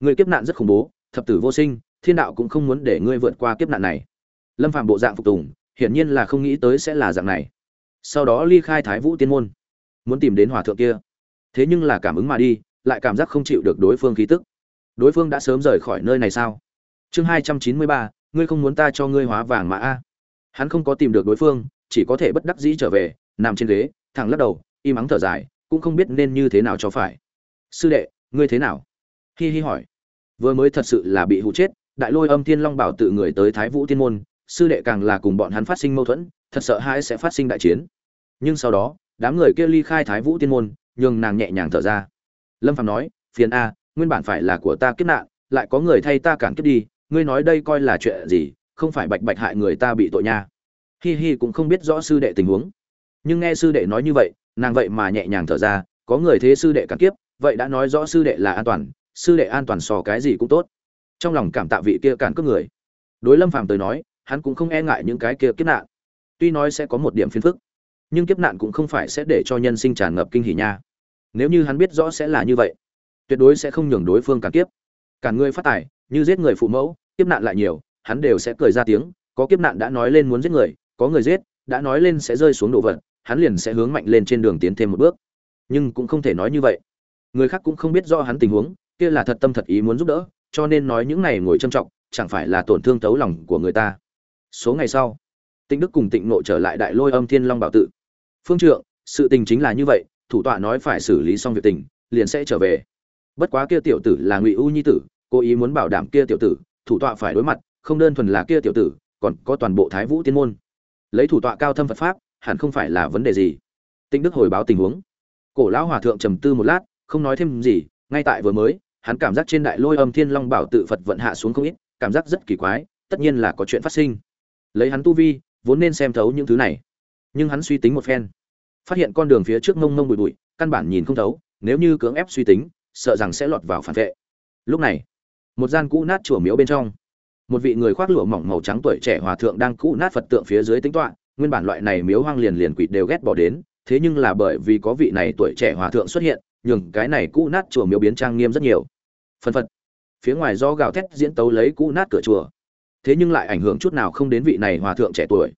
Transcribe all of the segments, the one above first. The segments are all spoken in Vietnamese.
người kiếp nạn rất khủng bố, thập tử vô sinh, thiên đạo cũng không muốn để ngươi vượt qua kiếp nạn này. Lâm phạm bộ dạng phục tùng, hiển nhiên là không nghĩ tới sẽ là dạng này. Sau đó ly khai thái vũ tiên môn, muốn tìm đến hòa thượng kia. Thế nhưng là cảm ứng mà đi, lại cảm giác không chịu được đối phương khí tức. Đối phương đã sớm rời khỏi nơi này sao? Chương hai trăm chín mươi ba, ngươi không muốn ta cho ngươi hóa vàng mà a? Hắn không có tìm được đối phương, chỉ có thể bất đắc dĩ trở về, nằm trên ghế, thẳng lắc đầu, im ắng thở dài, cũng không biết nên như thế nào cho phải. Sư đệ, ngươi thế nào? Hi hi hỏi vừa mới thật sự là bị hụ chết, đại lôi âm thiên long bảo tự người tới thái vũ tiên môn, sư đệ càng là cùng bọn hắn phát sinh mâu thuẫn, thật sợ hãi sẽ phát sinh đại chiến. Nhưng sau đó, đám người kia ly khai thái vũ tiên môn, nhường nàng nhẹ nhàng thở ra. Lâm phạm nói, phiền a, nguyên bản phải là của ta kiếp nạn, lại có người thay ta cản kiếp đi, ngươi nói đây coi là chuyện gì, không phải bạch bạch hại người ta bị tội nha. Hi hi cũng không biết rõ sư đệ tình huống. Nhưng nghe sư đệ nói như vậy, nàng vậy mà nhẹ nhàng thở ra, có người thế sư đệ cản kiếp, vậy đã nói rõ sư đệ là an toàn sư đệ an toàn so cái gì cũng tốt. Trong lòng cảm tạ vị kia cản cướp người. Đối lâm phàm tới nói, hắn cũng không e ngại những cái kia kiếp nạn. Tuy nói sẽ có một điểm phiền phức, nhưng kiếp nạn cũng không phải sẽ để cho nhân sinh tràn ngập kinh hỉ nha. Nếu như hắn biết rõ sẽ là như vậy, tuyệt đối sẽ không nhường đối phương cản kiếp. Cản người phát tài, như giết người phụ mẫu, kiếp nạn lại nhiều, hắn đều sẽ cười ra tiếng, có kiếp nạn đã nói lên muốn giết người, có người giết, đã nói lên sẽ rơi xuống đồ vật, hắn liền sẽ hướng mạnh lên trên đường tiến thêm một bước. Nhưng cũng không thể nói như vậy. Người khác cũng không biết rõ hắn tình huống kia là thật tâm thật ý muốn giúp đỡ, cho nên nói những này ngồi trân trọng, chẳng phải là tổn thương tấu lòng của người ta. Số ngày sau, tịnh đức cùng tịnh nộ trở lại đại lôi âm thiên long bảo tự. Phương trượng, sự tình chính là như vậy, thủ tọa nói phải xử lý xong việc tình, liền sẽ trở về. Bất quá kia tiểu tử là ngụy u nhi tử, cố ý muốn bảo đảm kia tiểu tử, thủ tọa phải đối mặt, không đơn thuần là kia tiểu tử, còn có toàn bộ thái vũ tiên môn. Lấy thủ tọa cao thâm phật pháp, hẳn không phải là vấn đề gì. Tịnh đức hồi báo tình huống. Cổ lão hòa thượng trầm tư một lát, không nói thêm gì, ngay tại vừa mới hắn cảm giác trên đại lôi âm thiên long bảo tự phật vận hạ xuống không ít, cảm giác rất kỳ quái, tất nhiên là có chuyện phát sinh. Lấy hắn tu vi, vốn nên xem thấu những thứ này. Nhưng hắn suy tính một phen. Phát hiện con đường phía trước mông mông bụi bụi, căn bản nhìn không thấu, nếu như cưỡng ép suy tính, sợ rằng sẽ lọt vào phản vệ. Lúc này, một gian cũ nát chùa miếu bên trong. Một vị người khoác lụa mỏng màu trắng tuổi trẻ hòa thượng đang cũ nát phật tượng phía dưới tính toạ nguyên bản loại này miếu hoang liền liền quỷ đều ghét bỏ đến, thế nhưng là bởi vì có vị này tuổi trẻ hòa thượng xuất hiện nhường cái này cũ nát chùa miếu biến trang nghiêm rất nhiều. Phân phật. Phía ngoài do gào thét diễn tấu lấy cũ nát cửa chùa. Thế nhưng lại ảnh hưởng chút nào không đến vị này hòa thượng trẻ tuổi.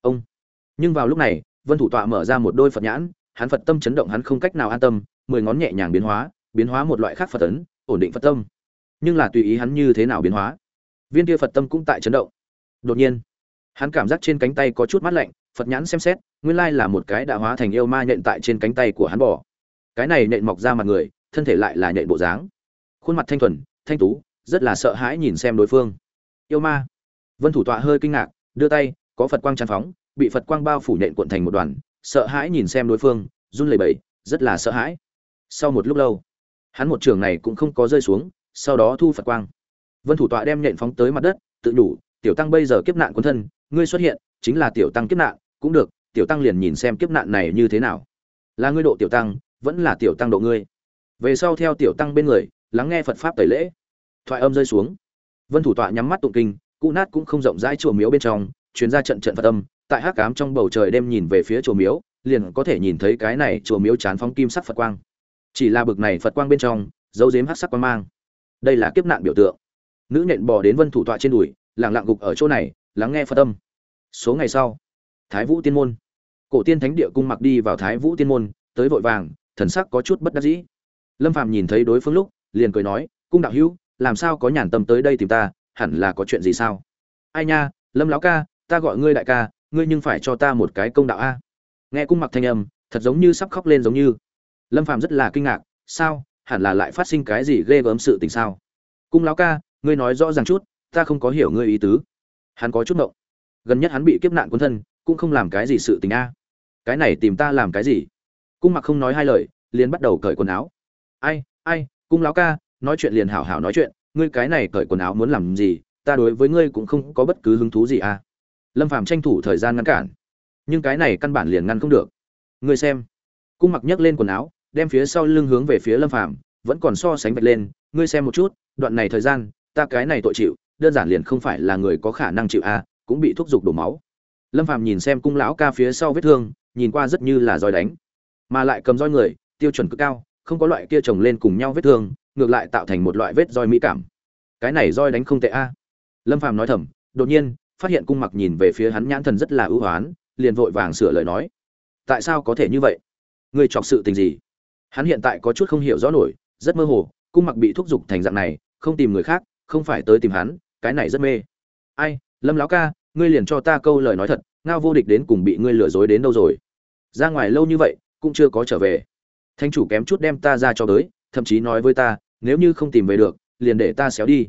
Ông. Nhưng vào lúc này, vân thủ tọa mở ra một đôi phật nhãn, hắn phật tâm chấn động hắn không cách nào an tâm, mười ngón nhẹ nhàng biến hóa biến hóa một loại khác phật tấn ổn định phật tâm. Nhưng là tùy ý hắn như thế nào biến hóa, viên kia phật tâm cũng tại chấn động. Đột nhiên, hắn cảm giác trên cánh tay có chút mát lạnh, phật nhãn xem xét, nguyên lai là một cái đã hóa thành yêu ma nhện tại trên cánh tay của hắn bỏ cái này nện mọc ra mặt người, thân thể lại là nện bộ dáng. Khuôn mặt thanh thuần, thanh tú, rất là sợ hãi nhìn xem đối phương. Yêu ma. Vân thủ tọa hơi kinh ngạc, đưa tay, có phật quang tràn phóng, bị phật quang bao phủ nện cuộn thành một đoàn, sợ hãi nhìn xem đối phương, run lẩy bẩy, rất là sợ hãi. Sau một lúc lâu, hắn một trường này cũng không có rơi xuống, sau đó thu phật quang. Vân thủ tọa đem nện phóng tới mặt đất, tự đủ tiểu tăng bây giờ kiếp nạn quân thân, ngươi xuất hiện, chính là tiểu tăng kiếp nạn, cũng được, tiểu tăng liền nhìn xem kiếp nạn này như thế nào. Là ngươi độ tiểu tăng vẫn là tiểu tăng độ ngươi. Về sau theo tiểu tăng bên người, lắng nghe phật pháp tẩy lễ. Thoại âm rơi xuống. Vân thủ tọa nhắm mắt tụng kinh, cụ nát cũng không rộng rãi chùa miếu bên trong chuyến ra trận trận phật âm. Tại hắc cám trong bầu trời đem nhìn về phía chùa miếu, liền có thể nhìn thấy cái này chùa miếu chán phóng kim sắc phật quang. Chỉ là bực này phật quang bên trong, dấu dếm hắc sắc quang mang. Đây là kiếp nạn biểu tượng. Nữ nhện bỏ đến vân thủ tọa trên đùi lẳng lặng gục ở chỗ này, lắng nghe phật âm. Số ngày sau, thái vũ tiên môn. Cổ tiên thánh địa cung mặc đi vào thái vũ tiên môn, tới vội vàng thần sắc có chút bất đắc dĩ. Lâm phàm nhìn thấy đối phương lúc, liền cười nói, cung đạo hữu, làm sao có nhàn tâm tới đây tìm ta, hẳn là có chuyện gì sao? Ai nha, lâm lão ca, ta gọi ngươi đại ca, ngươi nhưng phải cho ta một cái công đạo a. Nghe cung mặc thanh âm, thật giống như sắp khóc lên giống như. Lâm phàm rất là kinh ngạc, sao, hẳn là lại phát sinh cái gì ghê gớm sự tình sao? Cung lão ca, ngươi nói rõ ràng chút, ta không có hiểu ngươi ý tứ. Hắn có chút ngộng. Gần nhất hắn bị kiếp nạn quân thân, cũng không làm cái gì sự tình a. Cái này tìm ta làm cái gì? Cung mặc không nói hai lời, liền bắt đầu cởi quần áo. Ai ai, cung lão ca, nói chuyện liền hảo hảo nói chuyện, ngươi cái này cởi quần áo muốn làm gì, ta đối với ngươi cũng không có bất cứ hứng thú gì à. Lâm phàm tranh thủ thời gian ngăn cản. Nhưng cái này căn bản liền ngăn không được. Ngươi xem. Cung mặc nhấc lên quần áo, đem phía sau lưng hướng về phía lâm phàm, vẫn còn so sánh vạch lên, ngươi xem một chút, đoạn này thời gian, ta cái này tội chịu, đơn giản liền không phải là người có khả năng chịu à cũng bị thúc giục đổ máu. Lâm phàm nhìn xem cung lão ca phía sau vết thương, nhìn qua rất như là roi đánh mà lại cầm roi người, tiêu chuẩn cực cao, không có loại kia trồng lên cùng nhau vết thương, ngược lại tạo thành một loại vết roi mỹ cảm. Cái này roi đánh không tệ a. Lâm phàm nói thầm, đột nhiên, phát hiện cung mặc nhìn về phía hắn nhãn thần rất là ưu hoán, liền vội vàng sửa lời nói. Tại sao có thể như vậy? Ngươi chọc sự tình gì? Hắn hiện tại có chút không hiểu rõ nổi, rất mơ hồ, cung mặc bị thúc giục thành dạng này, không tìm người khác, không phải tới tìm hắn, cái này rất mê. Ai, lâm lão ca, ngươi liền cho ta câu lời nói thật, ngao vô địch đến cùng bị ngươi lừa dối đến đâu rồi? Ra ngoài lâu như vậy cũng chưa có trở về. Thánh chủ kém chút đem ta ra cho tới, thậm chí nói với ta, nếu như không tìm về được, liền để ta xéo đi.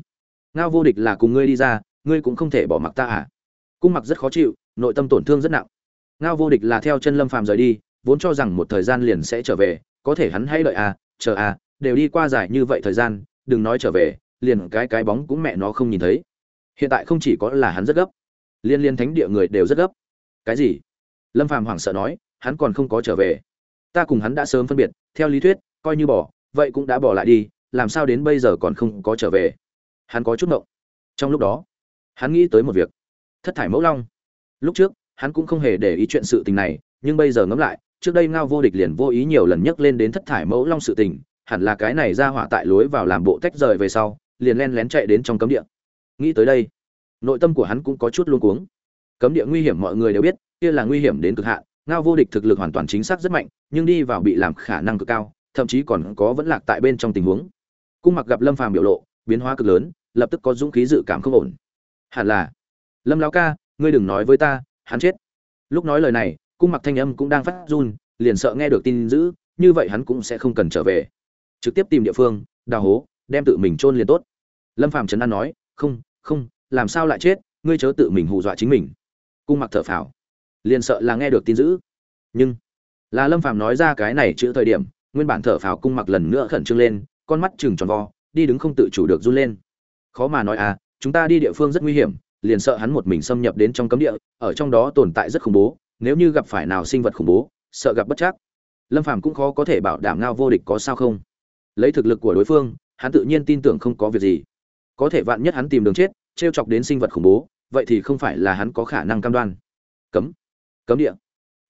Ngao vô địch là cùng ngươi đi ra, ngươi cũng không thể bỏ mặc ta à? Cung mặc rất khó chịu, nội tâm tổn thương rất nặng. Ngao vô địch là theo chân lâm phàm rời đi, vốn cho rằng một thời gian liền sẽ trở về, có thể hắn hay đợi à chờ à đều đi qua dài như vậy thời gian, đừng nói trở về, liền cái cái bóng cũng mẹ nó không nhìn thấy. Hiện tại không chỉ có là hắn rất gấp, liên liên thánh địa người đều rất gấp. Cái gì? Lâm phàm hoảng sợ nói, hắn còn không có trở về ta cùng hắn đã sớm phân biệt, theo lý thuyết, coi như bỏ, vậy cũng đã bỏ lại đi, làm sao đến bây giờ còn không có trở về? Hắn có chút mộng trong lúc đó, hắn nghĩ tới một việc. Thất thải mẫu long. Lúc trước, hắn cũng không hề để ý chuyện sự tình này, nhưng bây giờ ngẫm lại, trước đây ngao vô địch liền vô ý nhiều lần nhắc lên đến thất thải mẫu long sự tình, hẳn là cái này ra hỏa tại lối vào làm bộ tách rời về sau, liền len lén chạy đến trong cấm địa. Nghĩ tới đây, nội tâm của hắn cũng có chút luống cuống. Cấm địa nguy hiểm mọi người đều biết, kia là nguy hiểm đến cực hạn ngao vô địch thực lực hoàn toàn chính xác rất mạnh, nhưng đi vào bị làm khả năng cực cao, thậm chí còn có vẫn lạc tại bên trong tình huống. Cung mặc gặp lâm phàm biểu lộ, biến hóa cực lớn, lập tức có dũng khí dự cảm không ổn. Hẳn là. Lâm lão ca, ngươi đừng nói với ta, hắn chết. Lúc nói lời này, cung mặc thanh âm cũng đang phát run, liền sợ nghe được tin dữ, như vậy hắn cũng sẽ không cần trở về. Trực tiếp tìm địa phương, đào hố, đem tự mình chôn liền tốt. Lâm phàm trấn an nói, không không, làm sao lại chết, ngươi chớ tự mình hù dọa chính mình. Cung mặc thở phào liền sợ là nghe được tin dữ. Nhưng, là lâm phàm nói ra cái này chữ thời điểm, nguyên bản thở phào cung mặc lần nữa khẩn trương lên, con mắt chừng tròn vo, đi đứng không tự chủ được run lên. Khó mà nói à chúng ta đi địa phương rất nguy hiểm, liền sợ hắn một mình xâm nhập đến trong cấm địa, ở trong đó tồn tại rất khủng bố, nếu như gặp phải nào sinh vật khủng bố, sợ gặp bất chắc. Lâm phàm cũng khó có thể bảo đảm ngao vô địch có sao không. Lấy thực lực của đối phương, hắn tự nhiên tin tưởng không có việc gì. Có thể vạn nhất hắn tìm đường chết t chọc đến sinh vật khủng bố, vậy thì không phải là hắn có khả năng cam đoan. Cấm cấm địa.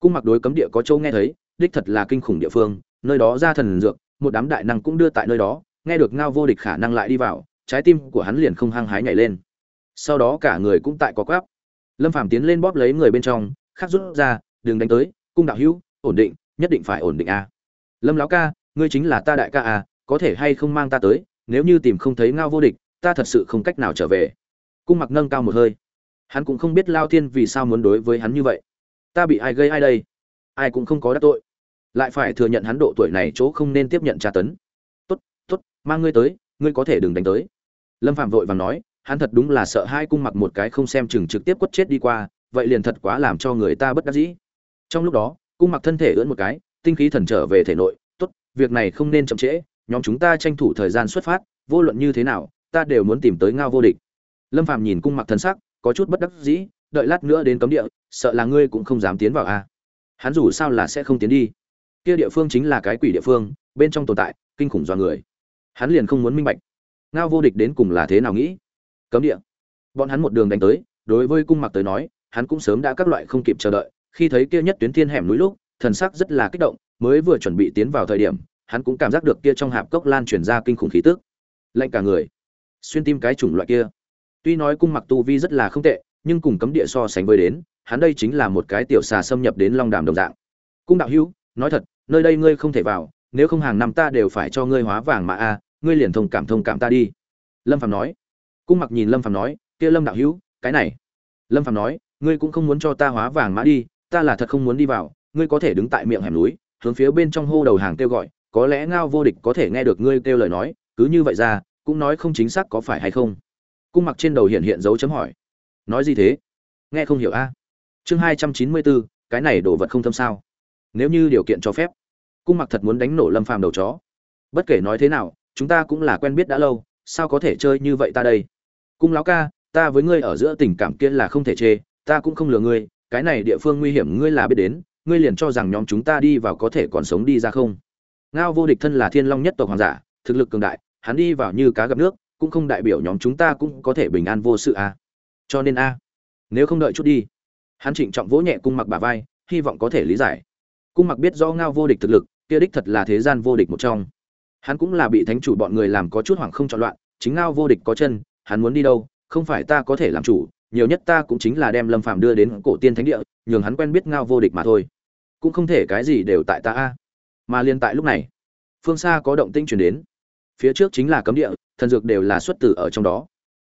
Cung mặc đối cấm địa có châu nghe thấy, đích thật là kinh khủng địa phương, nơi đó ra thần dược, một đám đại năng cũng đưa tại nơi đó, nghe được ngao vô địch khả năng lại đi vào, trái tim của hắn liền không hăng hái nhảy lên. Sau đó cả người cũng tại có quáp lâm phàm tiến lên bóp lấy người bên trong, khắc rút ra, đừng đánh tới, cung đạo hữu, ổn định, nhất định phải ổn định a. Lâm lão ca, ngươi chính là ta đại ca a có thể hay không mang ta tới, nếu như tìm không thấy ngao vô địch, ta thật sự không cách nào trở về. Cung mặc nâng cao một hơi. Hắn cũng không biết lao thiên vì sao muốn đối với hắn như vậy ta bị ai gây ai đây? Ai cũng không có đắc tội. Lại phải thừa nhận hắn độ tuổi này chỗ không nên tiếp nhận tra tấn. Tốt tốt, mang ngươi tới, ngươi có thể đừng đánh tới. Lâm phạm vội vàng nói, hắn thật đúng là sợ hai cung mặc một cái không xem chừng trực tiếp quất chết đi qua, vậy liền thật quá làm cho người ta bất đắc dĩ. Trong lúc đó, cung mặc thân thể ưỡn một cái, tinh khí thần trở về thể nội, tốt, việc này không nên chậm trễ, nhóm chúng ta tranh thủ thời gian xuất phát, vô luận như thế nào, ta đều muốn tìm tới ngao vô địch. Lâm Phạm nhìn cung mặc thân sắc, có chút bất đắc dĩ đợi lát nữa đến cấm địa, sợ là ngươi cũng không dám tiến vào a à. hắn dù sao là sẽ không tiến đi. Kia địa phương chính là cái quỷ địa phương, bên trong tồn tại, kinh khủng do người. Hắn liền không muốn minh bạch. Ngao vô địch đến cùng là thế nào nghĩ? Cấm địa. Bọn hắn một đường đánh tới, đối với cung mặc tới nói, hắn cũng sớm đã các loại không kịp chờ đợi. Khi thấy kia nhất tuyến thiên hẻm núi lúc, thần sắc rất là kích động, mới vừa chuẩn bị tiến vào thời điểm, hắn cũng cảm giác được kia trong hạp cốc lan truyền ra kinh khủng khí tức. Lạnh cả người. Xuyên tim cái chủng loại kia. Tuy nói cung mặc tu vi rất là không tệ nhưng cùng cấm địa so sánh với đến, hắn đây chính là một cái tiểu xà xâm nhập đến long đàm đồng dạng. Cung đạo hữu, nói thật, nơi đây ngươi không thể vào, nếu không hàng năm ta đều phải cho ngươi hóa vàng mà a à, ngươi liền thông cảm thông cảm ta đi. Lâm Phàm nói. Cung mặc nhìn lâm Phàm nói, kia lâm đạo hữu, cái này. Lâm Phàm nói, ngươi cũng không muốn cho ta hóa vàng mã đi, ta là thật không muốn đi vào, ngươi có thể đứng tại miệng hẻm núi, hướng phía bên trong hô đầu hàng kêu gọi, có lẽ ngao vô địch có thể nghe được ngươi kêu lời nói, cứ như vậy ra, cũng nói không chính xác có phải hay không. Cung mặc trên đầu hiện hiện dấu chấm hỏi nói gì thế? Nghe không hiểu a. Chương hai trăm chín mươi bốn, cái này đồ vật không thâm sao? Nếu như điều kiện cho phép. Cung mặc thật muốn đánh nổ lâm phàm đầu chó. Bất kể nói thế nào, chúng ta cũng là quen biết đã lâu, sao có thể chơi như vậy ta đây? Cung lão ca, ta với ngươi ở giữa tình cảm kia là không thể chê, ta cũng không lừa ngươi, cái này địa phương nguy hiểm ngươi là biết đến, ngươi liền cho rằng nhóm chúng ta đi vào có thể còn sống đi ra không? Ngao vô địch thân là thiên long nhất tộc hoàng giả, thực lực cường đại, hắn đi vào như cá gặp nước, cũng không đại biểu nhóm chúng ta cũng có thể bình an vô sự a. à cho nên a, nếu không đợi chút đi, hắn trịnh trọng vỗ nhẹ cung mặc bả vai, hy vọng có thể lý giải. Cung mặc biết rõ ngao vô địch thực lực, kia đích thật là thế gian vô địch một trong. Hắn cũng là bị thánh chủ bọn người làm có chút hoảng không chọn loạn, chính ngao vô địch có chân, hắn muốn đi đâu, không phải ta có thể làm chủ, nhiều nhất ta cũng chính là đem lâm phàm đưa đến cổ tiên thánh địa, nhường hắn quen biết ngao vô địch mà thôi. Cũng không thể cái gì đều tại ta a. Mà liên tại lúc này, phương xa có động tinh chuyển đến. Phía trước chính là cấm địa, thần dược đều là xuất tử ở trong đó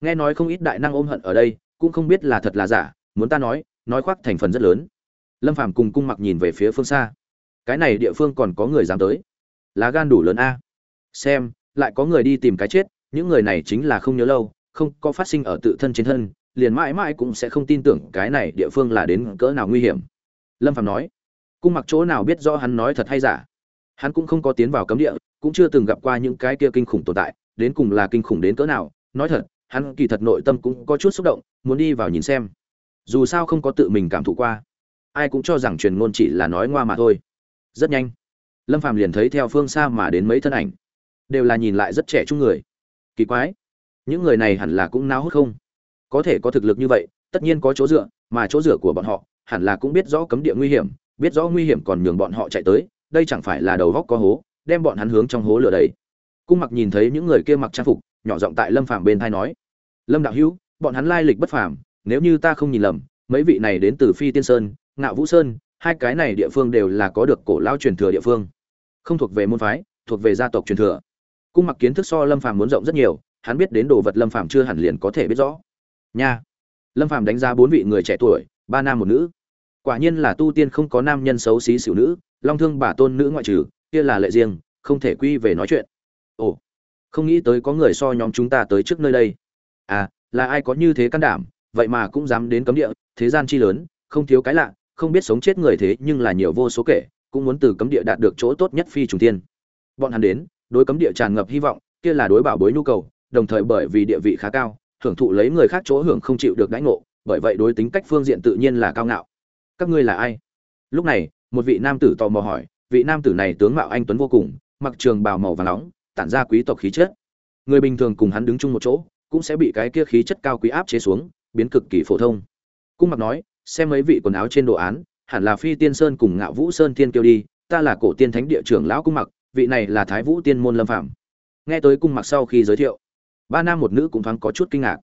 nghe nói không ít đại năng ôm hận ở đây, cũng không biết là thật là giả, muốn ta nói nói khoác thành phần rất lớn. Lâm phàm cùng cung mặc nhìn về phía phương xa. Cái này địa phương còn có người dám tới? Lá gan đủ lớn a. Xem, lại có người đi tìm cái chết, những người này chính là không nhớ lâu, không có phát sinh ở tự thân trên thân, liền mãi mãi cũng sẽ không tin tưởng cái này địa phương là đến cỡ nào nguy hiểm. Lâm phàm nói, cung mặc chỗ nào biết rõ hắn nói thật hay giả? Hắn cũng không có tiến vào cấm địa, cũng chưa từng gặp qua những cái kia kinh khủng tồn tại, đến cùng là kinh khủng đến cỡ nào, nói thật hắn kỳ thật nội tâm cũng có chút xúc động, muốn đi vào nhìn xem. Dù sao không có tự mình cảm thụ qua. Ai cũng cho rằng truyền ngôn chỉ là nói ngoa mà thôi. Rất nhanh, lâm phàm liền thấy theo phương xa mà đến mấy thân ảnh. Đều là nhìn lại rất trẻ trung người. Kỳ quái, những người này hẳn là cũng náo hút không? Có thể có thực lực như vậy, tất nhiên có chỗ dựa, mà chỗ dựa của bọn họ, hẳn là cũng biết rõ cấm địa nguy hiểm, biết rõ nguy hiểm còn nhường bọn họ chạy tới, đây chẳng phải là đầu góc có hố, đem bọn hắn hướng trong hố lửa đầy cung mặc nhìn thấy những người kia mặc trang phục, nhỏ giọng tại lâm phàm bên thai nói lâm đạo hữu, bọn hắn lai lịch bất phàm, nếu như ta không nhìn lầm, mấy vị này đến từ phi tiên sơn, ngạo vũ sơn, hai cái này địa phương đều là có được cổ lao truyền thừa địa phương. Không thuộc về môn phái, thuộc về gia tộc truyền thừa. Cung mặc kiến thức so lâm phàm muốn rộng rất nhiều, hắn biết đến đồ vật lâm phàm chưa hẳn liền có thể biết rõ. Nha. Lâm phàm đánh giá bốn vị người trẻ tuổi, ba nam một nữ. Quả nhiên là tu tiên không có nam nhân xấu xí xỉu nữ, long thương bà tôn nữ ngoại trừ, kia là lệ riêng, không thể quy về nói chuyện. Ồ, không nghĩ tới có người so nhóm chúng ta tới trước nơi đây à là ai có như thế can đảm, vậy mà cũng dám đến cấm địa, thế gian chi lớn, không thiếu cái lạ, không biết sống chết người thế nhưng là nhiều vô số kể, cũng muốn từ cấm địa đạt được chỗ tốt nhất phi trùng tiên bọn hắn đến, đối cấm địa tràn ngập hy vọng, kia là đối bảo bối nhu cầu, đồng thời bởi vì địa vị khá cao, hưởng thụ lấy người khác chỗ hưởng không chịu được đãi ngộ, bởi vậy đối tính cách phương diện tự nhiên là cao ngạo. Các ngươi là ai? Lúc này, một vị nam tử tò mò hỏi, vị nam tử này tướng mạo anh tuấn vô cùng, mặc trường bào màu vàng nóng, tản ra quý tộc khí chất. Người bình thường cùng hắn đứng chung một chỗ cũng sẽ bị cái kia khí chất cao quý áp chế xuống, biến cực kỳ phổ thông. Cung mặc nói, xem mấy vị quần áo trên đồ án, hẳn là phi tiên sơn cùng ngạo vũ sơn tiên kêu đi, ta là cổ tiên thánh địa trưởng lão cung mặc, vị này là thái vũ tiên môn lâm phạm nghe tới cung mặc sau khi giới thiệu, ba nam một nữ cũng thoáng có chút kinh ngạc.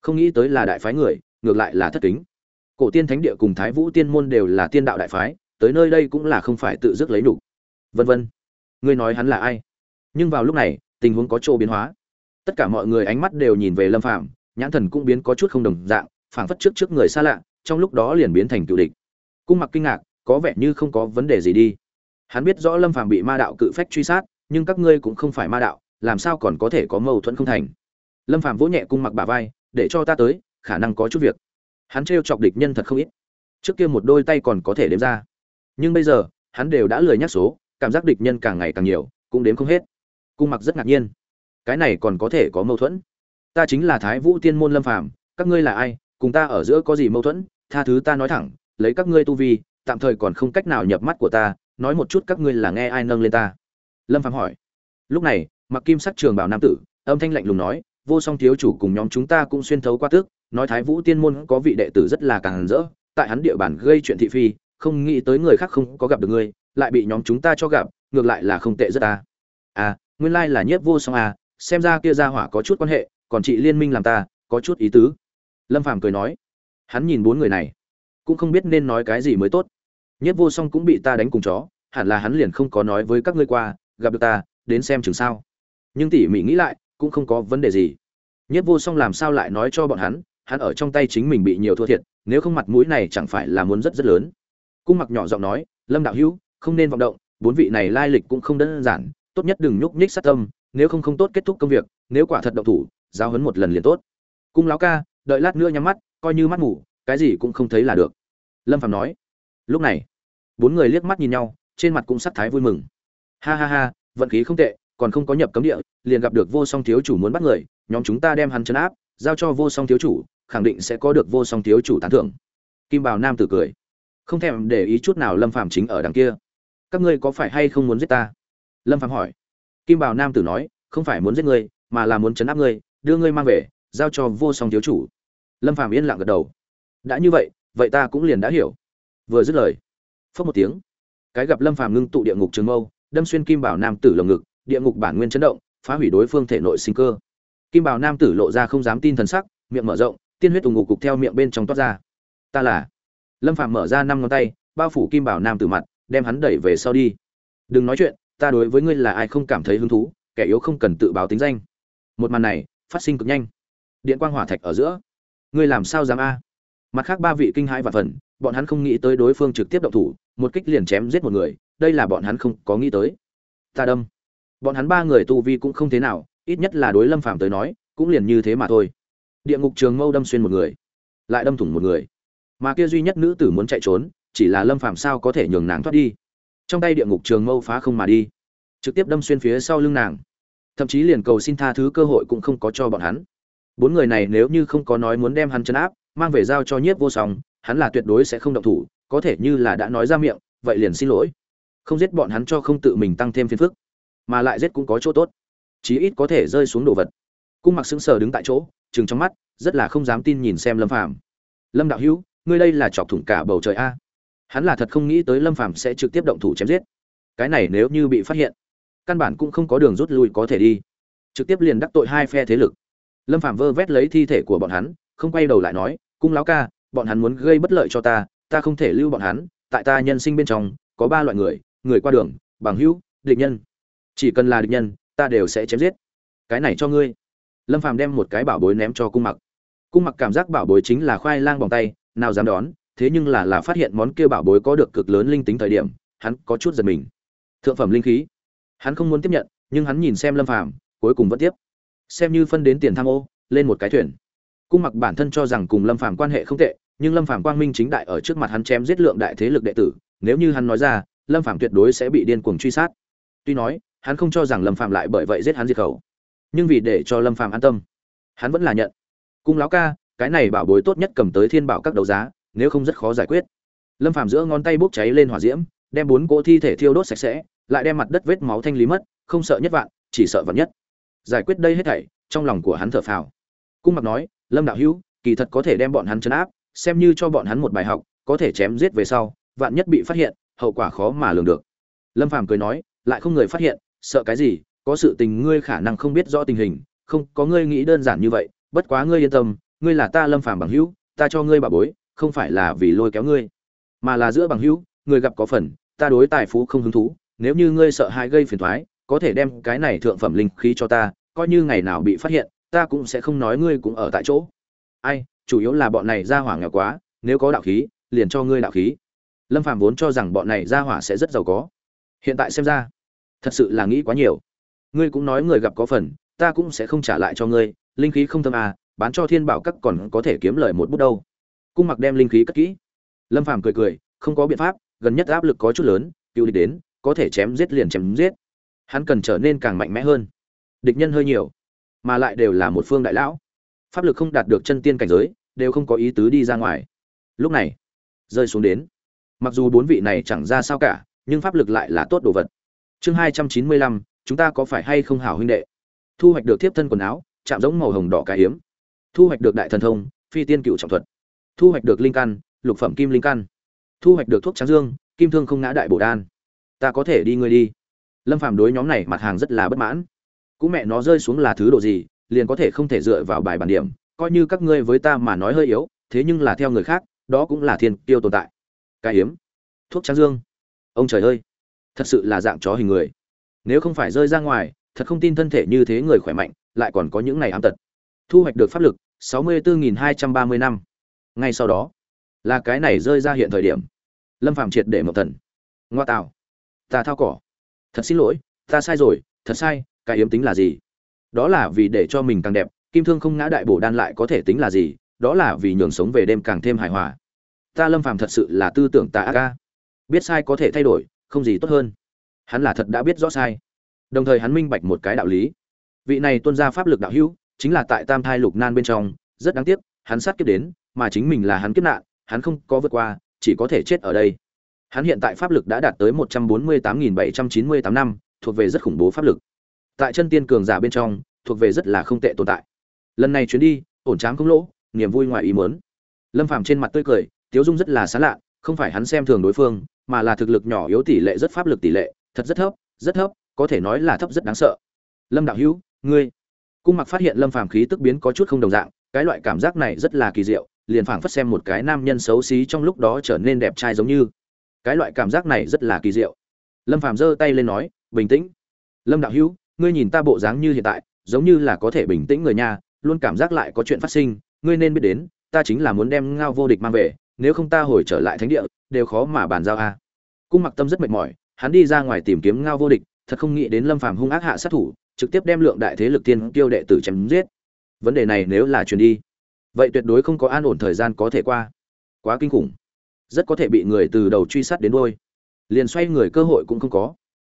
Không nghĩ tới là đại phái người, ngược lại là thất kính. Cổ tiên thánh địa cùng thái vũ tiên môn đều là tiên đạo đại phái, tới nơi đây cũng là không phải tự dứt lấy đủ. Vân vân, ngươi nói hắn là ai? Nhưng vào lúc này, tình huống có chỗ biến hóa tất cả mọi người ánh mắt đều nhìn về lâm phạm nhãn thần cũng biến có chút không đồng dạng, phảng phất trước trước người xa lạ, trong lúc đó liền biến thành cựu địch. Cung mặc kinh ngạc, có vẻ như không có vấn đề gì đi. Hắn biết rõ lâm phàm bị ma đạo cự phách truy sát, nhưng các ngươi cũng không phải ma đạo, làm sao còn có thể có mâu thuẫn không thành? Lâm phàm vỗ nhẹ cung mặc bả vai, để cho ta tới, khả năng có chút việc. Hắn trêu chọc địch nhân thật không ít. Trước kia một đôi tay còn có thể đếm ra. Nhưng bây giờ, hắn đều đã lười nhắc số, cảm giác địch nhân càng ngày càng nhiều, cũng đếm không hết. Cung mặc rất ngạc nhiên cái này còn có thể có mâu thuẫn. Ta chính là thái vũ tiên môn lâm phàm, các ngươi là ai? Cùng ta ở giữa có gì mâu thuẫn? Tha thứ ta nói thẳng, lấy các ngươi tu vi, tạm thời còn không cách nào nhập mắt của ta, nói một chút các ngươi là nghe ai nâng lên ta? Lâm Phàm hỏi. Lúc này, mặc kim sắc trường bảo nam tử, âm thanh lạnh lùng nói, vô song thiếu chủ cùng nhóm chúng ta cũng xuyên thấu qua tước, nói thái vũ tiên môn có vị đệ tử rất là càng rỡ, tại hắn địa bàn gây chuyện thị phi, không nghĩ tới người khác không có gặp được ngươi, lại bị nhóm chúng ta cho gặp, ngược lại là không tệ rất ta. À nguyên lai là nhiếp vô song à xem ra kia gia hỏa có chút quan hệ, còn chị liên minh làm ta, có chút ý tứ. Lâm phàm cười nói, hắn nhìn bốn người này, cũng không biết nên nói cái gì mới tốt. Nhất vô song cũng bị ta đánh cùng chó, hẳn là hắn liền không có nói với các ngươi qua, gặp được ta, đến xem chừng sao. Nhưng tỉ mỉ nghĩ lại, cũng không có vấn đề gì. Nhất vô song làm sao lại nói cho bọn hắn hắn ở trong tay chính mình bị nhiều thua thiệt, nếu không mặt mũi này chẳng phải là muốn rất rất lớn. Cung mặc nhỏ giọng nói, lâm đạo hữu, không nên vọng động, bốn vị này lai lịch cũng không đơn giản, tốt nhất đừng nhúc nhích sát tâm nếu không không tốt kết thúc công việc, nếu quả thật động thủ giao hấn một lần liền tốt. Cung láo ca, đợi lát nữa nhắm mắt, coi như mắt ngủ, cái gì cũng không thấy là được. Lâm phạm nói. Lúc này, bốn người liếc mắt nhìn nhau, trên mặt cũng sắc thái vui mừng. Ha ha ha, vận khí không tệ, còn không có nhập cấm địa, liền gặp được vô song thiếu chủ muốn bắt người, nhóm chúng ta đem hắn chấn áp, giao cho vô song thiếu chủ, khẳng định sẽ có được vô song thiếu chủ tán thưởng. Kim bảo nam tử cười. Không thèm để ý chút nào lâm phạm chính ở đằng kia. Các ngươi có phải hay không muốn giết ta? Lâm phạm hỏi kim Bảo nam tử nói, không phải muốn giết ngươi, mà là muốn chấn áp ngươi, đưa ngươi mang về, giao cho vô song thiếu chủ. Lâm Phàm yên lặng gật đầu. Đã như vậy vậy ta cũng liền đã hiểu. Vừa dứt lời phất một tiếng, cái gặp lâm phàm ngưng tụ địa ngục trường mâu, đâm xuyên kim bảo nam tử lồng ngực, địa ngục bản nguyên chấn động, phá hủy đối phương thể nội sinh cơ. Kim bảo nam tử lộ ra không dám tin thần sắc, miệng mở rộng, tiên huyết ủng ngục cục theo miệng bên trong toát ra. Ta là? Lâm Phàm mở ra năm ngón tay, bao phủ kim bảo nam tử mặt, đem hắn đẩy về sau đi. Đừng nói chuyện ta đối với ngươi là ai không cảm thấy hứng thú, kẻ yếu không cần tự báo tính danh. Một màn này, phát sinh cực nhanh. Điện quang hỏa thạch ở giữa. Ngươi làm sao dám a? Mặt khác ba vị kinh hãi và phần, bọn hắn không nghĩ tới đối phương trực tiếp động thủ, một kích liền chém giết một người, đây là bọn hắn không có nghĩ tới. Ta đâm. Bọn hắn ba người tu vi cũng không thế nào, ít nhất là đối lâm phàm tới nói, cũng liền như thế mà thôi. Địa ngục trường mâu đâm xuyên một người, lại đâm thủng một người. Mà kia duy nhất nữ tử muốn chạy trốn, chỉ là lâm phàm sao có thể nhường nàng thoát đi trong tay địa ngục trường mâu phá không mà đi, trực tiếp đâm xuyên phía sau lưng nàng. Thậm chí liền cầu xin tha thứ cơ hội cũng không có cho bọn hắn. Bốn người này nếu như không có nói muốn đem hắn chấn áp, mang về giao cho nhiếp vô song, hắn là tuyệt đối sẽ không động thủ, có thể như là đã nói ra miệng, vậy liền xin lỗi. Không giết bọn hắn cho không tự mình tăng thêm phiền phức, mà lại giết cũng có chỗ tốt. Chí ít có thể rơi xuống đồ vật. Cung mặc sững sờ đứng tại chỗ chừng trong mắt, rất là không dám tin nhìn xem lâm phàm. Lâm đạo hữu, ngươi đây là chọc thủng cả bầu trời a hắn là thật không nghĩ tới lâm phàm sẽ trực tiếp động thủ chém giết. Cái này nếu như bị phát hiện, căn bản cũng không có đường rút lui có thể đi. Trực tiếp liền đắc tội hai phe thế lực. Lâm phàm vơ vét lấy thi thể của bọn hắn, không quay đầu lại nói, cung lão ca, bọn hắn muốn gây bất lợi cho ta ta không thể lưu bọn hắn, tại ta nhân sinh bên trong, có ba loại người người qua đường, bằng hữu, địch nhân. Chỉ cần là địch nhân, ta đều sẽ chém giết. Cái này cho ngươi. Lâm phàm đem một cái bảo bối ném cho cung mặc. Cung mặc cảm giác bảo bối chính là khoai lang bằng tay, nào dám đón thế nhưng là là phát hiện món kia bảo bối có được cực lớn linh tính thời điểm, hắn có chút giật mình. Thượng phẩm linh khí. Hắn không muốn tiếp nhận, nhưng hắn nhìn xem lâm phàm, cuối cùng vẫn tiếp. Xem như phân đến tiền tham ô, lên một cái thuyền. Cung mặc bản thân cho rằng cùng lâm phàm quan hệ không tệ, nhưng lâm phàm quang minh chính đại ở trước mặt hắn chém giết lượng đại thế lực đệ tử, nếu như hắn nói ra, lâm phàm tuyệt đối sẽ bị điên cuồng truy sát. Tuy nói, hắn không cho rằng lâm phàm lại bởi vậy giết hắn diệt khẩu. Nhưng vì để cho lâm phàm an tâm, hắn vẫn là nhận. Cung lão ca, cái này bảo bối tốt nhất cầm tới thiên bảo các đấu giá nếu không rất khó giải quyết. Lâm phàm giữa ngón tay bốc cháy lên hỏa diễm, đem bốn cỗ thi thể thiêu đốt sạch sẽ, lại đem mặt đất vết máu thanh lý mất, không sợ nhất vạn, chỉ sợ vạn nhất. Giải quyết đây hết thảy, trong lòng của hắn thở phào. Cung mặc nói, lâm đạo hữu, kỳ thật có thể đem bọn hắn chấn áp, xem như cho bọn hắn một bài học, có thể chém giết về sau, vạn nhất bị phát hiện, hậu quả khó mà lường được. Lâm phàm cười nói, lại không người phát hiện, sợ cái gì, có sự tình ngươi khả năng không biết rõ tình hình, không, có ngươi nghĩ đơn giản như vậy, bất quá ngươi yên tâm, ngươi là ta lâm phàm bằng hữu, ta cho ngươi bà bối không phải là vì lôi kéo ngươi, mà là giữa bằng hữu, người gặp có phần, ta đối tài phú không hứng thú, nếu như ngươi sợ hãi gây phiền toái, có thể đem cái này thượng phẩm linh khí cho ta, coi như ngày nào bị phát hiện, ta cũng sẽ không nói ngươi cũng ở tại chỗ. Ai, chủ yếu là bọn này ra hỏa nghèo quá, nếu có đạo khí, liền cho ngươi đạo khí. Lâm phạm vốn cho rằng bọn này ra hỏa sẽ rất giàu có. Hiện tại xem ra, thật sự là nghĩ quá nhiều. Ngươi cũng nói người gặp có phần, ta cũng sẽ không trả lại cho ngươi, linh khí không thâm à bán cho thiên bảo các còn có thể kiếm lời một bút đâu cung mặc đem linh khí cất kỹ. Lâm phàm cười cười, không có biện pháp, gần nhất áp lực có chút lớn, cựu địch đến, có thể chém giết liền chém giết. Hắn cần trở nên càng mạnh mẽ hơn. Địch nhân hơi nhiều, mà lại đều là một phương đại lão. Pháp lực không đạt được chân tiên cảnh giới, đều không có ý tứ đi ra ngoài. Lúc này, rơi xuống đến. Mặc dù bốn vị này chẳng ra sao cả, nhưng pháp lực lại là tốt đồ vật. Chương hai trăm chín mươi lăm, chúng ta có phải hay không hảo huynh đệ? Thu hoạch được tiếp thân quần áo, chạm giống màu hồng đỏ cái hiếm. Thu hoạch được đại thần thông, phi tiên cựu trọng thuật thu hoạch được linh căn, lục phẩm kim linh căn. Thu hoạch được thuốc tráng dương, kim thương không ngã đại bổ đan. Ta có thể đi ngươi đi. Lâm phàm đối nhóm này mặt hàng rất là bất mãn. Cũng mẹ nó rơi xuống là thứ đồ gì, liền có thể không thể dựa vào bài bản điểm, coi như các ngươi với ta mà nói hơi yếu, thế nhưng là theo người khác, đó cũng là thiên tiêu tồn tại. Cái hiếm. Thuốc tráng dương. Ông trời ơi. Thật sự là dạng chó hình người. Nếu không phải rơi ra ngoài, thật không tin thân thể như thế người khỏe mạnh, lại còn có những ngày ám tật. Thu hoạch được pháp lực, sáu mươi bốn hai trăm ba mươi năm ngay sau đó. Là cái này rơi ra hiện thời điểm. Lâm phạm triệt để một thần. Ngoa tạo. Ta thao cỏ. Thật xin lỗi, ta sai rồi, thật sai, cái yếm tính là gì? Đó là vì để cho mình càng đẹp, kim thương không ngã đại bổ đan lại có thể tính là gì? Đó là vì nhường sống về đêm càng thêm hài hòa. Ta lâm phàm thật sự là tư tưởng ta ca biết sai có thể thay đổi, không gì tốt hơn. Hắn là thật đã biết rõ sai. Đồng thời hắn minh bạch một cái đạo lý. Vị này tuân ra pháp lực đạo hữu, chính là tại tam thai lục nan bên trong, rất đáng tiếc, hắn sát kiếp đến mà chính mình là hắn kiếp nạn, hắn không có vượt qua, chỉ có thể chết ở đây. Hắn hiện tại pháp lực đã đạt tới một trăm bốn mươi tám nghìn bảy trăm chín mươi tám năm, thuộc về rất khủng bố pháp lực. Tại chân tiên cường giả bên trong, thuộc về rất là không tệ tồn tại. Lần này chuyến đi, ổn tráng không lỗ, niềm vui ngoài ý muốn. Lâm phàm trên mặt tươi cười, tiếu dung rất là xa lạ, không phải hắn xem thường đối phương, mà là thực lực nhỏ yếu tỷ lệ rất pháp lực tỷ lệ, thật rất thấp rất thấp, có thể nói là thấp rất đáng sợ. Lâm đạo hữu, ngươi. Cung mặc phát hiện lâm phàm khí tức biến có chút không đồng dạng, cái loại cảm giác này rất là kỳ diệu liền phảng phất xem một cái nam nhân xấu xí trong lúc đó trở nên đẹp trai giống như. Cái loại cảm giác này rất là kỳ diệu. Lâm phàm giơ tay lên nói, bình tĩnh. Lâm đạo hữu, ngươi nhìn ta bộ dáng như hiện tại, giống như là có thể bình tĩnh người nha, luôn cảm giác lại có chuyện phát sinh, ngươi nên biết đến, ta chính là muốn đem ngao vô địch mang về, nếu không ta hồi trở lại thánh địa, đều khó mà bàn giao a. Cung mặc tâm rất mệt mỏi, hắn đi ra ngoài tìm kiếm ngao vô địch, thật không nghĩ đến lâm phàm hung ác hạ sát thủ, trực tiếp đem lượng đại thế lực tiên tiêu đệ tử chém giết. Vấn đề này nếu là truyền đi vậy tuyệt đối không có an ổn thời gian có thể qua. Quá kinh khủng. Rất có thể bị người từ đầu truy sát đến đôi liền xoay người cơ hội cũng không có.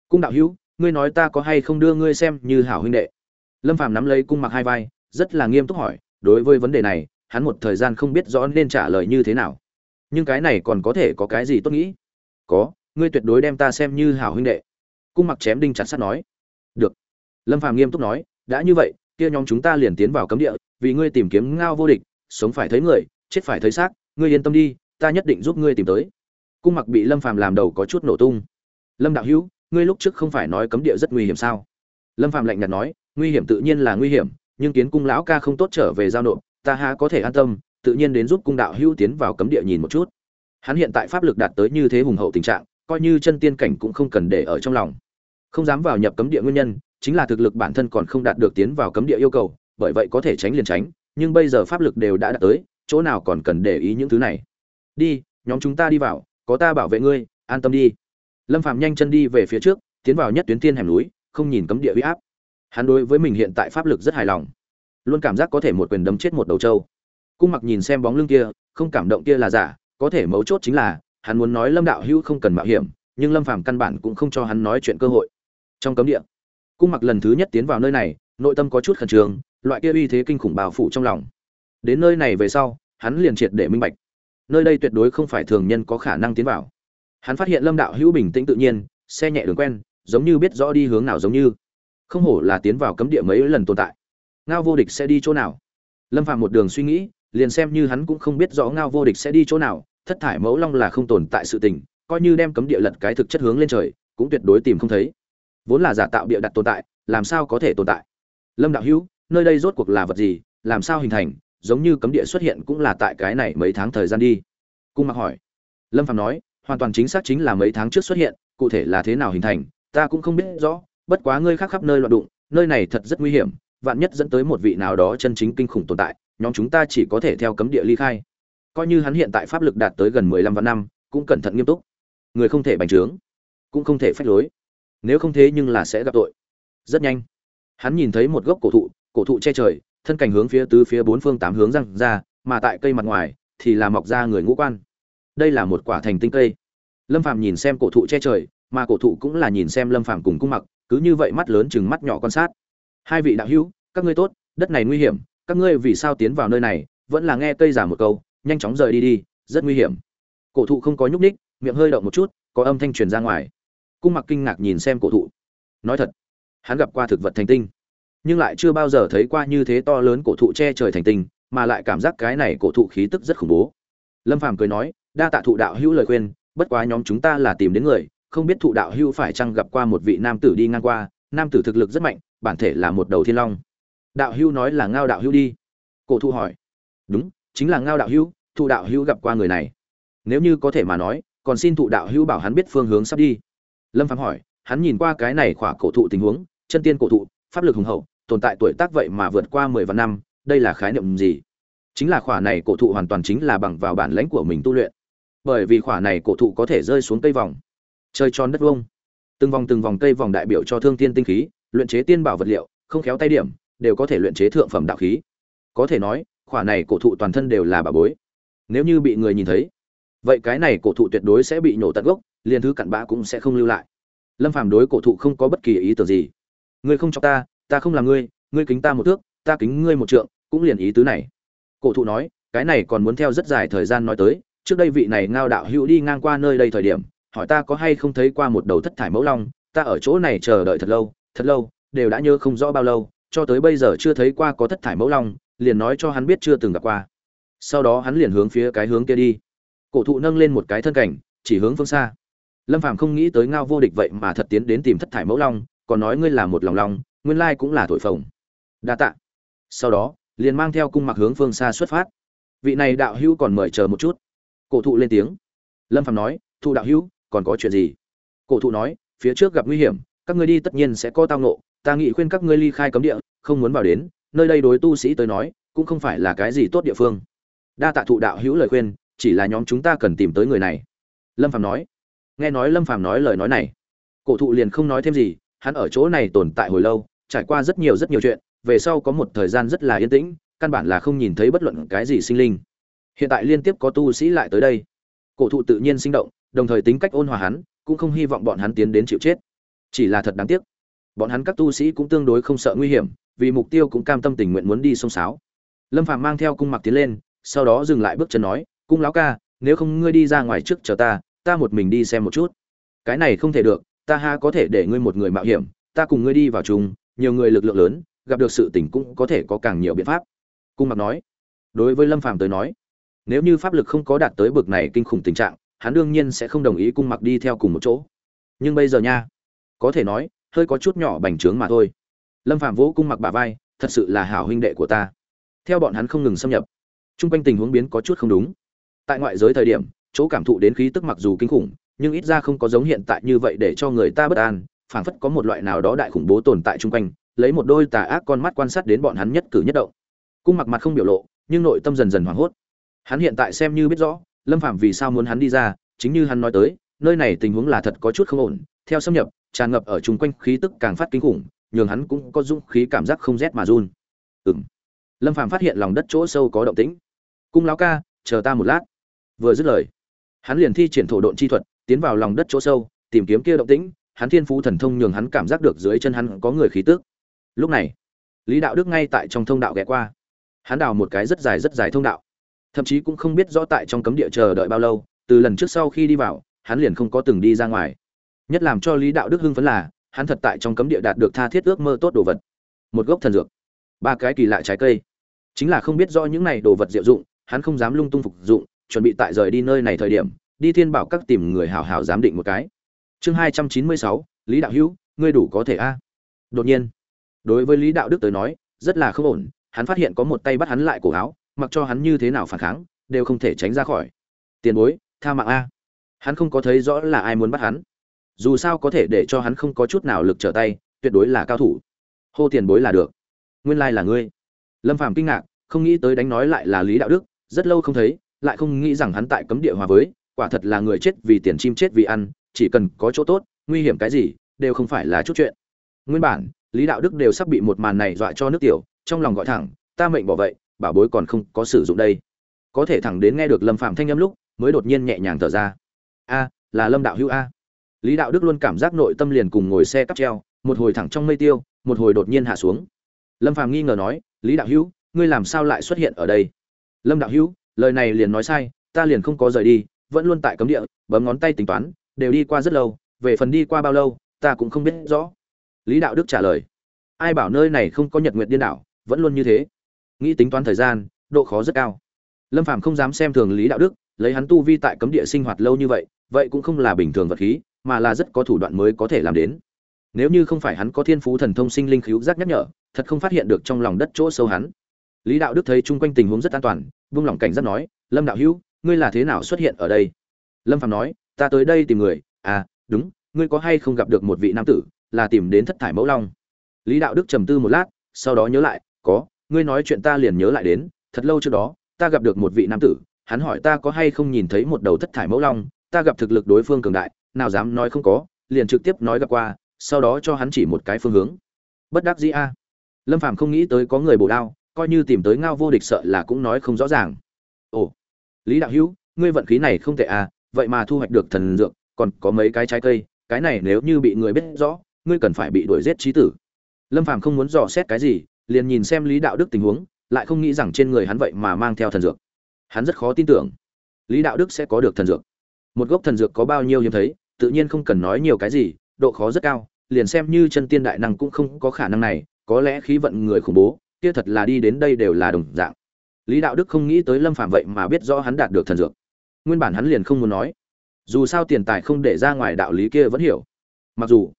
Cung đạo hữu, ngươi nói ta có hay không đưa ngươi xem như hảo huynh đệ? Lâm phàm nắm lấy cung mặc hai vai, rất là nghiêm túc hỏi, đối với vấn đề này, hắn một thời gian không biết rõ nên trả lời như thế nào. Nhưng cái này còn có thể có cái gì tốt nghĩ? Có, ngươi tuyệt đối đem ta xem như hảo huynh đệ. Cung mặc chém đinh chặt sắt nói. Được. Lâm phàm nghiêm túc nói, đã như vậy, kia nhóm chúng ta liền tiến vào cấm địa, vì ngươi tìm kiếm ngao vô địch sống phải thấy người, chết phải thấy xác, ngươi yên tâm đi, ta nhất định giúp ngươi tìm tới. Cung mặc bị lâm phàm làm đầu có chút nổ tung. Lâm đạo hữu, ngươi lúc trước không phải nói cấm địa rất nguy hiểm sao? Lâm phàm lạnh nhạt nói, nguy hiểm tự nhiên là nguy hiểm, nhưng kiến cung lão ca không tốt trở về giao nộp, ta há có thể an tâm, tự nhiên đến giúp cung đạo hữu tiến vào cấm địa nhìn một chút. Hắn hiện tại pháp lực đạt tới như thế hùng hậu tình trạng, coi như chân tiên cảnh cũng không cần để ở trong lòng. Không dám vào nhập cấm địa nguyên nhân, chính là thực lực bản thân còn không đạt được tiến vào cấm địa yêu cầu, bởi vậy có thể tránh liền tránh nhưng bây giờ pháp lực đều đã đạt tới, chỗ nào còn cần để ý những thứ này. Đi, nhóm chúng ta đi vào, có ta bảo vệ ngươi, an tâm đi. Lâm phạm nhanh chân đi về phía trước, tiến vào nhất tuyến tiên hẻm núi, không nhìn cấm địa uy áp. Hắn đối với mình hiện tại pháp lực rất hài lòng, luôn cảm giác có thể một quyền đấm chết một đầu trâu. Cung mặc nhìn xem bóng lưng kia, không cảm động kia là giả, có thể mấu chốt chính là, hắn muốn nói lâm đạo hữu không cần mạo hiểm, nhưng lâm phàm căn bản cũng không cho hắn nói chuyện cơ hội. Trong cấm địa, cung mặc lần thứ nhất tiến vào nơi này, nội tâm có chút khẩn trương loại kia uy thế kinh khủng bao phủ trong lòng. Đến nơi này về sau, hắn liền triệt để minh bạch. Nơi đây tuyệt đối không phải thường nhân có khả năng tiến vào. Hắn phát hiện lâm đạo hữu bình tĩnh tự nhiên, xe nhẹ đường quen, giống như biết rõ đi hướng nào giống như. Không hổ là tiến vào cấm địa mấy lần tồn tại. Ngao vô địch sẽ đi chỗ nào? Lâm phạm một đường suy nghĩ, liền xem như hắn cũng không biết rõ ngao vô địch sẽ đi chỗ nào, thất thải mẫu long là không tồn tại sự tình, coi như đem cấm địa lật cái thực chất hướng lên trời, cũng tuyệt đối tìm không thấy. Vốn là giả tạo địa đặt tồn tại, làm sao có thể tồn tại? Lâm đạo hữu nơi đây rốt cuộc là vật gì, làm sao hình thành, giống như cấm địa xuất hiện cũng là tại cái này mấy tháng thời gian đi. Cung mặc hỏi. Lâm phạm nói, hoàn toàn chính xác chính là mấy tháng trước xuất hiện, cụ thể là thế nào hình thành, ta cũng không biết rõ, bất quá ngươi khác khắp nơi loạn đụng, nơi này thật rất nguy hiểm, vạn nhất dẫn tới một vị nào đó chân chính kinh khủng tồn tại, nhóm chúng ta chỉ có thể theo cấm địa ly khai. Coi như hắn hiện tại pháp lực đạt tới gần mười lăm vạn năm, cũng cẩn thận nghiêm túc. Người không thể bành trướng, cũng không thể phách lối. Nếu không thế nhưng là sẽ gặp tội. Rất nhanh, hắn nhìn thấy một gốc cổ thụ cổ thụ che trời thân cảnh hướng phía tứ phía bốn phương tám hướng răng ra mà tại cây mặt ngoài thì là mọc ra người ngũ quan. Đây là một quả thành tinh cây. Lâm phàm nhìn xem cổ thụ che trời mà cổ thụ cũng là nhìn xem lâm phàm cùng cung mặc cứ như vậy mắt lớn chừng mắt nhỏ quan sát. Hai vị đạo hữu các ngươi tốt đất này nguy hiểm các ngươi vì sao tiến vào nơi này vẫn là nghe cây giả một câu nhanh chóng rời đi đi rất nguy hiểm. Cổ thụ không có nhúc nhích, miệng hơi động một chút có âm thanh truyền ra ngoài. Cung mặc kinh ngạc nhìn xem cổ thụ. Nói thật hắn gặp qua thực vật thành tinh nhưng lại chưa bao giờ thấy qua như thế to lớn cổ thụ che trời thành tinh mà lại cảm giác cái này cổ thụ khí tức rất khủng bố. Lâm phàm cười nói, đa tạ thụ đạo hữu lời khuyên, bất quá nhóm chúng ta là tìm đến người, không biết thụ đạo hữu phải chăng gặp qua một vị nam tử đi ngang qua, nam tử thực lực rất mạnh, bản thể là một đầu thiên long. Đạo hữu nói là ngao đạo hữu đi. Cổ thụ hỏi, đúng, chính là ngao đạo hữu, thụ đạo hữu gặp qua người này. Nếu như có thể mà nói, còn xin thụ đạo hữu bảo hắn biết phương hướng sắp đi. Lâm phàm hỏi, hắn nhìn qua cái này khỏa cổ thụ tình huống, chân tiên cổ thụ, pháp lực hùng hậu tồn tại tuổi tác vậy mà vượt qua mười vạn năm, đây là khái niệm gì? Chính là khỏa này cổ thụ hoàn toàn chính là bằng vào bản lãnh của mình tu luyện. Bởi vì khỏa này cổ thụ có thể rơi xuống cây vòng, chơi tròn đất vông từng vòng từng vòng cây vòng đại biểu cho thương thiên tinh khí, luyện chế tiên bảo vật liệu, không khéo tay điểm, đều có thể luyện chế thượng phẩm đạo khí. Có thể nói, khỏa này cổ thụ toàn thân đều là bà bối. Nếu như bị người nhìn thấy, vậy cái này cổ thụ tuyệt đối sẽ bị nhổ tận gốc, liền thứ cặn bã cũng sẽ không lưu lại. Lâm phàm đối cổ thụ không có bất kỳ ý tưởng gì. Ngươi không cho ta ta không làm ngươi ngươi kính ta một thước, ta kính ngươi một trượng, cũng liền ý tứ này. Cổ thụ nói, cái này còn muốn theo rất dài thời gian nói tới, trước đây vị này ngao đạo hữu đi ngang qua nơi đây thời điểm, hỏi ta có hay không thấy qua một đầu thất thải mẫu long, ta ở chỗ này chờ đợi thật lâu thật lâu, đều đã nhớ không rõ bao lâu, cho tới bây giờ chưa thấy qua có thất thải mẫu long, liền nói cho hắn biết chưa từng gặp qua. Sau đó hắn liền hướng phía cái hướng kia đi. Cổ thụ nâng lên một cái thân cảnh, chỉ hướng phương xa. Lâm phàm không nghĩ tới ngao vô địch vậy mà thật tiến đến tìm thất thải mẫu long, còn nói ngươi là một lòng lòng nguyên lai cũng là thổi phồng. Đa tạ. Sau đó, liền mang theo cung mặc hướng phương xa xuất phát. Vị này đạo hữu còn mời chờ một chút. Cổ thụ lên tiếng. Lâm phạm nói, thụ đạo hữu, còn có chuyện gì? Cổ thụ nói, phía trước gặp nguy hiểm, các ngươi đi tất nhiên sẽ có tao nộ ta nghĩ khuyên các ngươi ly khai cấm địa, không muốn vào đến. Nơi đây đối tu sĩ tới nói, cũng không phải là cái gì tốt địa phương. Đa tạ thụ đạo hữu lời khuyên, chỉ là nhóm chúng ta cần tìm tới người này. Lâm phàm nói. Nghe nói lâm phàm nói lời nói này, cổ thụ liền không nói thêm gì, hắn ở chỗ này tồn tại hồi lâu trải qua rất nhiều rất nhiều chuyện, về sau có một thời gian rất là yên tĩnh, căn bản là không nhìn thấy bất luận cái gì sinh linh. Hiện tại liên tiếp có tu sĩ lại tới đây. Cổ thụ tự nhiên sinh động, đồng thời tính cách ôn hòa hắn, cũng không hy vọng bọn hắn tiến đến chịu chết. Chỉ là thật đáng tiếc. Bọn hắn các tu sĩ cũng tương đối không sợ nguy hiểm, vì mục tiêu cũng cam tâm tình nguyện muốn đi sông sáo. Lâm phàm mang theo cung mặc tiến lên, sau đó dừng lại bước chân nói, cung lão ca, nếu không ngươi đi ra ngoài trước chờ ta ta một mình đi xem một chút. Cái này không thể được, ta ha có thể để ngươi một người mạo hiểm, ta cùng ngươi đi vào chung nhiều người lực lượng lớn, gặp được sự tình cũng có thể có càng nhiều biện pháp. Cung mặc nói, đối với lâm phàm tới nói, nếu như pháp lực không có đạt tới bực này kinh khủng tình trạng, hắn đương nhiên sẽ không đồng ý cung mặc đi theo cùng một chỗ. Nhưng bây giờ nha, có thể nói, hơi có chút nhỏ bành trướng mà thôi. Lâm phạm vỗ cung mặc bà vai, thật sự là hảo huynh đệ của ta. Theo bọn hắn không ngừng xâm nhập t r u n g quanh tình huống biến có chút không đúng. Tại ngoại giới thời điểm, chỗ cảm thụ đến khí tức mặc dù kinh khủng, nhưng ít ra không có giống hiện tại như vậy để cho người ta bất an phảng phất có một loại nào đó đại khủng bố tồn tại chung quanh, lấy một đôi tà ác con mắt quan sát đến bọn hắn nhất cử nhất động. Cung mặc mặt không biểu lộ, nhưng nội tâm dần dần hoảng hốt. Hắn hiện tại xem như biết rõ, lâm phạm vì sao muốn hắn đi ra, chính như hắn nói tới, nơi này tình huống là thật có chút không ổn, theo xâm nhập, tràn ngập ở chung quanh khí tức càng phát kinh khủng, nhường hắn cũng có dũng khí cảm giác không rét mà run. Ừm. Lâm Phạm phát hiện lòng đất chỗ sâu có động tĩnh. Cung lão ca, chờ ta một lát. Vừa dứt lời, hắn liền thi triển thổ độn chi thuật, tiến vào lòng đất chỗ sâu, tìm kiếm kia động tĩnh hắn thiên phú thần thông nhường hắn cảm giác được dưới chân hắn có người khí tức. Lúc này, lý đạo đức ngay tại trong thông đạo ghé qua. Hắn đào một cái rất dài rất dài thông đạo. Thậm chí cũng không biết rõ tại trong cấm địa chờ đợi bao lâu, từ lần trước sau khi đi vào, hắn liền không có từng đi ra ngoài. Nhất làm cho lý đạo đức hưng phấn là, hắn thật tại trong cấm địa đạt được tha thiết ước mơ tốt đồ vật. Một gốc thần dược, ba cái kỳ lạ trái cây. Chính là không biết do những này đồ vật diệu dụng, hắn không dám lung tung phục dụng, chuẩn bị tại rời đi nơi này thời điểm, đi thiên bảo các tìm người hảo hảo giám định một cái chương hai trăm chín mươi sáu, lý đạo hữu, ngươi đủ có thể a. Đột nhiên, đối với lý đạo đức tới nói, rất là không ổn, hắn phát hiện có một tay bắt hắn lại cổ áo, mặc cho hắn như thế nào phản kháng, đều không thể tránh ra khỏi. Tiền bối, tha mạng a. Hắn không có thấy rõ là ai muốn bắt hắn. Dù sao có thể để cho hắn không có chút nào lực trở tay, tuyệt đối là cao thủ. Hô tiền bối là được. Nguyên lai là ngươi. Lâm phàm kinh ngạc, không nghĩ tới đánh nói lại là lý đạo đức, rất lâu không thấy, lại không nghĩ rằng hắn tại cấm địa hòa với, quả thật là người chết vì tiền chim chết vì ăn chỉ cần có chỗ tốt, nguy hiểm cái gì, đều không phải là chút chuyện. Nguyên bản, lý đạo đức đều sắp bị một màn này dọa cho nước tiểu, trong lòng gọi thẳng, ta mệnh bỏ vậy bảo bối còn không có sử dụng đây. Có thể thẳng đến nghe được lâm phạm thanh âm lúc, mới đột nhiên nhẹ nhàng thở ra. A, là lâm đạo hữu a. Lý đạo đức luôn cảm giác nội tâm liền cùng ngồi xe cắp treo, một hồi thẳng trong mây tiêu, một hồi đột nhiên hạ xuống. Lâm phàm nghi ngờ nói, lý đạo hữu, ngươi làm sao lại xuất hiện ở đây? Lâm đạo hữu, lời này liền nói sai, ta liền không có rời đi, vẫn luôn tại cấm địa, bấm ngón tay tính toán đều đi qua rất lâu, về phần đi qua bao lâu, ta cũng không biết rõ. Lý đạo đức trả lời. Ai bảo nơi này không có nhật nguyện điên đảo, vẫn luôn như thế. Nghĩ tính toán thời gian, độ khó rất cao. Lâm phàm không dám xem thường lý đạo đức, lấy hắn tu vi tại cấm địa sinh hoạt lâu như vậy vậy cũng không là bình thường vật khí, mà là rất có thủ đoạn mới có thể làm đến. Nếu như không phải hắn có thiên phú thần thông sinh linh khiếu giác nhắc nhở, thật không phát hiện được trong lòng đất chỗ sâu hắn. Lý đạo đức thấy chung quanh tình huống rất an toàn, vung lòng cảnh rất nói, lâm đạo hữu, ngươi là thế nào xuất hiện ở đây? Lâm phạm nói ta tới đây tìm người. À đúng, ngươi có hay không gặp được một vị nam tử, là tìm đến thất thải mẫu long. Lý đạo đức trầm tư một lát, sau đó nhớ lại, có, ngươi nói chuyện ta liền nhớ lại đến, thật lâu trước đó, ta gặp được một vị nam tử, hắn hỏi ta có hay không nhìn thấy một đầu thất thải mẫu long, ta gặp thực lực đối phương cường đại, nào dám nói không có, liền trực tiếp nói gặp qua, sau đó cho hắn chỉ một cái phương hướng. Bất đắc dĩ a. Lâm phàm không nghĩ tới có người bổ đao, coi như tìm tới ngao vô địch sợ là cũng nói không rõ ràng. Ồ, lý đạo hữu, ngươi vận khí này không tệ a vậy mà thu hoạch được thần dược, còn có mấy cái trái cây, cái này nếu như bị người biết rõ, ngươi cần phải bị đuổi giết trí tử. Lâm phàm không muốn dò xét cái gì, liền nhìn xem lý đạo đức tình huống, lại không nghĩ rằng trên người hắn vậy mà mang theo thần dược. Hắn rất khó tin tưởng. Lý đạo đức sẽ có được thần dược. Một gốc thần dược có bao nhiêu hiếm thấy, tự nhiên không cần nói nhiều cái gì, độ khó rất cao, liền xem như chân tiên đại năng cũng không có khả năng này, có lẽ khí vận người khủng bố, kia thật là đi đến đây đều là đồng dạng. Lý đạo đức không nghĩ tới lâm phạm vậy mà biết rõ hắn đạt được thần dược nguyên bản hắn liền không muốn nói. Dù sao tiền tài không để ra ngoài đạo lý kia vẫn hiểu. Mặc dù,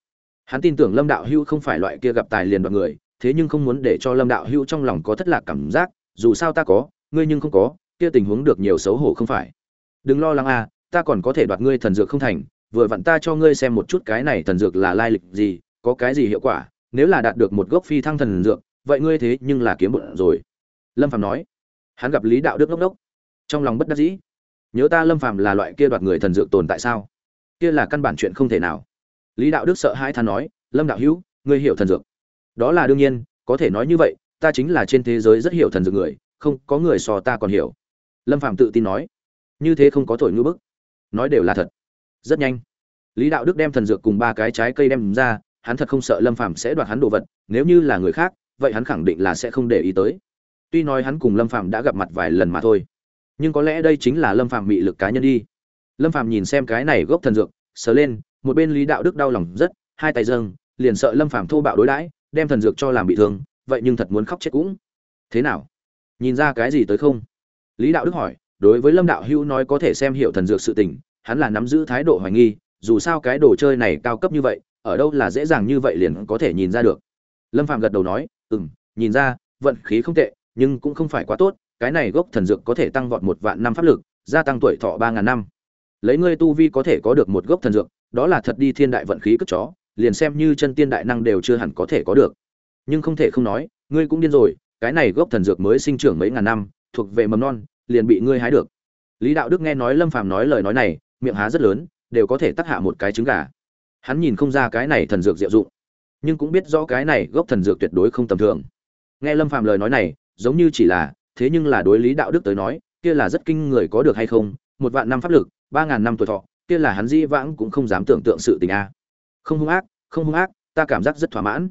hắn tin tưởng lâm đạo Hưu không phải loại kia gặp tài liền đoạt người, thế nhưng không muốn để cho lâm đạo Hưu trong lòng có thất lạc cảm giác, dù sao ta có, ngươi nhưng không có, kia tình huống được nhiều xấu hổ không phải. Đừng lo lắng a ta còn có thể đoạt ngươi thần dược không thành, vừa vặn ta cho ngươi xem một chút cái này thần dược là lai lịch gì, có cái gì hiệu quả, nếu là đạt được một gốc phi thăng thần dược, vậy ngươi thế nhưng là kiếm bụng rồi. Lâm phạm nói. Hắn gặp lý đạo đức ngốc đốc trong lòng bất đắc dĩ nhớ ta lâm phạm là loại kia đoạt người thần dược tồn tại sao? Kia là căn bản chuyện không thể nào. Lý đạo đức sợ hãi than nói, lâm đạo hữu, ngươi hiểu thần dược. Đó là đương nhiên, có thể nói như vậy, ta chính là trên thế giới rất hiểu thần dược người, không, có người so ta còn hiểu. Lâm phạm tự tin nói, như thế không có thổi ngữ bức. Nói đều là thật. Rất nhanh. Lý đạo đức đem thần dược cùng ba cái trái cây đem ra, hắn thật không sợ lâm phạm sẽ đoạt hắn đồ vật, nếu như là người khác, vậy hắn khẳng định là sẽ không để ý tới. Tuy nói hắn cùng lâm phạm đã gặp mặt vài lần mà thôi nhưng có lẽ đây chính là lâm phạm bị lực cá nhân đi. Lâm phạm nhìn xem cái này gốc thần dược, sờ lên, một bên lý đạo đức đau lòng rất, hai tay dâng, liền sợ lâm phạm thô bạo đối đãi, đem thần dược cho làm bị thương, vậy nhưng thật muốn khóc chết cũng. Thế nào? Nhìn ra cái gì tới không? Lý đạo đức hỏi, đối với lâm đạo hữu nói có thể xem hiểu thần dược sự tình, hắn là nắm giữ thái độ hoài nghi, dù sao cái đồ chơi này cao cấp như vậy, ở đâu là dễ dàng như vậy liền có thể nhìn ra được. Lâm phạm gật đầu nói ừ m nhìn ra, vận khí không tệ, nhưng cũng không phải quá tốt cái này gốc thần dược có thể tăng vọt một vạn năm pháp lực, gia tăng tuổi thọ ba ngàn năm. Lấy ngươi tu vi có thể có được một gốc thần dược, đó là thật đi thiên đại vận khí cất chó, liền xem như chân tiên đại năng đều chưa hẳn có thể có được. Nhưng không thể không nói, ngươi cũng điên rồi, cái này gốc thần dược mới sinh trưởng mấy ngàn năm, thuộc về mầm non, liền bị ngươi hái được. Lý đạo đức nghe nói lâm phàm nói lời nói này, miệng há rất lớn, đều có thể tắc hạ một cái trứng gà. Hắn nhìn không ra cái này thần dược diệu dụng, nhưng cũng biết rõ cái này gốc thần dược tuyệt đối không tầm thường. Nghe lâm phàm lời nói này, giống như chỉ là thế nhưng là đối lý đạo đức tới nói, kia là rất kinh người có được hay không, một vạn năm pháp lực, ba ngàn năm tuổi thọ, kia là hắn dĩ vãng cũng không dám tưởng tượng sự tình a. Không hung ác, không hung ác, ta cảm giác rất thỏa mãn.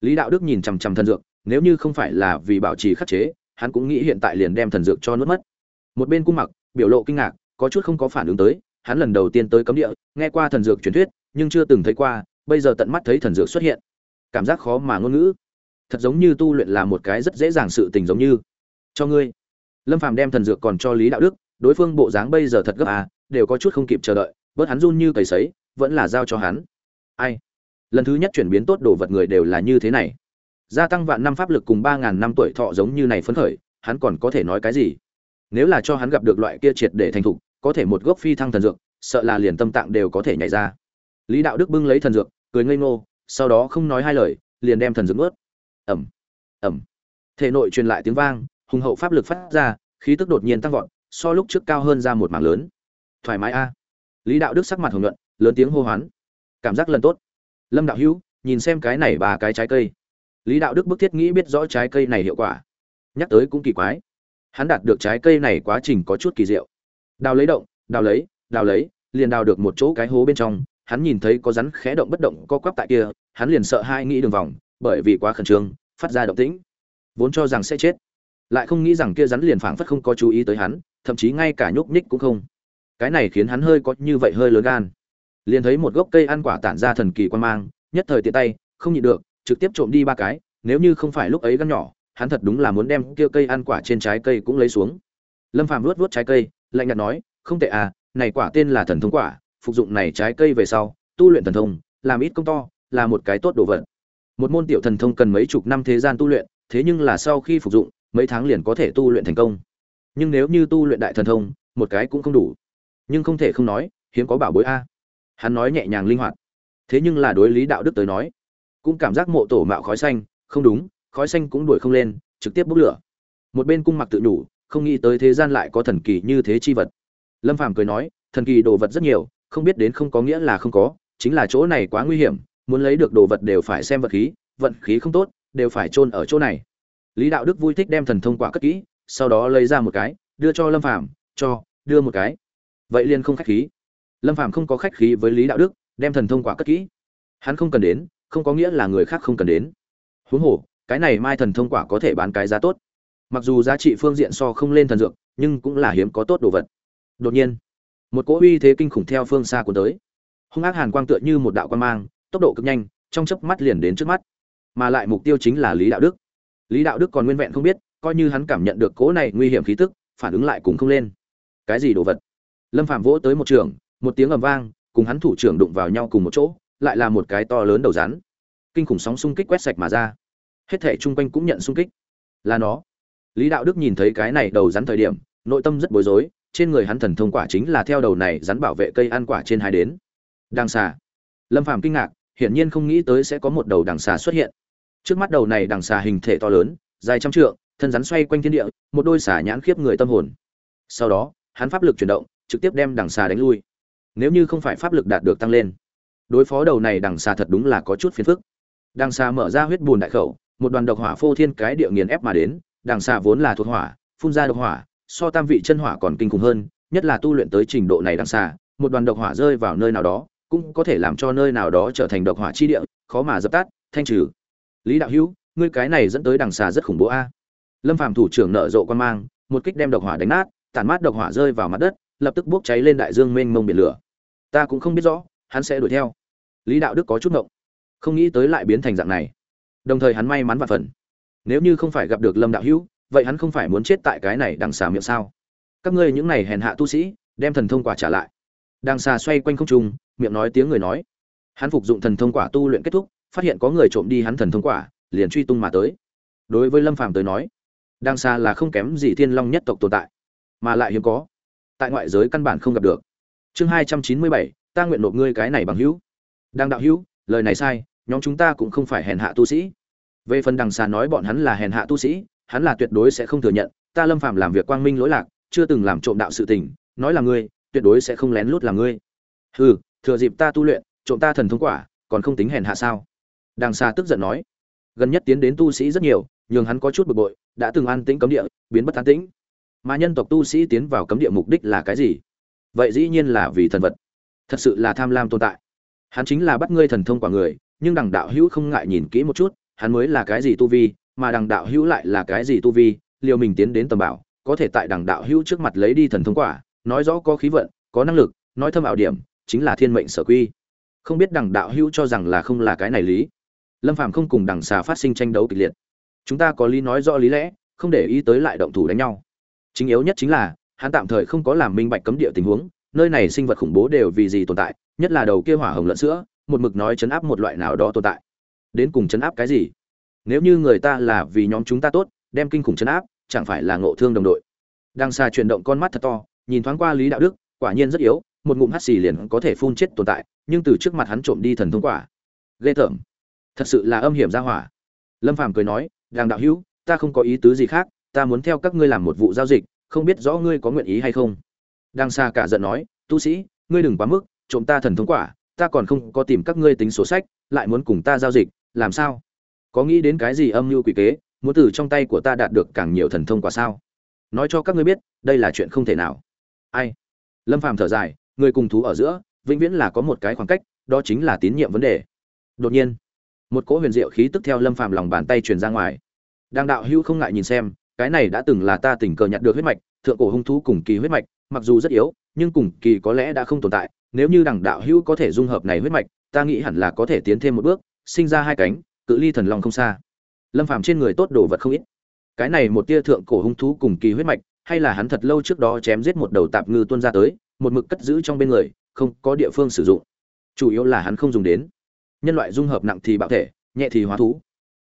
Lý đạo đức nhìn chằm chằm thần dược, nếu như không phải là vì bảo trì khắc chế, hắn cũng nghĩ hiện tại liền đem thần dược cho nuốt mất. Một bên cung mặc, biểu lộ kinh ngạc, có chút không có phản ứng tới, hắn lần đầu tiên tới cấm địa, nghe qua thần dược truyền thuyết, nhưng chưa từng thấy qua, bây giờ tận mắt thấy thần dược xuất hiện. Cảm giác khó mà ngôn ngữ. Thật giống như tu luyện là một cái rất dễ dàng sự tình giống như cho ngươi. Lâm phàm đem thần dược còn cho lý đạo đức, đối phương bộ dáng bây giờ thật gấp à đều có chút không kịp chờ đợi, bớt hắn run như cầy sấy, vẫn là giao cho hắn. Ai? Lần thứ nhất chuyển biến tốt đồ vật người đều là như thế này. Gia tăng vạn năm pháp lực cùng ba ngàn năm tuổi thọ giống như này phấn khởi, hắn còn có thể nói cái gì? Nếu là cho hắn gặp được loại kia triệt để thành thục, có thể một gốc phi thăng thần dược, sợ là liền tâm tạng đều có thể nhảy ra. Lý đạo đức bưng lấy thần dược, cười ngây ngô, sau đó không nói hai lời, liền đem thần dược ướt ẩm ẩm thể nội truyền lại tiếng vang hùng hậu pháp lực phát ra, khí tức đột nhiên tăng vọt, so lúc trước cao hơn ra một mảng lớn. Thoải mái a. Lý đạo đức sắc mặt hồng nhuận, lớn tiếng hô hoán. Cảm giác lần tốt. Lâm đạo hữu, nhìn xem cái này bà cái trái cây. Lý đạo đức bức thiết nghĩ biết rõ trái cây này hiệu quả. Nhắc tới cũng kỳ quái. Hắn đạt được trái cây này quá trình có chút kỳ diệu. Đào lấy động, đào lấy đào lấy, liền đào được một chỗ cái hố bên trong. Hắn nhìn thấy có rắn khẽ động bất động co quắp tại kia, hắn liền sợ hai nghĩ đường vòng, bởi vì quá khẩn trương, phát ra động tĩnh. Vốn cho rằng sẽ chết lại không nghĩ rằng kia rắn liền phảng phất không có chú ý tới hắn, thậm chí ngay cả nhúc nhích cũng không. Cái này khiến hắn hơi có như vậy hơi lớn gan. Liền thấy một gốc cây ăn quả tản ra thần kỳ quan mang, nhất thời tiện tay, không nhịn được, trực tiếp trộm đi ba cái, nếu như không phải lúc ấy gắn nhỏ, hắn thật đúng là muốn đem kia cây ăn quả trên trái cây cũng lấy xuống. Lâm phàm luốt luốt trái cây, lạnh nhạt nói, không tệ à này quả tên là thần thông quả, phục dụng này trái cây về sau, tu luyện thần thông, làm ít công to, là một cái tốt đồ vật. Một môn tiểu thần thông cần mấy chục năm thế gian tu luyện, thế nhưng là sau khi phục dụng mấy tháng liền có thể tu luyện thành công. Nhưng nếu như tu luyện đại thần thông, một cái cũng không đủ. Nhưng không thể không nói, hiếm có bảo bối a. Hắn nói nhẹ nhàng linh hoạt. Thế nhưng là đối lý đạo đức tới nói, cũng cảm giác mộ tổ mạo khói xanh, không đúng, khói xanh cũng đuổi không lên, trực tiếp bốc lửa. Một bên cung mặc tự đủ không nghĩ tới thế gian lại có thần kỳ như thế chi vật. Lâm phàm cười nói, thần kỳ đồ vật rất nhiều, không biết đến không có nghĩa là không có, chính là chỗ này quá nguy hiểm, muốn lấy được đồ vật đều phải xem vật khí, vận khí không tốt, đều phải chôn ở chỗ này lý đạo đức vui thích đem thần thông quả cất kỹ, sau đó lấy ra một cái, đưa cho lâm phàm, cho, đưa một cái. Vậy liền không khách khí. Lâm phàm không có khách khí với lý đạo đức, đem thần thông quả cất kỹ. Hắn không cần đến, không có nghĩa là người khác không cần đến. Huống hồ, cái này mai thần thông quả có thể bán cái giá tốt. Mặc dù giá trị phương diện so không lên thần dược, nhưng cũng là hiếm có tốt đồ vật. Đột nhiên, một cỗ uy thế kinh khủng theo phương xa cuốn tới. Hung ác hàn quang tựa như một đạo quan mang, tốc độ cực nhanh, trong chớp mắt liền đến trước mắt. Mà lại mục tiêu chính là lý đạo đức lý đạo đức còn nguyên vẹn không biết, coi như hắn cảm nhận được cỗ này nguy hiểm khí tức, phản ứng lại cùng không lên. Cái gì đồ vật? Lâm phạm vỗ tới một trường, một tiếng ầm vang, cùng hắn thủ trưởng đụng vào nhau cùng một chỗ, lại là một cái to lớn đầu rắn. Kinh khủng sóng xung kích quét sạch mà ra. Hết thể chung quanh cũng nhận xung kích. Là nó. Lý đạo đức nhìn thấy cái này đầu rắn thời điểm, nội tâm rất bối rối, trên người hắn thần thông quả chính là theo đầu này rắn bảo vệ cây ăn quả trên hai đến. Đằng xà. Lâm phàm kinh ngạc, hiển nhiên không nghĩ tới sẽ có một đầu đằng xà xuất hiện trước mắt đầu này đằng xà hình thể to lớn, dài trăm trượng, thân rắn xoay quanh thiên địa, một đôi xà nhãn khiếp người tâm hồn. Sau đó, hắn pháp lực chuyển động, trực tiếp đem đằng xà đánh lui. Nếu như không phải pháp lực đạt được tăng lên, đối phó đầu này đằng xà thật đúng là có chút phiền phức. Đằng xà mở ra huyết bùn đại khẩu, một đoàn độc hỏa phô thiên cái địa nghiền ép mà đến, đằng xà vốn là thuộc hỏa, phun ra độc hỏa, so tam vị chân hỏa còn kinh khủng hơn, nhất là tu luyện tới trình độ này đằng xà, một đoàn độc hỏa rơi vào nơi nào đó, cũng có thể làm cho nơi nào đó trở thành độc hỏa chi địa, khó mà dập tắt, thanh trừ lý đạo hữu, ngươi cái này dẫn tới đằng xà rất khủng bố a. Lâm phàm thủ trưởng nợ rộ quan mang, một kích đem độc hỏa đánh nát, tản mát độc hỏa rơi vào mặt đất, lập tức bốc cháy lên đại dương mênh mông biển lửa. Ta cũng không biết rõ, hắn sẽ đuổi theo. Lý đạo đức có chút ngộng, không nghĩ tới lại biến thành dạng này. Đồng thời hắn may mắn và phần. Nếu như không phải gặp được lâm đạo hữu, vậy hắn không phải muốn chết tại cái này đằng xà miệng sao? Các ngươi những này hèn hạ tu sĩ, đem thần thông quả trả lại. Đằng xà xoay quanh không trung, miệng nói tiếng người nói. Hắn phục dụng thần thông quả tu luyện kết thúc phát hiện có người trộm đi hắn thần thông quả, liền truy tung mà tới. Đối với lâm phàm tới nói đằng xa là không kém gì thiên long nhất tộc tồn tại, mà lại hiếm có. Tại ngoại giới căn bản không gặp được. Chương hai trăm chín mươi bảy, ta nguyện nộp ngươi cái này bằng hữu. Đang đạo hữu, lời này sai, nhóm chúng ta cũng không phải hèn hạ tu sĩ. Về phần đằng xa nói bọn hắn là hèn hạ tu sĩ, hắn là tuyệt đối sẽ không thừa nhận, ta lâm phàm làm việc quang minh lỗi lạc, chưa từng làm trộm đạo sự tình, nói là ngươi, tuyệt đối sẽ không lén lút là ngươi. Hừ, thừa dịp ta tu luyện, trộm ta thần thông quả, còn không tính hèn hạ sao? Đằng Sa tức giận nói, gần nhất tiến đến tu sĩ rất nhiều nhưng hắn có chút bực bội, đã từng an tĩnh cấm địa, biến bất an tĩnh. Mà nhân tộc tu sĩ tiến vào cấm địa mục đích là cái gì? Vậy dĩ nhiên là vì thần vật. Thật sự là tham lam tồn tại. Hắn chính là bắt ngươi thần thông quả người, nhưng đằng đạo hữu không ngại nhìn kỹ một chút, hắn mới là cái gì tu vi, mà đằng đạo hữu lại là cái gì tu vi, liều mình tiến đến tầm bảo, có thể tại đằng đạo hữu trước mặt lấy đi thần thông quả, nói rõ có khí vận, có năng lực, nói thâm ảo điểm, chính là thiên mệnh sở quy. Không biết đằng đạo hữu cho rằng là không là cái này lý lâm phàm không cùng đằng xà phát sinh tranh đấu kịch liệt. Chúng ta có lý nói rõ lý lẽ, không để ý tới lại động thủ đánh nhau. Chính yếu nhất chính là, hắn tạm thời không có làm minh bạch cấm địa tình huống, nơi này sinh vật khủng bố đều vì gì tồn tại, nhất là đầu kia hỏa hồng lẫn sữa, một mực nói chấn áp một loại nào đó tồn tại. Đến cùng chấn áp cái gì? Nếu như người ta là vì nhóm chúng ta tốt, đem kinh khủng chấn áp, chẳng phải là ngộ thương đồng đội. Đang xa chuyển động con mắt thật to, nhìn thoáng qua lý đạo đức, quả nhiên rất yếu, một ngụm hắt xì liền có thể phun chết tồn tại, nhưng từ trước mặt hắn trộm đi thần thông quả. Ghê tởm thật sự là âm hiểm ra hỏa. Lâm phàm cười nói, đàng đạo hữu, ta không có ý tứ gì khác, ta muốn theo các ngươi làm một vụ giao dịch, không biết rõ ngươi có nguyện ý hay không. Đang xa cả giận nói, tu sĩ, ngươi đừng quá mức, trộm ta thần thông quả, ta còn không có tìm các ngươi tính sổ sách, lại muốn cùng ta giao dịch, làm sao? Có nghĩ đến cái gì âm mưu quỷ kế, muốn từ trong tay của ta đạt được càng nhiều thần thông quả sao? Nói cho các ngươi biết, đây là chuyện không thể nào. Ai? Lâm phàm thở dài, người cùng thú ở giữa, vĩnh viễn là có một cái khoảng cách, đó chính là tín nhiệm vấn đề. Đột nhiên một cỗ huyền diệu khí tức theo lâm phàm lòng bàn tay truyền ra ngoài. Đang đạo hữu không ngại nhìn xem, cái này đã từng là ta tình cờ nhặt được huyết mạch, thượng cổ hung thú cùng kỳ huyết mạch, mặc dù rất yếu, nhưng cùng kỳ có lẽ đã không tồn tại, nếu như đằng đạo hữu có thể dung hợp này huyết mạch, ta nghĩ hẳn là có thể tiến thêm một bước, sinh ra hai cánh, cự ly thần long không xa. Lâm phàm trên người tốt đồ vật không ít. Cái này một tia thượng cổ hung thú cùng kỳ huyết mạch, hay là hắn thật lâu trước đó chém giết một đầu tạp ngư tuôn ra tới, một mực cất giữ trong bên người, không có địa phương sử dụng. Chủ yếu là hắn không dùng đến nhân loại dung hợp nặng thì bạo thể, nhẹ thì hóa thú.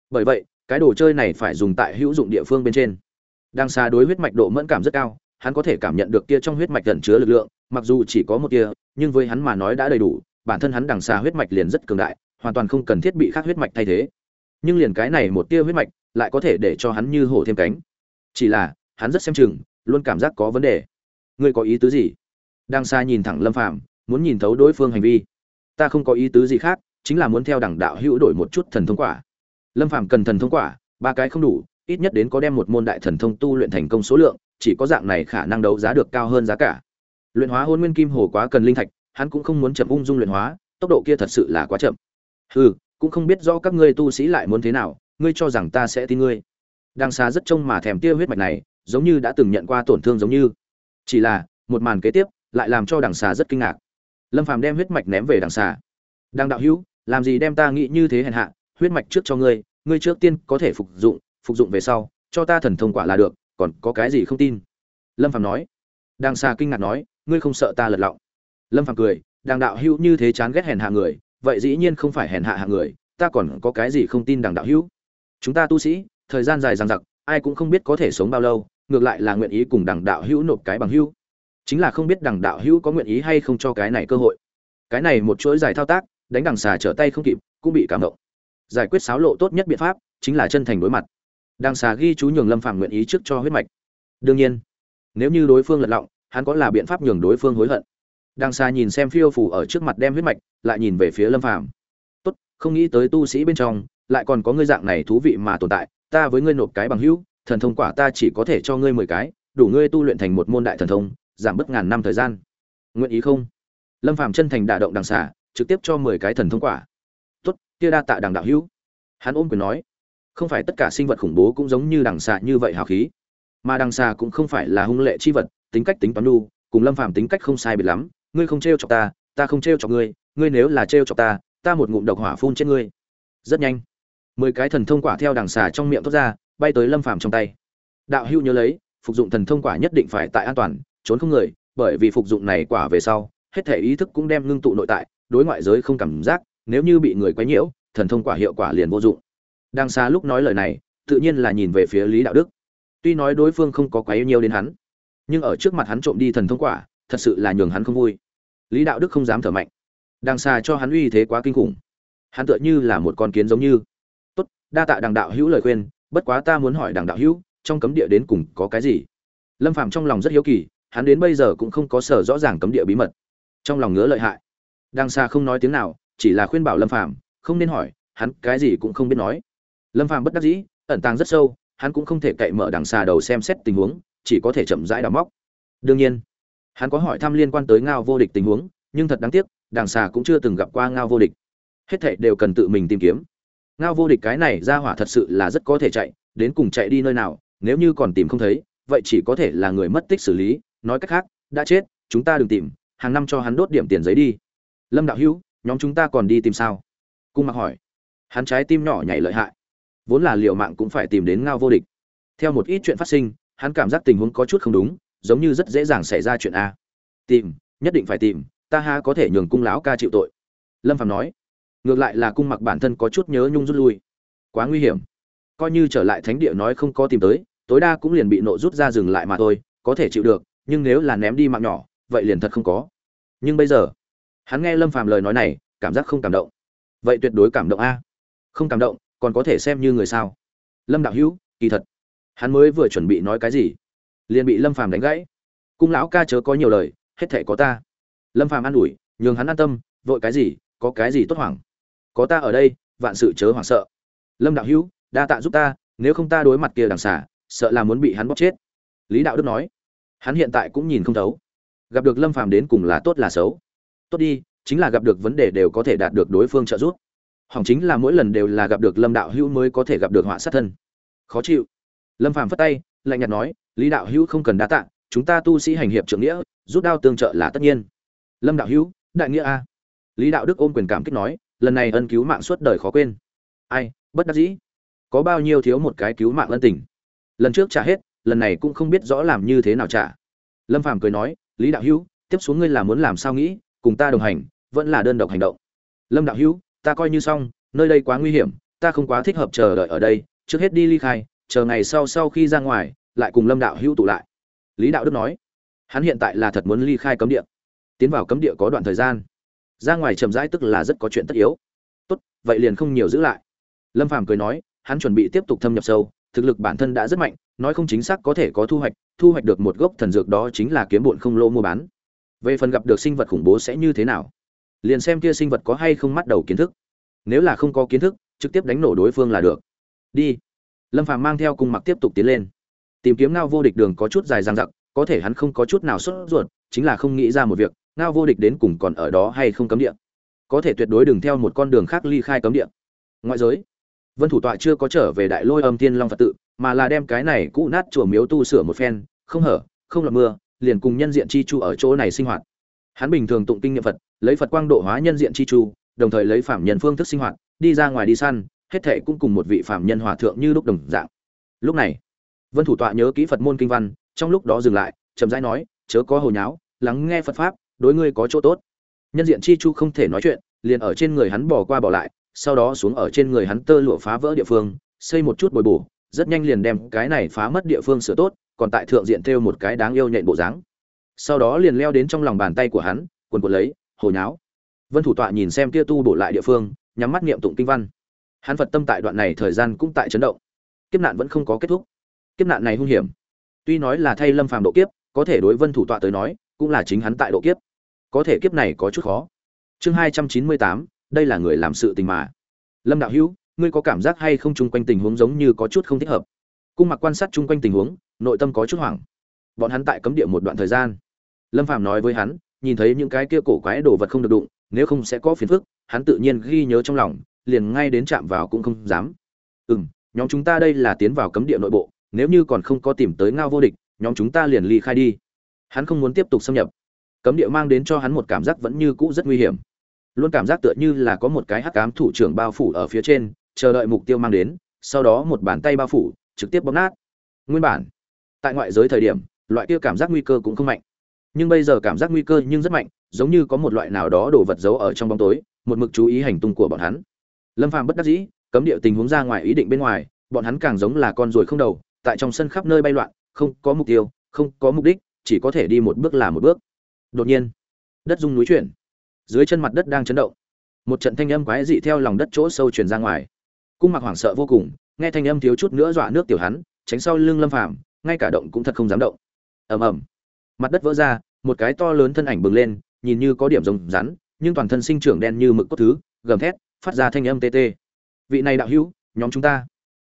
Bởi vậy, cái đồ chơi này phải dùng tại hữu dụng địa phương bên trên. Đang xa đối huyết mạch độ mẫn cảm rất cao, hắn có thể cảm nhận được kia trong huyết mạch gần chứa lực lượng, mặc dù chỉ có một tia nhưng với hắn mà nói đã đầy đủ, bản thân hắn đằng xa huyết mạch liền rất cường đại, hoàn toàn không cần thiết bị khác huyết mạch thay thế. Nhưng liền cái này một tia huyết mạch, lại có thể để cho hắn như hổ thêm cánh. Chỉ là, hắn rất xem chừng, luôn cảm giác có vấn đề. Ngươi có ý tứ gì? Đang xa nhìn thẳng lâm phàm, muốn nhìn thấu đối phương hành vi. Ta không có ý tứ gì khác chính là muốn theo đẳng đạo hữu đổi một chút thần thông quả. Lâm phàm cần thần thông quả, ba cái không đủ, ít nhất đến có đem một môn đại thần thông tu luyện thành công số lượng, chỉ có dạng này khả năng đấu giá được cao hơn giá cả. Luyện hóa Hỗn nguyên kim hồ quá cần linh thạch, hắn cũng không muốn chậm ung dung luyện hóa, tốc độ kia thật sự là quá chậm. Hừ, cũng không biết rõ các ngươi tu sĩ lại muốn thế nào, ngươi cho rằng ta sẽ tin ngươi. Đang xa rất trông mà thèm tia huyết mạch này, giống như đã từng nhận qua tổn thương giống như. Chỉ là, một màn kế tiếp, lại làm cho đằng xà rất kinh ngạc. Lâm phàm đem huyết mạch ném về đằng xà đằng đạo hữu làm gì đem ta nghĩ như thế hèn hạ, huyết mạch trước cho ngươi ngươi trước tiên có thể phục dụng phục dụng về sau, cho ta thần thông quả là được, còn có cái gì không tin? Lâm phàm nói. Đang xa kinh ngạc nói, ngươi không sợ ta lật lọng. Lâm phàm cười, đằng đạo hữu như thế chán ghét hèn hạ người, vậy dĩ nhiên không phải hèn hạ hạng người, ta còn có cái gì không tin đằng đạo hữu? Chúng ta tu sĩ, thời gian dài dằng dặc, ai cũng không biết có thể sống bao lâu, ngược lại là nguyện ý cùng đằng đạo hữu nộp cái bằng hữu. Chính là không biết đằng đạo hữu có nguyện ý hay không cho cái này cơ hội. Cái này một chuỗi dài thao tác đánh đằng xà trở tay không kịp, cũng bị cảm động. Giải quyết xáo lộ tốt nhất biện pháp chính là chân thành đối mặt. Đằng xà ghi chú nhường lâm phàm nguyện ý trước cho huyết mạch. Đương nhiên, nếu như đối phương lật lọng, hắn có là biện pháp nhường đối phương hối hận. Đằng xà nhìn xem phiêu phủ ở trước mặt đem huyết mạch, lại nhìn về phía lâm phàm. Tốt, không nghĩ tới tu sĩ bên trong, lại còn có ngươi dạng này thú vị mà tồn tại, ta với ngươi nộp cái bằng hữu, thần thông quả ta chỉ có thể cho ngươi mười cái, đủ ngươi tu luyện thành một môn đại thần thông, giảm bớt ngàn năm thời gian. Nguyện ý không? Lâm phàm chân thành đả động đằng xà trực tiếp cho mười cái thần thông quả. Tốt, kia đa tạ đằng đạo hữu. Hắn ôm quyền nói, không phải tất cả sinh vật khủng bố cũng giống như đằng xà như vậy hào khí. Mà đằng xà cũng không phải là hung lệ chi vật, tính cách tính toán đu, cùng lâm phàm tính cách không sai biệt lắm. Ngươi không trêu chọc ta ta không trêu chọc ngươi. Ngươi nếu là trêu chọc ta ta một ngụm độc hỏa phun trên ngươi. Rất nhanh, mười cái thần thông quả theo đằng xà trong miệng thoát ra, bay tới lâm phàm trong tay. Đạo hữu nhớ lấy, phục dụng thần thông quả nhất định phải tại an toàn, trốn không người, bởi vì phục dụng này quả về sau, hết thể ý thức cũng đem ngưng tụ nội tại đối ngoại giới không cảm giác, nếu như bị người quấy nhiễu, thần thông quả hiệu quả liền vô dụng. Đang xa lúc nói lời này, tự nhiên là nhìn về phía lý đạo đức. Tuy nói đối phương không có quấy nhiễu đến hắn, nhưng ở trước mặt hắn trộm đi thần thông quả, thật sự là nhường hắn không vui. Lý đạo đức không dám thở mạnh. Đang xa cho hắn uy thế quá kinh khủng. Hắn tựa như là một con kiến giống như. Tốt, đa tạ đằng đạo hữu lời khuyên, bất quá ta muốn hỏi đằng đạo hữu, trong cấm địa đến cùng có cái gì? Lâm phạm trong lòng rất hiếu kỳ, hắn đến bây giờ cũng không có sở rõ ràng cấm địa bí mật. Trong lòng ngứa lợi hại đang xa không nói tiếng nào, chỉ là khuyên bảo lâm Phàm, không nên hỏi, hắn cái gì cũng không biết nói. Lâm Phàm bất đắc dĩ, ẩn tàng rất sâu, hắn cũng không thể cậy mở đằng xà đầu xem xét tình huống, chỉ có thể chậm rãi đào móc. Đương nhiên, hắn có hỏi thăm liên quan tới ngao vô địch tình huống, nhưng thật đáng tiếc, đằng xà cũng chưa từng gặp qua ngao vô địch. Hết thảy đều cần tự mình tìm kiếm. Ngao vô địch cái này ra hỏa thật sự là rất có thể chạy, đến cùng chạy đi nơi nào, nếu như còn tìm không thấy, vậy chỉ có thể là người mất tích xử lý, nói cách khác, đã chết, chúng ta đừng tìm, hàng năm cho hắn đốt điểm tiền giấy đi lâm đạo hữu, nhóm chúng ta còn đi tìm sao? Cung mặc hỏi. Hắn trái tim nhỏ nhảy lợi hại. Vốn là liệu mạng cũng phải tìm đến ngao vô địch. Theo một ít chuyện phát sinh, hắn cảm giác tình huống có chút không đúng, giống như rất dễ dàng xảy ra chuyện a. Tìm, nhất định phải tìm, ta ha có thể nhường cung lão ca chịu tội. Lâm phạm nói. Ngược lại là cung mặc bản thân có chút nhớ nhung rút lui. Quá nguy hiểm. Coi như trở lại thánh địa nói không có tìm tới, tối đa cũng liền bị nộ rút ra dừng lại mà thôi, có thể chịu được, nhưng nếu là ném đi mạng nhỏ, vậy liền thật không có. Nhưng bây giờ hắn nghe lâm phàm lời nói này, cảm giác không cảm động. Vậy tuyệt đối cảm động a. Không cảm động, còn có thể xem như người sao? Lâm đạo hữu, kỳ thật, hắn mới vừa chuẩn bị nói cái gì? Liền bị lâm phàm đánh gãy. Cung lão ca chớ có nhiều lời, hết thể có ta. Lâm phàm an ủi, nhường hắn an tâm, vội cái gì, có cái gì tốt hoảng? Có ta ở đây, vạn sự chớ hoảng sợ. Lâm đạo hữu, đa tạ giúp ta, nếu không ta đối mặt kia đằng xả sợ là muốn bị hắn bóp chết. Lý đạo đức nói. Hắn hiện tại cũng nhìn không thấu. Gặp được lâm phàm đến cùng là tốt là xấu tốt đi, chính là gặp được vấn đề đều có thể đạt được đối phương trợ giúp. Hỏng chính là mỗi lần đều là gặp được lâm đạo hữu mới có thể gặp được họa sát thân. Khó chịu. Lâm phàm phất tay, lạnh nhạt nói, lý đạo hữu không cần đa tạ, chúng ta tu sĩ hành hiệp trưởng nghĩa, rút đao tương trợ là tất nhiên. Lâm đạo hữu, đại nghĩa a. Lý đạo đức ôm quyền cảm kích nói, lần này ân cứu mạng suốt đời khó quên. Ai, bất đắc dĩ. Có bao nhiêu thiếu một cái cứu mạng ân tình? Lần trước trả hết, lần này cũng không biết rõ làm như thế nào trả. Lâm phàm cười nói, lý đạo hữu, tiếp xuống ngươi là muốn làm sao nghĩ cùng ta đồng hành, vẫn là đơn độc hành động. Lâm đạo hữu, ta coi như xong, nơi đây quá nguy hiểm, ta không quá thích hợp chờ đợi ở đây, trước hết đi ly khai, chờ ngày sau sau khi ra ngoài, lại cùng lâm đạo hữu tụ lại. Lý đạo đức nói. Hắn hiện tại là thật muốn ly khai cấm địa. Tiến vào cấm địa có đoạn thời gian. Ra ngoài chậm rãi tức là rất có chuyện tất yếu. Tốt, vậy liền không nhiều giữ lại. Lâm phàm cười nói, hắn chuẩn bị tiếp tục thâm nhập sâu, thực lực bản thân đã rất mạnh, nói không chính xác có thể có thu hoạch thu hoạch được một gốc thần dược đó chính là kiếm bụn không lô mua bán về phần gặp được sinh vật khủng bố sẽ như thế nào? Liền xem kia sinh vật có hay không mắt đầu kiến thức. Nếu là không có kiến thức, trực tiếp đánh nổ đối phương là được. Đi. Lâm phàm mang theo cung mặc tiếp tục tiến lên. Tìm kiếm ngao vô địch đường có chút dài dang dặc, có thể hắn không có chút nào sốt ruột, chính là không nghĩ ra một việc, ngao vô địch đến cùng còn ở đó hay không cấm địa? Có thể tuyệt đối đừng theo một con đường khác ly khai cấm địa. Ngoại giới. Vân thủ tọa chưa có trở về đại lôi âm tiên long phật tự, mà là đem cái này cũ nát chùa miếu tu sửa một phen, không hở, không lọt mưa liền cùng nhân diện chi chu ở chỗ này sinh hoạt. Hắn bình thường tụng kinh niệm phật, lấy phật quang độ hóa nhân diện chi chu, đồng thời lấy phạm nhân phương thức sinh hoạt, đi ra ngoài đi săn, hết thảy cũng cùng một vị phạm nhân hòa thượng như lúc đồng dạng. Lúc này, vân thủ tọa nhớ kỹ phật môn kinh văn, trong lúc đó dừng lại, chậm rãi nói, chớ có hồ nháo, lắng nghe phật pháp, đối ngươi có chỗ tốt. Nhân diện chi chu không thể nói chuyện, liền ở trên người hắn bỏ qua bỏ lại, sau đó xuống ở trên người hắn tơ lụa phá vỡ địa phương, xây một chút bồi bổ, rất nhanh liền đem cái này phá mất địa phương sửa tốt còn tại thượng diện thêu một cái đáng yêu nhện bộ dáng. Sau đó liền leo đến trong lòng bàn tay của hắn, quần quần lấy hồi nháo. Vân thủ tọa nhìn xem kia tu bổ lại địa phương, nhắm mắt niệm tụng kinh văn. Hắn phật tâm tại đoạn này thời gian cũng tại chấn động. Kiếp nạn vẫn không có kết thúc. Kiếp nạn này hung hiểm. Tuy nói là thay lâm phàm độ kiếp, có thể đối vân thủ tọa tới nói, cũng là chính hắn tại độ kiếp. Có thể kiếp này có chút khó. Chương hai trăm chín mươi tám, đây là người làm sự tình mà. Lâm đạo hữu, ngươi có cảm giác hay không chung quanh tình huống giống như có chút không thích hợp? Cung mặc quan sát chung quanh tình huống nội tâm có chút hoảng. Bọn hắn tại cấm địa một đoạn thời gian. Lâm phàm nói với hắn, nhìn thấy những cái kia cổ quái đồ vật không được đụng, nếu không sẽ có phiền phức, hắn tự nhiên ghi nhớ trong lòng, liền ngay đến chạm vào cũng không dám. Ừ m nhóm chúng ta đây là tiến vào cấm địa nội bộ, nếu như còn không có tìm tới ngao vô địch, nhóm chúng ta liền ly khai đi. Hắn không muốn tiếp tục xâm nhập. Cấm địa mang đến cho hắn một cảm giác vẫn như cũ rất nguy hiểm. Luôn cảm giác tựa như là có một cái hắc ám thủ trưởng bao phủ ở phía trên, chờ đợi mục tiêu mang đến, sau đó một bàn tay bao phủ, trực tiếp bóp nát. Nguyên bản tại ngoại giới thời điểm, loại kia cảm giác nguy cơ cũng không mạnh. Nhưng bây giờ cảm giác nguy cơ nhưng rất mạnh, giống như có một loại nào đó đồ vật giấu ở trong bóng tối, một mực chú ý hành tung của bọn hắn. Lâm phàm bất đắc dĩ, cấm địa tình huống ra ngoài ý định bên ngoài, bọn hắn càng giống là con ruồi không đầu, tại trong sân khắp nơi bay loạn, không có mục tiêu, không có mục đích, chỉ có thể đi một bước là một bước. Đột nhiên, đất rung núi chuyển. Dưới chân mặt đất đang chấn động. Một trận thanh âm quái dị theo lòng đất chỗ sâu truyền ra ngoài. Cung mặc hoảng sợ vô cùng, nghe thanh âm thiếu chút nữa dọa nước tiểu hắn, tránh sau lưng lâm phàm ngay cả động cũng thật không dám động. Ầm ầm. Mặt đất vỡ ra, một cái to lớn thân ảnh bừng lên, nhìn như có điểm rồng rắn, nhưng toàn thân sinh trưởng đen như mực cốt thứ, gầm thét, phát ra thanh âm tê tê. Vị này đạo hữu, nhóm chúng ta.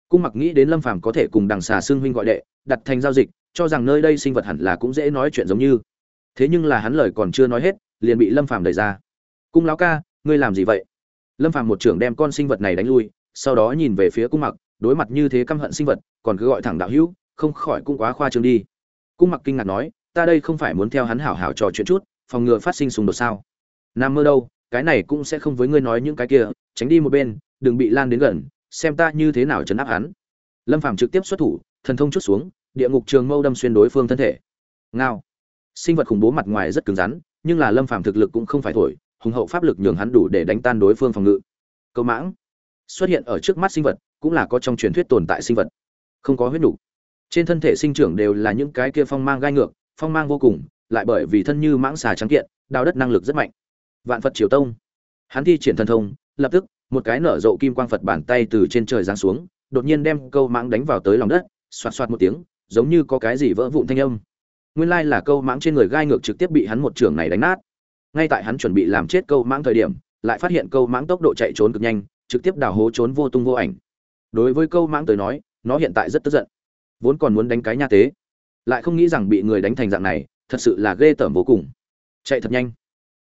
Cung mặc nghĩ đến lâm phàm có thể cùng đằng xà xương huynh gọi đệ, đặt thành giao dịch, cho rằng nơi đây sinh vật hẳn là cũng dễ nói chuyện giống như. Thế nhưng là hắn lời còn chưa nói hết, liền bị lâm phàm đẩy ra. Cung lão ca, ngươi làm gì vậy? Lâm phàm một trưởng đem con sinh vật này đánh lui, sau đó nhìn về phía cung mặc, đối mặt như thế căm hận sinh vật, còn cứ gọi thẳng đạo hữu không khỏi cũng quá khoa trương đi. Cung mặc kinh ngạc nói, ta đây không phải muốn theo hắn hảo hảo trò chuyện chút, phòng ngừa phát sinh xung đột sao? Nam mơ đâu, cái này cũng sẽ không với ngươi nói những cái kia, tránh đi một bên, đừng bị lan đến gần, xem ta như thế nào chấn áp hắn. Lâm phàm trực tiếp xuất thủ, thần thông chút xuống, địa ngục trường mâu đâm xuyên đối phương thân thể. Ngao. Sinh vật khủng bố mặt ngoài rất cứng rắn, nhưng là lâm phàm thực lực cũng không phải thổi, hùng hậu pháp lực nhường hắn đủ để đánh tan đối phương phòng ngự. Câu mãng. Xuất hiện ở trước mắt sinh vật, cũng là có trong truyền thuyết tồn tại sinh vật. Không có huyết đủ trên thân thể sinh trưởng đều là những cái kia phong mang gai ngược, phong mang vô cùng, lại bởi vì thân như mãng xà trắng kiện, đào đất năng lực rất mạnh. Vạn phật triều tông. Hắn thi triển thần thông, lập tức, một cái nở rộ kim quang phật bàn tay từ trên trời giáng xuống, đột nhiên đem câu mãng đánh vào tới lòng đất, xoạt xoạt một tiếng, giống như có cái gì vỡ vụn thanh âm. Nguyên lai là câu mãng trên người gai ngược trực tiếp bị hắn một trường này đánh nát. Ngay tại hắn chuẩn bị làm chết câu mãng thời điểm, lại phát hiện câu mãng tốc độ chạy trốn cực nhanh, trực tiếp đào hố trốn vô tung vô ảnh. Đối với câu mãng tới nói, nó hiện tại rất tức giận vốn còn muốn đánh cái nha tế, lại không nghĩ rằng bị người đánh thành dạng này, thật sự là ghê tởm vô cùng. Chạy thật nhanh.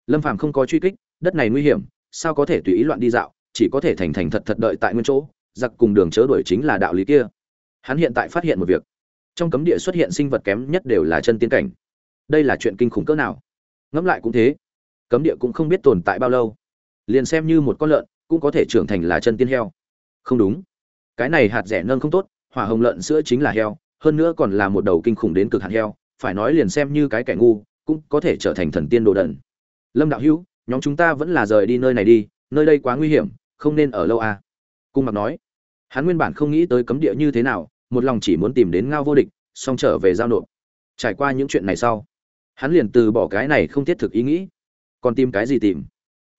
Lâm phàm không có truy kích, đất này nguy hiểm, sao có thể tùy ý loạn đi dạo, chỉ có thể thành thành thật thật đợi tại nguyên chỗ, giặc cùng đường chớ đuổi chính là đạo lý kia. Hắn hiện tại phát hiện một việc. Trong cấm địa xuất hiện sinh vật kém nhất đều là chân tiên cảnh. Đây là chuyện kinh khủng cỡ nào? Ngẫm lại cũng thế. Cấm địa cũng không biết tồn tại bao lâu. Liền xem như một con lợn, cũng có thể trưởng thành là chân tiên heo. Không đúng. Cái này hạt rẻ nâng không tốt hỏa hồng lợn sữa chính là heo, hơn nữa còn là một đầu kinh khủng đến cực hạn heo, phải nói liền xem như cái kẻ ngu, cũng có thể trở thành thần tiên đồ đần. Lâm đạo hữu, nhóm chúng ta vẫn là rời đi nơi này đi, nơi đây quá nguy hiểm, không nên ở lâu à. Cung mặc nói. Hắn nguyên bản không nghĩ tới cấm địa như thế nào, một lòng chỉ muốn tìm đến ngao vô địch, xong trở về giao nộp. Trải qua những chuyện này sau, hắn liền từ bỏ cái này không thiết thực ý nghĩ. Còn tìm cái gì tìm?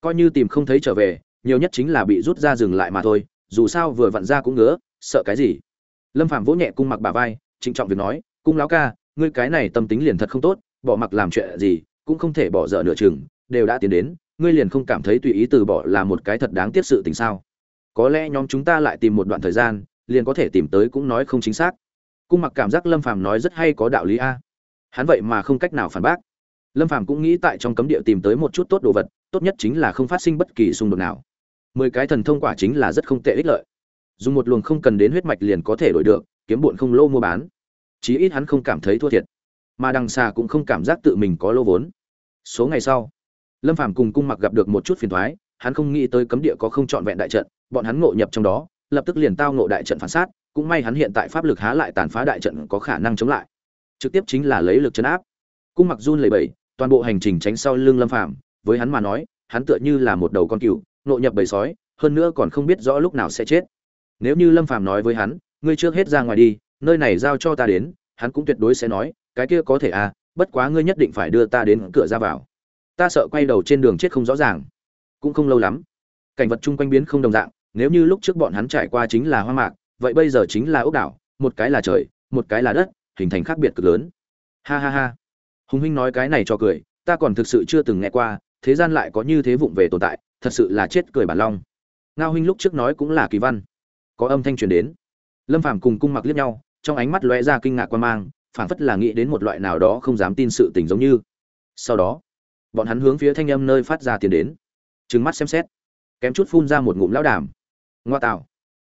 Coi như tìm không thấy trở về, nhiều nhất chính là bị rút ra dừng lại mà thôi, dù sao vừa vặn ra cũng ngứa, sợ cái gì? Lâm phạm vỗ nhẹ cung mặc bà vai, trịnh trọng việc nói, cung lão ca, ngươi cái này tâm tính liền thật không tốt, bỏ mặc làm chuyện gì, cũng không thể bỏ dở nửa chừng, đều đã tiến đến, ngươi liền không cảm thấy tùy ý từ bỏ là một cái thật đáng tiếc sự tình sao? Có lẽ nhóm chúng ta lại tìm một đoạn thời gian, liền có thể tìm tới cũng nói không chính xác. Cung mặc cảm giác lâm phàm nói rất hay có đạo lý a. Hắn vậy mà không cách nào phản bác. Lâm phàm cũng nghĩ tại trong cấm địa tìm tới một chút tốt đồ vật, tốt nhất chính là không phát sinh bất kỳ xung đột nào. Mười cái thần thông quả chính là rất không tệ ích lợi dùng một luồng không cần đến huyết mạch liền có thể đổi được, kiếm bụn không lô mua bán. Chí ít hắn không cảm thấy thua thiệt, mà đằng xa cũng không cảm giác tự mình có lô vốn. Số ngày sau, lâm phàm cùng cung mặc gặp được một chút phiền thoái hắn không nghĩ tới cấm địa có không trọn vẹn đại trận, bọn hắn ngộ nhập trong đó, lập tức liền tao ngộ đại trận phản sát, cũng may hắn hiện tại pháp lực há lại tàn phá đại trận có khả năng chống lại. Trực tiếp chính là lấy lực chấn áp. Cung mặc run lầy bẩy, toàn bộ hành trình tránh sau lưng lâm phàm, với hắn mà nói, hắn tựa như là một đầu con cừu, ngộ nhập bầy sói, hơn nữa còn không biết rõ lúc nào sẽ chết nếu như lâm phàm nói với hắn, ngươi trước hết ra ngoài đi, nơi này giao cho ta đến, hắn cũng tuyệt đối sẽ nói, cái kia có thể à bất quá ngươi nhất định phải đưa ta đến cửa ra vào. Ta sợ quay đầu trên đường chết không rõ ràng. Cũng không lâu lắm, cảnh vật chung quanh biến không đồng dạng, nếu như lúc trước bọn hắn trải qua chính là hoang mạc, vậy bây giờ chính là ốc đảo, một cái là trời, một cái là đất, hình thành khác biệt cực lớn. Ha ha ha. Hùng huynh nói cái này cho cười, ta còn thực sự chưa từng nghe qua, thế gian lại có như thế vụng về tồn tại, thật sự là chết cười bản long. Ngao huynh lúc trước nói cũng là kỳ văn có âm thanh truyền đến. Lâm phàm cùng cung mặc liếc nhau, trong ánh mắt lóe ra kinh ngạc quan mang, phảng phất là nghĩ đến một loại nào đó không dám tin sự tình giống như. Sau đó, bọn hắn hướng phía thanh âm nơi phát ra tiền đến. Trừng mắt xem xét, kém chút phun ra một ngụm lão đàm. Ngoa tạo.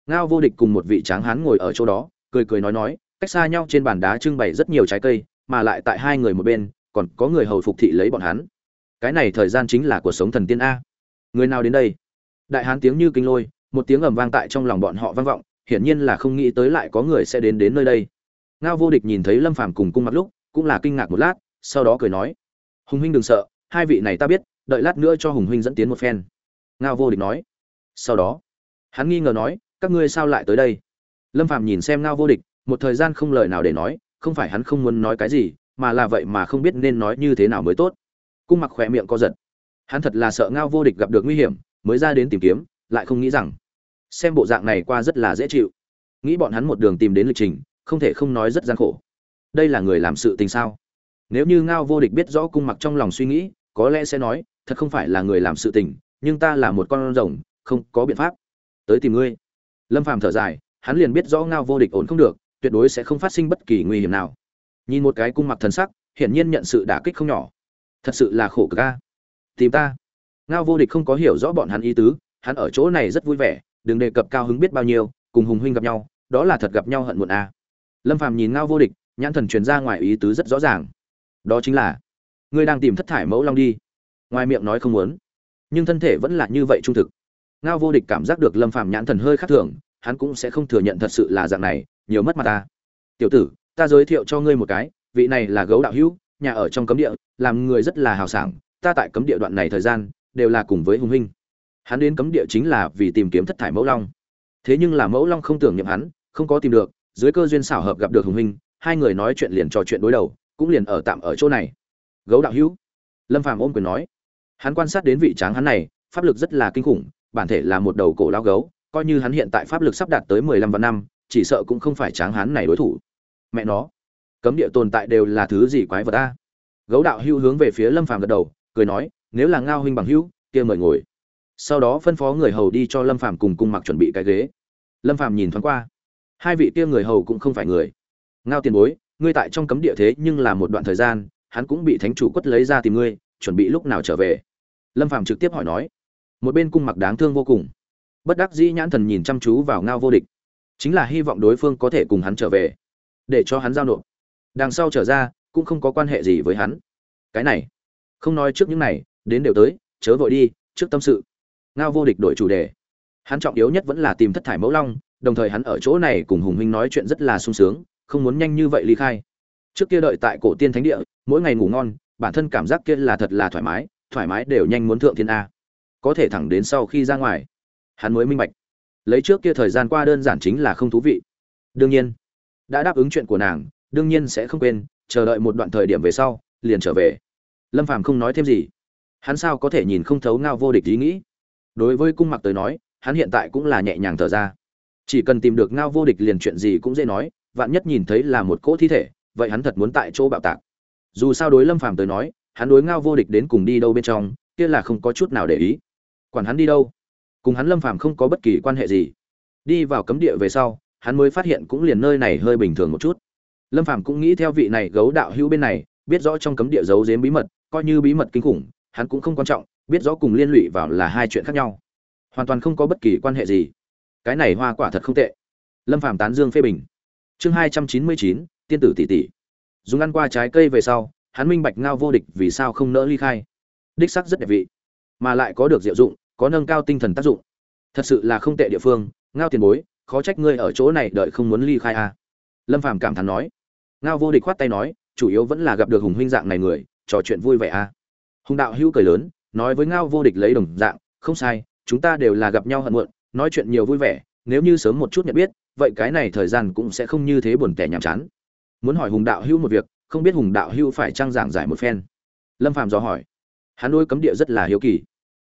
Ngao vô địch cùng một vị tráng hán ngồi ở chỗ đó, cười cười nói nói, cách xa nhau trên bàn đá trưng bày rất nhiều trái cây, mà lại tại hai người một bên, còn có người hầu phục thị lấy bọn hắn. Cái này thời gian chính là cuộc sống thần tiên a. Người nào đến đây? Đại hán tiếng như kinh lôi một tiếng ầm vang tại trong lòng bọn họ vang vọng, hiển nhiên là không nghĩ tới lại có người sẽ đến đến nơi đây. Ngao vô địch nhìn thấy lâm phàm cùng cung mặc lúc, cũng là kinh ngạc một lát, sau đó cười nói, hùng huynh đừng sợ, hai vị này ta biết, đợi lát nữa cho hùng huynh dẫn tiến một phen. Ngao vô địch nói. Sau đó, hắn nghi ngờ nói, các ngươi sao lại tới đây? Lâm phàm nhìn xem ngao vô địch, một thời gian không lời nào để nói, không phải hắn không muốn nói cái gì, mà là vậy mà không biết nên nói như thế nào mới tốt. Cung mặc khỏe miệng co giật. Hắn thật là sợ ngao vô địch gặp được nguy hiểm, mới ra đến tìm kiếm, lại không nghĩ rằng xem bộ dạng này qua rất là dễ chịu. Nghĩ bọn hắn một đường tìm đến lịch trình, không thể không nói rất gian khổ. Đây là người làm sự tình sao? Nếu như ngao vô địch biết rõ cung mặc trong lòng suy nghĩ, có lẽ sẽ nói, thật không phải là người làm sự tình, nhưng ta là một con rồng, không có biện pháp. Tới tìm ngươi. Lâm phàm thở dài, hắn liền biết rõ ngao vô địch ổn không được, tuyệt đối sẽ không phát sinh bất kỳ nguy hiểm nào. Nhìn một cái cung mặc thần sắc, hiển nhiên nhận sự đả kích không nhỏ. Thật sự là khổ cực ca tìm ta. Ngao vô địch không có hiểu rõ bọn hắn ý tứ, hắn ở chỗ này rất vui vẻ đừng đề cập cao hứng biết bao nhiêu, cùng hùng huynh gặp nhau, đó là thật gặp nhau hận muộn a à. lâm phàm nhìn ngao vô địch, nhãn thần truyền ra ngoài ý tứ rất rõ ràng. Đó chính là, ngươi đang tìm thất thải mẫu long đi. Ngoài miệng nói không muốn, nhưng thân thể vẫn là như vậy trung thực. Ngao vô địch cảm giác được lâm phàm nhãn thần hơi khác thường, hắn cũng sẽ không thừa nhận thật sự là dạng này, nhiều mất mặt ta. Tiểu tử, ta giới thiệu cho ngươi một cái, vị này là gấu đạo hữu, nhà ở trong cấm địa, làm người rất là hào sảng, ta tại cấm địa đoạn này thời gian, đều là cùng với hùng huynh hắn đến cấm địa chính là vì tìm kiếm thất thải mẫu long. Thế nhưng là mẫu long không tưởng nhậm hắn, không có tìm được, dưới cơ duyên xảo hợp gặp được hùng huynh hai người nói chuyện liền trò chuyện đối đầu, cũng liền ở tạm ở chỗ này. Gấu đạo hữu. Lâm phàm ôm quyền nói. Hắn quan sát đến vị tráng hắn này, pháp lực rất là kinh khủng, bản thể là một đầu cổ lao gấu, coi như hắn hiện tại pháp lực sắp đạt tới mười lăm vạn năm, chỉ sợ cũng không phải tráng hắn này đối thủ. Mẹ nó. Cấm địa tồn tại đều là thứ gì quái vật ta gấu đạo hữu hướng về phía lâm phàm gật đầu, cười nói, nếu là ngao huynh bằng hữu, kia mời ngồi sau đó phân phó người hầu đi cho lâm phàm cùng cung mặc chuẩn bị cái ghế. Lâm phàm nhìn thoáng qua, hai vị kia người hầu cũng không phải người. Ngao tiền bối, ngươi tại trong cấm địa thế nhưng là một đoạn thời gian, hắn cũng bị thánh chủ quất lấy ra tìm ngươi, chuẩn bị lúc nào trở về? Lâm phàm trực tiếp hỏi nói. Một bên cung mặc đáng thương vô cùng. Bất đắc dĩ nhãn thần nhìn chăm chú vào ngao vô địch. Chính là hy vọng đối phương có thể cùng hắn trở về, để cho hắn giao nộp. Đằng sau trở ra, cũng không có quan hệ gì với hắn. Cái này, không nói trước những này, đến đều tới, chớ vội đi, trước tâm sự ngao vô địch đổi chủ đề. Hắn trọng yếu nhất vẫn là tìm thất thải mẫu long, đồng thời hắn ở chỗ này cùng hùng huynh nói chuyện rất là sung sướng, không muốn nhanh như vậy ly khai. Trước kia đợi tại cổ tiên thánh địa, mỗi ngày ngủ ngon, bản thân cảm giác kia là thật là thoải mái thoải mái đều nhanh muốn thượng thiên a. Có thể thẳng đến sau khi ra ngoài, hắn mới minh bạch. Lấy trước kia thời gian qua đơn giản chính là không thú vị. Đương nhiên, đã đáp ứng chuyện của nàng, đương nhiên sẽ không quên, chờ đợi một đoạn thời điểm về sau, liền trở về. Lâm phàm không nói thêm gì. Hắn sao có thể nhìn không thấu ngao vô địch ý nghĩ? Đối với cung mặc tới nói, hắn hiện tại cũng là nhẹ nhàng thở ra. Chỉ cần tìm được ngao vô địch liền chuyện gì cũng dễ nói, vạn nhất nhìn thấy là một cỗ thi thể, vậy hắn thật muốn tại chỗ bạo tạc. Dù sao đối lâm phàm tới nói, hắn đối ngao vô địch đến cùng đi đâu bên trong, kia là không có chút nào để ý. Quản hắn đi đâu? Cùng hắn lâm phàm không có bất kỳ quan hệ gì. Đi vào cấm địa về sau, hắn mới phát hiện cũng liền nơi này hơi bình thường một chút. Lâm phàm cũng nghĩ theo vị này gấu đạo hữu bên này, biết rõ trong cấm địa giấu giếm bí mật, coi như bí mật kinh khủng, hắn cũng không quan trọng biết rõ cùng liên lụy vào là hai chuyện khác nhau. Hoàn toàn không có bất kỳ quan hệ gì. Cái này hoa quả thật không tệ. Lâm phàm tán dương phê bình. Chương hai trăm chín mươi chín, tiên tử tỷ tỷ. Dùng ăn qua trái cây về sau, hắn minh bạch ngao vô địch vì sao không nỡ ly khai. Đích sắc rất đẹp vị, mà lại có được diệu dụng, có nâng cao tinh thần tác dụng. Thật sự là không tệ địa phương, ngao tiền bối, khó trách ngươi ở chỗ này đợi không muốn ly khai à. lâm phàm cảm thán nói. Ngao vô địch khoát tay nói, chủ yếu vẫn là gặp được hùng huynh dạng này người, trò chuyện vui vẻ à. hùng đạo hữu cười lớn nói với ngao vô địch lấy đồng dạng, không sai, chúng ta đều là gặp nhau hận muộn, nói chuyện nhiều vui vẻ, nếu như sớm một chút nhận biết, vậy cái này thời gian cũng sẽ không như thế buồn tẻ nhàm chán. Muốn hỏi hùng đạo hưu một việc, không biết hùng đạo hưu phải trang giảng giải một phen. Lâm phàm dò hỏi. Hắn nuôi cấm địa rất là hiếu kỳ.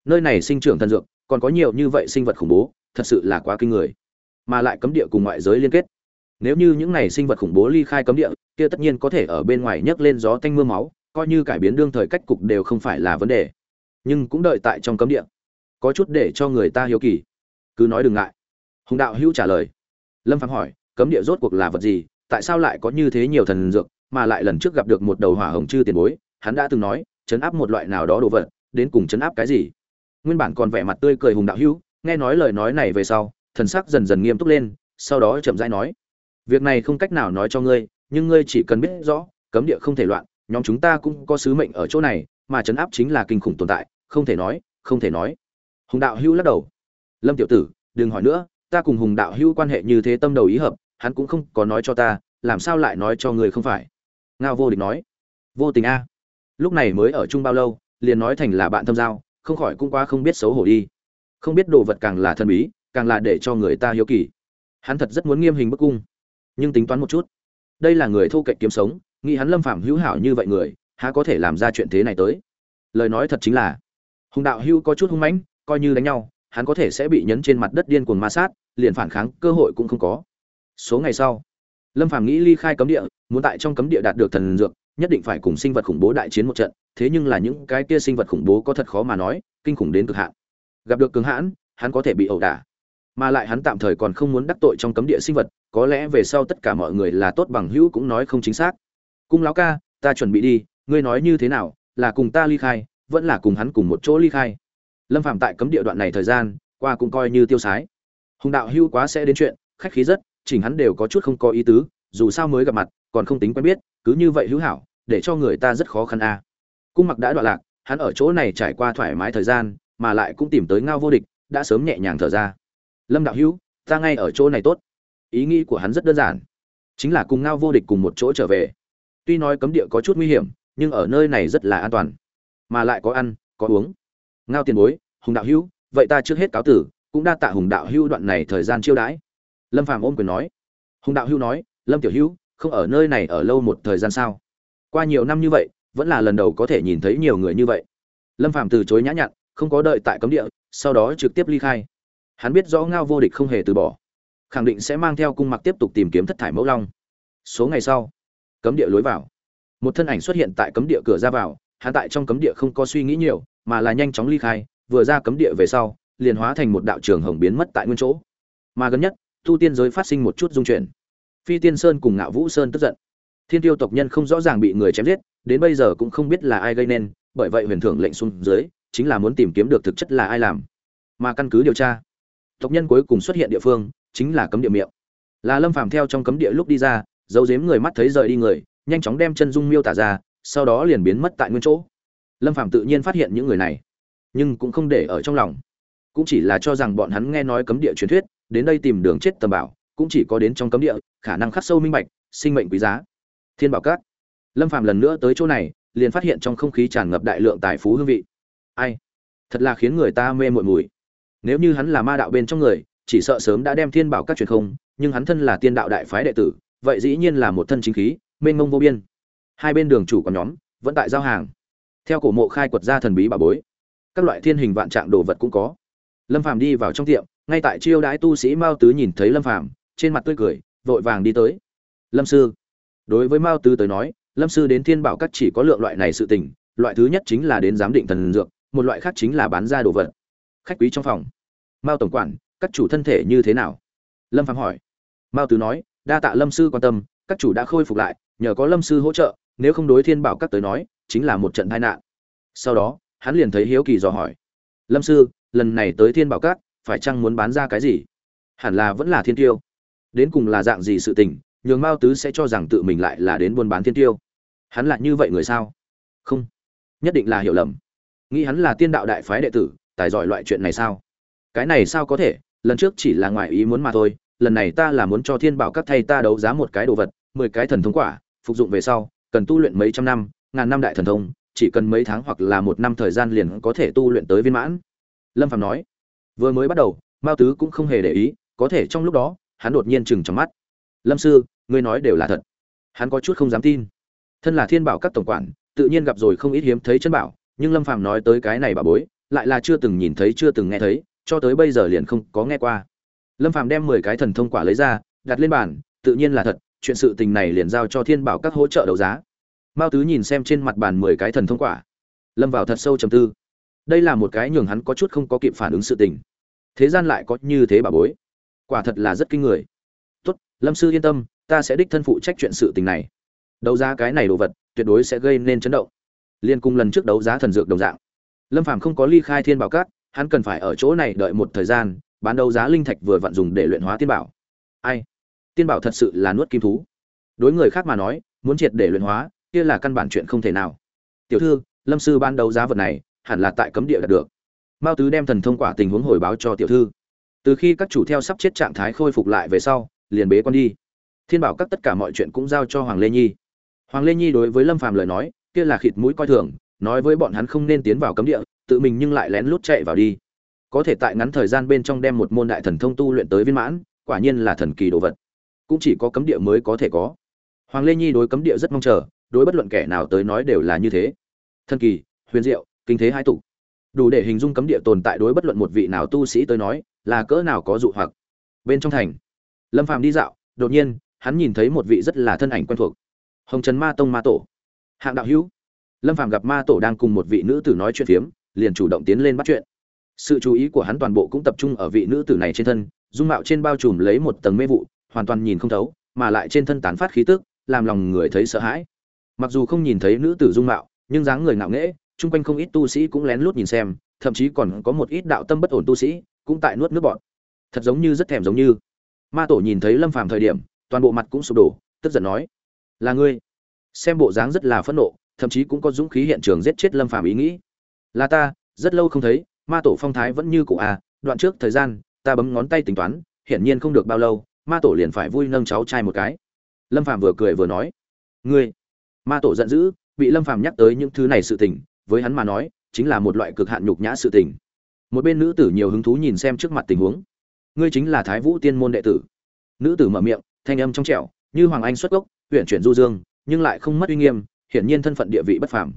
Nơi này sinh trưởng thần dược, còn có nhiều như vậy sinh vật khủng bố, thật sự là quá kinh người. Mà lại cấm địa cùng ngoại giới liên kết. Nếu như những này sinh vật khủng bố ly khai cấm địa, kia tất nhiên có thể ở bên ngoài nhấc lên gió tanh mưa máu, coi như cải biến đương thời cách cục đều không phải là vấn đề nhưng cũng đợi tại trong cấm địa. Có chút để cho người ta hiếu kỳ. Cứ nói đừng ngại. Hùng đạo hữu trả lời. Lâm phạm hỏi, cấm địa rốt cuộc là vật gì? Tại sao lại có như thế nhiều thần dược, mà lại lần trước gặp được một đầu hỏa hồng chư tiền bối? Hắn đã từng nói, chấn áp một loại nào đó đồ vật, đến cùng chấn áp cái gì? Nguyên bản còn vẻ mặt tươi cười hùng đạo hữu, nghe nói lời nói này về sau, thần sắc dần dần nghiêm túc lên, sau đó chậm rãi nói, việc này không cách nào nói cho ngươi, nhưng ngươi chỉ cần biết rõ, cấm địa không thể loạn, nhóm chúng ta cũng có sứ mệnh ở chỗ này, mà chấn áp chính là kinh khủng tồn tại không thể nói, không thể nói. Hùng đạo hữu lắc đầu. Lâm tiểu tử, đừng hỏi nữa, ta cùng hùng đạo hữu quan hệ như thế tâm đầu ý hợp, hắn cũng không có nói cho ta, làm sao lại nói cho người không phải? Ngao vô địch nói. Vô tình a. Lúc này mới ở chung bao lâu, liền nói thành là bạn thâm giao, không khỏi cũng quá không biết xấu hổ đi. Không biết đồ vật càng là thần bí, càng là để cho người ta hiếu kỳ. Hắn thật rất muốn nghiêm hình bức cung. Nhưng tính toán một chút. Đây là người thu cạnh kiếm sống, nghĩ hắn lâm phạm hữu hảo như vậy người, há có thể làm ra chuyện thế này tới? Lời nói thật chính là hùng đạo hữu có chút hung mãnh, coi như đánh nhau, hắn có thể sẽ bị nhấn trên mặt đất điên cuồng ma sát, liền phản kháng cơ hội cũng không có. Số ngày sau, lâm phàm nghĩ ly khai cấm địa, muốn tại trong cấm địa đạt được thần dược, nhất định phải cùng sinh vật khủng bố đại chiến một trận, thế nhưng là những cái kia sinh vật khủng bố có thật khó mà nói, kinh khủng đến cực hạn. Gặp được cường hãn, hắn có thể bị ẩu đả. Mà lại hắn tạm thời còn không muốn đắc tội trong cấm địa sinh vật, có lẽ về sau tất cả mọi người là tốt bằng hữu cũng nói không chính xác. Cung lão ca, ta chuẩn bị đi, ngươi nói như thế nào, là cùng ta ly khai vẫn là cùng hắn cùng một chỗ ly khai. Lâm phạm tại cấm địa đoạn này thời gian, qua cũng coi như tiêu sái. Hùng đạo hưu quá sẽ đến chuyện, khách khí rất, chỉnh hắn đều có chút không có ý tứ, dù sao mới gặp mặt, còn không tính quen biết, cứ như vậy hữu hảo, để cho người ta rất khó khăn a. À. cung mặc đã đoạn lạc, hắn ở chỗ này trải qua thoải mái thời gian, mà lại cũng tìm tới ngao vô địch, đã sớm nhẹ nhàng thở ra. Lâm đạo hữu ta ngay ở chỗ này tốt. Ý nghĩ của hắn rất đơn giản. Chính là cùng ngao vô địch cùng một chỗ trở về. Tuy nói cấm địa có chút nguy hiểm, nhưng ở nơi này rất là an toàn mà lại có ăn, có uống. Ngao tiền bối, hùng đạo hữu, vậy ta trước hết cáo tử, cũng đa tạ hùng đạo hữu đoạn này thời gian chiêu đãi. Lâm phàm ôm quyền nói. Hùng đạo hữu nói, lâm tiểu hữu, không ở nơi này ở lâu một thời gian sao? Qua nhiều năm như vậy, vẫn là lần đầu có thể nhìn thấy nhiều người như vậy. Lâm phàm từ chối nhã nhặn, không có đợi tại cấm địa, sau đó trực tiếp ly khai. Hắn biết rõ ngao vô địch không hề từ bỏ. Khẳng định sẽ mang theo cung mặc tiếp tục tìm kiếm thất thải mẫu long. Số ngày sau, cấm địa lối vào. Một thân ảnh xuất hiện tại cấm địa cửa ra vào hắn tại trong cấm địa không có suy nghĩ nhiều, mà là nhanh chóng ly khai, vừa ra cấm địa về sau, liền hóa thành một đạo trường hồng biến mất tại nguyên chỗ. Mà gần nhất, tu tiên giới phát sinh một chút dung chuyển. Phi tiên sơn cùng ngạo vũ sơn tức giận. Thiên tiêu tộc nhân không rõ ràng bị người chém giết, đến bây giờ cũng không biết là ai gây nên, bởi vậy huyền thưởng lệnh xuống dưới, chính là muốn tìm kiếm được thực chất là ai làm. Mà căn cứ điều tra, tộc nhân cuối cùng xuất hiện địa phương, chính là cấm địa miệng. Là lâm phàm theo trong cấm địa lúc đi ra dấu giếm người mắt thấy rời đi người, nhanh chóng đem chân dung miêu tả ra sau đó liền biến mất tại nguyên chỗ. Lâm phàm tự nhiên phát hiện những người này, nhưng cũng không để ở trong lòng. Cũng chỉ là cho rằng bọn hắn nghe nói cấm địa truyền thuyết, đến đây tìm đường chết tầm bảo, cũng chỉ có đến trong cấm địa, khả năng khắc sâu minh bạch, sinh mệnh quý giá. Thiên bảo cát lâm phàm lần nữa tới chỗ này, liền phát hiện trong không khí tràn ngập đại lượng tài phú hương vị. Ai? Thật là khiến người ta mê mội mùi. Nếu như hắn là ma đạo bên trong người, chỉ sợ sớm đã đem thiên bảo các truyền không, nhưng hắn thân là tiên đạo đại phái đệ tử, vậy dĩ nhiên là một thân chính khí, mênh mông vô biên hai bên đường chủ còn nhóm, vẫn tại giao hàng. Theo cổ mộ khai quật ra thần bí bà bối, các loại thiên hình vạn trạng đồ vật cũng có. Lâm phàm đi vào trong tiệm, ngay tại chiêu đãi tu sĩ mao tứ nhìn thấy lâm phàm, trên mặt tươi cười, vội vàng đi tới. Lâm sư, đối với mao tứ tới nói, lâm sư đến thiên bảo các chỉ có lượng loại này sự tình, loại thứ nhất chính là đến giám định thần dược, một loại khác chính là bán ra đồ vật. Khách quý trong phòng. Mao tổng quản, các chủ thân thể như thế nào? Lâm phàm hỏi. Mao tứ nói, đa tạ lâm sư quan tâm, các chủ đã khôi phục lại, nhờ có lâm sư hỗ trợ nếu không đối thiên bảo các tới nói, chính là một trận tai nạn. Sau đó, hắn liền thấy hiếu kỳ dò hỏi. Lâm sư, lần này tới thiên bảo các, phải chăng muốn bán ra cái gì? Hẳn là vẫn là thiên tiêu. Đến cùng là dạng gì sự tình, nhường mao tứ sẽ cho rằng tự mình lại là đến buôn bán thiên tiêu. Hắn là như vậy người sao? Không. Nhất định là hiểu lầm. Nghĩ hắn là tiên đạo đại phái đệ tử, tài giỏi loại chuyện này sao? Cái này sao có thể, lần trước chỉ là ngoài ý muốn mà thôi, lần này ta là muốn cho thiên bảo các thầy ta đấu giá một cái đồ vật, mười cái thần Thống quả, phục dụng về sau cần tu luyện mấy trăm năm, ngàn năm đại thần thông, chỉ cần mấy tháng hoặc là một năm thời gian liền có thể tu luyện tới viên mãn. Lâm phạm nói. Vừa mới bắt đầu, mao tứ cũng không hề để ý, có thể trong lúc đó, hắn đột nhiên chừng trong mắt. Lâm sư, ngươi nói đều là thật. Hắn có chút không dám tin. Thân là thiên bảo các tổng quản, tự nhiên gặp rồi không ít hiếm thấy chân bảo, nhưng lâm phàm nói tới cái này bà bối, lại là chưa từng nhìn thấy, chưa từng nghe thấy, cho tới bây giờ liền không có nghe qua. Lâm phàm đem mười cái thần thông quả lấy ra, đặt lên bàn, tự nhiên là thật chuyện sự tình này liền giao cho thiên bảo các hỗ trợ đấu giá. Mao tứ nhìn xem trên mặt bàn mười cái thần thông quả. Lâm vào thật sâu trầm tư. Đây là một cái nhường hắn có chút không có kịp phản ứng sự tình. Thế gian lại có như thế bà bối. Quả thật là rất kinh người. Tốt, lâm sư yên tâm, ta sẽ đích thân phụ trách chuyện sự tình này. Đấu giá cái này đồ vật, tuyệt đối sẽ gây nên chấn động. Liên cung lần trước đấu giá thần dược đồng dạng. Lâm phàm không có ly khai thiên bảo cát hắn cần phải ở chỗ này đợi một thời gian, bán đấu giá linh thạch vừa vặn dùng để luyện hóa tiên bảo. Ai? Tiên bảo thật sự là nuốt kim thú. Đối người khác mà nói, muốn triệt để luyện hóa, kia là căn bản chuyện không thể nào. Tiểu thư, lâm sư ban đầu giá vật này, hẳn là tại cấm địa đạt được. Mao tứ đem thần thông quả tình huống hồi báo cho tiểu thư. Từ khi các chủ theo sắp chết trạng thái khôi phục lại về sau, liền bế con đi. Thiên bảo các tất cả mọi chuyện cũng giao cho hoàng lê nhi. Hoàng lê nhi đối với lâm phàm lời nói, kia là khịt mũi coi thường, nói với bọn hắn không nên tiến vào cấm địa, tự mình nhưng lại lén lút chạy vào đi. Có thể tại ngắn thời gian bên trong đem một môn đại thần thông tu luyện tới viên mãn, quả nhiên là thần kỳ đồ vật cũng chỉ có cấm địa mới có thể có. Hoàng lê nhi đối cấm địa rất mong chờ, đối bất luận kẻ nào tới nói đều là như thế. Thần kỳ, huyền diệu, kinh thế hai tục đủ để hình dung cấm địa tồn tại đối bất luận một vị nào tu sĩ tới nói, là cỡ nào có dụ hoặc. Bên trong thành, lâm phàm đi dạo, đột nhiên, hắn nhìn thấy một vị rất là thân ảnh quen thuộc. Hồng trần ma tông ma tổ. Hạng đạo hữu. Lâm phàm gặp ma tổ đang cùng một vị nữ tử nói chuyện phiếm, liền chủ động tiến lên bắt chuyện. Sự chú ý của hắn toàn bộ cũng tập trung ở vị nữ tử này trên thân, dung mạo trên bao trùm lấy một tầng mê vụ hoàn toàn nhìn không thấu, mà lại trên thân tán phát khí tức, làm lòng người thấy sợ hãi. Mặc dù không nhìn thấy nữ tử dung mạo, nhưng dáng người ngạo nghễ, chung quanh không ít tu sĩ cũng lén lút nhìn xem, thậm chí còn có một ít đạo tâm bất ổn tu sĩ cũng tại nuốt nước bọn. Thật giống như rất thèm giống như. Ma tổ nhìn thấy lâm phàm thời điểm, toàn bộ mặt cũng sụp đổ, tức giận nói, là ngươi. Xem bộ dáng rất là phẫn nộ, thậm chí cũng có dũng khí hiện trường giết chết lâm phàm ý nghĩ. Là ta, rất lâu không thấy, ma tổ phong thái vẫn như cũ à đoạn trước thời gian, ta bấm ngón tay tính toán, hiển nhiên không được bao lâu ma tổ liền phải vui nâng cháu trai một cái. Lâm phàm vừa cười vừa nói, ngươi. Ma tổ giận dữ, bị lâm phàm nhắc tới những thứ này sự tình, với hắn mà nói, chính là một loại cực hạn nhục nhã sự tình. Một bên nữ tử nhiều hứng thú nhìn xem trước mặt tình huống. Ngươi chính là thái vũ tiên môn đệ tử. Nữ tử mở miệng, thanh âm trong trẻo, như hoàng anh xuất gốc huyện chuyển du dương, nhưng lại không mất uy nghiêm, hiển nhiên thân phận địa vị bất phàm.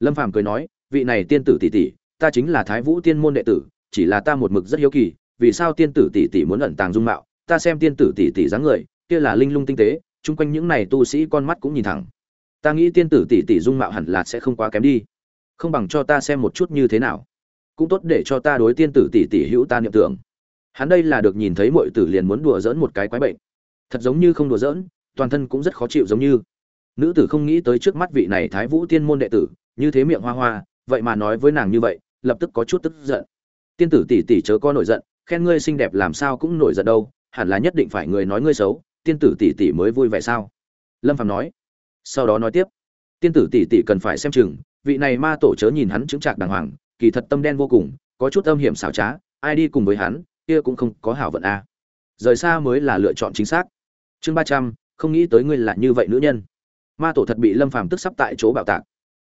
Lâm phàm cười nói, vị này tiên tử tỷ tỷ, ta chính là thái vũ tiên môn đệ tử, chỉ là ta một mực rất hiếu kỳ, vì sao tiên tử tỷ tỷ muốn ẩn tàng dung mạo ta xem tiên tử tỷ tỷ dáng người, kia là linh lung tinh tế, chung quanh những này tu sĩ con mắt cũng nhìn thẳng. Ta nghĩ tiên tử tỷ tỷ dung mạo hẳn là sẽ không quá kém đi. Không bằng cho ta xem một chút như thế nào. Cũng tốt để cho ta đối tiên tử tỷ tỷ hữu ta niệm tưởng. Hắn đây là được nhìn thấy mọi tử liền muốn đùa dỡn một cái quái bệnh. Thật giống như không đùa dỡn toàn thân cũng rất khó chịu giống như. Nữ tử không nghĩ tới trước mắt vị này thái vũ tiên môn đệ tử, như thế miệng hoa hoa, vậy mà nói với nàng như vậy, lập tức có chút tức giận. Tiên tử tỷ tỷ chớ có nổi giận, khen ngươi xinh đẹp làm sao cũng nổi giận đâu hẳn là nhất định phải người nói ngươi xấu, tiên tử tỷ tỷ mới vui vẻ sao? Lâm phạm nói. Sau đó nói tiếp. Tiên tử tỷ tỷ cần phải xem chừng, vị này ma tổ chớ nhìn hắn chứng trạc đàng hoàng, kỳ thật tâm đen vô cùng, có chút âm hiểm xảo trá, ai đi cùng với hắn, kia cũng không có hảo vận a. Rời xa mới là lựa chọn chính xác. Chương ba trăm, không nghĩ tới ngươi là như vậy nữ nhân. Ma tổ thật bị lâm phàm tức sắp tại chỗ bạo tạc.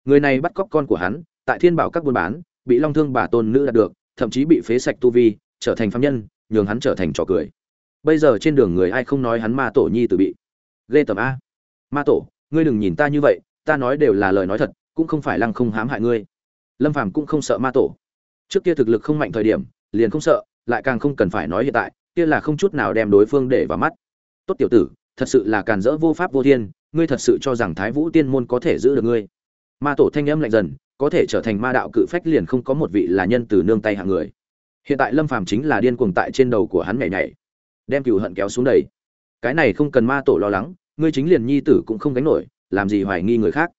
Người này bắt cóc con của hắn, tại thiên bảo các buôn bán, bị long thương bà tôn nữ đạt được, thậm chí bị phế sạch tu vi, trở thành phạm nhân, nhường hắn trở thành trò cười bây giờ trên đường người ai không nói hắn ma tổ nhi tử bị. Ghê tầm a. Ma tổ, ngươi đừng nhìn ta như vậy, ta nói đều là lời nói thật, cũng không phải lăng không hãm hại ngươi. Lâm phàm cũng không sợ ma tổ. Trước kia thực lực không mạnh thời điểm, liền không sợ, lại càng không cần phải nói hiện tại, kia là không chút nào đem đối phương để vào mắt. Tốt tiểu tử, thật sự là càn rỡ vô pháp vô thiên, ngươi thật sự cho rằng thái vũ tiên môn có thể giữ được ngươi. Ma tổ thanh âm lạnh dần, có thể trở thành ma đạo cự phách liền không có một vị là nhân từ nương tay hạng người. Hiện tại lâm phàm chính là điên cuồng tại trên đầu của hắn nhảy nhảy đem cừu hận kéo xuống đầy. Cái này không cần ma tổ lo lắng, ngươi chính liền nhi tử cũng không gánh nổi, làm gì hoài nghi người khác.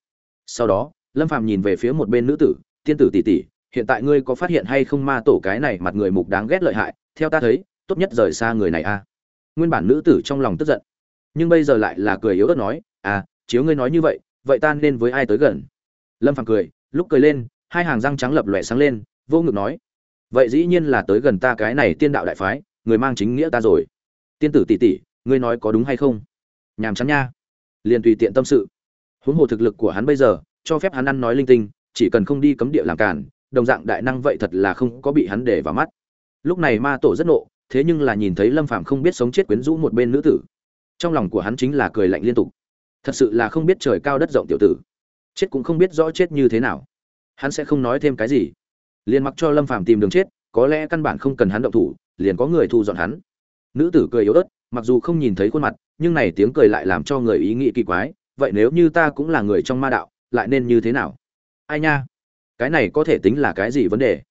Sau đó, lâm phàm nhìn về phía một bên nữ tử, tiên tử tỷ tỷ, hiện tại ngươi có phát hiện hay không ma tổ cái này mặt người mục đáng ghét lợi hại? Theo ta thấy, tốt nhất rời xa người này a. Nguyên bản nữ tử trong lòng tức giận, nhưng bây giờ lại là cười yếu ớt nói à chiếu ngươi nói như vậy vậy ta nên với ai tới gần? Lâm phàm cười, lúc cười lên, hai hàng răng trắng lập lòe sáng lên, vô ngực nói, vậy dĩ nhiên là tới gần ta cái này tiên đạo đại phái người mang chính nghĩa ta rồi. Tiên tử tỷ tỷ, ngươi nói có đúng hay không? Nhàm chán nha. Liền tùy tiện tâm sự. Huống hồ thực lực của hắn bây giờ, cho phép hắn ăn nói linh tinh, chỉ cần không đi cấm địa làm cản, đồng dạng đại năng vậy thật là không có bị hắn để vào mắt. Lúc này ma tổ rất nộ, thế nhưng là nhìn thấy lâm phàm không biết sống chết quyến rũ một bên nữ tử. Trong lòng của hắn chính là cười lạnh liên tục. Thật sự là không biết trời cao đất rộng tiểu tử. Chết cũng không biết rõ chết như thế nào. Hắn sẽ không nói thêm cái gì. Liền mặc cho lâm phàm tìm đường chết, có lẽ căn bản không cần hắn động thủ liền có người thu dọn hắn. Nữ tử cười yếu ớt, mặc dù không nhìn thấy khuôn mặt, nhưng này tiếng cười lại làm cho người ý nghĩ kỳ quái, vậy nếu như ta cũng là người trong ma đạo, lại nên như thế nào? Ai nha? Cái này có thể tính là cái gì vấn đề?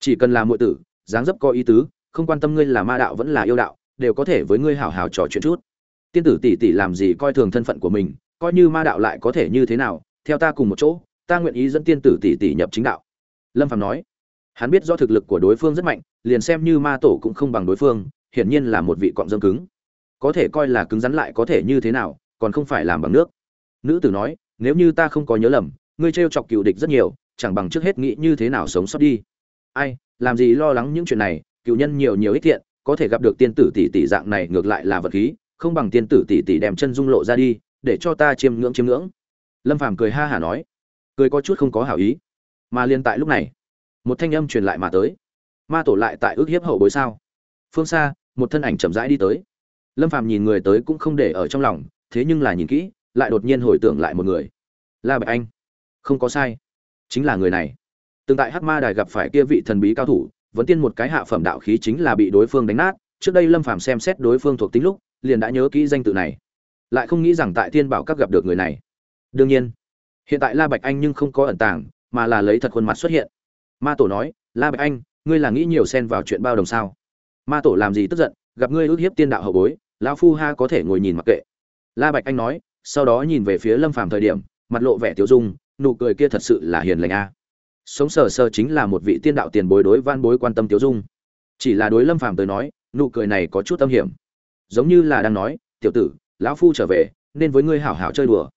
Chỉ cần là muội tử, dáng dấp có ý tứ, không quan tâm ngươi là ma đạo vẫn là yêu đạo, đều có thể với ngươi hảo hảo trò chuyện chút. Tiên tử tỷ tỷ làm gì coi thường thân phận của mình, coi như ma đạo lại có thể như thế nào, theo ta cùng một chỗ, ta nguyện ý dẫn tiên tử tỷ tỷ nhập chính đạo. Lâm phạm nói. Hắn biết do thực lực của đối phương rất mạnh liền xem như ma tổ cũng không bằng đối phương, hiển nhiên là một vị cọng dâm cứng. Có thể coi là cứng rắn lại có thể như thế nào, còn không phải làm bằng nước. Nữ tử nói, nếu như ta không có nhớ lầm, ngươi t chọc cựu địch rất nhiều, chẳng bằng trước hết nghĩ như thế nào sống sót đi. Ai, làm gì lo lắng những chuyện này, cựu nhân nhiều nhiều ích thiện, có thể gặp được tiên tử tỷ tỷ dạng này ngược lại là vật khí, không bằng tiên tử tỷ tỷ đem chân dung lộ ra đi, để cho ta chiêm ngưỡng chiêm ngưỡng. Lâm phàm cười ha hả nói, cười có chút không có hảo ý. Mà liên tại lúc này, một thanh âm truyền lại mà tới ma tổ lại tại ước hiếp hậu bối sao? Phương xa, một thân ảnh chậm rãi đi tới. Lâm phàm nhìn người tới cũng không để ở trong lòng, thế nhưng là nhìn kỹ, lại đột nhiên hồi tưởng lại một người. La bạch anh. Không có sai. Chính là người này. Từng tại Hát ma đài gặp phải kia vị thần bí cao thủ, vẫn tiên một cái hạ phẩm đạo khí chính là bị đối phương đánh nát. Trước đây lâm phàm xem xét đối phương thuộc tính lúc, liền đã nhớ kỹ danh tự này. Lại không nghĩ rằng tại thiên bảo các gặp được người này. Đương nhiên, hiện tại la bạch anh nhưng không có ẩn tàng, mà là lấy thật khuôn mặt xuất hiện. Ma tổ nói, la bạch anh ngươi là nghĩ nhiều xen vào chuyện bao đồng sao? Ma tổ làm gì tức giận, gặp ngươi ước hiếp tiên đạo hậu bối, lão phu ha có thể ngồi nhìn mặc kệ. La bạch anh nói, sau đó nhìn về phía lâm phàm thời điểm, mặt lộ vẻ tiêu dung, nụ cười kia thật sự là hiền lành a. Sống sờ sờ chính là một vị tiên đạo tiền bối đối van bối quan tâm tiêu dung. Chỉ là đối lâm phàm tới nói, nụ cười này có chút âm hiểm. Giống như là đang nói, tiểu tử, lão phu trở về, nên với ngươi hảo hảo chơi đùa.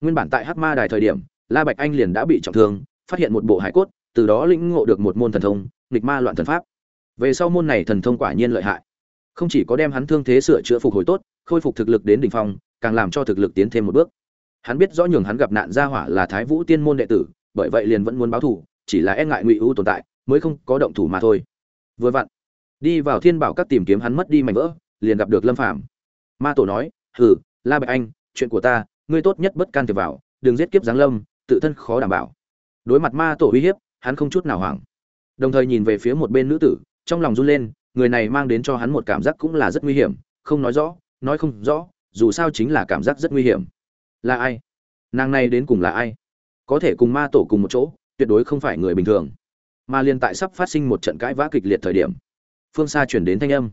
Nguyên bản tại hắc ma đài thời điểm, la bạch anh liền đã bị trọng thương, phát hiện một bộ hải cốt từ đó lĩnh ngộ được một môn thần thông, nghịch ma loạn thần pháp. Về sau môn này thần thông quả nhiên lợi hại. Không chỉ có đem hắn thương thế sửa chữa phục hồi tốt, khôi phục thực lực đến đỉnh phong, càng làm cho thực lực tiến thêm một bước. Hắn biết rõ nhường hắn gặp nạn gia hỏa là thái vũ tiên môn đệ tử, bởi vậy liền vẫn muốn báo thù, chỉ là e ngại ngụy ưu tồn tại, mới không có động thủ mà thôi. Vừa vặn, đi vào thiên bảo các tìm kiếm hắn mất đi mảnh vỡ, liền gặp được lâm phàm. Ma tổ nói, hừ, la bạch anh, chuyện của ta, ngươi tốt nhất bất can thiệp vào, đừng giết kiếp giáng lâm, tự thân khó đảm bảo. Đối mặt ma tổ uy hiếp hắn không chút nào hoảng. Đồng thời nhìn về phía một bên nữ tử, trong lòng run lên, người này mang đến cho hắn một cảm giác cũng là rất nguy hiểm, không nói rõ, nói không rõ, dù sao chính là cảm giác rất nguy hiểm. Là ai? Nàng này đến cùng là ai? Có thể cùng ma tổ cùng một chỗ, tuyệt đối không phải người bình thường. Mà liên tại sắp phát sinh một trận cãi vã kịch liệt thời điểm, phương xa chuyển đến thanh âm.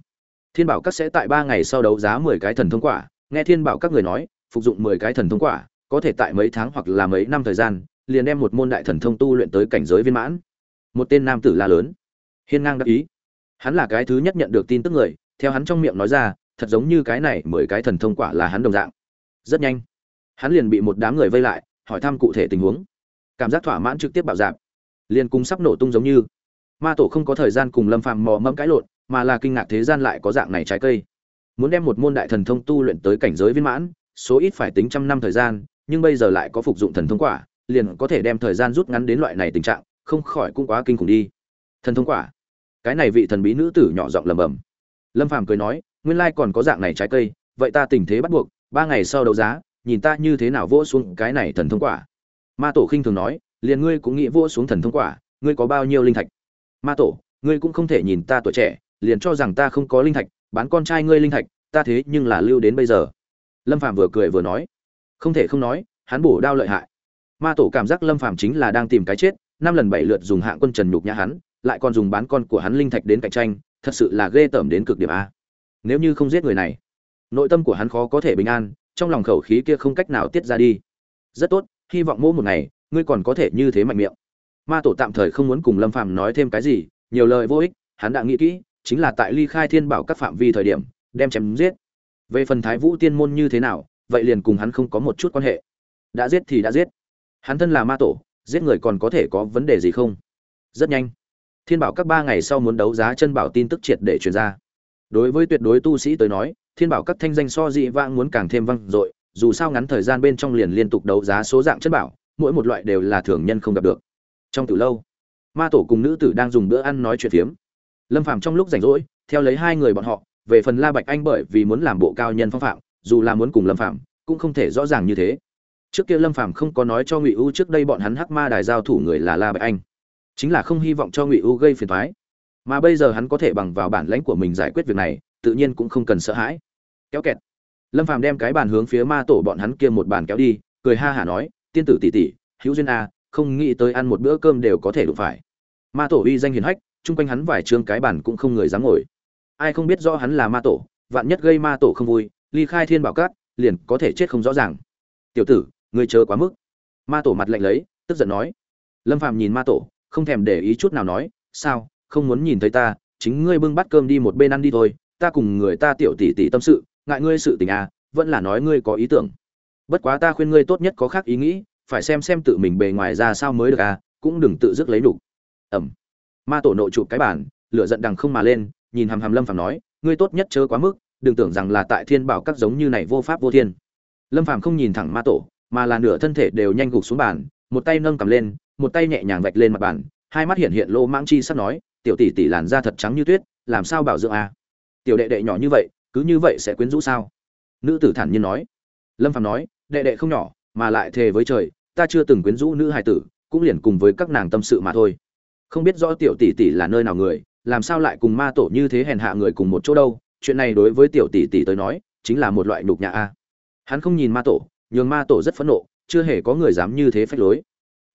Thiên bảo các sẽ tại ba ngày sau đấu giá mười cái thần thông quả. Nghe thiên bảo các người nói, phục dụng mười cái thần thông quả, có thể tại mấy tháng hoặc là mấy năm thời gian liền đem một môn đại thần thông tu luyện tới cảnh giới viên mãn. Một tên nam tử la lớn. Hiên ngang đắc ý. Hắn là cái thứ nhất nhận được tin tức người, theo hắn trong miệng nói ra, thật giống như cái này mười cái thần thông quả là hắn đồng dạng. Rất nhanh, hắn liền bị một đám người vây lại, hỏi thăm cụ thể tình huống. Cảm giác thỏa mãn trực tiếp bạo dạp. Liền cùng sắp nổ tung giống như. Ma tổ không có thời gian cùng lâm phàm mò mẫm cãi lộn, mà là kinh ngạc thế gian lại có dạng này trái cây. Muốn đem một môn đại thần thông tu luyện tới cảnh giới viên mãn, số ít phải tính trăm năm thời gian, nhưng bây giờ lại có phục dụng thần thông quả liền có thể đem thời gian rút ngắn đến loại này tình trạng, không khỏi cũng quá kinh khủng đi. Thần thông quả. Cái này vị thần bí nữ tử nhỏ giọng lầm bầm lâm phàm cười nói, nguyên lai còn có dạng này trái cây, vậy ta tình thế bắt buộc, ba ngày sau đấu giá, nhìn ta như thế nào vỗ xuống cái này thần thông quả. Ma tổ khinh thường nói, liền ngươi cũng nghĩ vỗ xuống thần thông quả, ngươi có bao nhiêu linh thạch? Ma tổ, ngươi cũng không thể nhìn ta tuổi trẻ, liền cho rằng ta không có linh thạch, bán con trai ngươi linh thạch, ta thế nhưng là lưu đến bây giờ. Lâm phàm vừa cười vừa nói, không thể không nói, hắn bổ đao lợi hại ma tổ cảm giác lâm phàm chính là đang tìm cái chết, năm lần bảy lượt dùng hạng quân trần nhục nhã hắn, lại còn dùng bán con của hắn linh thạch đến cạnh tranh, thật sự là ghê tởm đến cực điểm a. Nếu như không giết người này, nội tâm của hắn khó có thể bình an, trong lòng khẩu khí kia không cách nào tiết ra đi. Rất tốt, hy vọng mỗi một ngày, ngươi còn có thể như thế mạnh miệng. Ma tổ tạm thời không muốn cùng lâm phàm nói thêm cái gì, nhiều lời vô ích, hắn đã nghĩ kỹ, chính là tại ly khai thiên bảo các phạm vi thời điểm, đem chém giết. Về phần thái vũ tiên môn như thế nào, vậy liền cùng hắn không có một chút quan hệ. Đã giết thì đã giết hắn thân là ma tổ, giết người còn có thể có vấn đề gì không? Rất nhanh. Thiên bảo các ba ngày sau muốn đấu giá chân bảo tin tức triệt để truyền ra. Đối với tuyệt đối tu sĩ tới nói, thiên bảo các thanh danh so dị vãng muốn càng thêm vang dội, dù sao ngắn thời gian bên trong liền liên tục đấu giá số dạng chân bảo, mỗi một loại đều là thường nhân không gặp được. Trong từ lâu, ma tổ cùng nữ tử đang dùng bữa ăn nói chuyện phiếm. Lâm phàm trong lúc rảnh rỗi, theo lấy hai người bọn họ, về phần la bạch anh bởi vì muốn làm bộ cao nhân phong phạm, dù là muốn cùng lâm phàm, cũng không thể rõ ràng như thế trước kia lâm phàm không có nói cho ngụy u trước đây bọn hắn hắc ma đài giao thủ người là la bạch anh. Chính là không hy vọng cho ngụy u gây phiền thoái mà bây giờ hắn có thể bằng vào bản lãnh của mình giải quyết việc này, tự nhiên cũng không cần sợ hãi. Kéo kẹt. Lâm phàm đem cái bàn hướng phía ma tổ bọn hắn kia một bàn kéo đi, cười ha hả nói, tiên tử tỷ tỷ, hữu duyên a, không nghĩ tới ăn một bữa cơm đều có thể đụng phải. Ma tổ uy danh hiền hách, chung quanh hắn vài chương cái bàn cũng không người dám ngồi. Ai không biết rõ hắn là ma tổ, vạn nhất gây ma tổ không vui, ly khai thiên bảo cát, liền có thể chết không rõ ràng. Tiểu tử ngươi chớ quá mức. Ma tổ mặt lạnh lấy, tức giận nói. Lâm phàm nhìn ma tổ, không thèm để ý chút nào nói, sao, không muốn nhìn thấy ta, chính ngươi bưng bát cơm đi một bên ăn đi thôi, ta cùng người ta tiểu tỷ tỷ tâm sự, ngại ngươi sự tình à vẫn là nói ngươi có ý tưởng. Bất quá ta khuyên ngươi tốt nhất có khác ý nghĩ, phải xem xem tự mình bề ngoài ra sao mới được à cũng đừng tự dứt lấy đủ. ẩm. Ma tổ nộ chụp cái bản lửa giận đằng không mà lên, nhìn hàm hàm lâm phàm nói, ngươi tốt nhất chớ quá mức, đừng tưởng rằng là tại thiên bảo các giống như này vô pháp vô thiên. Lâm phàm không nhìn thẳng ma tổ mà là nửa thân thể đều nhanh gục xuống bàn, một tay nâng cầm lên, một tay nhẹ nhàng vạch lên mặt bàn, hai mắt hiện hiện lô mãng chi sắp nói, tiểu tỷ tỷ làn da thật trắng như tuyết, làm sao bảo dưỡng à? tiểu đệ đệ nhỏ như vậy, cứ như vậy sẽ quyến rũ sao? Nữ tử thản nhiên nói. Lâm phàm nói, đệ đệ không nhỏ, mà lại thề với trời, ta chưa từng quyến rũ nữ hài tử, cũng liền cùng với các nàng tâm sự mà thôi. Không biết rõ tiểu tỷ tỷ là nơi nào người, làm sao lại cùng ma tổ như thế hèn hạ người cùng một chỗ đâu, chuyện này đối với tiểu tỷ tỷ tới nói, chính là một loại nhục nhã a. Hắn không nhìn ma tổ nhường ma tổ rất phẫn nộ, chưa hề có người dám như thế phách lối.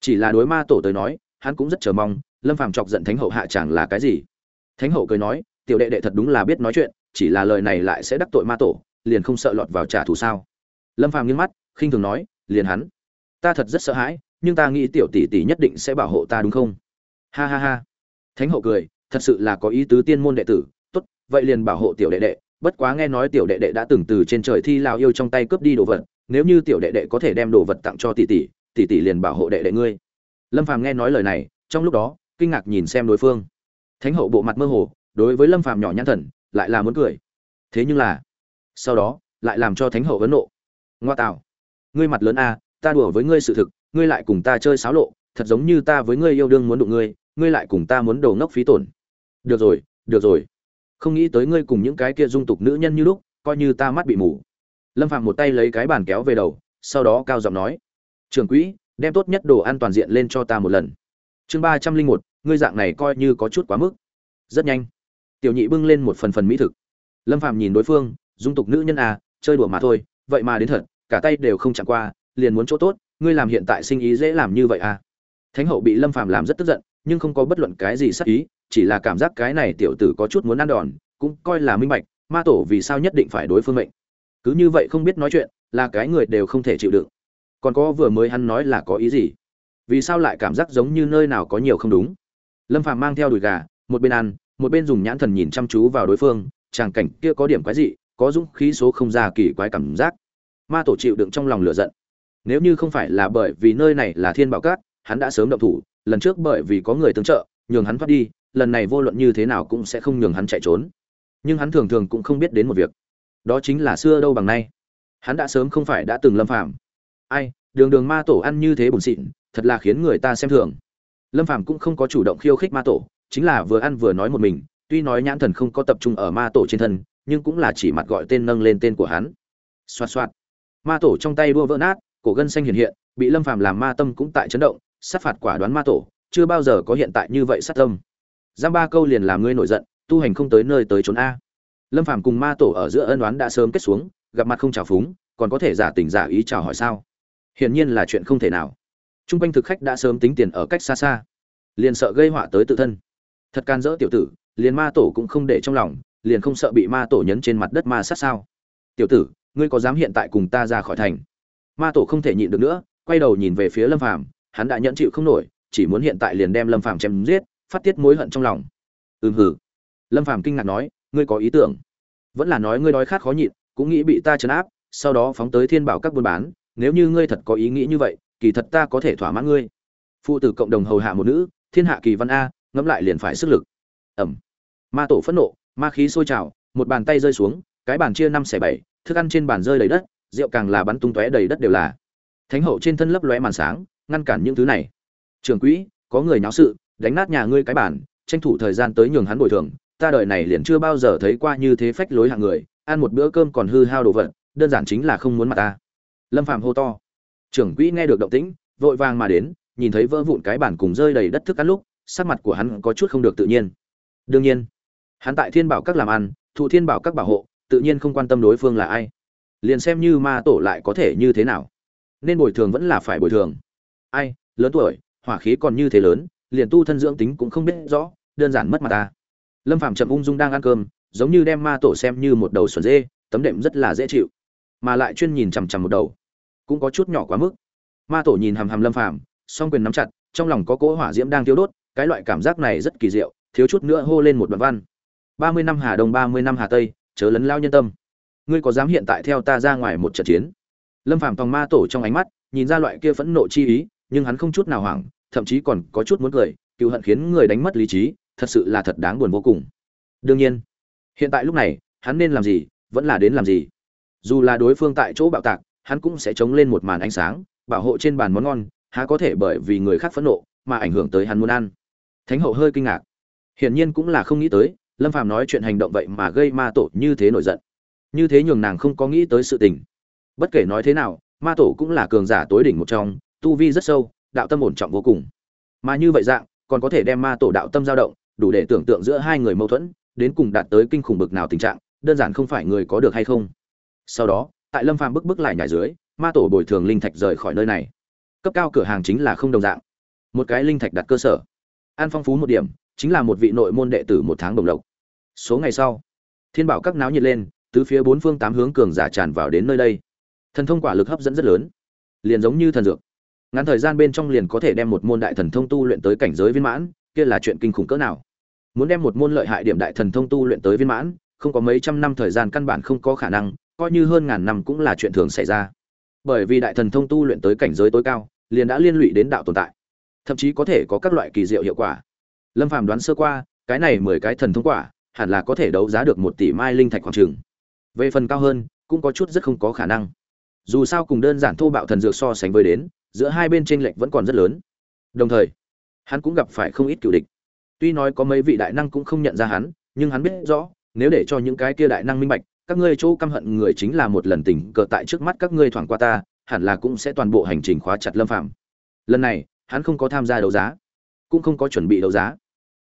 Chỉ là đối ma tổ tới nói, hắn cũng rất chờ mong, lâm phàm chọc giận thánh hậu hạ chẳng là cái gì? Thánh hậu cười nói, tiểu đệ đệ thật đúng là biết nói chuyện, chỉ là lời này lại sẽ đắc tội ma tổ, liền không sợ lọt vào trả thù sao? Lâm phàm nghiêng mắt, khinh thường nói, liền hắn. Ta thật rất sợ hãi, nhưng ta nghĩ tiểu tỷ tỷ nhất định sẽ bảo hộ ta đúng không? Ha ha ha. Thánh hậu cười, thật sự là có ý tứ tiên môn đệ tử. Tốt, vậy liền bảo hộ tiểu đệ đệ. Bất quá nghe nói tiểu đệ đệ đã từng từ trên trời thi lao yêu trong tay cướp đi đồ vật nếu như tiểu đệ đệ có thể đem đồ vật tặng cho tỷ tỷ tỷ tỷ liền bảo hộ đệ đệ ngươi. Lâm phàm nghe nói lời này, trong lúc đó, kinh ngạc nhìn xem đối phương. Thánh hậu bộ mặt mơ hồ, đối với lâm phàm nhỏ nhãn thần, lại là muốn cười. Thế nhưng là, sau đó, lại làm cho thánh hậu vấn nộ. Ngoa tạo, ngươi mặt lớn a, ta đùa với ngươi sự thực, ngươi lại cùng ta chơi xáo lộ, thật giống như ta với ngươi yêu đương muốn đụng ngươi ngươi lại cùng ta muốn đồ ngốc phí tổn. Được rồi được rồi. Không nghĩ tới ngươi cùng những cái kia dung tục nữ nhân như lúc, coi như ta mắt bị mù lâm phạm một tay lấy cái bàn kéo về đầu, sau đó cao giọng nói, "Trưởng quỹ, đem tốt nhất đồ ăn toàn diện lên cho ta một lần. Chương ba trăm linh một, ngươi dạng này coi như có chút quá mức. Rất nhanh, tiểu nhị bưng lên một phần phần mỹ thực. Lâm phạm nhìn đối phương, dung tục nữ nhân à chơi đùa mà thôi, vậy mà đến thật, cả tay đều không chẳng qua, liền muốn chỗ tốt, ngươi làm hiện tại sinh ý dễ làm như vậy à. Thánh hậu bị lâm phàm làm rất tức giận, nhưng không có bất luận cái gì sắc ý, chỉ là cảm giác cái này tiểu tử có chút muốn ăn đòn, cũng coi là minh bạch, ma tổ vì sao nhất định phải đối phương mệnh cứ như vậy không biết nói chuyện, là cái người đều không thể chịu đựng. Còn có vừa mới hắn nói là có ý gì? Vì sao lại cảm giác giống như nơi nào có nhiều không đúng? Lâm phàm mang theo đùi gà, một bên ăn, một bên dùng nhãn thần nhìn chăm chú vào đối phương, tràng cảnh kia có điểm quái dị, có dũng khí số không ra kỳ quái cảm giác. Ma tổ chịu đựng trong lòng lửa giận. Nếu như không phải là bởi vì nơi này là thiên bảo cát, hắn đã sớm động thủ, lần trước bởi vì có người tương trợ, nhường hắn thoát đi, lần này vô luận như thế nào cũng sẽ không nhường hắn chạy trốn. Nhưng hắn thường thường cũng không biết đến một việc đó chính là xưa đâu bằng nay. Hắn đã sớm không phải đã từng lâm phạm. ai, đường đường ma tổ ăn như thế bùn xịn, thật là khiến người ta xem thường. Lâm Phạm cũng không có chủ động khiêu khích ma tổ, chính là vừa ăn vừa nói một mình, tuy nói nhãn thần không có tập trung ở ma tổ trên thân, nhưng cũng là chỉ mặt gọi tên nâng lên tên của hắn. Xoạt xoạt. Ma tổ trong tay đua vỡ nát, cổ gân xanh hiện hiện, bị lâm phàm làm ma tâm cũng tại chấn động, sát phạt quả đoán ma tổ, chưa bao giờ có hiện tại như vậy sát tâm. Giam ba câu liền làm ngươi nổi giận, tu hành không tới nơi tới trốn a lâm phàm cùng ma tổ ở giữa ân đoán đã sớm kết xuống, gặp mặt không chào phúng, còn có thể giả tình giả ý chào hỏi sao? Hiển nhiên là chuyện không thể nào. Trung quanh thực khách đã sớm tính tiền ở cách xa xa. Liền sợ gây họa tới tự thân. Thật can dỡ tiểu tử, liền ma tổ cũng không để trong lòng, liền không sợ bị ma tổ nhấn trên mặt đất ma sát sao? Tiểu tử, ngươi có dám hiện tại cùng ta ra khỏi thành? Ma tổ không thể nhịn được nữa, quay đầu nhìn về phía lâm phàm, hắn đã nhẫn chịu không nổi, chỉ muốn hiện tại liền đem lâm phàm chém giết, phát tiết mối hận trong lòng. Ừm hử lâm phàm kinh ngạc nói ngươi có ý tưởng. Vẫn là nói ngươi đói khát khó nhịn, cũng nghĩ bị ta trấn áp, sau đó phóng tới thiên bảo các buôn bán, nếu như ngươi thật có ý nghĩ như vậy, kỳ thật ta có thể thỏa mãn ngươi. Phụ tử cộng đồng hầu hạ một nữ, thiên hạ kỳ văn a, ngẫm lại liền phải sức lực. Ẩm. Ma tổ phẫn nộ, ma khí sôi trào, một bàn tay rơi xuống, cái bàn chia năm xẻ bảy, thức ăn trên bàn rơi đầy đất, rượu càng là bắn tung tóe đầy đất đều là. Thánh hậu trên thân lấp lóe màn sáng, ngăn cản những thứ này. Trường quỹ, có người náo sự, đánh nát nhà ngươi cái bản tranh thủ thời gian tới nhường hắn bồi thường ta đời này liền chưa bao giờ thấy qua như thế phách lối hạng người, ăn một bữa cơm còn hư hao đồ vật, đơn giản chính là không muốn mặt ta. Lâm phạm hô to. Trưởng quỹ nghe được động tĩnh, vội vàng mà đến, nhìn thấy vỡ vụn cái bản cùng rơi đầy đất thức ăn lúc, sắc mặt của hắn có chút không được tự nhiên. Đương nhiên, hắn tại thiên bảo các làm ăn, thụ thiên bảo các bảo hộ, tự nhiên không quan tâm đối phương là ai. Liền xem như ma tổ lại có thể như thế nào. Nên bồi thường vẫn là phải bồi thường. Ai, lớn tuổi, hỏa khí còn như thế lớn, liền tu thân dưỡng tính cũng không biết rõ, đơn giản mất mặt ta lâm phạm chậm ung dung đang ăn cơm, giống như đem ma tổ xem như một đầu xuẩn dê, tấm đệm rất là dễ chịu, mà lại chuyên nhìn chằm chằm một đầu, cũng có chút nhỏ quá mức. Ma tổ nhìn hàm hàm lâm phạm song quyền nắm chặt, trong lòng có cỗ hỏa diễm đang tiêu đốt, cái loại cảm giác này rất kỳ diệu, thiếu chút nữa hô lên một đoạn văn. Ba mươi năm hà đông, ba mươi năm hà tây, chớ lấn lao nhân tâm. Ngươi có dám hiện tại theo ta ra ngoài một trận chiến? Lâm phạm tòng ma tổ trong ánh mắt, nhìn ra loại kia phẫn nộ chi ý, nhưng hắn không chút nào hoảng, thậm chí còn có chút muốn cười, cựu hận khiến người đánh mất lý trí thật sự là thật đáng buồn vô cùng. Đương nhiên, hiện tại lúc này, hắn nên làm gì, vẫn là đến làm gì. Dù là đối phương tại chỗ bạo tạc, hắn cũng sẽ chống lên một màn ánh sáng, bảo hộ trên bàn món ngon, há có thể bởi vì người khác phẫn nộ mà ảnh hưởng tới hắn muốn ăn. Thánh hậu hơi kinh ngạc. Hiển nhiên cũng là không nghĩ tới, lâm phàm nói chuyện hành động vậy mà gây ma tổ như thế nổi giận. Như thế nhường nàng không có nghĩ tới sự tình. Bất kể nói thế nào, ma tổ cũng là cường giả tối đỉnh một trong, tu vi rất sâu, đạo tâm ổn trọng vô cùng. Mà như vậy dạng, còn có thể đem ma tổ đạo tâm dao động đủ để tưởng tượng giữa hai người mâu thuẫn, đến cùng đạt tới kinh khủng bực nào tình trạng, đơn giản không phải người có được hay không. Sau đó, tại lâm phàm bức bức lại nhảy dưới, ma tổ bồi thường linh thạch rời khỏi nơi này. Cấp cao cửa hàng chính là không đồng dạng. Một cái linh thạch đặt cơ sở. An phong phú một điểm, chính là một vị nội môn đệ tử một tháng đồng lộc. Số ngày sau, thiên bảo các náo nhiệt lên từ phía bốn phương tám hướng cường giả tràn vào đến nơi đây. Thần thông quả lực hấp dẫn rất lớn. Liền giống như thần dược. Ngắn thời gian bên trong liền có thể đem một môn đại thần thông tu luyện tới cảnh giới viên mãn, kia là chuyện kinh khủng cỡ nào muốn đem một môn lợi hại điểm đại thần thông tu luyện tới viên mãn, không có mấy trăm năm thời gian căn bản không có khả năng, coi như hơn ngàn năm cũng là chuyện thường xảy ra. Bởi vì đại thần thông tu luyện tới cảnh giới tối cao, liền đã liên lụy đến đạo tồn tại, thậm chí có thể có các loại kỳ diệu hiệu quả. Lâm phàm đoán sơ qua, cái này mười cái thần thông quả, hẳn là có thể đấu giá được một tỷ mai linh thạch khoảng trường về phần cao hơn, cũng có chút rất không có khả năng. Dù sao cùng đơn giản thô bạo thần dược so sánh với đến, giữa hai bên tranh lệch vẫn còn rất lớn. Đồng thời, hắn cũng gặp phải không ít cựu địch tuy nói có mấy vị đại năng cũng không nhận ra hắn nhưng hắn biết rõ nếu để cho những cái kia đại năng minh bạch các ngươi chỗ căm hận người chính là một lần tình cờ tại trước mắt các ngươi thoảng qua ta hẳn là cũng sẽ toàn bộ hành trình khóa chặt lâm phạm lần này hắn không có tham gia đấu giá cũng không có chuẩn bị đấu giá.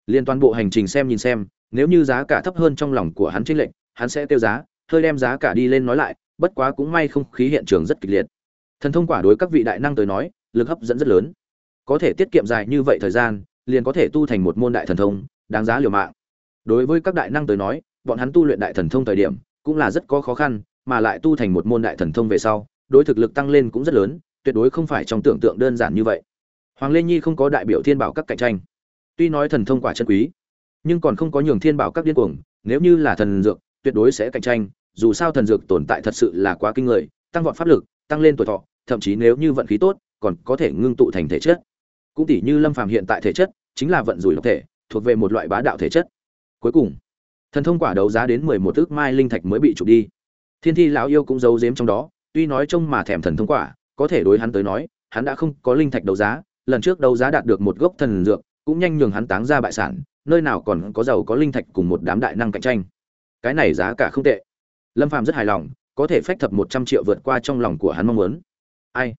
Liên toàn bộ hành trình xem nhìn xem nếu như giá cả thấp hơn trong lòng của hắn chênh lệnh, hắn sẽ tiêu giá hơi đem giá cả đi lên nói lại bất quá cũng may không khí hiện trường rất kịch liệt. Thần thông quả đối các vị đại năng tới nói lực hấp dẫn rất lớn. Có thể tiết kiệm dài như vậy thời gian liền có thể tu thành một môn đại thần thông, đáng giá liều mạng. Đối với các đại năng tới nói, bọn hắn tu luyện đại thần thông thời điểm, cũng là rất có khó khăn, mà lại tu thành một môn đại thần thông về sau, đối thực lực tăng lên cũng rất lớn, tuyệt đối không phải trong tưởng tượng đơn giản như vậy. Hoàng lê nhi không có đại biểu thiên bảo các cạnh tranh. Tuy nói thần thông quả chân quý, nhưng còn không có nhường thiên bảo các điên cuồng, nếu như là thần dược, tuyệt đối sẽ cạnh tranh, dù sao thần dược tồn tại thật sự là quá kinh người, tăng vọt pháp lực, tăng lên tuổi thọ, thậm chí nếu như vận khí tốt, còn có thể ngưng tụ thành thể chất cũng tỷ như lâm phàm hiện tại thể chất, chính là vận rủi độc thể, thuộc về một loại bá đạo thể chất. Cuối cùng, thần thông quả đấu giá đến mười một ước mai linh thạch mới bị trục đi. Thiên thi lão yêu cũng giấu giếm trong đó, tuy nói trông mà thèm thần thông quả, có thể đối hắn tới nói, hắn đã không có linh thạch đấu giá, lần trước đấu giá đạt được một gốc thần dược, cũng nhanh nhường hắn táng ra bại sản, nơi nào còn có giàu có linh thạch cùng một đám đại năng cạnh tranh. Cái này giá cả không tệ. Lâm phàm rất hài lòng, có thể phách thập một trăm triệu vượt qua trong lòng của hắn mong muốn. Ai?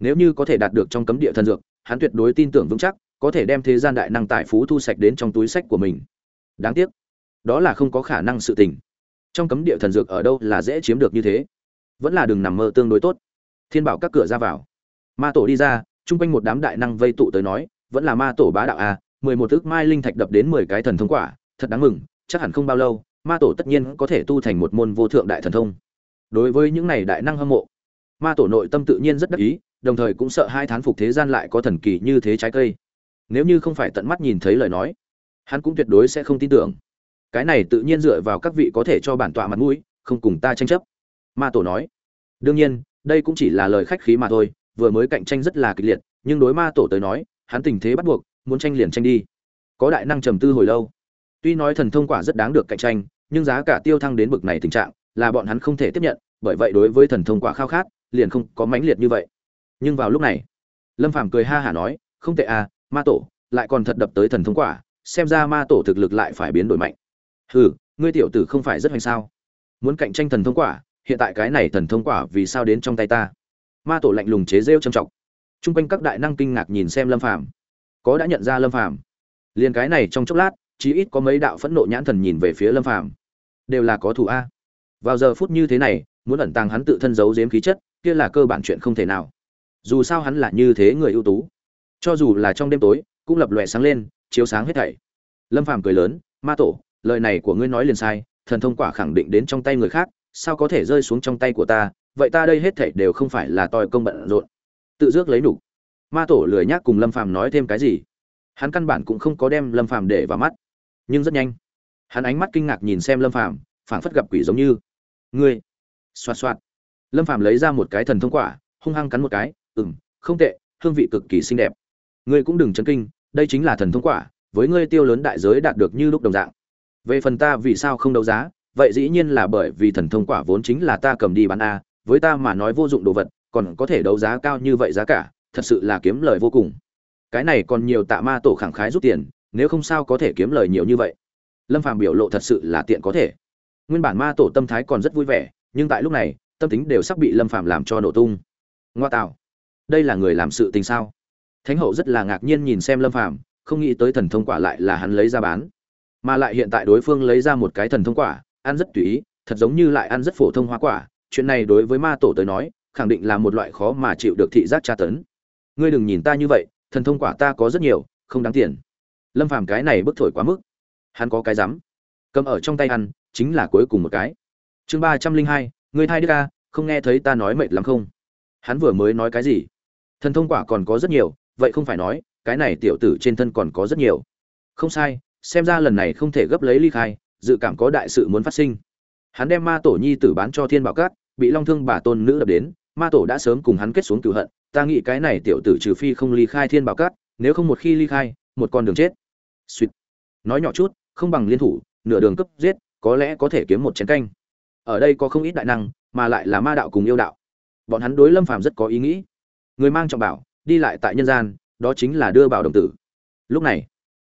Nếu như có thể đạt được trong cấm địa thần dược hắn tuyệt đối tin tưởng vững chắc, có thể đem thế gian đại năng tài phú thu sạch đến trong túi sách của mình. Đáng tiếc, đó là không có khả năng sự tình. Trong cấm địa thần dược ở đâu là dễ chiếm được như thế? Vẫn là đừng nằm mơ tương đối tốt. Thiên bảo các cửa ra vào. Ma tổ đi ra, chung quanh một đám đại năng vây tụ tới nói, vẫn là ma tổ bá đạo a mười một ước mai linh thạch đập đến mười cái thần thông quả, thật đáng mừng, chắc hẳn không bao lâu, ma tổ tất nhiên có thể tu thành một môn vô thượng đại thần thông. Đối với những này đại năng hâm mộ, ma tổ nội tâm tự nhiên rất đắc ý đồng thời cũng sợ hai thán phục thế gian lại có thần kỳ như thế trái cây. Nếu như không phải tận mắt nhìn thấy lời nói, hắn cũng tuyệt đối sẽ không tin tưởng. Cái này tự nhiên dựa vào các vị có thể cho bản tọa mặt mũi, không cùng ta tranh chấp. Ma tổ nói. Đương nhiên, đây cũng chỉ là lời khách khí mà thôi, vừa mới cạnh tranh rất là kịch liệt, nhưng đối ma tổ tới nói, hắn tình thế bắt buộc, muốn tranh liền tranh đi. Có đại năng trầm tư hồi lâu. Tuy nói thần thông quả rất đáng được cạnh tranh, nhưng giá cả tiêu thăng đến bực này tình trạng, là bọn hắn không thể tiếp nhận, bởi vậy đối với thần thông quả khao khát, liền không có mãnh liệt như vậy nhưng vào lúc này, lâm phàm cười ha hả nói, không tệ à ma tổ, lại còn thật đập tới thần thông quả, xem ra ma tổ thực lực lại phải biến đổi mạnh. Hừ, ngươi tiểu tử không phải rất hoành sao? Muốn cạnh tranh thần thông quả, hiện tại cái này thần thông quả vì sao đến trong tay ta? Ma tổ lạnh lùng chế rêu trầm trọng. T r u n g quanh các đại năng kinh ngạc nhìn xem lâm phàm. Có đã nhận ra lâm phàm? Liền cái này trong chốc lát, chí ít có mấy đạo phẫn nộ nhãn thần nhìn về phía lâm phàm. Đều là có thủ a. Vào giờ phút như thế này, muốn ẩn tàng hắn tự thân giấu giếm khí chất, kia là cơ bản chuyện không thể nào dù sao hắn là như thế người ưu tú. Cho dù là trong đêm tối, cũng lập lòe sáng lên, chiếu sáng hết thảy. Lâm phàm cười lớn, ma tổ, lời này của ngươi nói liền sai, thần thông quả khẳng định đến trong tay người khác, sao có thể rơi xuống trong tay của ta? Vậy ta đây hết thảy đều không phải là tòi công bận rộn. Tự dước lấy đủ ma tổ lười nhác cùng lâm phàm nói thêm cái gì. Hắn căn bản cũng không có đem lâm phàm để vào mắt. Nhưng rất nhanh, hắn ánh mắt kinh ngạc nhìn xem lâm phàm, phảng phất gặp quỷ giống như. Ngươi! Xoạt xoạt. Lâm phàm lấy ra một cái thần thông quả, hung hăng cắn một cái ừm, không tệ, hương vị cực kỳ xinh đẹp. Ngươi cũng đừng chấn kinh, đây chính là thần thông quả, với ngươi tiêu lớn đại giới đạt được như lúc đồng dạng. Về phần ta vì sao không đấu giá, vậy dĩ nhiên là bởi vì thần thông quả vốn chính là ta cầm đi bán a, với ta mà nói vô dụng đồ vật, còn có thể đấu giá cao như vậy giá cả, thật sự là kiếm lời vô cùng. Cái này còn nhiều tạ ma tổ khẳng khái rút tiền, nếu không sao có thể kiếm lời nhiều như vậy. Lâm phàm biểu lộ thật sự là tiện có thể. Nguyên bản ma tổ tâm thái còn rất vui vẻ, nhưng tại lúc này, tâm tính đều sắp bị lâm phàm làm cho nổ tung. Ngoa tạo đây là người làm sự tình sao? Thánh hậu rất là ngạc nhiên nhìn xem lâm phàm, không nghĩ tới thần thông quả lại là hắn lấy ra bán. Mà lại hiện tại đối phương lấy ra một cái thần thông quả, ăn rất tùy ý, thật giống như lại ăn rất phổ thông hoa quả. Chuyện này đối với ma tổ tới nói, khẳng định là một loại khó mà chịu được thị giác tra tấn. Ngươi đừng nhìn ta như vậy, thần thông quả ta có rất nhiều, không đáng tiền. Lâm phàm cái này bức thổi quá mức. Hắn có cái rắm cầm ở trong tay ăn, chính là cuối cùng một cái. Chương ba trăm linh hai, ngươi thai đức ca, không nghe thấy ta nói mệt lắm không? Hắn vừa mới nói cái gì? Thần thông quả còn có rất nhiều, vậy không phải nói, cái này tiểu tử trên thân còn có rất nhiều. Không sai, xem ra lần này không thể gấp lấy ly khai, dự cảm có đại sự muốn phát sinh. Hắn đem ma tổ nhi tử bán cho thiên bảo cát, bị long thương bà tôn nữ đập đến, ma tổ đã sớm cùng hắn kết xuống cửu hận, ta nghĩ cái này tiểu tử trừ phi không ly khai thiên bảo cát, nếu không một khi ly khai, một con đường chết. Suýt. Nói nhỏ chút, không bằng liên thủ, nửa đường cấp giết, có lẽ có thể kiếm một chén canh. Ở đây có không ít đại năng, mà lại là ma đạo cùng yêu đạo. Bọn hắn đối lâm phàm rất có ý nghĩ người mang trọng bảo, đi lại tại nhân gian, đó chính là đưa bảo đồng tử. Lúc này,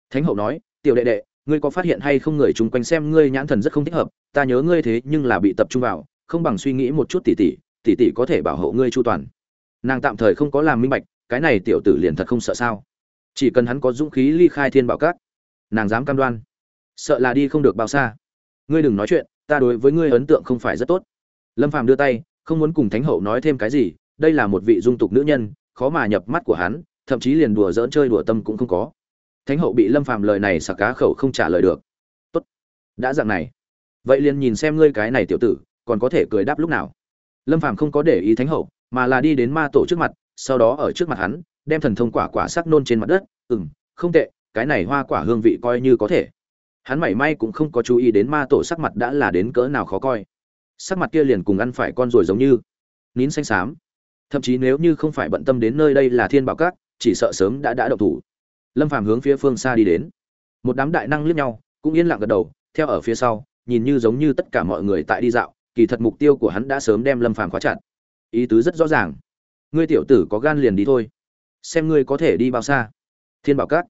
thánh hậu nói, tiểu đệ đệ, ngươi có phát hiện hay không người chung quanh xem ngươi nhãn thần rất không thích hợp, ta nhớ ngươi thế nhưng là bị tập trung vào, không bằng suy nghĩ một chút tỉ tỉ tỉ tỉ có thể bảo hộ ngươi chu toàn. Nàng tạm thời không có làm minh bạch, cái này tiểu tử liền thật không sợ sao. Chỉ cần hắn có dũng khí ly khai thiên bảo cát nàng dám cam đoan, sợ là đi không được bao xa. Ngươi đừng nói chuyện, ta đối với ngươi ấn tượng không phải rất tốt. Lâm phàm đưa tay, không muốn cùng thánh hậu nói thêm cái gì đây là một vị dung tục nữ nhân, khó mà nhập mắt của hắn, thậm chí liền đùa giỡn chơi đùa tâm cũng không có. Thánh hậu bị lâm phàm lời này sặc cá khẩu không trả lời được. Tốt, đã dạng này. Vậy liền nhìn xem ngươi cái này tiểu tử, còn có thể cười đáp lúc nào. Lâm phàm không có để ý thánh hậu, mà là đi đến ma tổ trước mặt, sau đó ở trước mặt hắn, đem thần thông quả quả sắc nôn trên mặt đất, ừm, không tệ, cái này hoa quả hương vị coi như có thể. Hắn mảy may cũng không có chú ý đến ma tổ sắc mặt đã là đến cỡ nào khó coi. Sắc mặt kia liền cùng ăn phải con rồi giống như. Nín xanh xám thậm chí nếu như không phải bận tâm đến nơi đây là thiên bảo cát chỉ sợ sớm đã đã động thủ. Lâm phàm hướng phía phương xa đi đến. Một đám đại năng liếc nhau, cũng yên lặng gật đầu, theo ở phía sau, nhìn như giống như tất cả mọi người tại đi dạo, kỳ thật mục tiêu của hắn đã sớm đem lâm phàm khóa chặt. Ý tứ rất rõ ràng. Ngươi tiểu tử có gan liền đi thôi. Xem ngươi có thể đi bao xa. Thiên bảo cát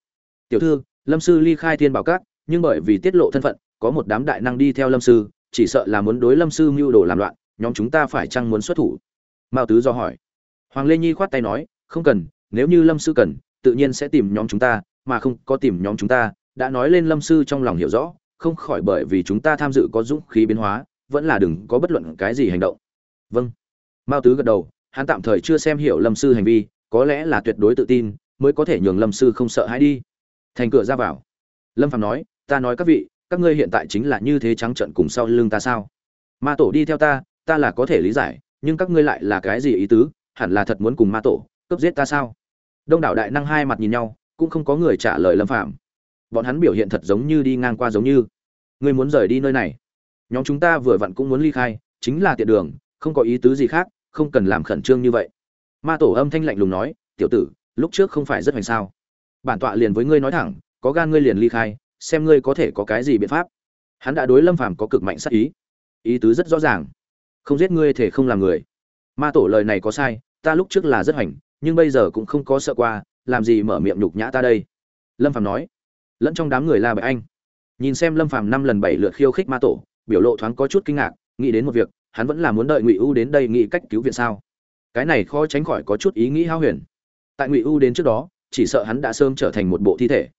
tiểu thư, lâm sư ly khai thiên bảo cát nhưng bởi vì tiết lộ thân phận, có một đám đại năng đi theo lâm sư, chỉ sợ là muốn đối lâm sư mưu đồ làm loạn, nhóm chúng ta phải chăng muốn xuất thủ? Mao tứ do hỏi hoàng lê nhi khoát tay nói không cần nếu như lâm sư cần tự nhiên sẽ tìm nhóm chúng ta, mà không có tìm nhóm chúng ta, đã nói lên Lâm sư trong lòng hiểu rõ, không khỏi bởi vì chúng ta tham dự có dũng khí biến hóa, vẫn là đừng có bất luận cái gì hành động. Vâng. Mao Tứ gật đầu, hắn tạm thời chưa xem hiểu Lâm sư hành vi, có lẽ là tuyệt đối tự tin, mới có thể nhường Lâm sư không sợ hãi đi. Thành cửa ra vào. Lâm Phàm nói, ta nói các vị, các ngươi hiện tại chính là như thế trắng trợn cùng sau lưng ta sao? Ma tổ đi theo ta, ta là có thể lý giải, nhưng các ngươi lại là cái gì ý tứ, hẳn là thật muốn cùng ma tổ, cướp giết ta sao? đông đảo đại năng hai mặt nhìn nhau, cũng không có người trả lời lâm phạm bọn hắn biểu hiện thật giống như đi ngang qua giống như. Ngươi muốn rời đi nơi này. Nhóm chúng ta vừa vặn cũng muốn ly khai, chính là tiện đường, không có ý tứ gì khác, không cần làm khẩn trương như vậy. Ma tổ âm thanh lạnh lùng nói, tiểu tử, lúc trước không phải rất hoành sao? Bản tọa liền với ngươi nói thẳng, có gan ngươi liền ly khai, xem ngươi có thể có cái gì biện pháp. Hắn đã đối lâm phàm có cực mạnh sắc ý. Ý tứ rất rõ ràng. Không giết ngươi thể không làm người. Ma tổ lời này có sai ta lúc trước là rất hoành, nhưng bây giờ cũng không có sợ qua, làm gì mở miệng nhục nhã ta đây? Lâm phàm nói. Lẫn trong đám người la bệ anh. Nhìn xem lâm phàm năm lần bảy lượt khiêu khích ma tổ, biểu lộ thoáng có chút kinh ngạc, nghĩ đến một việc, hắn vẫn là muốn đợi ngụy u đến đây nghĩ cách cứu viện sao? Cái này khó tránh khỏi có chút ý nghĩ hao huyền. Tại ngụy u đến trước đó, chỉ sợ hắn đã sớm trở thành một bộ thi thể.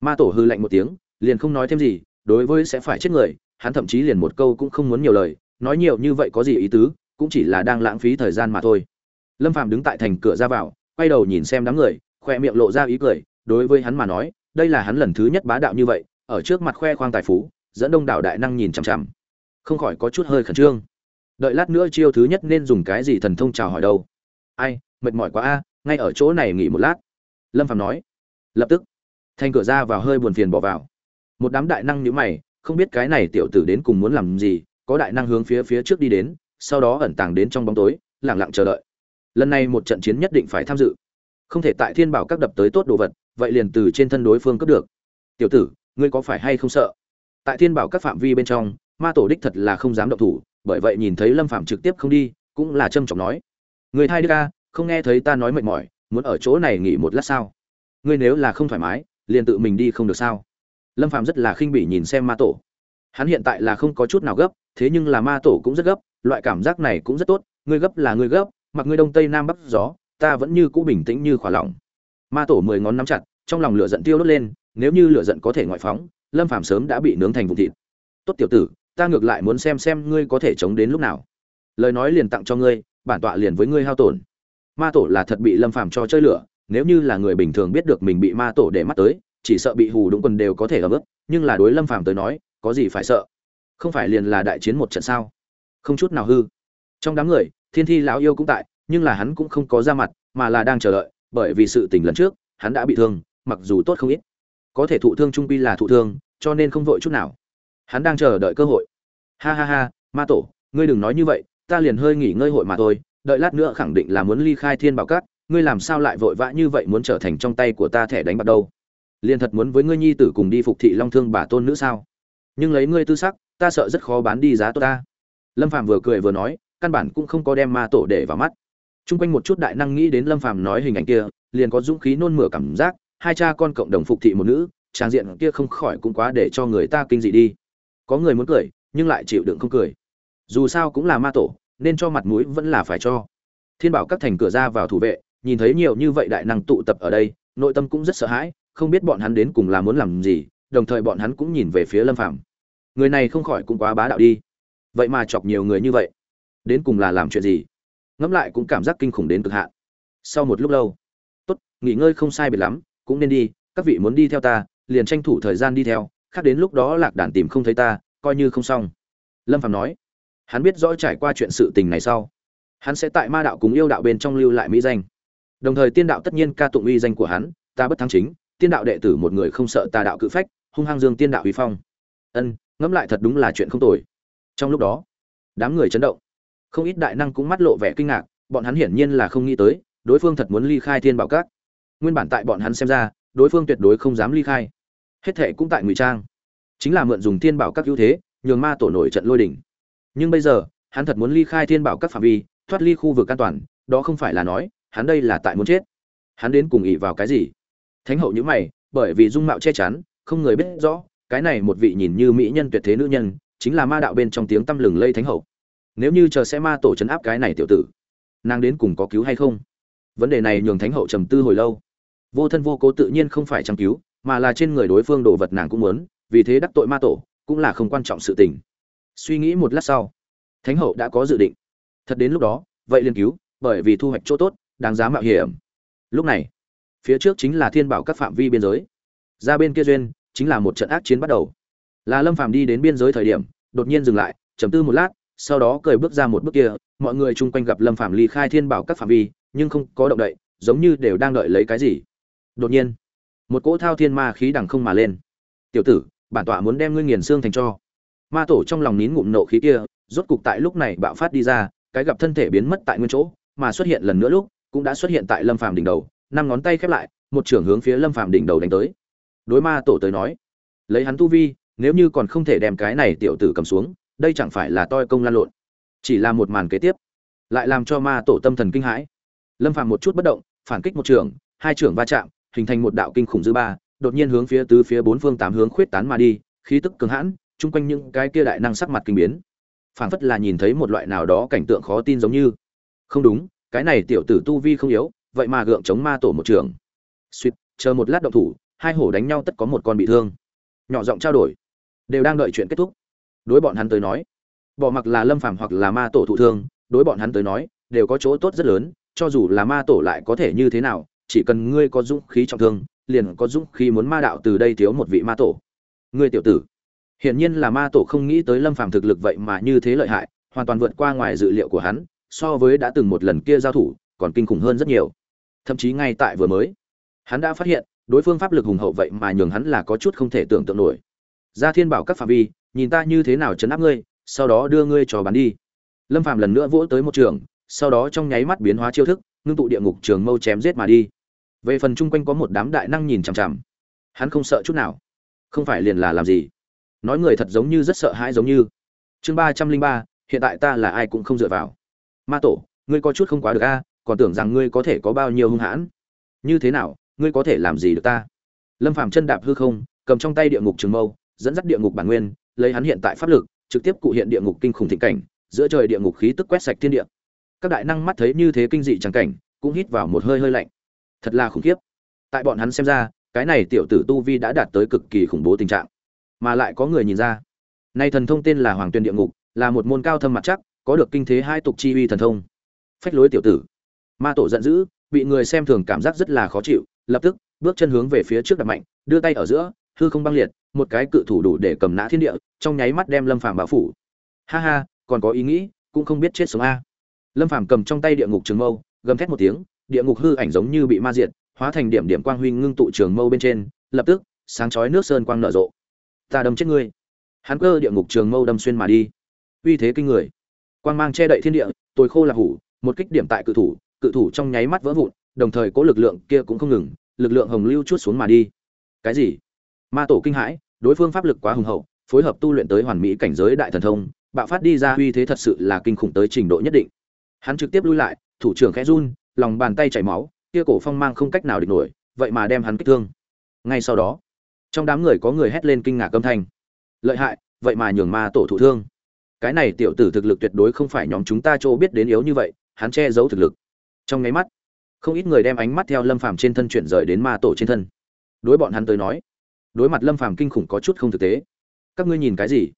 Ma tổ hư lạnh một tiếng, liền không nói thêm gì, đối với sẽ phải chết người, hắn thậm chí liền một câu cũng không muốn nhiều lời, nói nhiều như vậy có gì ý tứ, cũng chỉ là đang lãng phí thời gian mà thôi lâm phàm đứng tại thành cửa ra vào, quay đầu nhìn xem đám người, khoe miệng lộ ra ý cười, đối với hắn mà nói, đây là hắn lần thứ nhất bá đạo như vậy, ở trước mặt khoe khoang tài phú, dẫn đông đảo đại năng nhìn chằm chằm. Không khỏi có chút hơi khẩn trương. Đợi lát nữa chiêu thứ nhất nên dùng cái gì thần thông chào hỏi đâu? Ai, mệt mỏi quá a, ngay ở chỗ này nghỉ một lát. Lâm phạm nói. Lập tức, thành cửa ra vào hơi buồn phiền bỏ vào. Một đám đại năng nhíu mày, không biết cái này tiểu tử đến cùng muốn làm gì, có đại năng hướng phía phía trước đi đến, sau đó ẩn tàng đến trong bóng tối lẳng lặng chờ đợi lần này một trận chiến nhất định phải tham dự. Không thể tại thiên bảo các đập tới tốt đồ vật, vậy liền từ trên thân đối phương cướp được. Tiểu tử, ngươi có phải hay không sợ? Tại thiên bảo các phạm vi bên trong, ma tổ đích thật là không dám động thủ, bởi vậy nhìn thấy lâm phạm trực tiếp không đi, cũng là trâm trọng nói. Người thai đức ca, không nghe thấy ta nói mệt mỏi, muốn ở chỗ này nghỉ một lát sao? Ngươi nếu là không thoải mái, liền tự mình đi không được sao? Lâm phạm rất là khinh bỉ nhìn xem ma tổ. Hắn hiện tại là không có chút nào gấp, thế nhưng là ma tổ cũng rất gấp, loại cảm giác này cũng rất tốt, ngươi gấp là ngươi gấp mặc ngươi đông tây nam bắc gió, ta vẫn như cũ bình tĩnh như khỏa lỏng. Ma tổ mười ngón nắm chặt, trong lòng lửa giận tiêu đốt lên, nếu như lửa giận có thể ngoại phóng, lâm phàm sớm đã bị nướng thành vụn thịt. Tốt tiểu tử, ta ngược lại muốn xem xem ngươi có thể chống đến lúc nào. Lời nói liền tặng cho ngươi, bản tọa liền với ngươi hao tổn. Ma tổ là thật bị lâm phàm cho chơi lửa, nếu như là người bình thường biết được mình bị ma tổ để mắt tới, chỉ sợ bị hù đúng quần đều có thể gặp ức, nhưng là đối lâm phàm tới nói, có gì phải sợ? Không phải liền là đại chiến một trận sao? Không chút nào hư. Trong đám người thiên thi lão yêu cũng tại, nhưng là hắn cũng không có ra mặt, mà là đang chờ đợi, bởi vì sự tình lần trước, hắn đã bị thương, mặc dù tốt không ít. Có thể thụ thương trung quy là thụ thương, cho nên không vội chút nào. Hắn đang chờ đợi cơ hội. Ha ha ha, ma tổ, ngươi đừng nói như vậy, ta liền hơi nghỉ ngơi hội mà thôi, đợi lát nữa khẳng định là muốn ly khai thiên bảo cát ngươi làm sao lại vội vã như vậy muốn trở thành trong tay của ta thẻ đánh bạc đâu? Liền thật muốn với ngươi nhi tử cùng đi phục thị long thương bà tôn nữ sao? Nhưng lấy ngươi tư sắc, ta sợ rất khó bán đi giá tốt ta. Lâm phàm vừa cười vừa nói căn bản cũng không có đem ma tổ để vào mắt Trung quanh một chút đại năng nghĩ đến Lâm Phàm nói hình ảnh kia, liền có dũng khí nôn mửa cảm giác, hai cha con cộng đồng phục thị một nữ, trang diện kia không khỏi cũng quá để cho người ta kinh dị đi. Có người muốn cười, nhưng lại chịu đựng không cười. Dù sao cũng là ma tổ, nên cho mặt mũi vẫn là phải cho. Thiên Bảo các thành cửa ra vào thủ vệ, nhìn thấy nhiều như vậy đại năng tụ tập ở đây, nội tâm cũng rất sợ hãi, không biết bọn hắn đến cùng là muốn làm gì, đồng thời bọn hắn cũng nhìn về phía Lâm Phàm. Người này không khỏi cũng quá bá đạo đi. Vậy mà chọc nhiều người như vậy, đến cùng là làm chuyện gì? ngẫm lại cũng cảm giác kinh khủng đến cực hạn. Sau một lúc lâu, tốt, nghỉ ngơi không sai biệt lắm, cũng nên đi, các vị muốn đi theo ta, liền tranh thủ thời gian đi theo, khác đến lúc đó lạc đàn tìm không thấy ta, coi như không xong. Lâm phạm nói. Hắn biết rõ trải qua chuyện sự tình này sau, hắn sẽ tại ma đạo cùng yêu đạo bên trong lưu lại mỹ danh. Đồng thời tiên đạo tất nhiên ca tụng uy danh của hắn, ta bất thắng chính, tiên đạo đệ tử một người không sợ tà đạo cự phách, hung hăng dương tiên đạo uy phong. Ân, ngẫm lại thật đúng là chuyện không tồi. Trong lúc đó, đám người chấn động không ít đại năng cũng mắt lộ vẻ kinh ngạc, bọn hắn hiển nhiên là không nghĩ tới, đối phương thật muốn ly khai thiên bảo các. Nguyên bản tại bọn hắn xem ra, đối phương tuyệt đối không dám ly khai. Hết thệ cũng tại ngụy trang. Chính là mượn dùng thiên bảo các ưu thế, nhường ma tổ nổi trận lôi đỉnh nhưng bây giờ, hắn thật muốn ly khai thiên bảo các phạm vi, thoát ly khu vực an toàn, đó không phải là nói, hắn đây là tại muốn chết. Hắn đến cùng ỉ vào cái gì? Thánh hậu nhữ mày, bởi vì dung mạo che chắn, không người biết rõ, cái này một vị nhìn như mỹ nhân tuyệt thế nữ nhân, chính là ma đạo bên trong tiếng tăm lừng lây thánh hậu nếu như chờ sẽ ma tổ chấn áp cái này tiểu tử, nàng đến cùng có cứu hay không? Vấn đề này nhường thánh hậu trầm tư hồi lâu. Vô thân vô cố tự nhiên không phải chăm cứu, mà là trên người đối phương đồ vật nàng cũng muốn, vì thế đắc tội ma tổ cũng là không quan trọng sự tình. Suy nghĩ một lát sau, thánh hậu đã có dự định. Thật đến lúc đó, vậy liên cứu, bởi vì thu hoạch chỗ tốt, đáng giá mạo hiểm. Lúc này, phía trước chính là thiên bảo các phạm vi biên giới. Ra bên kia duyên, chính là một trận ác chiến bắt đầu. Là lâm phạm đi đến biên giới thời điểm, đột nhiên dừng lại, trầm tư một lát sau đó cười bước ra một bước kia, mọi người chung quanh gặp lâm phạm ly khai thiên bảo các phạm vi, nhưng không có động đậy, giống như đều đang đợi lấy cái gì. Đột nhiên, một cỗ thao thiên ma khí đằng không mà lên. Tiểu tử, bản tọa muốn đem ngươi nghiền xương thành cho. Ma tổ trong lòng nín ngụm nộ khí kia, rốt cục tại lúc này bạo phát đi ra, cái gặp thân thể biến mất tại nguyên chỗ, mà xuất hiện lần nữa lúc, cũng đã xuất hiện tại lâm phàm đỉnh đầu, năm ngón tay khép lại, một trưởng hướng phía lâm phàm đỉnh đầu đánh tới. Đối ma tổ tới nói, lấy hắn tu vi, nếu như còn không thể đem cái này tiểu tử cầm xuống đây chẳng phải là toi công lan lộn, chỉ là một màn kế tiếp, lại làm cho ma tổ tâm thần kinh hãi. Lâm phàm một chút bất động, phản kích một trường, hai trường va chạm, hình thành một đạo kinh khủng dư ba, đột nhiên hướng phía tứ phía bốn phương tám hướng khuyết tán mà đi, khí tức cường hãn, chung quanh những cái kia đại năng sắc mặt kinh biến. Phản phất là nhìn thấy một loại nào đó cảnh tượng khó tin giống như. Không đúng, cái này tiểu tử tu vi không yếu, vậy mà gượng chống ma tổ một trường. Suýt chờ một lát động thủ, hai hổ đánh nhau tất có một con bị thương. Nhỏ giọng trao đổi. Đều đang đợi chuyện kết thúc đối bọn hắn tới nói. Bỏ mặc là lâm phàm hoặc là ma tổ thụ thương, đối bọn hắn tới nói, đều có chỗ tốt rất lớn, cho dù là ma tổ lại có thể như thế nào, chỉ cần ngươi có dũng khí trọng thương, liền có dũng khí muốn ma đạo từ đây thiếu một vị ma tổ. Ngươi tiểu tử. Hiển nhiên là ma tổ không nghĩ tới lâm phàm thực lực vậy mà như thế lợi hại, hoàn toàn vượt qua ngoài dự liệu của hắn, so với đã từng một lần kia giao thủ, còn kinh khủng hơn rất nhiều. Thậm chí ngay tại vừa mới, hắn đã phát hiện, đối phương pháp lực hùng hậu vậy mà nhường hắn là có chút không thể tưởng tượng nổi. Gia thiên bảo các phạm vi nhìn ta như thế nào chấn áp ngươi, sau đó đưa ngươi cho bán đi. Lâm phàm lần nữa vỗ tới một trường, sau đó trong nháy mắt biến hóa chiêu thức, ngưng tụ địa ngục trường mâu chém giết mà đi. Về phần chung quanh có một đám đại năng nhìn chằm chằm. Hắn không sợ chút nào. Không phải liền là làm gì. Nói người thật giống như rất sợ hãi giống như. Chương ba trăm linh ba, hiện tại ta là ai cũng không dựa vào. Ma tổ, ngươi có chút không quá được a, còn tưởng rằng ngươi có thể có bao nhiêu hung hãn. Như thế nào, ngươi có thể làm gì được ta? Lâm phàm chân đạp hư không, cầm trong tay địa ngục trường mâu, dẫn dắt địa ngục bản nguyên lấy hắn hiện tại pháp lực, trực tiếp cụ hiện địa ngục kinh khủng thịnh cảnh, giữa trời địa ngục khí tức quét sạch thiên địa. Các đại năng mắt thấy như thế kinh dị chẳng cảnh, cũng hít vào một hơi hơi lạnh. Thật là khủng khiếp. Tại bọn hắn xem ra, cái này tiểu tử tu vi đã đạt tới cực kỳ khủng bố tình trạng. Mà lại có người nhìn ra, nay thần thông tên là hoàng tuyên địa ngục, là một môn cao thâm mặt chắc, có được kinh thế hai tục chi uy thần thông. Phách lối tiểu tử. Ma tổ giận dữ, bị người xem thường cảm giác rất là khó chịu, lập tức bước chân hướng về phía trước đặt mạnh, đưa tay ở giữa, hư không băng liệt một cái cự thủ đủ để cầm nã thiên địa, trong nháy mắt đem lâm phàm bao phủ. Ha ha, còn có ý nghĩ, cũng không biết chết sống a. Lâm phàm cầm trong tay địa ngục trường mâu, gầm thét một tiếng, địa ngục hư ảnh giống như bị ma diệt, hóa thành điểm điểm quang huy ngưng tụ trường mâu bên trên, lập tức, sáng chói nước sơn quang nở rộ. Ta đâm chết ngươi. Hắn cơ địa ngục trường mâu đâm xuyên mà đi. Uy thế kinh người. Quang mang che đậy thiên địa, tôi khô là hủ, một kích điểm tại cự thủ cự thủ trong nháy mắt vỡ vụn, đồng thời cố lực lượng kia cũng không ngừng, lực lượng hồng lưu chút xuống mà đi. Cái gì? Ma tổ kinh hãi đối phương pháp lực quá hùng hậu, phối hợp tu luyện tới hoàn mỹ cảnh giới đại thần thông, bạo phát đi ra uy thế thật sự là kinh khủng tới trình độ nhất định. Hắn trực tiếp lui lại, thủ trưởng khẽ run, lòng bàn tay chảy máu, kia cổ phong mang không cách nào địch nổi, vậy mà đem hắn kích thương. Ngay sau đó, trong đám người có người hét lên kinh ngạc âm thanh. Lợi hại, vậy mà nhường ma tổ thụ thương. Cái này tiểu tử thực lực tuyệt đối không phải nhóm chúng ta chỗ biết đến yếu như vậy, hắn che giấu thực lực. Trong nháy mắt, không ít người đem ánh mắt theo lâm phàm trên thân chuyển rời đến ma tổ trên thân. Đối bọn hắn tới nói đối mặt lâm phàm kinh khủng có chút không thực tế. Các ngươi nhìn cái gì?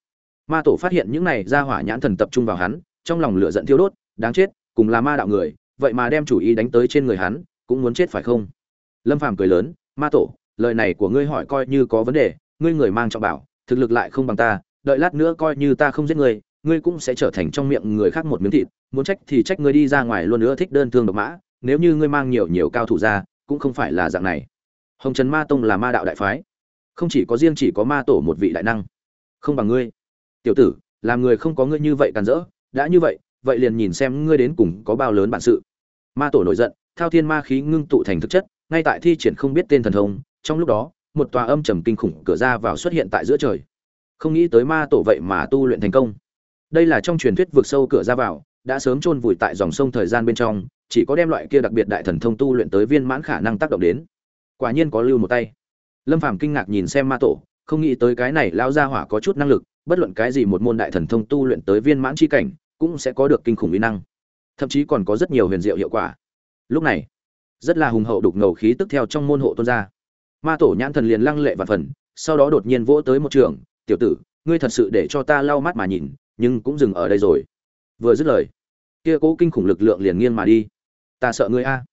Ma tổ phát hiện những này ra hỏa nhãn thần tập trung vào hắn, trong lòng lửa giận thiêu đốt, đáng chết, cùng là ma đạo người, vậy mà đem chủ ý đánh tới trên người hắn, cũng muốn chết phải không? Lâm phàm cười lớn, ma tổ, lời này của ngươi hỏi coi như có vấn đề, ngươi người mang trọng bảo, thực lực lại không bằng ta, đợi lát nữa coi như ta không giết ngươi ngươi cũng sẽ trở thành trong miệng người khác một miếng thịt, muốn trách thì trách ngươi đi ra ngoài luôn nữa thích đơn thương độc mã, nếu như ngươi mang nhiều nhiều cao thủ ra, cũng không phải là dạng này. Hồng trần ma tông là ma đạo đại phái không chỉ có riêng chỉ có ma tổ một vị đại năng. Không bằng ngươi. Tiểu tử, làm người không có ngươi như vậy càn rỡ, đã như vậy vậy liền nhìn xem ngươi đến cùng có bao lớn bản sự. Ma tổ nổi giận, thao thiên ma khí ngưng tụ thành thực chất, ngay tại thi triển không biết tên thần thông, trong lúc đó, một tòa âm trầm kinh khủng cửa ra vào xuất hiện tại giữa trời. Không nghĩ tới ma tổ vậy mà tu luyện thành công. Đây là trong truyền thuyết vượt sâu cửa ra vào, đã sớm chôn vùi tại dòng sông thời gian bên trong, chỉ có đem loại kia đặc biệt đại thần thông tu luyện tới viên mãn khả năng tác động đến. Quả nhiên có lưu một tay lâm phàm kinh ngạc nhìn xem ma tổ, không nghĩ tới cái này lao ra hỏa có chút năng lực, bất luận cái gì một môn đại thần thông tu luyện tới viên mãn chi cảnh, cũng sẽ có được kinh khủng uy năng. Thậm chí còn có rất nhiều huyền diệu hiệu quả. Lúc này, rất là hùng hậu đục ngầu khí tức theo trong môn hộ tuôn ra. Ma tổ nhãn thần liền lăng lệ và phần, sau đó đột nhiên vỗ tới một trường, tiểu tử, ngươi thật sự để cho ta lau mắt mà nhìn, nhưng cũng dừng ở đây rồi. Vừa dứt lời, kia cố kinh khủng lực lượng liền nghiêng mà đi. Ta sợ ngươi a.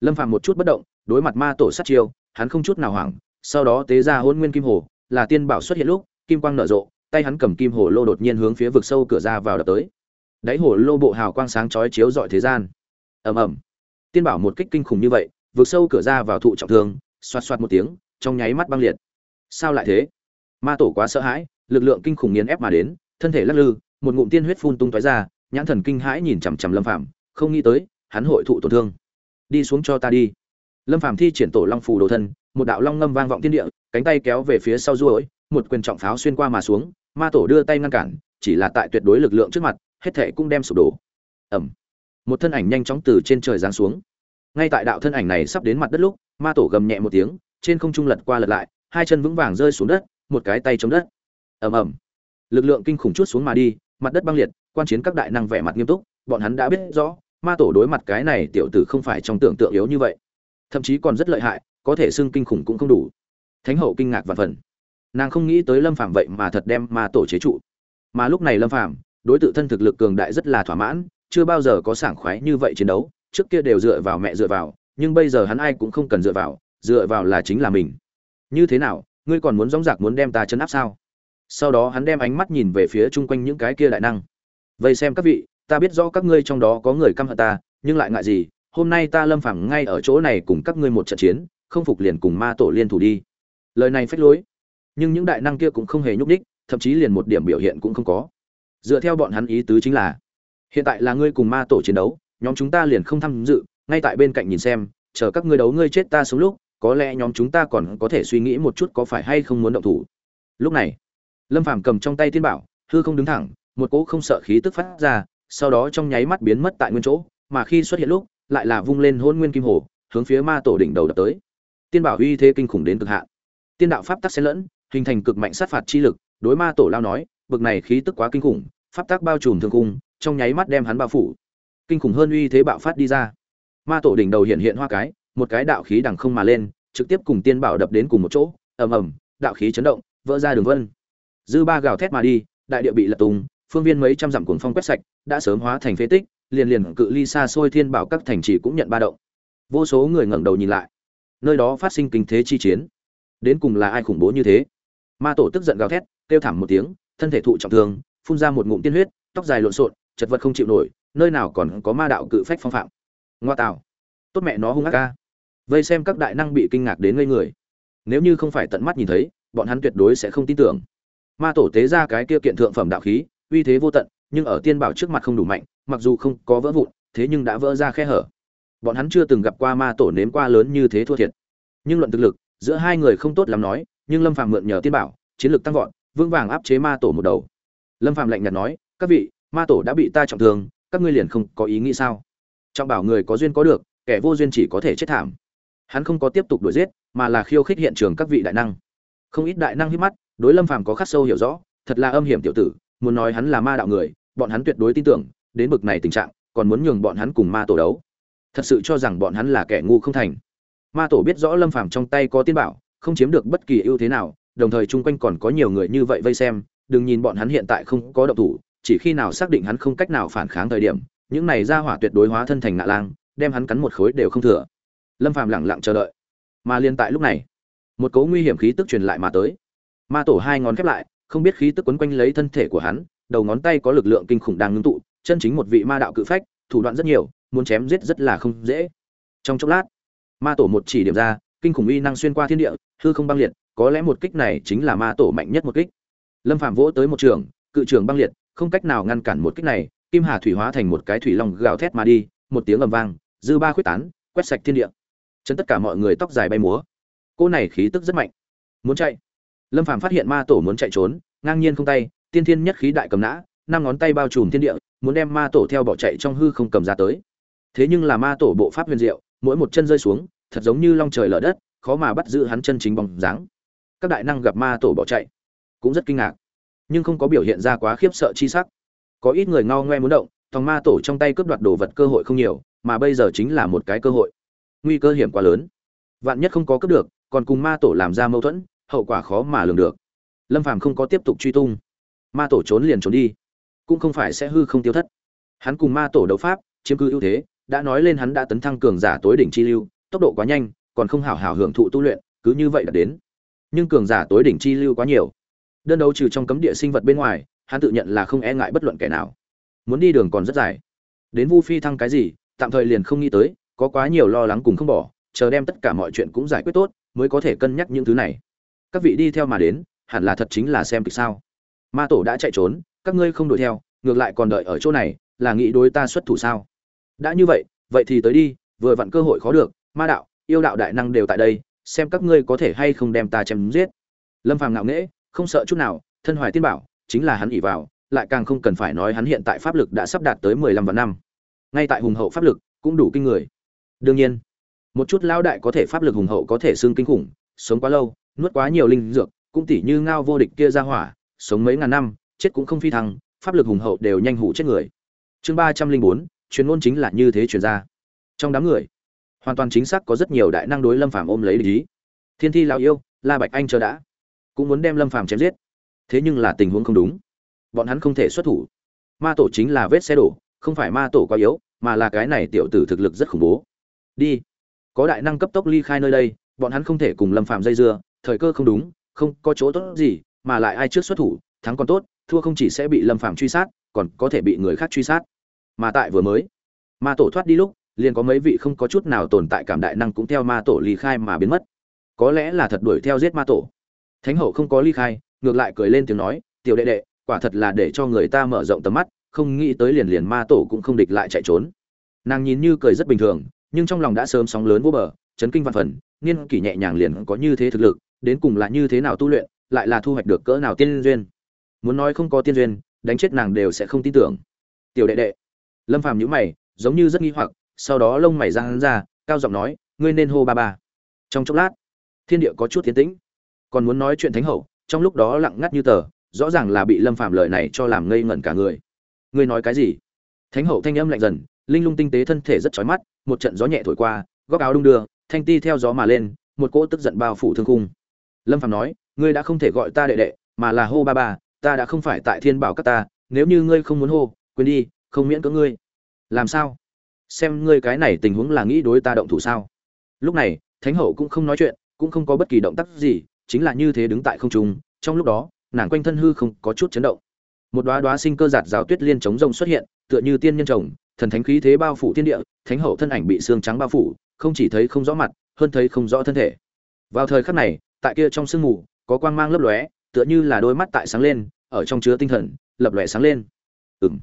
Lâm phàm một chút bất động, đối mặt ma tổ sát chiêu, hắn không chút nào hoảng sau đó tế ra hôn nguyên kim hồ, là tiên bảo xuất hiện lúc, kim quang nở rộ, tay hắn cầm kim hồ lô đột nhiên hướng phía vực sâu cửa ra vào đập tới. Đáy hồ lô bộ hào quang sáng chói chiếu rọi thế gian. Ầm ầm. Tiên bảo một kích kinh khủng như vậy, vực sâu cửa ra vào thụ trọng thương, xoạt xoạt một tiếng, trong nháy mắt băng liệt. Sao lại thế? Ma tổ quá sợ hãi, lực lượng kinh khủng nghiền ép mà đến, thân thể lắc lư, một ngụm tiên huyết phun tung tói ra, nhãn thần kinh hãi nhìn chằm chằm lâm phạm không nghĩ tới, hắn hội thụ tổn thương. Đi xuống cho ta đi lâm phạm thi triển tổ long phù đồ thân, một đạo long ngâm vang vọng thiên địa, cánh tay kéo về phía sau ruỗi một quyền trọng pháo xuyên qua mà xuống, ma tổ đưa tay ngăn cản, chỉ là tại tuyệt đối lực lượng trước mặt, hết thệ cũng đem sụp đổ. Ẩm một thân ảnh nhanh chóng từ trên trời giáng xuống. Ngay tại đạo thân ảnh này sắp đến mặt đất lúc, ma tổ gầm nhẹ một tiếng, trên không trung lật qua lật lại, hai chân vững vàng rơi xuống đất, một cái tay chống đất. Ầm ầm. Lực lượng kinh khủng chút xuống mà đi, mặt đất băng liệt, quan chiến các đại năng vẻ mặt nghiêm túc, bọn hắn đã biết rõ, ma tổ đối mặt cái này tiểu tử không phải trong tưởng tượng yếu như vậy thậm chí còn rất lợi hại, có thể xưng kinh khủng cũng không đủ. Thánh hậu kinh ngạc và phần. Nàng không nghĩ tới lâm phàm vậy mà thật đem ma tổ chế trụ. Mà lúc này lâm phàm, đối tự thân thực lực cường đại rất là thỏa mãn, chưa bao giờ có sảng khoái như vậy chiến đấu, trước kia đều dựa vào mẹ dựa vào, nhưng bây giờ hắn ai cũng không cần dựa vào dựa vào là chính là mình. Như thế nào, ngươi còn muốn dóng dạc muốn đem ta chấn áp sao? Sau đó hắn đem ánh mắt nhìn về phía chung quanh những cái kia đại năng. Vậy xem các vị, ta biết rõ các ngươi trong đó có người căm hận ta, nhưng lại ngại gì hôm nay ta lâm phẳng ngay ở chỗ này cùng các ngươi một trận chiến, không phục liền cùng ma tổ liên thủ đi. Lời này phách lối, nhưng những đại năng kia cũng không hề nhúc đích thậm chí liền một điểm biểu hiện cũng không có. Dựa theo bọn hắn ý tứ chính là, hiện tại là ngươi cùng ma tổ chiến đấu, nhóm chúng ta liền không tham dự, ngay tại bên cạnh nhìn xem, chờ các ngươi đấu ngươi chết ta sống lúc, có lẽ nhóm chúng ta còn có thể suy nghĩ một chút có phải hay không muốn động thủ. Lúc này, lâm phàm cầm trong tay tiên bảo, hư không đứng thẳng, một cỗ không sợ khí tức phát ra, sau đó trong nháy mắt biến mất tại nguyên chỗ, mà khi xuất hiện lúc lại là vung lên hôn nguyên kim hồ, hướng phía ma tổ đỉnh đầu đập tới. Tiên bảo uy thế kinh khủng đến cực hạn. Tiên đạo pháp tắc xen lẫn, hình thành cực mạnh sát phạt chi lực, đối ma tổ lao nói, bực này khí tức quá kinh khủng, pháp tắc bao trùm thương cung trong nháy mắt đem hắn bao phủ. Kinh khủng hơn uy thế bạo phát đi ra. Ma tổ đỉnh đầu hiện hiện hoa cái, một cái đạo khí đằng không mà lên, trực tiếp cùng tiên bảo đập đến cùng một chỗ, ầm ầm, đạo khí chấn động, vỡ ra đường vân. Dư ba gào thét mà đi, đại địa bị lật tung, phương viên mấy trăm dặm cuồng phong quét sạch, đã sớm hóa thành phế tích liền liền cự ly xa xôi thiên bảo các thành trì cũng nhận ba động. Vô số người ngẩng đầu nhìn lại. Nơi đó phát sinh kinh thế chi chiến. Đến cùng là ai khủng bố như thế? Ma tổ tức giận gào thét, kêu thảm một tiếng, thân thể thụ trọng thương, phun ra một ngụm tiên huyết, tóc dài lộn xộn, chật vật không chịu nổi, nơi nào còn có ma đạo cự phách phong phạm. Ngoa tạo. Tốt mẹ nó hung ác ca. Vây xem các đại năng bị kinh ngạc đến ngây người. Nếu như không phải tận mắt nhìn thấy, bọn hắn tuyệt đối sẽ không tin tưởng. Ma tổ tế ra cái kia kiện thượng phẩm đạo khí, uy thế vô tận, nhưng ở tiên bảo trước mặt không đủ mạnh mặc dù không có vỡ vụn, thế nhưng đã vỡ ra khe hở. Bọn hắn chưa từng gặp qua ma tổ nếm qua lớn như thế thua thiệt. Nhưng luận thực lực, giữa hai người không tốt lắm nói, nhưng lâm phàm mượn nhờ tiên bảo, chiến lược tăng vọt, vững vàng áp chế ma tổ một đầu. Lâm phàm lạnh nhạt nói, các vị, ma tổ đã bị ta trọng thương, các ngươi liền không có ý nghĩ sao? Trọng bảo người có duyên có được, kẻ vô duyên chỉ có thể chết thảm. Hắn không có tiếp tục đuổi giết, mà là khiêu khích hiện trường các vị đại năng. Không ít đại năng hít mắt, đối lâm phàm có khắc sâu hiểu rõ, thật là âm hiểm tiểu tử, muốn nói hắn là ma đạo người, bọn hắn tuyệt đối tin tưởng đến bực này tình trạng, còn muốn nhường bọn hắn cùng ma tổ đấu. Thật sự cho rằng bọn hắn là kẻ ngu không thành. Ma tổ biết rõ lâm phàm trong tay có tiên bảo, không chiếm được bất kỳ ưu thế nào, đồng thời chung quanh còn có nhiều người như vậy vây xem, đừng nhìn bọn hắn hiện tại không có động thủ, chỉ khi nào xác định hắn không cách nào phản kháng thời điểm, những này ra hỏa tuyệt đối hóa thân thành ngạ lang, đem hắn cắn một khối đều không thừa. Lâm phàm lẳng lặng chờ đợi. Mà liên tại lúc này, một cấu nguy hiểm khí tức truyền lại mà tới. Ma tổ hai ngón khép lại, không biết khí tức quấn quanh lấy thân thể của hắn, đầu ngón tay có lực lượng kinh khủng đang ngưng tụ chân chính một vị ma đạo cự phách, thủ đoạn rất nhiều, muốn chém giết rất là không dễ. Trong chốc lát, ma tổ một chỉ điểm ra, kinh khủng uy năng xuyên qua thiên địa, hư không băng liệt, có lẽ một kích này chính là ma tổ mạnh nhất một kích. Lâm phạm vỗ tới một trường, cự trường băng liệt, không cách nào ngăn cản một kích này, kim hà thủy hóa thành một cái thủy long gào thét mà đi, một tiếng ầm vang, dư ba khuyết tán, quét sạch thiên địa. Chân tất cả mọi người tóc dài bay múa. Cô này khí tức rất mạnh. Muốn chạy. Lâm phàm phát hiện ma tổ muốn chạy trốn, ngang nhiên không tay, tiên thiên nhất khí đại cầm nã, năm ngón tay bao trùm thiên địa muốn đem ma tổ theo bỏ chạy trong hư không cầm ra tới. Thế nhưng là ma tổ bộ pháp huyền diệu, mỗi một chân rơi xuống, thật giống như long trời lở đất, khó mà bắt giữ hắn chân chính bóng dáng. Các đại năng gặp ma tổ bỏ chạy, cũng rất kinh ngạc, nhưng không có biểu hiện ra quá khiếp sợ chi sắc. Có ít người ngao ngoe muốn động, thòng ma tổ trong tay cướp đoạt đồ vật cơ hội không nhiều, mà bây giờ chính là một cái cơ hội. Nguy cơ hiểm quá lớn. Vạn nhất không có cướp được, còn cùng ma tổ làm ra mâu thuẫn, hậu quả khó mà lường được. Lâm phàm không có tiếp tục truy tung. Ma tổ trốn liền trốn đi cũng không phải sẽ hư không tiêu thất. Hắn cùng ma tổ đấu pháp, chiếm cứ ưu thế, đã nói lên hắn đã tấn thăng cường giả tối đỉnh chi lưu, tốc độ quá nhanh, còn không hảo hảo hưởng thụ tu luyện, cứ như vậy là đến. Nhưng cường giả tối đỉnh chi lưu quá nhiều. Đơn đấu trừ trong cấm địa sinh vật bên ngoài, hắn tự nhận là không e ngại bất luận kẻ nào. Muốn đi đường còn rất dài. Đến vu phi thăng cái gì, tạm thời liền không nghĩ tới, có quá nhiều lo lắng cùng không bỏ, chờ đem tất cả mọi chuyện cũng giải quyết tốt, mới có thể cân nhắc những thứ này. Các vị đi theo mà đến, hẳn là thật chính là xem kịch sao ma tổ đã chạy trốn, các ngươi không đuổi theo, ngược lại còn đợi ở chỗ này, là nghĩ đối ta xuất thủ sao? Đã như vậy vậy thì tới đi, vừa vặn cơ hội khó được, ma đạo, yêu đạo đại năng đều tại đây, xem các ngươi có thể hay không đem ta chém giết. Lâm phàm ngạo nghễ, không sợ chút nào, thân hoài tiên bảo, chính là hắn ỉ vào, lại càng không cần phải nói hắn hiện tại pháp lực đã sắp đạt tới mười lăm vạn năm. Ngay tại hùng hậu pháp lực, cũng đủ kinh người. Đương nhiên, một chút lão đại có thể pháp lực hùng hậu có thể xương kinh khủng, sống quá lâu, nuốt quá nhiều linh dược, cũng tỉ như ngao vô địch kia ra hỏa sống mấy ngàn năm, chết cũng không phi thăng, pháp lực hùng hậu đều nhanh hủ chết người. Chương ba trăm linh bốn chuyên ngôn chính là như thế truyền ra. Trong đám người, hoàn toàn chính xác có rất nhiều đại năng đối lâm phàm ôm lấy lý thiên thi lão yêu, la bạch anh chờ đã, cũng muốn đem lâm phàm chém giết. Thế nhưng là tình huống không đúng. Bọn hắn không thể xuất thủ. Ma tổ chính là vết xe đổ, không phải ma tổ quá yếu, mà là cái này tiểu tử thực lực rất khủng bố. Đi. Có đại năng cấp tốc ly khai nơi đây, bọn hắn không thể cùng lâm phàm dây dưa, thời cơ không đúng, không có chỗ tốt gì mà lại ai trước xuất thủ, thắng còn tốt, thua không chỉ sẽ bị lâm phàm truy sát, còn có thể bị người khác truy sát. Mà tại vừa mới, ma tổ thoát đi lúc, liền có mấy vị không có chút nào tồn tại cảm đại năng cũng theo ma tổ ly khai mà biến mất. Có lẽ là thật đuổi theo giết ma tổ. Thánh hậu không có ly khai, ngược lại cười lên tiếng nói, tiểu đệ đệ, quả thật là để cho người ta mở rộng tầm mắt, không nghĩ tới liền liền ma tổ cũng không địch lại chạy trốn. Nàng nhìn như cười rất bình thường, nhưng trong lòng đã sớm sóng lớn vô bờ, chấn kinh văn phần niên kỷ nhẹ nhàng liền có như thế thực lực, đến cùng là như thế nào tu luyện lại là thu hoạch được cỡ nào tiên duyên. Muốn nói không có tiên duyên, đánh chết nàng đều sẽ không tin tưởng. Tiểu đệ đệ. Lâm phàm nhíu mày, giống như rất nghi hoặc, sau đó lông mày ra hắn ra, cao giọng nói, ngươi nên hô ba ba. Trong chốc lát, thiên địa có chút thiên tĩnh. Còn muốn nói chuyện thánh hậu, trong lúc đó lặng ngắt như tờ, rõ ràng là bị lâm phàm lời này cho làm ngây ngẩn cả người. Ngươi nói cái gì? Thánh hậu thanh âm lạnh dần, linh lung tinh tế thân thể rất chói mắt, một trận gió nhẹ thổi qua, góc áo đung đưa, thanh ti theo gió mà lên, một cỗ tức giận bao phủ thương khung. Lâm phàm nói ngươi đã không thể gọi ta đệ đệ, mà là hô ba ba, ta đã không phải tại thiên bảo các ta, nếu như ngươi không muốn hô, quên đi, không miễn cưỡng ngươi. Làm sao? Xem ngươi cái này tình huống là nghĩ đối ta động thủ sao? Lúc này, thánh hậu cũng không nói chuyện, cũng không có bất kỳ động tác gì, chính là như thế đứng tại không trung, trong lúc đó, nàng quanh thân hư không có chút chấn động. Một đóa đóa sinh cơ giạt rào tuyết liên chống rông xuất hiện, tựa như tiên nhân trồng thần thánh khí thế bao phủ thiên địa, thánh hậu thân ảnh bị xương trắng bao phủ, không chỉ thấy không rõ mặt, hơn thấy không rõ thân thể. Vào thời khắc này, tại kia trong sương mù có quang mang lấp lóe, tựa như là đôi mắt tại sáng lên, ở trong chứa tinh thần, lập lòe sáng lên. Ừng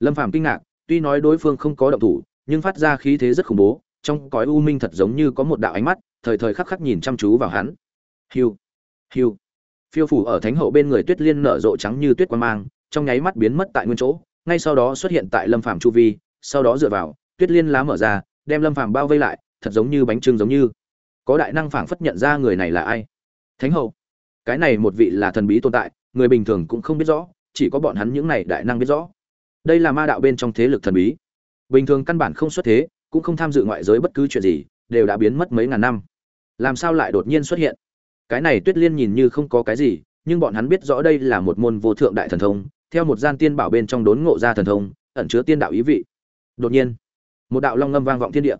lâm phàm kinh ngạc, tuy nói đối phương không có động thủ, nhưng phát ra khí thế rất khủng bố, trong cõi u minh thật giống như có một đạo ánh mắt, thời thời khắc khắc nhìn chăm chú vào hắn. Hiu hiu. Phiêu phủ ở thánh hậu bên người tuyết liên nở rộ trắng như tuyết quang mang, trong nháy mắt biến mất tại nguyên chỗ, ngay sau đó xuất hiện tại lâm phàm chu vi, sau đó dựa vào, tuyết liên lá mở ra, đem lâm phàm bao vây lại, thật giống như bánh trưng giống như. Có đại năng phảng phất nhận ra người này là ai? Thánh hậu cái này một vị là thần bí tồn tại, người bình thường cũng không biết rõ, chỉ có bọn hắn những này đại năng biết rõ. Đây là ma đạo bên trong thế lực thần bí. Bình thường căn bản không xuất thế, cũng không tham dự ngoại giới bất cứ chuyện gì, đều đã biến mất mấy ngàn năm. Làm sao lại đột nhiên xuất hiện? Cái này tuyết liên nhìn như không có cái gì, nhưng bọn hắn biết rõ đây là một môn vô thượng đại thần thông, theo một gian tiên bảo bên trong đốn ngộ ra thần thông, ẩn chứa tiên đạo ý vị. Đột nhiên, một đạo long ngâm vang vọng thiên địa.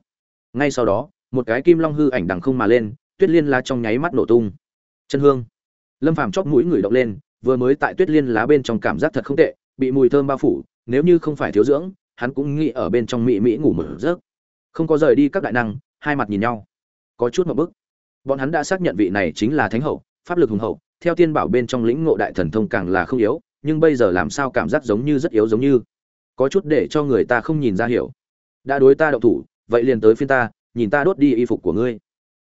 Ngay sau đó, một cái kim long hư ảnh đằng không mà lên, tuyết liên lá trong nháy mắt nổ tung. Chân hương lâm phàm chóp mũi người động lên, vừa mới tại tuyết liên lá bên trong cảm giác thật không tệ, bị mùi thơm bao phủ, nếu như không phải thiếu dưỡng, hắn cũng nghĩ ở bên trong mỹ mỹ ngủ mở giấc. Không có rời đi các đại năng, hai mặt nhìn nhau. Có chút một bức. Bọn hắn đã xác nhận vị này chính là thánh hậu, pháp lực hùng hậu, theo tiên bảo bên trong lĩnh ngộ đại thần thông càng là không yếu, nhưng bây giờ làm sao cảm giác giống như rất yếu giống như. Có chút để cho người ta không nhìn ra hiểu. Đã đối ta đậu thủ, vậy liền tới phiên ta, nhìn ta đốt đi y phục của ngươi.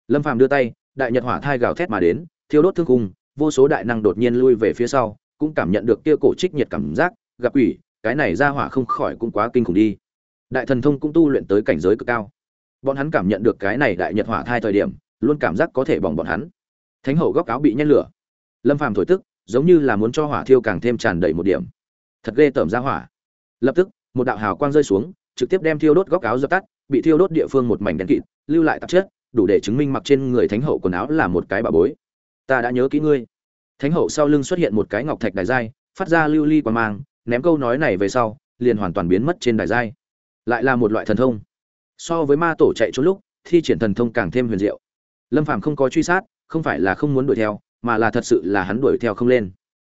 Lâm phàm đưa tay, đại nhật hỏa thai gào thét mà đến, thiêu đốt thương cung vô số đại năng đột nhiên lui về phía sau, cũng cảm nhận được kia cổ trích nhiệt cảm giác, gặp ủy cái này ra hỏa không khỏi cũng quá kinh khủng đi. Đại thần thông cũng tu luyện tới cảnh giới cực cao. Bọn hắn cảm nhận được cái này đại nhật hỏa thai thời điểm, luôn cảm giác có thể bỏng bọn hắn. Thánh hậu góc áo bị nhen lửa. Lâm phàm thổi tức, giống như là muốn cho hỏa thiêu càng thêm tràn đầy một điểm. Thật ghê tởm ra hỏa. Lập tức, một đạo hào quang rơi xuống, trực tiếp đem thiêu đốt góc áo dập tắt, bị thiêu đốt địa phương một mảnh đen kịt, lưu lại tạp chất, đủ để chứng minh mặc trên người thánh hậu quần áo là một cái bà bối ta đã nhớ kỹ ngươi. Thánh hậu sau lưng xuất hiện một cái ngọc thạch đài giai, phát ra lưu ly qua mang, ném câu nói này về sau, liền hoàn toàn biến mất trên đài giai. Lại là một loại thần thông. So với ma tổ chạy trốn lúc, thi triển thần thông càng thêm huyền diệu. Lâm phàm không có truy sát, không phải là không muốn đuổi theo, mà là thật sự là hắn đuổi theo không lên.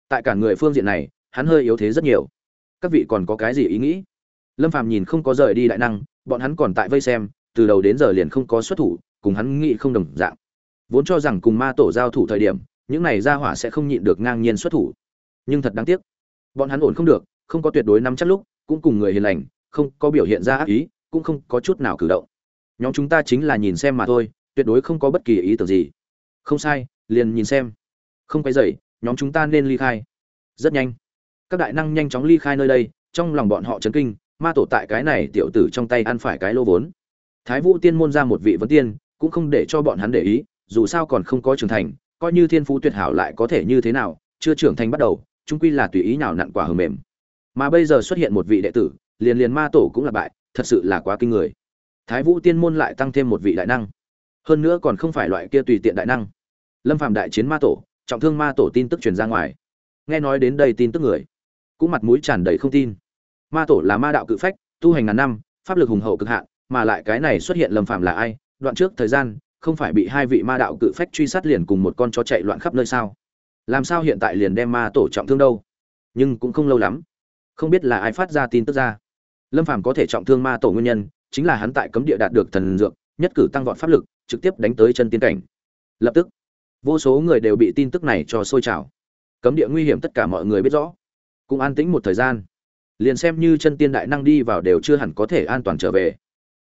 Tại cả người phương diện này, hắn hơi yếu thế rất nhiều. Các vị còn có cái gì ý nghĩ? Lâm phàm nhìn không có rời đi đại năng, bọn hắn còn tại vây xem, từ đầu đến giờ liền không có xuất thủ, cùng hắn nghĩ không đồng dạng vốn cho rằng cùng ma tổ giao thủ thời điểm, những này ra hỏa sẽ không nhịn được ngang nhiên xuất thủ. Nhưng thật đáng tiếc, bọn hắn ổn không được, không có tuyệt đối nắm chắc lúc, cũng cùng người hiền lành, không có biểu hiện ra ác ý, cũng không có chút nào cử động. Nhóm chúng ta chính là nhìn xem mà thôi, tuyệt đối không có bất kỳ ý tưởng gì. Không sai, liền nhìn xem. Không quay dậy nhóm chúng ta nên ly khai. Rất nhanh. Các đại năng nhanh chóng ly khai nơi đây, trong lòng bọn họ chấn kinh, ma tổ tại cái này tiểu tử trong tay ăn phải cái lô vốn. Thái vũ tiên môn ra một vị vấn tiên, cũng không để cho bọn hắn để ý dù sao còn không có trưởng thành, coi như thiên phú tuyệt hảo lại có thể như thế nào, chưa trưởng thành bắt đầu trung quy là tùy ý nào nặn quả hờ mềm. Mà bây giờ xuất hiện một vị đệ tử, liền liền ma tổ cũng là bại, thật sự là quá kinh người. Thái vũ tiên môn lại tăng thêm một vị đại năng. Hơn nữa còn không phải loại kia tùy tiện đại năng. Lâm phạm đại chiến ma tổ, trọng thương ma tổ tin tức truyền ra ngoài. Nghe nói đến đây tin tức người, cũng mặt mũi tràn đầy không tin. Ma tổ là ma đạo cự phách, tu hành ngàn năm, pháp lực hùng hậu cực hạn, mà lại cái này xuất hiện lâm phạm là ai, đoạn trước thời gian không phải bị hai vị ma đạo cự phách truy sát liền cùng một con chó chạy loạn khắp nơi sao? Làm sao hiện tại liền đem ma tổ trọng thương đâu? Nhưng cũng không lâu lắm. Không biết là ai phát ra tin tức ra. Lâm phàm có thể trọng thương ma tổ nguyên nhân, chính là hắn tại cấm địa đạt được thần dược, nhất cử tăng vọt pháp lực, trực tiếp đánh tới chân tiên cảnh. Lập tức, vô số người đều bị tin tức này cho sôi trào. Cấm địa nguy hiểm tất cả mọi người biết rõ. Cũng an tĩnh một thời gian. Liền xem như chân tiên đại năng đi vào đều chưa hẳn có thể an toàn trở về.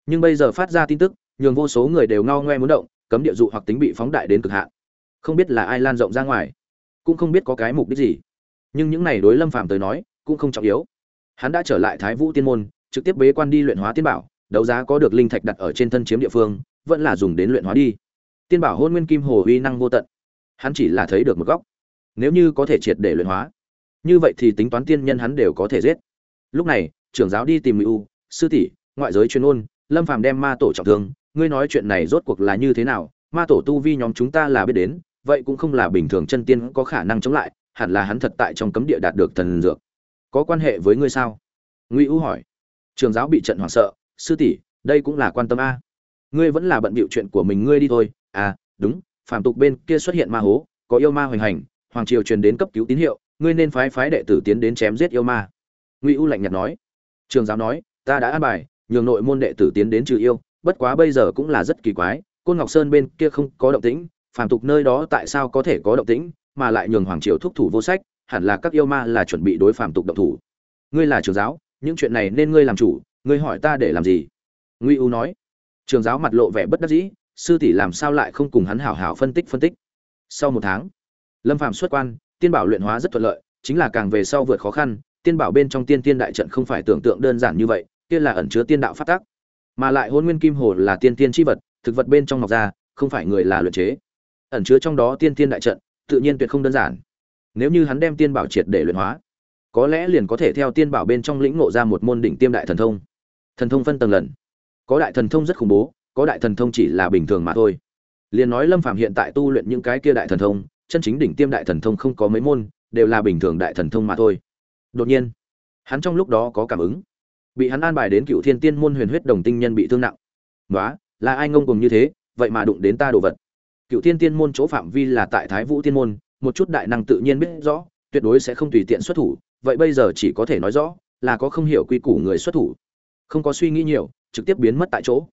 Nhưng bây giờ phát ra tin tức nhường vô số người đều ngao ngoe muốn động, cấm địa dụ hoặc tính bị phóng đại đến cực hạn. Không biết là ai lan rộng ra ngoài, cũng không biết có cái mục đích gì. Nhưng những này đối lâm phàm tới nói, cũng không trọng yếu. Hắn đã trở lại thái vũ tiên môn, trực tiếp bế quan đi luyện hóa tiên bảo, đấu giá có được linh thạch đặt ở trên thân chiếm địa phương, vẫn là dùng đến luyện hóa đi. Tiên bảo hôn nguyên kim hồ uy năng vô tận. Hắn chỉ là thấy được một góc. Nếu như có thể triệt để luyện hóa, như vậy thì tính toán tiên nhân hắn đều có thể giết. Lúc này, trưởng giáo đi tìm mỹ u, sư tỷ, ngoại giới chuyên ôn lâm phàm đem ma tổ trọng thương ngươi nói chuyện này rốt cuộc là như thế nào, ma tổ tu vi nhóm chúng ta là biết đến, vậy cũng không là bình thường chân tiên có khả năng chống lại, hẳn là hắn thật tại trong cấm địa đạt được thần dược. Có quan hệ với ngươi sao? Ngụy u hỏi. Trường giáo bị trận hoảng sợ, sư tỷ, đây cũng là quan tâm a. Ngươi vẫn là bận bịu chuyện của mình, ngươi đi thôi. À đúng, phàm tục bên kia xuất hiện ma hố, có yêu ma hoành hành, hoàng triều truyền đến cấp cứu tín hiệu, ngươi nên phái phái đệ tử tiến đến chém giết yêu ma. Ngụy u lạnh nhạt nói. Trường giáo nói, ta đã an bài, nhường nội môn đệ tử tiến đến trừ yêu bất quá bây giờ cũng là rất kỳ quái, côn ngọc sơn bên kia không có động tĩnh, phàm tục nơi đó tại sao có thể có động tĩnh, mà lại nhường hoàng triều thúc thủ vô sách, hẳn là các yêu ma là chuẩn bị đối phàm tục động thủ. Ngươi là trường giáo, những chuyện này nên ngươi làm chủ, ngươi hỏi ta để làm gì? Ngụy u nói. Trường giáo mặt lộ vẻ bất đắc dĩ, sư tỷ làm sao lại không cùng hắn hảo hảo phân tích phân tích? Sau một tháng, lâm Phàm xuất quan, tiên bảo luyện hóa rất thuận lợi, chính là càng về sau vượt khó khăn, tiên bảo bên trong tiên tiên đại trận không phải tưởng tượng đơn giản như vậy, kia là ẩn chứa tiên đạo phát tác mà lại hôn nguyên kim hồ là tiên tiên chi vật, thực vật bên trong ngọc gia không phải người là luyện chế. Ẩn chứa trong đó tiên tiên đại trận, tự nhiên tuyệt không đơn giản. Nếu như hắn đem tiên bảo triệt để luyện hóa, có lẽ liền có thể theo tiên bảo bên trong lĩnh ngộ ra một môn đỉnh tiêm đại thần thông. Thần thông phân tầng lần. Có đại thần thông rất khủng bố, có đại thần thông chỉ là bình thường mà thôi. Liền nói lâm phạm hiện tại tu luyện những cái kia đại thần thông, chân chính đỉnh tiêm đại thần thông không có mấy môn, đều là bình thường đại thần thông mà thôi. Đột nhiên, hắn trong lúc đó có cảm ứng bị hắn an bài đến cựu thiên tiên môn huyền huyết đồng tinh nhân bị thương nặng. Nói là ai ngông cùng như thế, vậy mà đụng đến ta đồ vật? Cựu thiên tiên môn chỗ phạm vi là tại thái vũ tiên môn, một chút đại năng tự nhiên biết rõ, tuyệt đối sẽ không tùy tiện xuất thủ, vậy bây giờ chỉ có thể nói rõ, là có không hiểu quy củ người xuất thủ. Không có suy nghĩ nhiều, trực tiếp biến mất tại chỗ.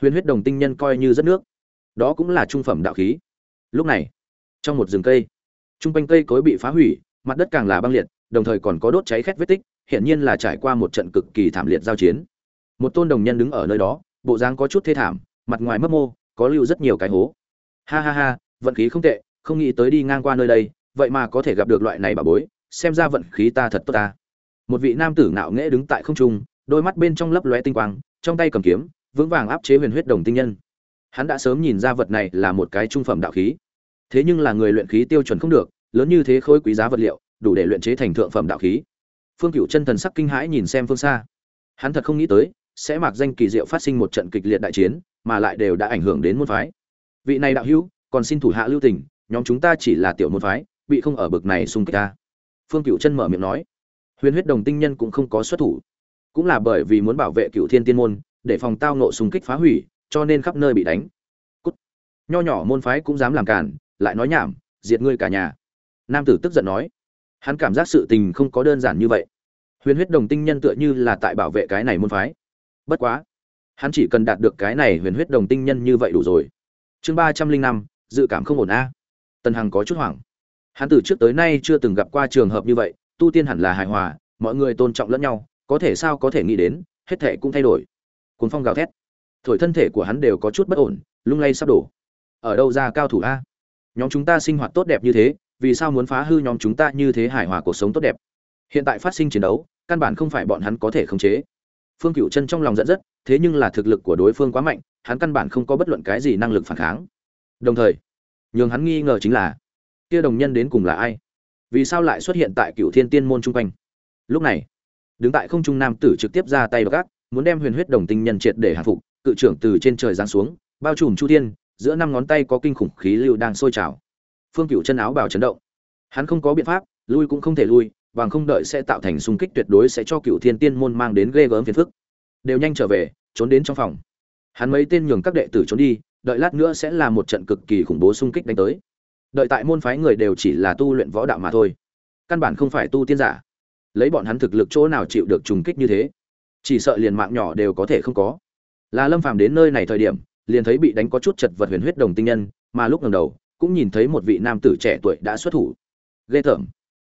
Huyền huyết đồng tinh nhân coi như rất nước. Đó cũng là trung phẩm đạo khí. Lúc này, trong một rừng cây, trung quanh cây cối bị phá hủy, mặt đất càng là băng liệt, đồng thời còn có đốt cháy khét vết tích hiển nhiên là trải qua một trận cực kỳ thảm liệt giao chiến. Một tôn đồng nhân đứng ở nơi đó, bộ dáng có chút thê thảm, mặt ngoài mấp mô, có lưu rất nhiều cái hố. Ha ha ha, vận khí không tệ, không nghĩ tới đi ngang qua nơi đây, vậy mà có thể gặp được loại này bà bối, xem ra vận khí ta thật tốt ta. Một vị nam tử ngạo nghễ đứng tại không trung, đôi mắt bên trong lấp lóe tinh quang, trong tay cầm kiếm, vững vàng áp chế huyền huyết đồng tinh nhân. Hắn đã sớm nhìn ra vật này là một cái trung phẩm đạo khí. Thế nhưng là người luyện khí tiêu chuẩn không được, lớn như thế khối quý giá vật liệu, đủ để luyện chế thành thượng phẩm đạo khí phương cựu chân thần sắc kinh hãi nhìn xem phương xa. Hắn thật không nghĩ tới, sẽ mặc danh kỳ diệu phát sinh một trận kịch liệt đại chiến, mà lại đều đã ảnh hưởng đến môn phái. Vị này đạo hữu, còn xin thủ hạ lưu tình, nhóm chúng ta chỉ là tiểu môn phái, bị không ở bực này xung kích ta. Phương cựu chân mở miệng nói. Huyền huyết đồng tinh nhân cũng không có xuất thủ. Cũng là bởi vì muốn bảo vệ cựu thiên tiên môn, để phòng tao nộ xung kích phá hủy, cho nên khắp nơi bị đánh. Cút. nho nhỏ môn phái cũng dám làm cản lại nói nhảm, diệt ngươi cả nhà. Nam tử tức giận nói hắn cảm giác sự tình không có đơn giản như vậy. Huyền huyết đồng tinh nhân tựa như là tại bảo vệ cái này môn phái. Bất quá, hắn chỉ cần đạt được cái này huyền huyết đồng tinh nhân như vậy đủ rồi. Chương ba trăm linh năm, dự cảm không ổn a. Tần hằng có chút hoảng. Hắn từ trước tới nay chưa từng gặp qua trường hợp như vậy, tu tiên hẳn là hài hòa, mọi người tôn trọng lẫn nhau, có thể sao có thể nghĩ đến, hết thể cũng thay đổi. Cuốn phong gào thét. Thổi thân thể của hắn đều có chút bất ổn, lung lay sắp đổ. Ở đâu ra cao thủ a? Nhóm chúng ta sinh hoạt tốt đẹp như thế vì sao muốn phá hư nhóm chúng ta như thế hài hòa cuộc sống tốt đẹp? Hiện tại phát sinh chiến đấu, căn bản không phải bọn hắn có thể khống chế. Phương cựu chân trong lòng giận dắt thế nhưng là thực lực của đối phương quá mạnh, hắn căn bản không có bất luận cái gì năng lực phản kháng. Đồng thời, nhường hắn nghi ngờ chính là, kia đồng nhân đến cùng là ai? Vì sao lại xuất hiện tại cựu thiên tiên môn chung quanh? Lúc này, đứng tại không trung nam tử trực tiếp ra tay gác, muốn đem huyền huyết đồng tinh nhân triệt để hạ phục, cự trưởng từ trên trời giáng xuống, bao trùm chu thiên, giữa năm ngón tay có kinh khủng khí lưu đang sôi trào phương cựu chân áo bào chấn động. Hắn không có biện pháp, lui cũng không thể lui, bằng không đợi sẽ tạo thành xung kích tuyệt đối sẽ cho cựu thiên tiên môn mang đến ghê gớm phiền phức. Đều nhanh trở về, trốn đến trong phòng. Hắn mấy tên nhường các đệ tử trốn đi, đợi lát nữa sẽ là một trận cực kỳ khủng bố xung kích đánh tới. Đợi tại môn phái người đều chỉ là tu luyện võ đạo mà thôi. Căn bản không phải tu tiên giả. Lấy bọn hắn thực lực chỗ nào chịu được trùng kích như thế? Chỉ sợ liền mạng nhỏ đều có thể không có. Là lâm phàm đến nơi này thời điểm, liền thấy bị đánh có chút chật vật huyền huyết đồng tinh nhân, mà lúc ngẩng đầu cũng nhìn thấy một vị nam tử trẻ tuổi đã xuất thủ. Ghê tởm.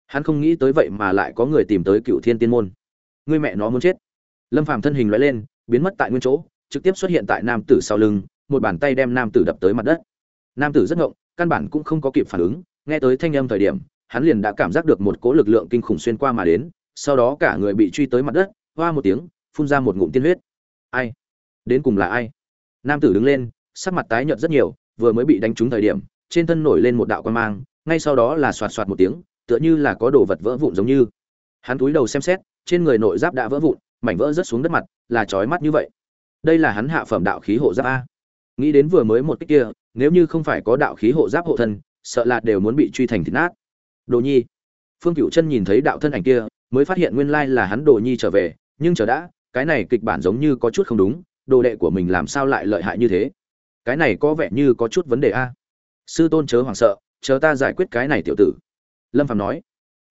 Hắn không nghĩ tới vậy mà lại có người tìm tới cựu thiên tiên môn. Người mẹ nó muốn chết. Lâm phàm thân hình loại lên, biến mất tại nguyên chỗ, trực tiếp xuất hiện tại nam tử sau lưng, một bàn tay đem nam tử đập tới mặt đất. Nam tử rất ngộng, căn bản cũng không có kịp phản ứng, nghe tới thanh âm thời điểm, hắn liền đã cảm giác được một cỗ lực lượng kinh khủng xuyên qua mà đến, sau đó cả người bị truy tới mặt đất, hoa một tiếng, phun ra một ngụm tiên huyết. Ai? Đến cùng là ai? Nam tử đứng lên, sắc mặt tái nhợt rất nhiều, vừa mới bị đánh trúng thời điểm trên thân nổi lên một đạo quan mang, ngay sau đó là xoạt xoạt một tiếng, tựa như là có đồ vật vỡ vụn giống như. Hắn túi đầu xem xét, trên người nội giáp đã vỡ vụn, mảnh vỡ rớt xuống đất mặt, là chói mắt như vậy. Đây là hắn hạ phẩm đạo khí hộ giáp a. Nghĩ đến vừa mới một cách kia, nếu như không phải có đạo khí hộ giáp hộ thân, sợ là đều muốn bị truy thành thịt nát. Đồ nhi. Phương cựu chân nhìn thấy đạo thân ảnh kia, mới phát hiện nguyên lai là hắn đồ nhi trở về, nhưng chờ đã, cái này kịch bản giống như có chút không đúng, đồ đệ của mình làm sao lại lợi hại như thế? Cái này có vẻ như có chút vấn đề a sư tôn chớ hoảng sợ chờ ta giải quyết cái này tiểu tử. Lâm phạm nói.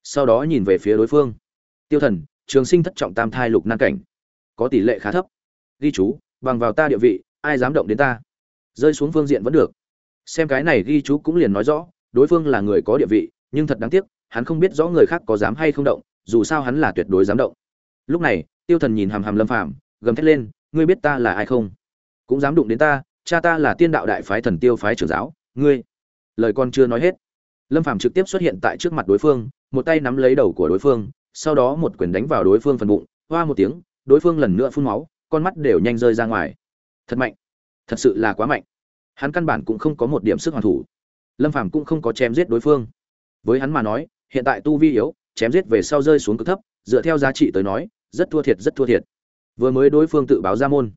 Sau đó nhìn về phía đối phương. Tiêu thần, trường sinh thất trọng tam thai lục nan cảnh, có tỷ lệ khá thấp. Ghi chú, bằng vào ta địa vị, ai dám động đến ta? Rơi xuống phương diện vẫn được. Xem cái này ghi chú cũng liền nói rõ, đối phương là người có địa vị, nhưng thật đáng tiếc, hắn không biết rõ người khác có dám hay không động, dù sao hắn là tuyệt đối dám động. Lúc này, tiêu thần nhìn hàm hàm lâm phàm, gầm thét lên, ngươi biết ta là ai không? Cũng dám đụng đến ta, cha ta là tiên đạo đại phái thần tiêu phái trưởng giáo, ngươi lời con chưa nói hết. Lâm phàm trực tiếp xuất hiện tại trước mặt đối phương, một tay nắm lấy đầu của đối phương, sau đó một quyền đánh vào đối phương phần bụng, hoa một tiếng, đối phương lần nữa phun máu, con mắt đều nhanh rơi ra ngoài. Thật mạnh. Thật sự là quá mạnh. Hắn căn bản cũng không có một điểm sức hoàn thủ. Lâm phàm cũng không có chém giết đối phương. Với hắn mà nói, hiện tại tu vi yếu, chém giết về sau rơi xuống cực thấp, dựa theo giá trị tới nói, rất thua thiệt, rất thua thiệt. Vừa mới đối phương tự báo ra môn.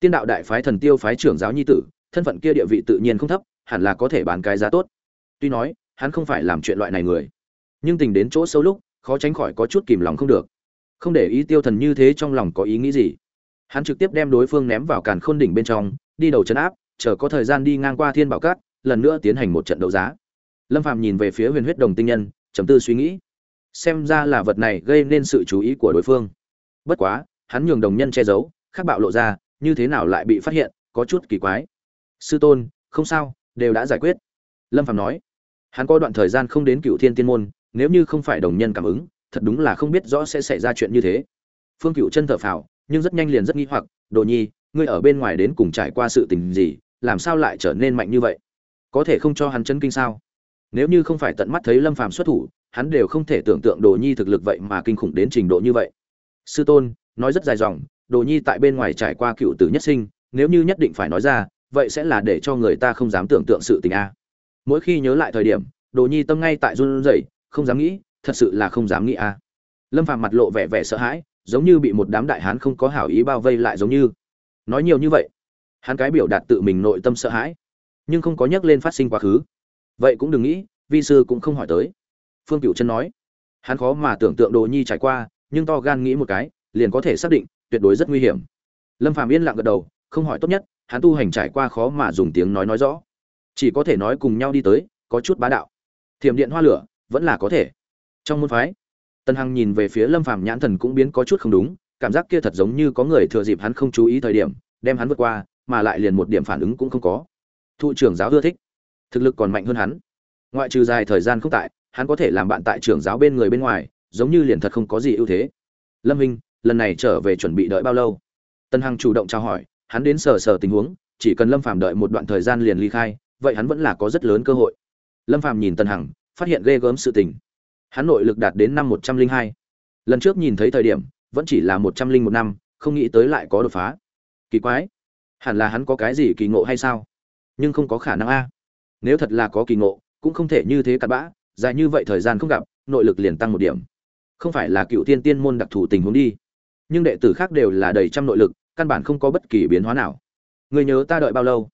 Tiên đạo đại phái thần tiêu phái trưởng giáo nhi tử, thân phận kia địa vị tự nhiên không thấp hẳn là có thể bán cái giá tốt. Tuy nói, hắn không phải làm chuyện loại này người. Nhưng tình đến chỗ sâu lúc, khó tránh khỏi có chút kìm lòng không được. Không để ý tiêu thần như thế trong lòng có ý nghĩ gì. Hắn trực tiếp đem đối phương ném vào càn khôn đỉnh bên trong, đi đầu chấn áp, chờ có thời gian đi ngang qua thiên bảo cát, lần nữa tiến hành một trận đấu giá. Lâm phạm nhìn về phía huyền huyết đồng tinh nhân, trầm tư suy nghĩ. Xem ra là vật này gây nên sự chú ý của đối phương. Bất quá, hắn nhường đồng nhân che giấu khác bạo lộ ra, như thế nào lại bị phát hiện, có chút kỳ quái. Sư tôn, không sao đều đã giải quyết. Lâm phạm nói, hắn có đoạn thời gian không đến cựu thiên tiên môn, nếu như không phải đồng nhân cảm ứng, thật đúng là không biết rõ sẽ xảy ra chuyện như thế. Phương cựu chân thở phào, nhưng rất nhanh liền rất nghi hoặc, đồ nhi, ngươi ở bên ngoài đến cùng trải qua sự tình gì, làm sao lại trở nên mạnh như vậy? Có thể không cho hắn chân kinh sao? Nếu như không phải tận mắt thấy lâm phàm xuất thủ, hắn đều không thể tưởng tượng đồ nhi thực lực vậy mà kinh khủng đến trình độ như vậy. Sư tôn, nói rất dài dòng, đồ nhi tại bên ngoài trải qua cựu tử nhất sinh, nếu như nhất định phải nói ra vậy sẽ là để cho người ta không dám tưởng tượng sự tình a. Mỗi khi nhớ lại thời điểm, đồ nhi tâm ngay tại run rẩy, không dám nghĩ, thật sự là không dám nghĩ a. Lâm phàm mặt lộ vẻ vẻ sợ hãi, giống như bị một đám đại hán không có hảo ý bao vây lại giống như. Nói nhiều như vậy, hắn cái biểu đạt tự mình nội tâm sợ hãi, nhưng không có nhắc lên phát sinh quá khứ. Vậy cũng đừng nghĩ, vi sư cũng không hỏi tới. Phương cửu chân nói, hắn khó mà tưởng tượng đồ nhi trải qua, nhưng to gan nghĩ một cái, liền có thể xác định, tuyệt đối rất nguy hiểm. Lâm phàm yên lặng gật đầu, không hỏi tốt nhất hắn tu hành trải qua khó mà dùng tiếng nói nói rõ chỉ có thể nói cùng nhau đi tới có chút bá đạo thiểm điện hoa lửa vẫn là có thể trong môn phái Tân Hằng nhìn về phía Lâm Phàm nhãn thần cũng biến có chút không đúng, cảm giác kia thật giống như có người thừa dịp hắn không chú ý thời điểm, đem hắn vượt qua, mà lại liền một điểm phản ứng cũng không có. Thụ trưởng giáo ưa thích, thực lực còn mạnh hơn hắn. Ngoại trừ dài thời gian không tại, hắn có thể làm bạn tại trưởng giáo bên người bên ngoài, giống như liền thật không có gì ưu thế. Lâm Minh, lần này trở về chuẩn bị đợi bao lâu? Tân Hằng chủ động chào hỏi, hắn đến sở sở tình huống, chỉ cần Lâm Phàm đợi một đoạn thời gian liền ly khai, vậy hắn vẫn là có rất lớn cơ hội. Lâm Phàm nhìn tần Hằng, phát hiện ghê gớm sự tình. Hắn nội lực đạt đến năm một trăm linh hai. Lần trước nhìn thấy thời điểm vẫn chỉ là một trăm linh một năm không nghĩ tới lại có đột phá. Kỳ quái. Hẳn là hắn có cái gì kỳ ngộ hay sao? Nhưng không có khả năng a. Nếu thật là có kỳ ngộ cũng không thể như thế cặn bã dài như vậy thời gian không gặp nội lực liền tăng một điểm. Không phải là cựu tiên tiên môn đặc thù tình huống đi. Nhưng đệ tử khác đều là đầy trăm nội lực căn bản không có bất kỳ biến hóa nào. Người nhớ ta đợi bao lâu?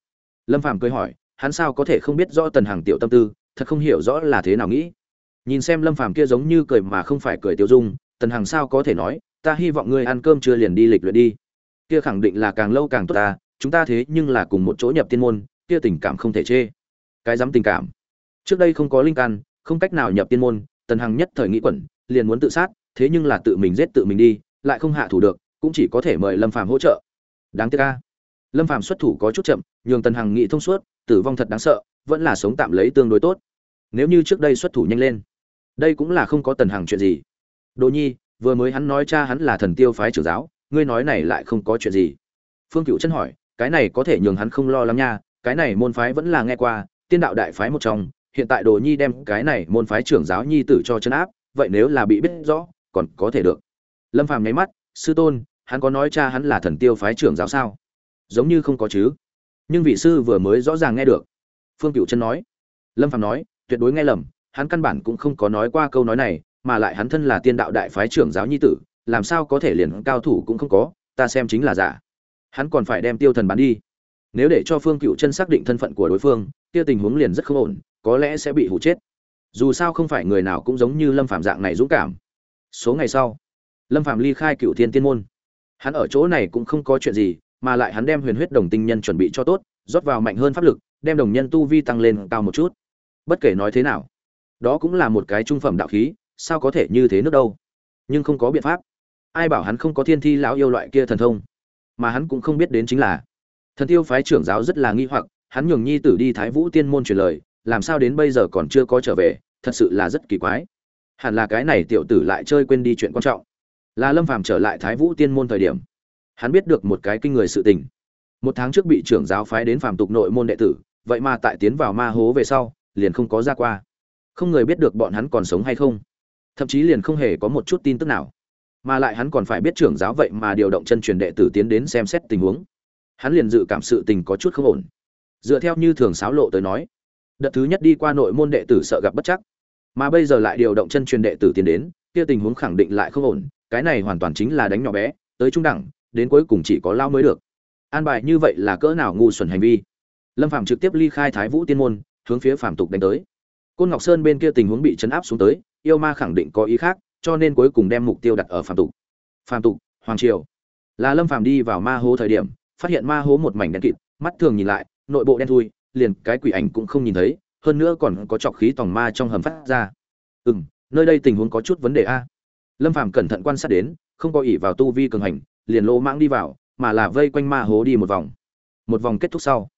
Lâm phàm cười hỏi, hắn sao có thể không biết rõ tần hàng tiểu tâm tư, thật không hiểu rõ là thế nào nghĩ. Nhìn xem lâm phàm kia giống như cười mà không phải cười tiêu dung, tần Hằng sao có thể nói, ta hy vọng ngươi ăn cơm chưa liền đi lịch luyện đi. Kia khẳng định là càng lâu càng tốt ta, chúng ta thế nhưng là cùng một chỗ nhập tiên môn, kia tình cảm không thể chê. Cái dám tình cảm. Trước đây không có linh căn, không cách nào nhập tiên môn, tần hằng nhất thời nghĩ quẩn, liền muốn tự sát, thế nhưng là tự mình giết tự mình đi, lại không hạ thủ được cũng chỉ có thể mời lâm phàm hỗ trợ. Đáng tiếc ca lâm phàm xuất thủ có chút chậm, nhường tần hằng nghĩ thông suốt, tử vong thật đáng sợ, vẫn là sống tạm lấy tương đối tốt. Nếu như trước đây xuất thủ nhanh lên, đây cũng là không có tần hằng chuyện gì. Đồ nhi, vừa mới hắn nói cha hắn là thần tiêu phái trưởng giáo, ngươi nói này lại không có chuyện gì. Phương cựu chân hỏi, cái này có thể nhường hắn không lo lắng nha, cái này môn phái vẫn là nghe qua, tiên đạo đại phái một trong, hiện tại đồ nhi đem cái này môn phái trưởng giáo nhi tử cho chân áp, vậy nếu là bị biết rõ, còn có thể được. Lâm phàm nháy mắt, sư tôn hắn có nói cha hắn là thần tiêu phái trưởng giáo sao? Giống như không có chứ. Nhưng vị sư vừa mới rõ ràng nghe được. Phương cựu chân nói. Lâm phạm nói, tuyệt đối nghe lầm, hắn căn bản cũng không có nói qua câu nói này, mà lại hắn thân là tiên đạo đại phái trưởng giáo nhi tử, làm sao có thể liền cao thủ cũng không có, ta xem chính là giả. Hắn còn phải đem tiêu thần bán đi. Nếu để cho phương cựu chân xác định thân phận của đối phương, kia tình huống liền rất không ổn, có lẽ sẽ bị hụ chết. Dù sao không phải người nào cũng giống như lâm phạm dạng này dũng cảm. Số ngày sau, lâm phạm ly khai cựu thiên tiên môn hắn ở chỗ này cũng không có chuyện gì, mà lại hắn đem huyền huyết đồng tinh nhân chuẩn bị cho tốt, rót vào mạnh hơn pháp lực, đem đồng nhân tu vi tăng lên cao một chút. Bất kể nói thế nào, đó cũng là một cái trung phẩm đạo khí, sao có thể như thế nước đâu? Nhưng không có biện pháp. Ai bảo hắn không có thiên thi lão yêu loại kia thần thông? Mà hắn cũng không biết đến chính là, thần tiêu phái trưởng giáo rất là nghi hoặc, hắn nhường nhi tử đi thái vũ tiên môn truyền lời, làm sao đến bây giờ còn chưa có trở về, thật sự là rất kỳ quái. Hẳn là cái này tiểu tử lại chơi quên đi chuyện quan trọng là lâm phàm trở lại thái vũ tiên môn thời điểm. Hắn biết được một cái kinh người sự tình. Một tháng trước bị trưởng giáo phái đến phàm tục nội môn đệ tử, vậy mà tại tiến vào ma hố về sau, liền không có ra qua. Không người biết được bọn hắn còn sống hay không. Thậm chí liền không hề có một chút tin tức nào. Mà lại hắn còn phải biết trưởng giáo vậy mà điều động chân truyền đệ tử tiến đến xem xét tình huống. Hắn liền dự cảm sự tình có chút không ổn. Dựa theo như thường sáo lộ tới nói, đợt thứ nhất đi qua nội môn đệ tử sợ gặp bất chắc. Mà bây giờ lại điều động chân truyền đệ tử tiến đến, kia tình huống khẳng định lại không ổn cái này hoàn toàn chính là đánh nhỏ bé, tới trung đẳng, đến cuối cùng chỉ có lao mới được. An bài như vậy là cỡ nào ngu xuẩn hành vi? Lâm phạm trực tiếp ly khai thái vũ tiên môn, hướng phía phạm tục đánh tới. Côn ngọc sơn bên kia tình huống bị chấn áp xuống tới, yêu ma khẳng định có ý khác, cho nên cuối cùng đem mục tiêu đặt ở phạm tục. Phạm tục, hoàng triều. Là lâm phạm đi vào ma hố thời điểm, phát hiện ma hố một mảnh đen kịt, mắt thường nhìn lại, nội bộ đen thui, liền cái quỷ ảnh cũng không nhìn thấy, hơn nữa còn có trọc khí tòng ma trong hầm phát ra. Ừ nơi đây tình huống có chút vấn đề a lâm phàm cẩn thận quan sát đến, không có ỉ vào tu vi cường hành, liền lỗ mãng đi vào, mà là vây quanh ma hố đi một vòng. Một vòng kết thúc sau,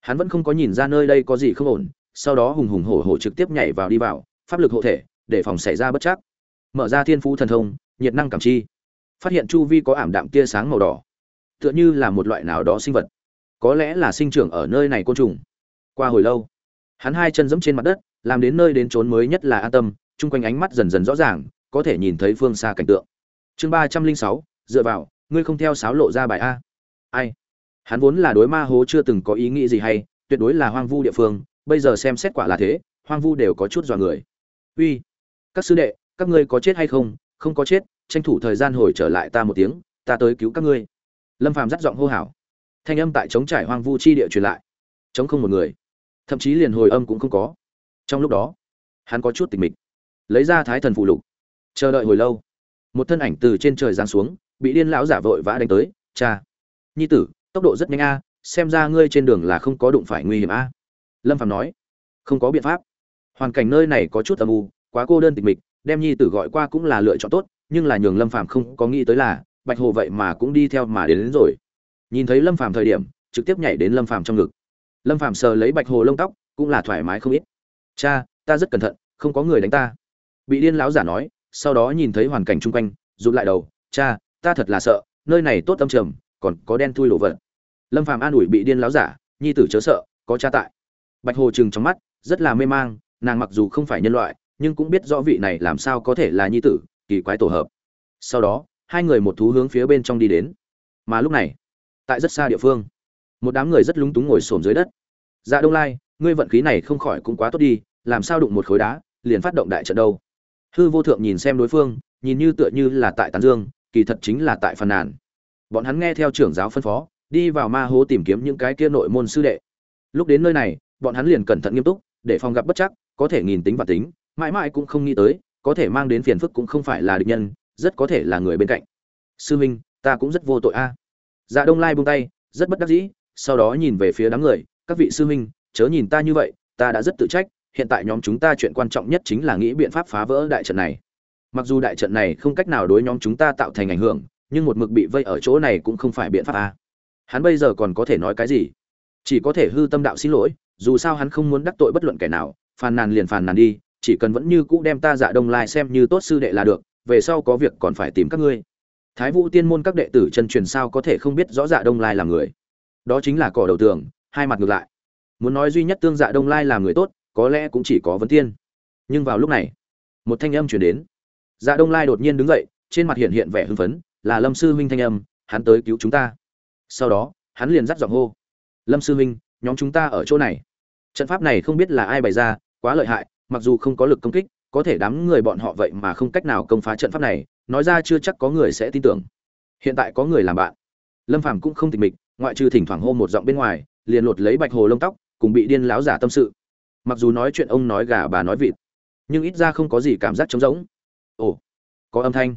hắn vẫn không có nhìn ra nơi đây có gì không ổn, sau đó hùng hùng hổ hổ trực tiếp nhảy vào đi vào, pháp lực hộ thể, để phòng xảy ra bất chắc. Mở ra thiên phú thần thông, nhiệt năng cảm chi. Phát hiện chu vi có ảm đạm tia sáng màu đỏ. Tựa như là một loại nào đó sinh vật. Có lẽ là sinh trưởng ở nơi này côn trùng. Qua hồi lâu, hắn hai chân giẫm trên mặt đất, làm đến nơi đến trốn mới nhất là an tâm, chung quanh ánh mắt dần dần rõ ràng có thể nhìn thấy phương xa cảnh tượng. Chương ba trăm linh sáu, dựa vào, ngươi không theo sáo lộ ra bài a. Ai? Hắn vốn là đối ma hố chưa từng có ý nghĩ gì hay, tuyệt đối là hoang vu địa phương, bây giờ xem xét quả là thế, hoang vu đều có chút dọa người. Uy, các sư đệ, các ngươi có chết hay không? Không có chết, tranh thủ thời gian hồi trở lại ta một tiếng, ta tới cứu các ngươi. Lâm phàm dắt giọng hô hào. Thanh âm tại chống trải hoang vu chi địa truyền lại. Chống không một người. Thậm chí liền hồi âm cũng không có. Trong lúc đó, hắn có chút tỉnh mịch. Lấy ra thái thần phụ lục chờ đợi hồi lâu. Một thân ảnh từ trên trời giáng xuống bị điên lão giả vội vã đánh tới cha nhi tử tốc độ rất nhanh a xem ra ngươi trên đường là không có đụng phải nguy hiểm a. Lâm phạm nói không có biện pháp. Hoàn cảnh nơi này có chút âm u quá cô đơn tịch mịch đem nhi tử gọi qua cũng là lựa chọn tốt nhưng là nhường lâm phạm không có nghĩ tới là bạch hồ vậy mà cũng đi theo mà đến, đến rồi. Nhìn thấy lâm phạm thời điểm trực tiếp nhảy đến lâm phạm trong ngực. Lâm phạm sờ lấy bạch hồ lông tóc cũng là thoải mái không ít. Cha ta rất cẩn thận không có người đánh ta. Bị điên lão giả nói sau đó nhìn thấy hoàn cảnh chung quanh, rụt lại đầu, cha, ta thật là sợ, nơi này tốt tâm trầm, còn có đen thui lộ vật. Lâm phàm an ủi bị điên láo giả, nhi tử chớ sợ, có cha tại. Bạch hồ trừng trong mắt, rất là mê mang, nàng mặc dù không phải nhân loại, nhưng cũng biết rõ vị này làm sao có thể là nhi tử, kỳ quái tổ hợp. Sau đó, hai người một thú hướng phía bên trong đi đến. Mà lúc này, tại rất xa địa phương, một đám người rất lúng túng ngồi xổm dưới đất. Dạ đông lai, ngươi vận khí này không khỏi cũng quá tốt đi, làm sao đụng một khối đá, liền phát động đại trận đâu? Hư vô thượng nhìn xem đối phương, nhìn như tựa như là tại tán dương, kỳ thật chính là tại phàn nàn. Bọn hắn nghe theo trưởng giáo phân phó, đi vào ma hố tìm kiếm những cái kia nội môn sư đệ. Lúc đến nơi này, bọn hắn liền cẩn thận nghiêm túc, để phòng gặp bất chắc, có thể nghìn tính và tính, mãi mãi cũng không nghĩ tới, có thể mang đến phiền phức cũng không phải là địch nhân, rất có thể là người bên cạnh. Sư minh, ta cũng rất vô tội a. Dạ đông lai buông tay, rất bất đắc dĩ, sau đó nhìn về phía đám người, các vị sư minh, chớ nhìn ta như vậy, ta đã rất tự trách hiện tại nhóm chúng ta chuyện quan trọng nhất chính là nghĩ biện pháp phá vỡ đại trận này. Mặc dù đại trận này không cách nào đối nhóm chúng ta tạo thành ảnh hưởng, nhưng một mực bị vây ở chỗ này cũng không phải biện pháp a hắn bây giờ còn có thể nói cái gì? Chỉ có thể hư tâm đạo xin lỗi, dù sao hắn không muốn đắc tội bất luận kẻ nào, phàn nàn liền phàn nàn đi, chỉ cần vẫn như cũ đem ta dạ đông lai xem như tốt sư đệ là được, về sau có việc còn phải tìm các ngươi. Thái vũ tiên môn các đệ tử chân truyền sao có thể không biết rõ dạ đông lai là người? Đó chính là cỏ đầu tường, hai mặt ngược lại. Muốn nói duy nhất tương dạ đông lai là người tốt có lẽ cũng chỉ có vấn tiên. Nhưng vào lúc này, một thanh âm chuyển đến. Dạ đông lai đột nhiên đứng dậy, trên mặt hiện hiện vẻ hưng phấn, là lâm sư huynh thanh âm, hắn tới cứu chúng ta. Sau đó, hắn liền dắt giọng hô, lâm sư huynh nhóm chúng ta ở chỗ này. Trận pháp này không biết là ai bày ra, quá lợi hại, mặc dù không có lực công kích, có thể đám người bọn họ vậy mà không cách nào công phá trận pháp này, nói ra chưa chắc có người sẽ tin tưởng. Hiện tại có người làm bạn. Lâm phàm cũng không tịch mịch, ngoại trừ thỉnh thoảng hô một giọng bên ngoài, liền lột lấy bạch hồ lông tóc, cùng bị điên láo giả tâm sự mặc dù nói chuyện ông nói gà bà nói vịt, nhưng ít ra không có gì cảm giác trống rỗng. Ồ, có âm thanh.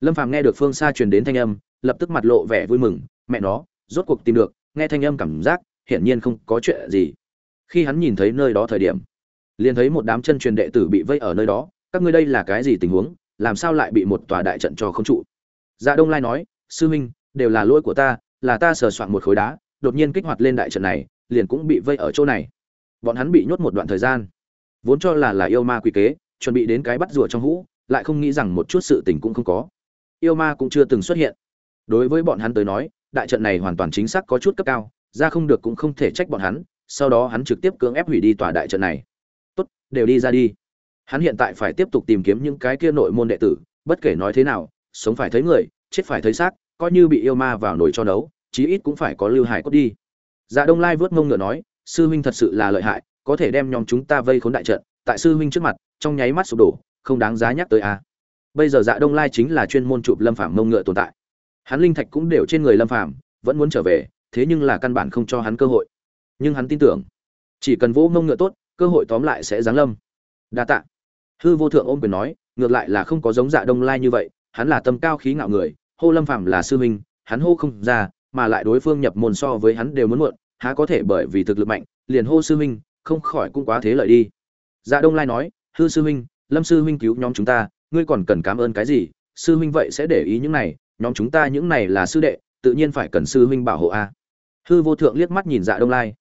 Lâm phàm nghe được phương xa truyền đến thanh âm, lập tức mặt lộ vẻ vui mừng. Mẹ nó, rốt cuộc tìm được, nghe thanh âm cảm giác, hiển nhiên không có chuyện gì. Khi hắn nhìn thấy nơi đó thời điểm, liền thấy một đám chân truyền đệ tử bị vây ở nơi đó. Các ngươi đây là cái gì tình huống? Làm sao lại bị một tòa đại trận cho không trụ? Dạ đông lai nói, sư huynh, đều là lỗi của ta, là ta sờ soạn một khối đá, đột nhiên kích hoạt lên đại trận này, liền cũng bị vây ở chỗ này bọn hắn bị nhốt một đoạn thời gian. Vốn cho là là yêu ma quỷ kế, chuẩn bị đến cái bắt rùa trong hũ, lại không nghĩ rằng một chút sự tình cũng không có. Yêu ma cũng chưa từng xuất hiện. Đối với bọn hắn tới nói, đại trận này hoàn toàn chính xác có chút cấp cao, ra không được cũng không thể trách bọn hắn, sau đó hắn trực tiếp cưỡng ép hủy đi tòa đại trận này. Tốt, đều đi ra đi. Hắn hiện tại phải tiếp tục tìm kiếm những cái kia nội môn đệ tử, bất kể nói thế nào, sống phải thấy người, chết phải thấy xác, coi như bị yêu ma vào nồi cho nấu, chí ít cũng phải có lưu hải cốt đi. Dạ đông lai vớt mông ngựa nói sư huynh thật sự là lợi hại, có thể đem nhóm chúng ta vây khốn đại trận, tại sư huynh trước mặt, trong nháy mắt sụp đổ, không đáng giá nhắc tới a. Bây giờ dạ đông lai chính là chuyên môn chụp lâm phàm mông ngựa tồn tại. Hắn linh thạch cũng đều trên người lâm phàm, vẫn muốn trở về, thế nhưng là căn bản không cho hắn cơ hội. Nhưng hắn tin tưởng, chỉ cần vỗ mông ngựa tốt, cơ hội tóm lại sẽ giáng lâm. Đa tạ. Hư vô thượng ôm quyền nói, ngược lại là không có giống dạ đông lai như vậy, hắn là tâm cao khí ngạo người, hô lâm phàm là sư huynh, hắn hô không ra, mà lại đối phương nhập môn so với hắn đều muốn muộn há có thể bởi vì thực lực mạnh, liền hô sư huynh, không khỏi cũng quá thế lợi đi. Dạ đông lai nói, hư sư huynh, lâm sư huynh cứu nhóm chúng ta, ngươi còn cần cảm ơn cái gì? Sư huynh vậy sẽ để ý những này, nhóm chúng ta những này là sư đệ, tự nhiên phải cần sư huynh bảo hộ a. Hư vô thượng liếc mắt nhìn dạ đông lai.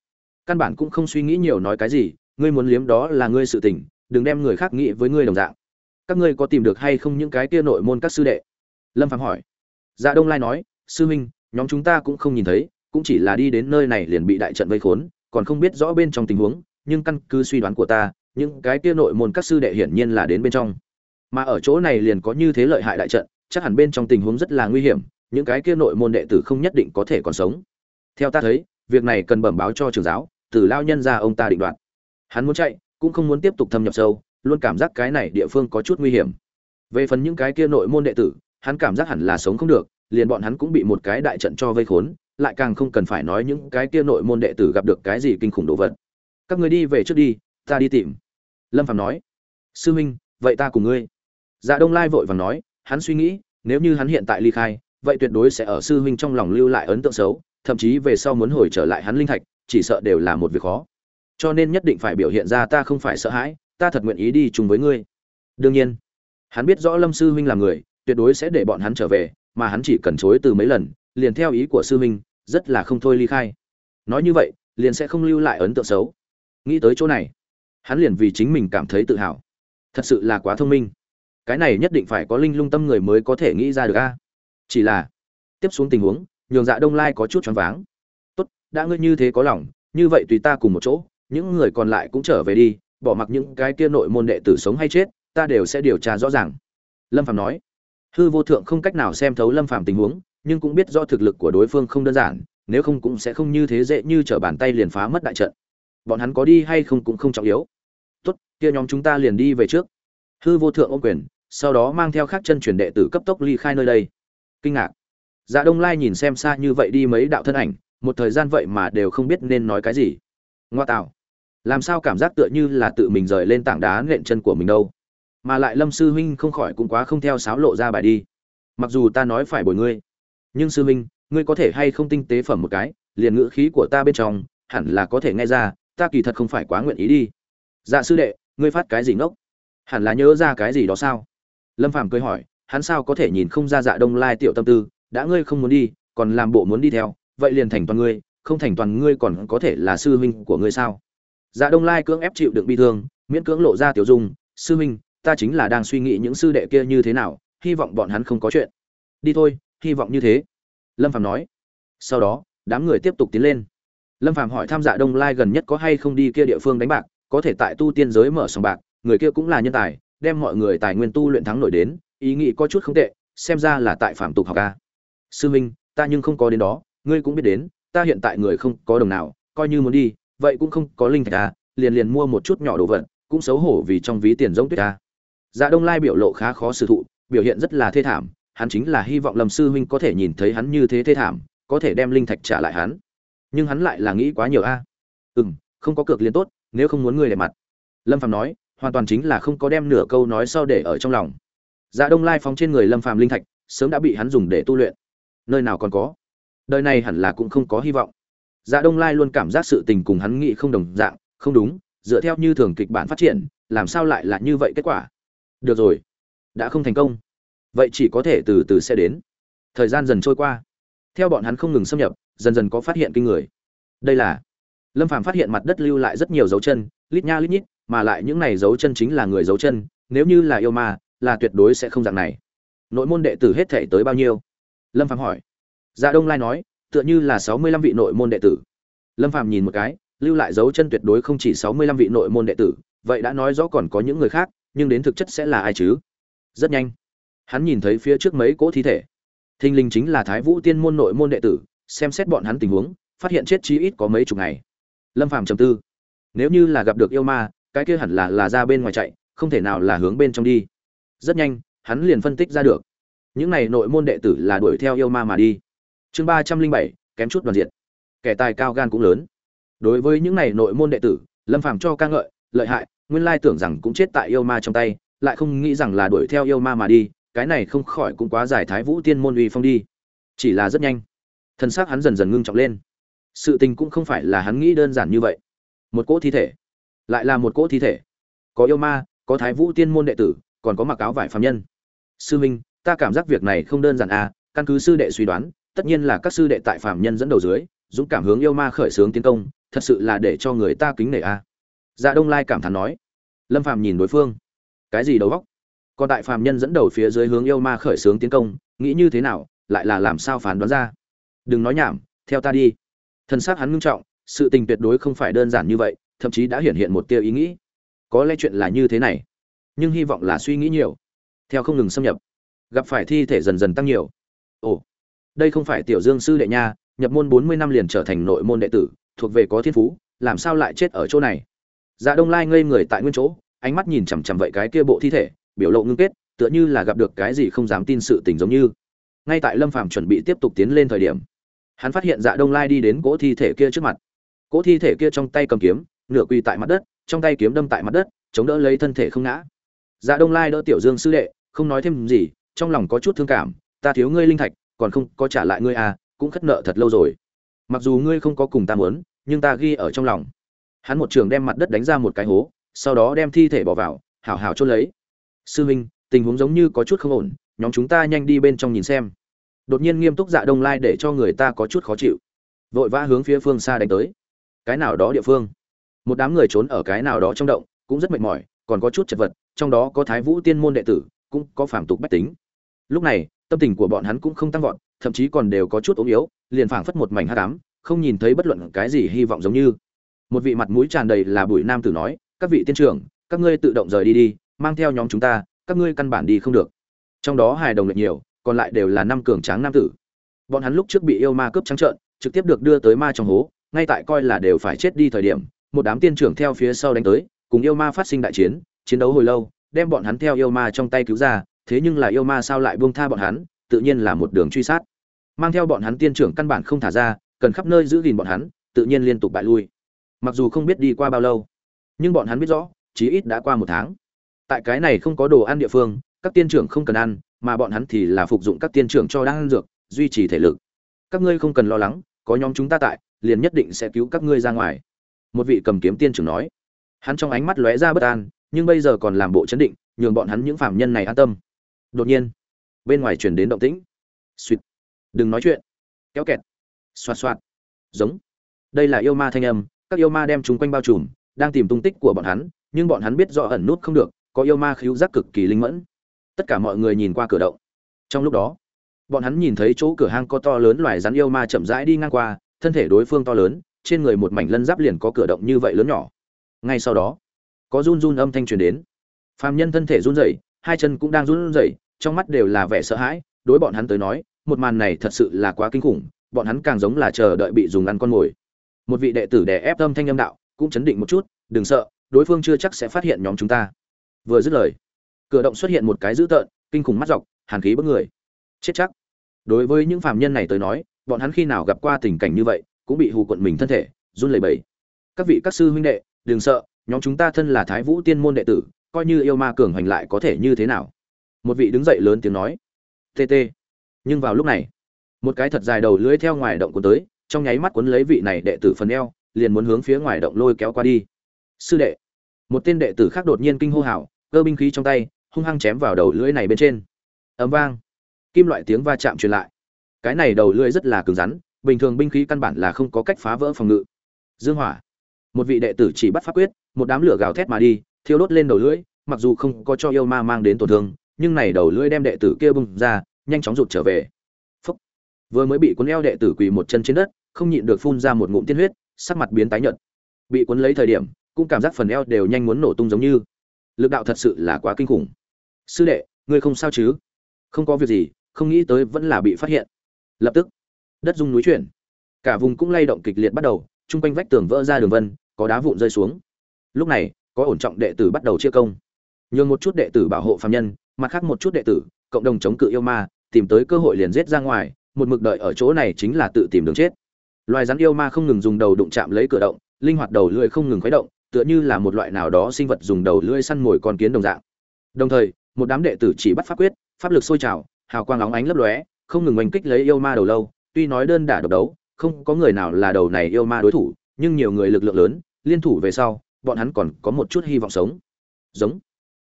Căn bản cũng không suy nghĩ nhiều nói cái gì, ngươi muốn liếm đó là ngươi sự tình, đừng đem người khác nghĩ với ngươi đồng dạng. Các ngươi có tìm được hay không những cái kia nội môn các sư đệ? Lâm phạm hỏi. Dạ đông lai nói, sư huynh, nhóm chúng ta cũng không nhìn thấy cũng chỉ là đi đến nơi này liền bị đại trận vây khốn, còn không biết rõ bên trong tình huống, nhưng căn cứ suy đoán của ta, những cái kia nội môn các sư đệ hiển nhiên là đến bên trong. Mà ở chỗ này liền có như thế lợi hại đại trận, chắc hẳn bên trong tình huống rất là nguy hiểm, những cái kia nội môn đệ tử không nhất định có thể còn sống. Theo ta thấy, việc này cần bẩm báo cho trưởng giáo, từ lao nhân ra ông ta định đoạt. Hắn muốn chạy, cũng không muốn tiếp tục thâm nhập sâu, luôn cảm giác cái này địa phương có chút nguy hiểm. Về phần những cái kia nội môn đệ tử, hắn cảm giác hẳn là sống không được, liền bọn hắn cũng bị một cái đại trận cho vây khốn lại càng không cần phải nói những cái kia nội môn đệ tử gặp được cái gì kinh khủng đồ vật. Các người đi về trước đi, ta đi tìm. Lâm phạm nói. Sư huynh vậy ta cùng ngươi. Dạ đông lai vội vàng nói, hắn suy nghĩ, nếu như hắn hiện tại ly khai, vậy tuyệt đối sẽ ở sư huynh trong lòng lưu lại ấn tượng xấu, thậm chí về sau muốn hồi trở lại hắn linh thạch, chỉ sợ đều là một việc khó. Cho nên nhất định phải biểu hiện ra ta không phải sợ hãi, ta thật nguyện ý đi chung với ngươi. Đương nhiên, hắn biết rõ lâm sư huynh là người, tuyệt đối sẽ để bọn hắn trở về, mà hắn chỉ cần chối từ mấy lần, liền theo ý của sư huynh rất là không thôi ly khai. Nói như vậy, liền sẽ không lưu lại ấn tượng xấu. Nghĩ tới chỗ này, hắn liền vì chính mình cảm thấy tự hào. Thật sự là quá thông minh. Cái này nhất định phải có linh lung tâm người mới có thể nghĩ ra được a. Chỉ là, tiếp xuống tình huống, nhường dạ đông lai có chút choáng váng. Tốt, đã ngươi như thế có lòng, như vậy tùy ta cùng một chỗ, những người còn lại cũng trở về đi, bỏ mặc những cái kia nội môn đệ tử sống hay chết, ta đều sẽ điều tra rõ ràng. Lâm phạm nói. Hư vô thượng không cách nào xem thấu lâm phạm tình huống nhưng cũng biết do thực lực của đối phương không đơn giản, nếu không cũng sẽ không như thế dễ như t r ở bàn tay liền phá mất đại trận. Bọn hắn có đi hay không cũng không trọng yếu. Tốt, kia nhóm chúng ta liền đi về trước. Hư vô thượng ôm quyền, sau đó mang theo khác chân truyền đệ tử cấp tốc ly khai nơi đây. Kinh ngạc. Dạ đông lai nhìn xem xa như vậy đi mấy đạo thân ảnh, một thời gian vậy mà đều không biết nên nói cái gì. Ngoa tạo. Làm sao cảm giác tựa như là tự mình rời lên tảng đá nện chân của mình đâu? Mà lại lâm sư huynh không khỏi cũng quá không theo sáo lộ ra bài đi. Mặc dù ta nói phải bồi ngươi nhưng sư huynh, ngươi có thể hay không tinh tế phẩm một cái, liền ngữ khí của ta bên trong, hẳn là có thể nghe ra, ta kỳ thật không phải quá nguyện ý đi. Dạ sư đệ, ngươi phát cái gì ngốc? Hẳn là nhớ ra cái gì đó sao? Lâm phàm cười hỏi, hắn sao có thể nhìn không ra dạ đông lai tiểu tâm tư, đã ngươi không muốn đi, còn làm bộ muốn đi theo, vậy liền thành toàn ngươi, không thành toàn ngươi còn có thể là sư huynh của ngươi sao? Dạ đông lai cưỡng ép chịu đựng bi thương, miễn cưỡng lộ ra tiểu dung, sư huynh, ta chính là đang suy nghĩ những sư đệ kia như thế nào, hy vọng bọn hắn không có chuyện. Đi thôi hy vọng như thế. Lâm phàm nói. Sau đó, đám người tiếp tục tiến lên. Lâm phàm hỏi tham dạ đông lai gần nhất có hay không đi kia địa phương đánh bạc, có thể tại tu tiên giới mở sòng bạc, người kia cũng là nhân tài, đem mọi người tài nguyên tu luyện thắng nổi đến, ý nghĩ có chút không tệ, xem ra là tại phạm tục học ca sư minh, ta nhưng không có đến đó, ngươi cũng biết đến, ta hiện tại người không có đồng nào, coi như muốn đi, vậy cũng không có linh thạch à? liền liền mua một chút nhỏ đồ vật, cũng xấu hổ vì trong ví tiền giống tuyết a. Dạ đông lai biểu lộ khá khó xử thụ, biểu hiện rất là thê thảm hắn chính là hy vọng lâm sư huynh có thể nhìn thấy hắn như thế thê thảm, có thể đem linh thạch trả lại hắn. Nhưng hắn lại là nghĩ quá nhiều a. À. ừ m không có cược liên tốt, nếu không muốn người đẹp mặt. Lâm phạm nói, hoàn toàn chính là không có đem nửa câu nói sau để ở trong lòng. Dạ đông lai phóng trên người lâm phàm linh thạch, sớm đã bị hắn dùng để tu luyện. Nơi nào còn có? Đời này hẳn là cũng không có hy vọng. Dạ đông lai luôn cảm giác sự tình cùng hắn nghĩ không đồng dạng, không đúng, dựa theo như thường kịch bản phát triển, làm sao lại là như vậy kết quả? Được rồi, đã không thành công vậy chỉ có thể từ từ sẽ đến. Thời gian dần trôi qua. Theo bọn hắn không ngừng xâm nhập, dần dần có phát hiện kinh người. Đây là, lâm phàm phát hiện mặt đất lưu lại rất nhiều dấu chân, lít nha lít nhít, mà lại những này dấu chân chính là người dấu chân, nếu như là yêu ma, là tuyệt đối sẽ không dạng này. Nội môn đệ tử hết thể tới bao nhiêu? Lâm phàm hỏi. Dạ đông lai nói, tựa như là sáu mươi lăm vị nội môn đệ tử. Lâm phàm nhìn một cái, lưu lại dấu chân tuyệt đối không chỉ sáu mươi lăm vị nội môn đệ tử, vậy đã nói rõ còn có những người khác, nhưng đến thực chất sẽ là ai chứ? Rất nhanh hắn nhìn thấy phía trước mấy cỗ thi thể. Thinh linh chính là thái vũ tiên môn nội môn đệ tử, xem xét bọn hắn tình huống, phát hiện chết chí ít có mấy chục ngày. Lâm phàm trầm tư. Nếu như là gặp được yêu ma, cái kia hẳn là là ra bên ngoài chạy, không thể nào là hướng bên trong đi. Rất nhanh, hắn liền phân tích ra được. Những này nội môn đệ tử là đuổi theo yêu ma mà đi. Chương ba trăm linh bảy, kém chút đoàn diện. Kẻ tài cao gan cũng lớn. Đối với những này nội môn đệ tử, lâm phàm cho ca ngợi, lợi hại, nguyên lai tưởng rằng cũng chết tại yêu ma trong tay, lại không nghĩ rằng là đuổi theo yêu ma mà đi cái này không khỏi cũng quá giải thái vũ tiên môn uy phong đi. Chỉ là rất nhanh. Thân xác hắn dần dần ngưng trọng lên. Sự tình cũng không phải là hắn nghĩ đơn giản như vậy. Một cỗ thi thể. Lại là một cỗ thi thể. Có yêu ma, có thái vũ tiên môn đệ tử, còn có mặc áo vải phạm nhân. Sư minh, ta cảm giác việc này không đơn giản à căn cứ sư đệ suy đoán, tất nhiên là các sư đệ tại phạm nhân dẫn đầu dưới, dũng cảm hướng yêu ma khởi xướng tiến công, thật sự là để cho người ta kính nể a à. dạ đông lai cảm thán nói. Lâm Phạm nhìn đối phương. Cái gì đầu góc còn tại phàm nhân dẫn đầu phía dưới hướng yêu ma khởi xướng tiến công, nghĩ như thế nào, lại là làm sao phán đoán ra? Đừng nói nhảm, theo ta đi. Thân xác hắn ngưng trọng, sự tình tuyệt đối không phải đơn giản như vậy, thậm chí đã hiện hiện một tia ý nghĩ. Có lẽ chuyện là như thế này, nhưng hy vọng là suy nghĩ nhiều. Theo không ngừng xâm nhập, gặp phải thi thể dần dần tăng nhiều. Ồ, đây không phải tiểu dương sư đệ nha, nhập môn bốn mươi năm liền trở thành nội môn đệ tử, thuộc về có thiên phú, làm sao lại chết ở chỗ này? Dạ đông lai ngây người tại nguyên chỗ, ánh mắt nhìn chằm chằm vậy cái kia bộ thi thể biểu lộ ngưng kết, tựa như là gặp được cái gì không dám tin sự tình giống như. Ngay tại lâm phàm chuẩn bị tiếp tục tiến lên thời điểm, hắn phát hiện dạ đông lai đi đến cỗ thi thể kia trước mặt. Cỗ thi thể kia trong tay cầm kiếm, nửa quỳ tại mặt đất, trong tay kiếm đâm tại mặt đất, chống đỡ lấy thân thể không ngã. Dạ đông lai đỡ tiểu dương sư đệ, không nói thêm gì, trong lòng có chút thương cảm, ta thiếu ngươi linh thạch, còn không có trả lại ngươi à cũng khất nợ thật lâu rồi. Mặc dù ngươi không có cùng ta muốn, nhưng ta ghi ở trong lòng. Hắn một trường đem mặt đất đánh ra một cái hố, sau đó đem thi thể bỏ vào, hảo hảo chôn lấy sư minh tình huống giống như có chút không ổn, nhóm chúng ta nhanh đi bên trong nhìn xem. Đột nhiên nghiêm túc dạ đông lai để cho người ta có chút khó chịu. Vội vã hướng phía phương xa đánh tới. Cái nào đó địa phương? Một đám người trốn ở cái nào đó trong động, cũng rất mệt mỏi, còn có chút chật vật, trong đó có thái vũ tiên môn đệ tử, cũng có phản tục bách tính. Lúc này, tâm tình của bọn hắn cũng không tăng vọt, thậm chí còn đều có chút ốm yếu, liền phảng phất một mảnh hát cám không nhìn thấy bất luận cái gì hy vọng giống như. Một vị mặt mũi tràn đầy là bụi nam tử nói, các vị tiên trưởng, các ngươi tự động rời đi đi mang theo nhóm chúng ta, các ngươi căn bản đi không được. Trong đó hài đồng lệch nhiều, còn lại đều là năm cường tráng nam tử. Bọn hắn lúc trước bị yêu ma cướp trắng trợn, trực tiếp được đưa tới ma trong hố, ngay tại coi là đều phải chết đi thời điểm, một đám tiên trưởng theo phía sau đánh tới, cùng yêu ma phát sinh đại chiến chiến đấu hồi lâu, đem bọn hắn theo yêu ma trong tay cứu ra, thế nhưng là yêu ma sao lại buông tha bọn hắn, tự nhiên là một đường truy sát. Mang theo bọn hắn tiên trưởng căn bản không thả ra, cần khắp nơi giữ gìn bọn hắn, tự nhiên liên tục bại lui. Mặc dù không biết đi qua bao lâu, nhưng bọn hắn biết rõ, chí ít đã qua một tháng tại cái này không có đồ ăn địa phương, các tiên trưởng không cần ăn, mà bọn hắn thì là phục dụng các tiên trưởng cho đang ăn dược, duy trì thể lực. Các ngươi không cần lo lắng, có nhóm chúng ta tại, liền nhất định sẽ cứu các ngươi ra ngoài. Một vị cầm kiếm tiên trưởng nói. Hắn trong ánh mắt lóe ra bất an, nhưng bây giờ còn làm bộ chấn định, nhường bọn hắn những phạm nhân này an tâm. Đột nhiên, bên ngoài chuyển đến động tĩnh. Suýt. Đừng nói chuyện. Kéo kẹt. Xoạt xoạt. Giống. Đây là yêu ma thanh âm, các yêu ma đem chúng quanh bao trùm, đang tìm tung tích của bọn hắn, nhưng bọn hắn biết rõ ẩn nút không được có yêu ma khíu giác cực kỳ linh mẫn. Tất cả mọi người nhìn qua cửa động. Trong lúc đó, bọn hắn nhìn thấy chỗ cửa hang có to lớn loài rắn yêu ma chậm rãi đi ngang qua, thân thể đối phương to lớn, trên người một mảnh lân giáp liền có cửa động như vậy lớn nhỏ. Ngay sau đó, có run run âm thanh truyền đến. Phàm nhân thân thể run rẩy, hai chân cũng đang run rẩy, trong mắt đều là vẻ sợ hãi, đối bọn hắn tới nói, một màn này thật sự là quá kinh khủng, bọn hắn càng giống là chờ đợi bị dùng ăn con mồi. Một vị đệ tử đè ép âm thanh âm đạo, cũng chấn định một chút, đừng sợ, đối phương chưa chắc sẽ phát hiện nhóm chúng ta vừa dứt lời, cửa động xuất hiện một cái dữ tợn, kinh khủng mắt dọc, hàn khí bức người. Chết chắc. Đối với những phạm nhân này tới nói, bọn hắn khi nào gặp qua tình cảnh như vậy, cũng bị hù quận mình thân thể, run lẩy bẩy. Các vị các sư huynh đệ, đừng sợ, nhóm chúng ta thân là thái vũ tiên môn đệ tử, coi như yêu ma cường hoành lại có thể như thế nào? Một vị đứng dậy lớn tiếng nói. Tt nhưng vào lúc này, một cái thật dài đầu lưỡi theo ngoài động cuốn tới, trong nháy mắt cuốn lấy vị này đệ tử phần eo, liền muốn hướng phía ngoài động lôi kéo qua đi. Sư đệ. Một tên đệ tử khác đột nhiên kinh hô hào cơ binh khí trong tay, hung hăng chém vào đầu lưỡi này bên trên. Ấm vang. Kim loại tiếng va chạm truyền lại. Cái này đầu lưỡi rất là cứng rắn, bình thường binh khí căn bản là không có cách phá vỡ phòng ngự. Dương hỏa. Một vị đệ tử chỉ bắt pháp quyết, một đám lửa gào thét mà đi, thiêu đốt lên đầu lưỡi, mặc dù không có cho yêu ma mang đến tổn thương, nhưng này đầu lưỡi đem đệ tử kia bung ra, nhanh chóng rụt trở về. Phúc. vừa mới bị cuốn eo đệ tử quỳ một chân trên đất, không nhịn được phun ra một ngụm tiên huyết, sắc mặt biến tái nhợt. Bị cuốn lấy thời điểm, cũng cảm giác phần eo đều nhanh muốn nổ tung giống như lực đạo thật sự là quá kinh khủng. Sư đệ, ngươi không sao chứ? Không có việc gì, không nghĩ tới vẫn là bị phát hiện. Lập tức, đất rung núi chuyển. Cả vùng cũng lay động kịch liệt bắt đầu, chung quanh vách tường vỡ ra đường vân, có đá vụn rơi xuống. Lúc này, có ổn trọng đệ tử bắt đầu chia công. Nhường một chút đệ tử bảo hộ phạm nhân, mặt khác một chút đệ tử, cộng đồng chống cự yêu ma, tìm tới cơ hội liền giết ra ngoài, một mực đợi ở chỗ này chính là tự tìm đường chết. Loài rắn yêu ma không ngừng dùng đầu đụng chạm lấy cửa động, linh hoạt đầu lưỡi không ngừng khuấy động tựa như là một loại nào đó sinh vật dùng đầu lưỡi săn mồi con kiến đồng dạng. Đồng thời, một đám đệ tử chỉ bắt pháp quyết, pháp lực sôi trào, hào quang óng ánh lấp lóe, không ngừng oanh kích lấy yêu ma đầu lâu, tuy nói đơn đả độc đấu, không có người nào là đầu này yêu ma đối thủ, nhưng nhiều người lực lượng lớn, liên thủ về sau, bọn hắn còn có một chút hy vọng sống. Giống.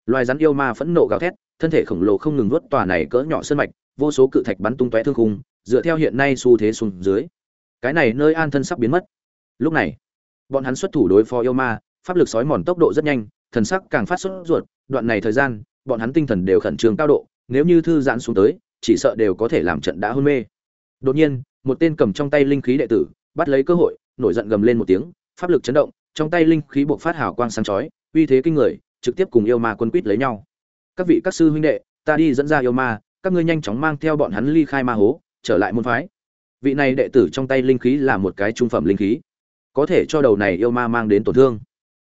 Loài rắn yêu ma phẫn nộ gào thét, thân thể khổng lồ không ngừng nuốt tòa này cỡ nhỏ sơn mạch, vô số cự thạch bắn tung tóe thương khung, dựa theo hiện nay xu thế xuống dưới. Cái này nơi an thân sắp biến mất. Lúc này, bọn hắn xuất thủ đối phó yêu ma pháp lực sói mòn tốc độ rất nhanh, thần sắc càng phát sốt ruột, đoạn này thời gian, bọn hắn tinh thần đều khẩn trương cao độ, nếu như thư giãn xuống tới, chỉ sợ đều có thể làm trận đã hôn mê. Đột nhiên, một tên cầm trong tay linh khí đệ tử, bắt lấy cơ hội, nổi giận gầm lên một tiếng, pháp lực chấn động, trong tay linh khí bộc phát hào quang sáng chói, uy thế kinh người, trực tiếp cùng yêu ma quân quýt lấy nhau. Các vị các sư huynh đệ, ta đi dẫn ra yêu ma, các ngươi nhanh chóng mang theo bọn hắn ly khai ma hố, trở lại môn phái. Vị này đệ tử trong tay linh khí là một cái trung phẩm linh khí. Có thể cho đầu này yêu ma mang đến tổn thương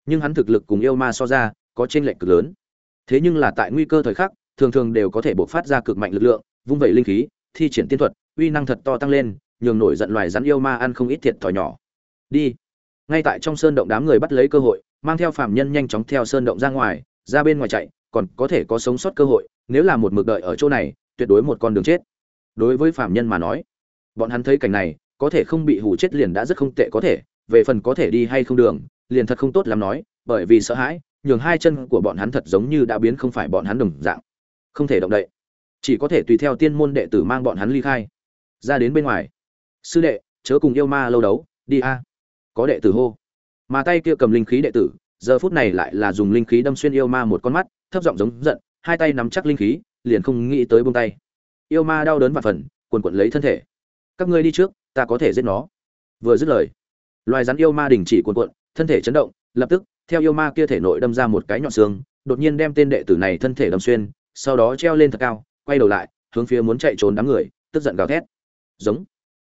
nhưng hắn thực lực cùng yêu ma so ra, có chênh lệch cực lớn. Thế nhưng là tại nguy cơ thời khắc, thường thường đều có thể bộc phát ra cực mạnh lực lượng, vung vẩy linh khí, thi triển tiên thuật, uy năng thật to tăng lên, nhường nổi giận loài rắn yêu ma ăn không ít thiệt thòi nhỏ. Đi. Ngay tại trong sơn động đám người bắt lấy cơ hội, mang theo phạm nhân nhanh chóng theo sơn động ra ngoài, ra bên ngoài chạy, còn có thể có sống sót cơ hội, nếu là một mực đợi ở chỗ này, tuyệt đối một con đường chết. Đối với phạm nhân mà nói, bọn hắn thấy cảnh này, có thể không bị hủ chết liền đã rất không tệ có thể, về phần có thể đi hay không đường liền thật không tốt lắm nói, bởi vì sợ hãi, nhường hai chân của bọn hắn thật giống như đã biến không phải bọn hắn đồng dạng. Không thể động đậy. Chỉ có thể tùy theo tiên môn đệ tử mang bọn hắn ly khai. Ra đến bên ngoài. Sư đệ, chớ cùng yêu ma lâu đấu, đi a. Có đệ tử hô. Mà tay kia cầm linh khí đệ tử, giờ phút này lại là dùng linh khí đâm xuyên yêu ma một con mắt, thấp giọng giống giận, hai tay nắm chắc linh khí, liền không nghĩ tới buông tay. Yêu ma đau đớn và phần, quần quận lấy thân thể. Các ngươi đi trước, ta có thể giết nó. Vừa dứt lời, loài rắn yêu ma đình chỉ quần quận thân thể chấn động, lập tức, theo yêu ma kia thể nội đâm ra một cái nhọn xương, đột nhiên đem tên đệ tử này thân thể đâm xuyên, sau đó treo lên thật cao, quay đầu lại, hướng phía muốn chạy trốn đám người, tức giận gào thét. Giống.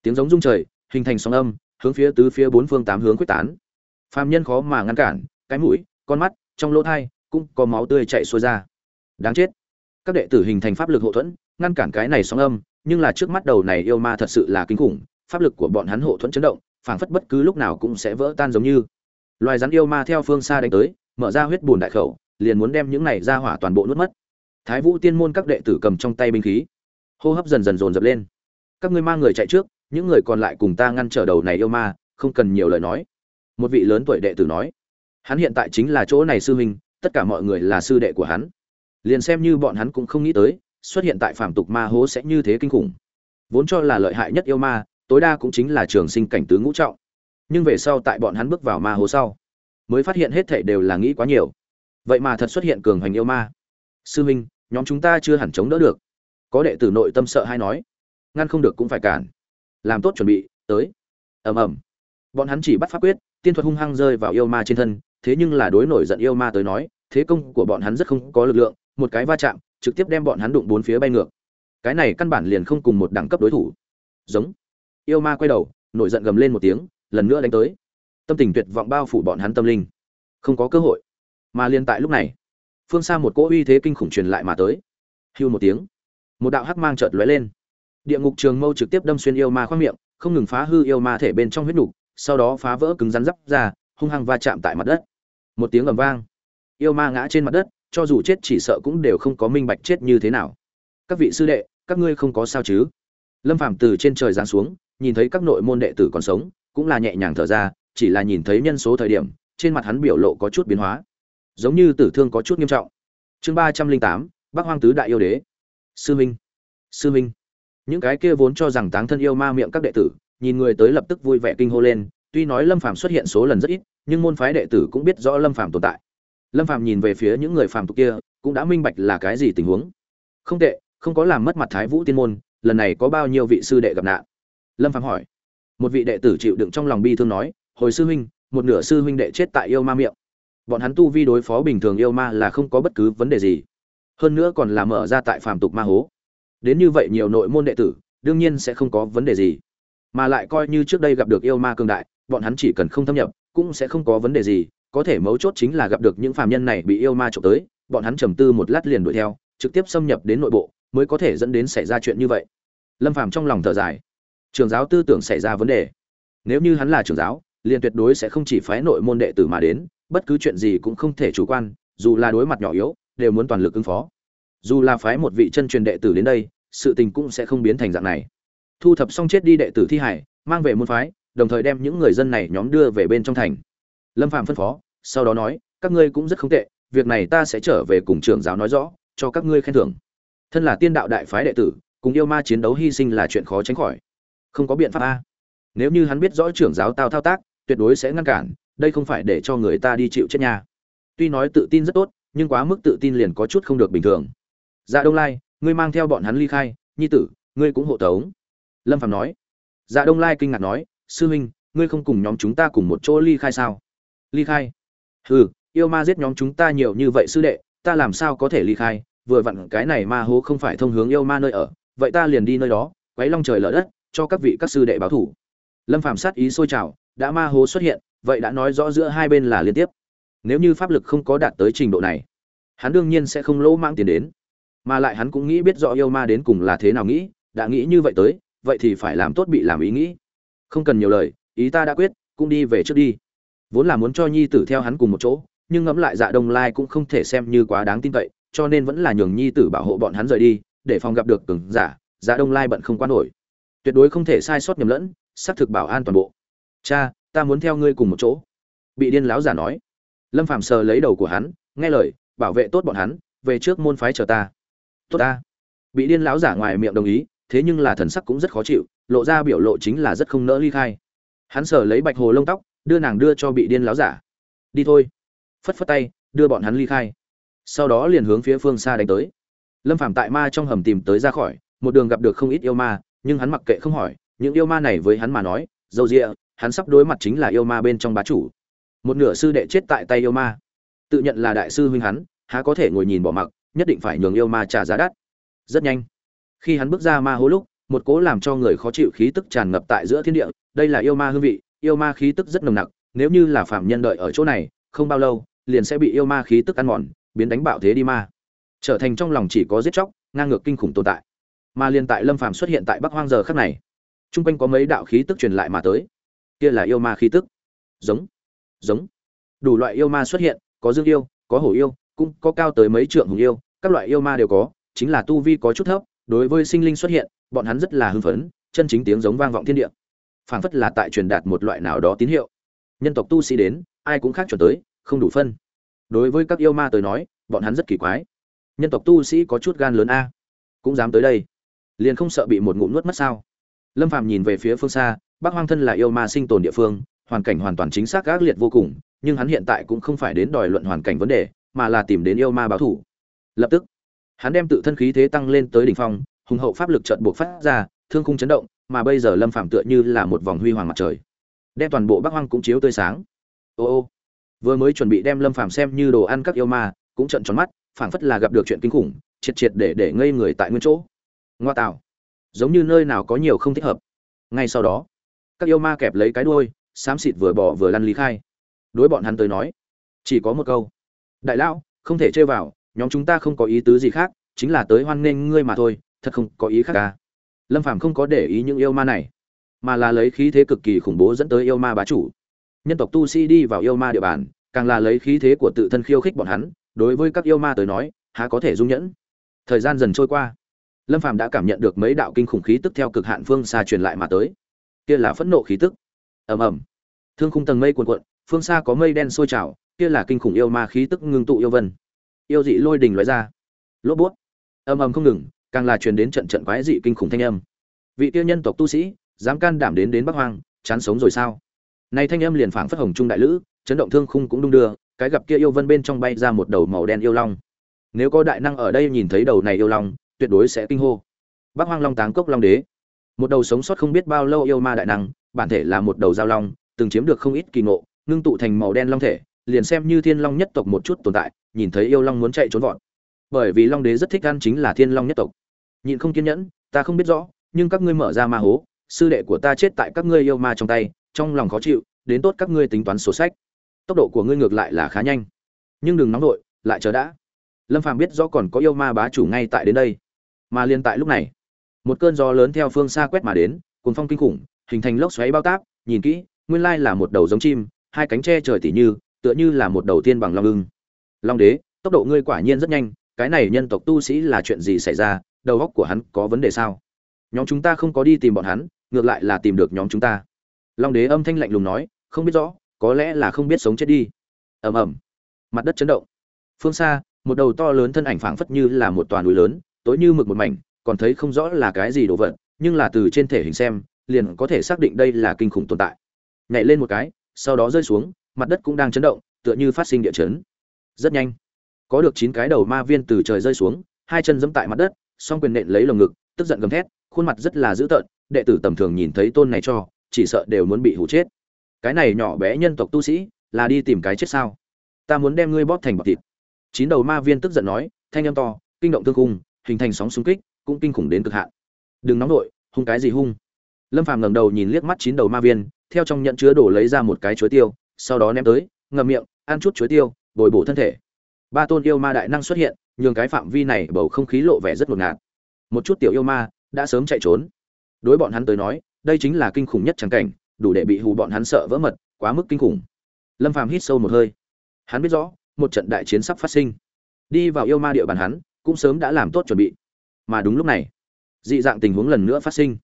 Tiếng giống rung trời, hình thành sóng âm, hướng phía tứ phía bốn phương tám hướng quyết tán. Phàm nhân khó mà ngăn cản, cái mũi, con mắt, trong lỗ thai, cũng có máu tươi chảy xuôi ra. Đáng chết. Các đệ tử hình thành pháp lực hộ thuẫn, ngăn cản cái này sóng âm, nhưng là trước mắt đầu này yêu ma thật sự là kinh khủng, pháp lực của bọn hắn hộ thuẫn chấn động, phảng phất bất cứ lúc nào cũng sẽ vỡ tan giống như loài rắn yêu ma theo phương xa đánh tới, mở ra huyết bùn đại khẩu, liền muốn đem những này ra hỏa toàn bộ nuốt mất. Thái vũ tiên môn các đệ tử cầm trong tay binh khí. Hô hấp dần dần dồn dập lên. Các ngươi mang người chạy trước, những người còn lại cùng ta ngăn trở đầu này yêu ma, không cần nhiều lời nói. Một vị lớn tuổi đệ tử nói. Hắn hiện tại chính là chỗ này sư huynh, tất cả mọi người là sư đệ của hắn. Liền xem như bọn hắn cũng không nghĩ tới, xuất hiện tại phạm tục ma hố sẽ như thế kinh khủng. Vốn cho là lợi hại nhất yêu ma, tối đa cũng chính là trường sinh cảnh tứ ngũ trọng nhưng về sau tại bọn hắn bước vào ma hố sau, mới phát hiện hết thảy đều là nghĩ quá nhiều. Vậy mà thật xuất hiện cường hành yêu ma. Sư huynh nhóm chúng ta chưa hẳn chống đỡ được. Có đệ tử nội tâm sợ hay nói, ngăn không được cũng phải cản. Làm tốt chuẩn bị, tới. Ầm ầm. Bọn hắn chỉ bắt pháp quyết, tiên thuật hung hăng rơi vào yêu ma trên thân, thế nhưng là đối nổi giận yêu ma tới nói, thế công của bọn hắn rất không có lực lượng, một cái va chạm, trực tiếp đem bọn hắn đụng bốn phía bay ngược. Cái này căn bản liền không cùng một đẳng cấp đối thủ. Giống. Yêu ma quay đầu, nổi giận gầm lên một tiếng lần nữa đánh tới. Tâm tình tuyệt vọng bao phủ bọn hắn tâm linh. Không có cơ hội. Mà liên tại lúc này, phương xa một cỗ uy thế kinh khủng truyền lại mà tới. Hưu một tiếng, một đạo hắc mang chợt lóe lên. Địa ngục trường mâu trực tiếp đâm xuyên yêu ma khoang miệng, không ngừng phá hư yêu ma thể bên trong huyết nục, sau đó phá vỡ cứng rắn dấp ra, hung hăng va chạm tại mặt đất. Một tiếng ầm vang, yêu ma ngã trên mặt đất, cho dù chết chỉ sợ cũng đều không có minh bạch chết như thế nào. Các vị sư đệ, các ngươi không có sao chứ? Lâm phàm từ trên trời giáng xuống, nhìn thấy các nội môn đệ tử còn sống cũng là nhẹ nhàng thở ra, chỉ là nhìn thấy nhân số thời điểm, trên mặt hắn biểu lộ có chút biến hóa. Giống như tử thương có chút nghiêm trọng. Chương ba trăm linh tám, bắc hoang tứ đại yêu đế. Sư minh sư minh. Những cái kia vốn cho rằng táng thân yêu ma miệng các đệ tử, nhìn người tới lập tức vui vẻ kinh hô lên, tuy nói lâm phàm xuất hiện số lần rất ít, nhưng môn phái đệ tử cũng biết rõ lâm phàm tồn tại. Lâm phàm nhìn về phía những người phàm tục kia, cũng đã minh bạch là cái gì tình huống. Không tệ, không có làm mất mặt thái vũ tiên môn, lần này có bao nhiêu vị sư đệ gặp nạn? Lâm phàm hỏi một vị đệ tử chịu đựng trong lòng bi thương nói, hồi sư huynh, một nửa sư huynh đệ chết tại yêu ma miệng. Bọn hắn tu vi đối phó bình thường yêu ma là không có bất cứ vấn đề gì. Hơn nữa còn là mở ra tại phàm tục ma hố. Đến như vậy nhiều nội môn đệ tử, đương nhiên sẽ không có vấn đề gì. Mà lại coi như trước đây gặp được yêu ma cường đại, bọn hắn chỉ cần không thâm nhập, cũng sẽ không có vấn đề gì. Có thể mấu chốt chính là gặp được những phàm nhân này bị yêu ma trộm tới, bọn hắn trầm tư một lát liền đuổi theo, trực tiếp xâm nhập đến nội bộ, mới có thể dẫn đến xảy ra chuyện như vậy. Lâm phàm trong lòng thở dài trường giáo tư tưởng xảy ra vấn đề. Nếu như hắn là trường giáo, liền tuyệt đối sẽ không chỉ phái nội môn đệ tử mà đến, bất cứ chuyện gì cũng không thể chủ quan, dù là đối mặt nhỏ yếu, đều muốn toàn lực ứng phó. Dù là phái một vị chân truyền đệ tử đến đây, sự tình cũng sẽ không biến thành dạng này. Thu thập xong chết đi đệ tử thi hải mang về môn phái, đồng thời đem những người dân này nhóm đưa về bên trong thành. Lâm phạm phân phó, sau đó nói, các ngươi cũng rất không tệ, việc này ta sẽ trở về cùng trưởng giáo nói rõ, cho các ngươi khen thưởng. Thân là tiên đạo đại phái đệ tử, cùng yêu ma chiến đấu hy sinh là chuyện khó tránh khỏi không có biện pháp a. Nếu như hắn biết rõ trưởng giáo tao thao tác, tuyệt đối sẽ ngăn cản, đây không phải để cho người ta đi chịu chết nha. Tuy nói tự tin rất tốt, nhưng quá mức tự tin liền có chút không được bình thường. Dạ đông lai, ngươi mang theo bọn hắn ly khai, nhi tử, ngươi cũng hộ tống. Lâm phạm nói. Dạ đông lai kinh ngạc nói, sư huynh, ngươi không cùng nhóm chúng ta cùng một chỗ ly khai sao? Ly khai? Hừ, yêu ma giết nhóm chúng ta nhiều như vậy sư đệ, ta làm sao có thể ly khai? Vừa vặn cái này ma hố không phải thông hướng yêu ma nơi ở, vậy ta liền đi nơi đó, quấy long trời lở đất cho các vị các sư đệ báo thủ. Lâm phàm sát ý sôi trào, đã ma hố xuất hiện, vậy đã nói rõ giữa hai bên là liên tiếp. Nếu như pháp lực không có đạt tới trình độ này, hắn đương nhiên sẽ không lỗ mang tiền đến. Mà lại hắn cũng nghĩ biết rõ yêu ma đến cùng là thế nào nghĩ, đã nghĩ như vậy tới, vậy thì phải làm tốt bị làm ý nghĩ. Không cần nhiều lời, ý ta đã quyết, cũng đi về trước đi. Vốn là muốn cho nhi tử theo hắn cùng một chỗ, nhưng ngẫm lại dạ đông lai cũng không thể xem như quá đáng tin cậy, cho nên vẫn là nhường nhi tử bảo hộ bọn hắn rời đi, để phòng gặp được cường giả dạ đông lai bận không quan nổi tuyệt đối không thể sai sót nhầm lẫn, xác thực bảo an toàn bộ. Cha, ta muốn theo ngươi cùng một chỗ. Bị điên láo giả nói. Lâm phạm sờ lấy đầu của hắn, nghe lời, bảo vệ tốt bọn hắn, về trước môn phái chờ ta. Tốt ta. Bị điên láo giả ngoài miệng đồng ý, thế nhưng là thần sắc cũng rất khó chịu, lộ ra biểu lộ chính là rất không nỡ ly khai. Hắn sờ lấy bạch hồ lông tóc, đưa nàng đưa cho bị điên láo giả. Đi thôi. Phất phất tay, đưa bọn hắn ly khai. Sau đó liền hướng phía phương xa đánh tới. Lâm phạm tại ma trong hầm tìm tới ra khỏi, một đường gặp được không ít yêu ma nhưng hắn mặc kệ không hỏi, những yêu ma này với hắn mà nói, dâu rịa hắn sắp đối mặt chính là yêu ma bên trong bá chủ. Một nửa sư đệ chết tại tay yêu ma. Tự nhận là đại sư huynh hắn, há có thể ngồi nhìn bỏ mặc, nhất định phải nhường yêu ma trả giá đắt. Rất nhanh, khi hắn bước ra ma hố lúc, một cố làm cho người khó chịu khí tức tràn ngập tại giữa thiên địa, đây là yêu ma hương vị, yêu ma khí tức rất nồng nặc, nếu như là phạm nhân đợi ở chỗ này, không bao lâu, liền sẽ bị yêu ma khí tức ăn mòn, biến đánh bạo thế đi ma. Trở thành trong lòng chỉ có giết chóc, ngang ngược kinh khủng tồn tại mà liền tại lâm phàm xuất hiện tại bắc hoang giờ khắc này trung quanh có mấy đạo khí tức truyền lại mà tới. Kia là yêu ma khí tức. Giống giống. Đủ loại yêu ma xuất hiện, có dương yêu, có hổ yêu, cũng có cao tới mấy trượng hùng yêu, các loại yêu ma đều có, chính là tu vi có chút thấp, đối với sinh linh xuất hiện, bọn hắn rất là hưng phấn, chân chính tiếng giống vang vọng thiên địa. Phảng phất là tại truyền đạt một loại nào đó tín hiệu. Nhân tộc tu sĩ đến, ai cũng khác chuẩn tới, không đủ phân. Đối với các yêu ma tới nói, bọn hắn rất kỳ quái. Nhân tộc tu sĩ có chút gan lớn a. Cũng dám tới đây liền không sợ bị một ngụm nuốt mất sao? Lâm phàm nhìn về phía phương xa, bắc hoang thân là yêu ma sinh tồn địa phương, hoàn cảnh hoàn toàn chính xác gác liệt vô cùng, nhưng hắn hiện tại cũng không phải đến đòi luận hoàn cảnh vấn đề, mà là tìm đến yêu ma báo thủ. Lập tức, hắn đem tự thân khí thế tăng lên tới đỉnh phong, hùng hậu pháp lực trận buộc phát ra, thương khung chấn động, mà bây giờ lâm phàm tựa như là một vòng huy hoàng mặt trời. Đem toàn bộ bắc hoang cũng chiếu tươi sáng. Ô ô, vừa mới chuẩn bị đem lâm phàm xem như đồ ăn các yêu ma, cũng trận tròn mắt, phảng phất là gặp được chuyện kinh khủng, triệt triệt để để ngây người tại nguyên chỗ ngoa tạo giống như nơi nào có nhiều không thích hợp. Ngay sau đó, các yêu ma kẹp lấy cái đuôi, xám xịt vừa bỏ vừa lăn lý khai. Đối bọn hắn tới nói, chỉ có một câu. Đại lão, không thể chơi vào, nhóm chúng ta không có ý tứ gì khác, chính là tới hoan nghênh ngươi mà thôi, thật không có ý khác cả lâm phàm không có để ý những yêu ma này, mà là lấy khí thế cực kỳ khủng bố dẫn tới yêu ma bá chủ. Nhân tộc tu sĩ đi vào yêu ma địa bàn, càng là lấy khí thế của tự thân khiêu khích bọn hắn, đối với các yêu ma tới nói, há có thể dung nhẫn. Thời gian dần trôi qua lâm phàm đã cảm nhận được mấy đạo kinh khủng khí tức theo cực hạn phương xa truyền lại mà tới. Kia là phẫn nộ khí tức. Ầm ầm. Thương khung tầng mây cuồn cuộn, phương xa có mây đen sôi trào, kia là kinh khủng yêu ma khí tức ngưng tụ yêu vân. Yêu dị lôi đình loại ra. Lốp bút. Ầm ầm không ngừng, càng là truyền đến trận trận quái dị kinh khủng thanh âm. Vị tiêu nhân tộc tu sĩ, dám can đảm đến đến bắc hoang, chán sống rồi sao? Nay thanh âm liền phảng phất hồng trung đại lữ, chấn động thương khung cũng đung đưa, cái gặp kia yêu vân bên trong bay ra một đầu màu đen yêu long. Nếu có đại năng ở đây nhìn thấy đầu này yêu long tuyệt đối sẽ kinh hô. Bắc hoang long táng cốc long đế. Một đầu sống sót không biết bao lâu yêu ma đại năng, bản thể là một đầu giao long, từng chiếm được không ít kỳ ngộ, ngưng tụ thành màu đen long thể, liền xem như thiên long nhất tộc một chút tồn tại, nhìn thấy yêu long muốn chạy trốn vọt. Bởi vì long đế rất thích ăn chính là thiên long nhất tộc. Nhịn không kiên nhẫn, ta không biết rõ, nhưng các ngươi mở ra ma hố, sư đệ của ta chết tại các ngươi yêu ma trong tay, trong lòng khó chịu, đến tốt các ngươi tính toán sổ sách. Tốc độ của ngươi ngược lại là khá nhanh. Nhưng đừng nóng vội, lại chờ đã. Lâm phàm biết rõ còn có yêu ma bá chủ ngay tại đến đây mà liên tại lúc này, một cơn gió lớn theo phương xa quét mà đến cuốn phong kinh khủng, hình thành lốc xoáy bao táp, nhìn kỹ, nguyên lai là một đầu giống chim, hai cánh tre trời tỉ như, tựa như là một đầu tiên bằng long ưng. Long đế, tốc độ ngươi quả nhiên rất nhanh, cái này nhân tộc tu sĩ là chuyện gì xảy ra, đầu óc của hắn có vấn đề sao? Nhóm chúng ta không có đi tìm bọn hắn, ngược lại là tìm được nhóm chúng ta. Long đế âm thanh lạnh lùng nói, không biết rõ, có lẽ là không biết sống chết đi. Ầm ầm. Mặt đất chấn động. Phương xa, một đầu to lớn thân ảnh phảng phất như là một toàn núi lớn tối như mực một mảnh, còn thấy không rõ là cái gì đồ vật, nhưng là từ trên thể hình xem, liền có thể xác định đây là kinh khủng tồn tại. Nhảy lên một cái, sau đó rơi xuống, mặt đất cũng đang chấn động, tựa như phát sinh địa chấn. Rất nhanh, có được chín cái đầu ma viên từ trời rơi xuống, hai chân giẫm tại mặt đất, song quyền nện lấy lồng ngực, tức giận gầm thét, khuôn mặt rất là dữ tợn, đệ tử tầm thường nhìn thấy tôn này cho, chỉ sợ đều muốn bị hủ chết. Cái này nhỏ bé nhân tộc tu sĩ, là đi tìm cái chết sao? Ta muốn đem ngươi bóp thành bọt thịt. Chín đầu ma viên tức giận nói, thanh âm to, kinh động thương cung hình thành sóng xung kích cũng kinh khủng đến cực hạn. Đừng nóng nội, hung cái gì hung? Lâm phàm ngẩng đầu nhìn liếc mắt chín đầu ma viên theo trong nhận chứa đổ lấy ra một cái chuối tiêu sau đó ném tới ngậm miệng ăn chút chuối tiêu bồi bổ thân thể. Ba tôn yêu ma đại năng xuất hiện nhường cái phạm vi này bầu không khí lộ vẻ rất ngột ngạt. Một chút tiểu yêu ma đã sớm chạy trốn. Đối bọn hắn tới nói đây chính là kinh khủng nhất chẳng cảnh đủ để bị hù bọn hắn sợ vỡ mật quá mức kinh khủng. Lâm phàm hít sâu một hơi. Hắn biết rõ một trận đại chiến sắp phát sinh. Đi vào yêu ma địa bàn hắn cũng sớm đã làm tốt chuẩn bị. Mà đúng lúc này, dị dạng tình huống lần nữa phát sinh.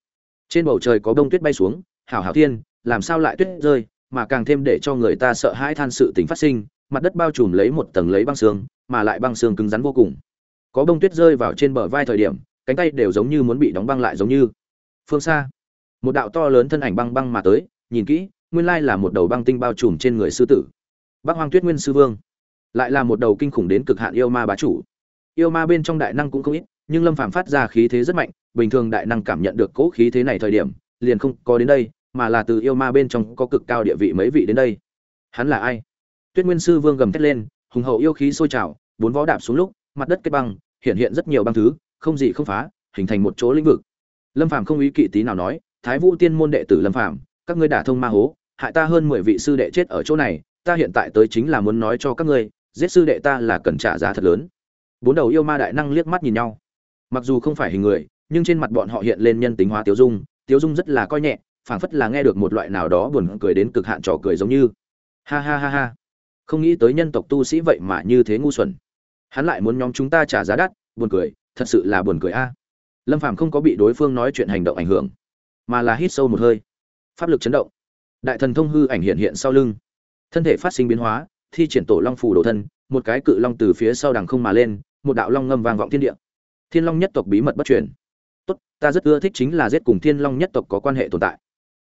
Trên bầu trời có bông tuyết bay xuống, hảo hảo thiên, làm sao lại tuyết rơi, mà càng thêm để cho người ta sợ hãi than sự tình phát sinh, mặt đất bao trùm lấy một tầng lấy băng xương, mà lại băng xương cứng rắn vô cùng. Có bông tuyết rơi vào trên bờ vai thời điểm, cánh tay đều giống như muốn bị đóng băng lại giống như. Phương xa, một đạo to lớn thân ảnh băng băng mà tới, nhìn kỹ, nguyên lai là một đầu băng tinh bao trùm trên người sư tử. Bắc hoang tuyết nguyên sư vương, lại là một đầu kinh khủng đến cực hạn yêu ma bá chủ yêu ma bên trong đại năng cũng không ít, nhưng lâm phàm phát ra khí thế rất mạnh, bình thường đại năng cảm nhận được cỗ khí thế này thời điểm, liền không có đến đây, mà là từ yêu ma bên trong có cực cao địa vị mấy vị đến đây. Hắn là ai? Tuyết nguyên sư vương gầm thét lên, hùng hậu yêu khí sôi trào, bốn vó đạp xuống lúc, mặt đất kết băng, hiện hiện rất nhiều băng thứ, không gì không phá, hình thành một chỗ lĩnh vực. Lâm phàm không ý kỵ tí nào nói, thái vũ tiên môn đệ tử lâm phàm, các ngươi đả thông ma hố, hại ta hơn mười vị sư đệ chết ở chỗ này, ta hiện tại tới chính là muốn nói cho các ngươi, giết sư đệ ta là cần trả giá thật lớn bốn đầu yêu ma đại năng liếc mắt nhìn nhau. Mặc dù không phải hình người, nhưng trên mặt bọn họ hiện lên nhân tính hóa tiếu dung tiếu dung rất là coi nhẹ, phảng phất là nghe được một loại nào đó buồn cười đến cực hạn trò cười giống như. Ha ha ha ha. Không nghĩ tới nhân tộc tu sĩ vậy mà như thế ngu xuẩn. Hắn lại muốn nhóm chúng ta trả giá đắt, buồn cười, thật sự là buồn cười a. Lâm phàm không có bị đối phương nói chuyện hành động ảnh hưởng, mà là hít sâu một hơi. Pháp lực chấn động. Đại thần thông hư ảnh hiện hiện sau lưng. Thân thể phát sinh biến hóa, thi triển tổ long phủ đồ thân, một cái cự long từ phía sau đằng không mà lên một đạo long ngâm vang vọng thiên địa. Thiên long nhất tộc bí mật bất truyền. Tốt, ta rất ưa thích chính là giết cùng thiên long nhất tộc có quan hệ tồn tại.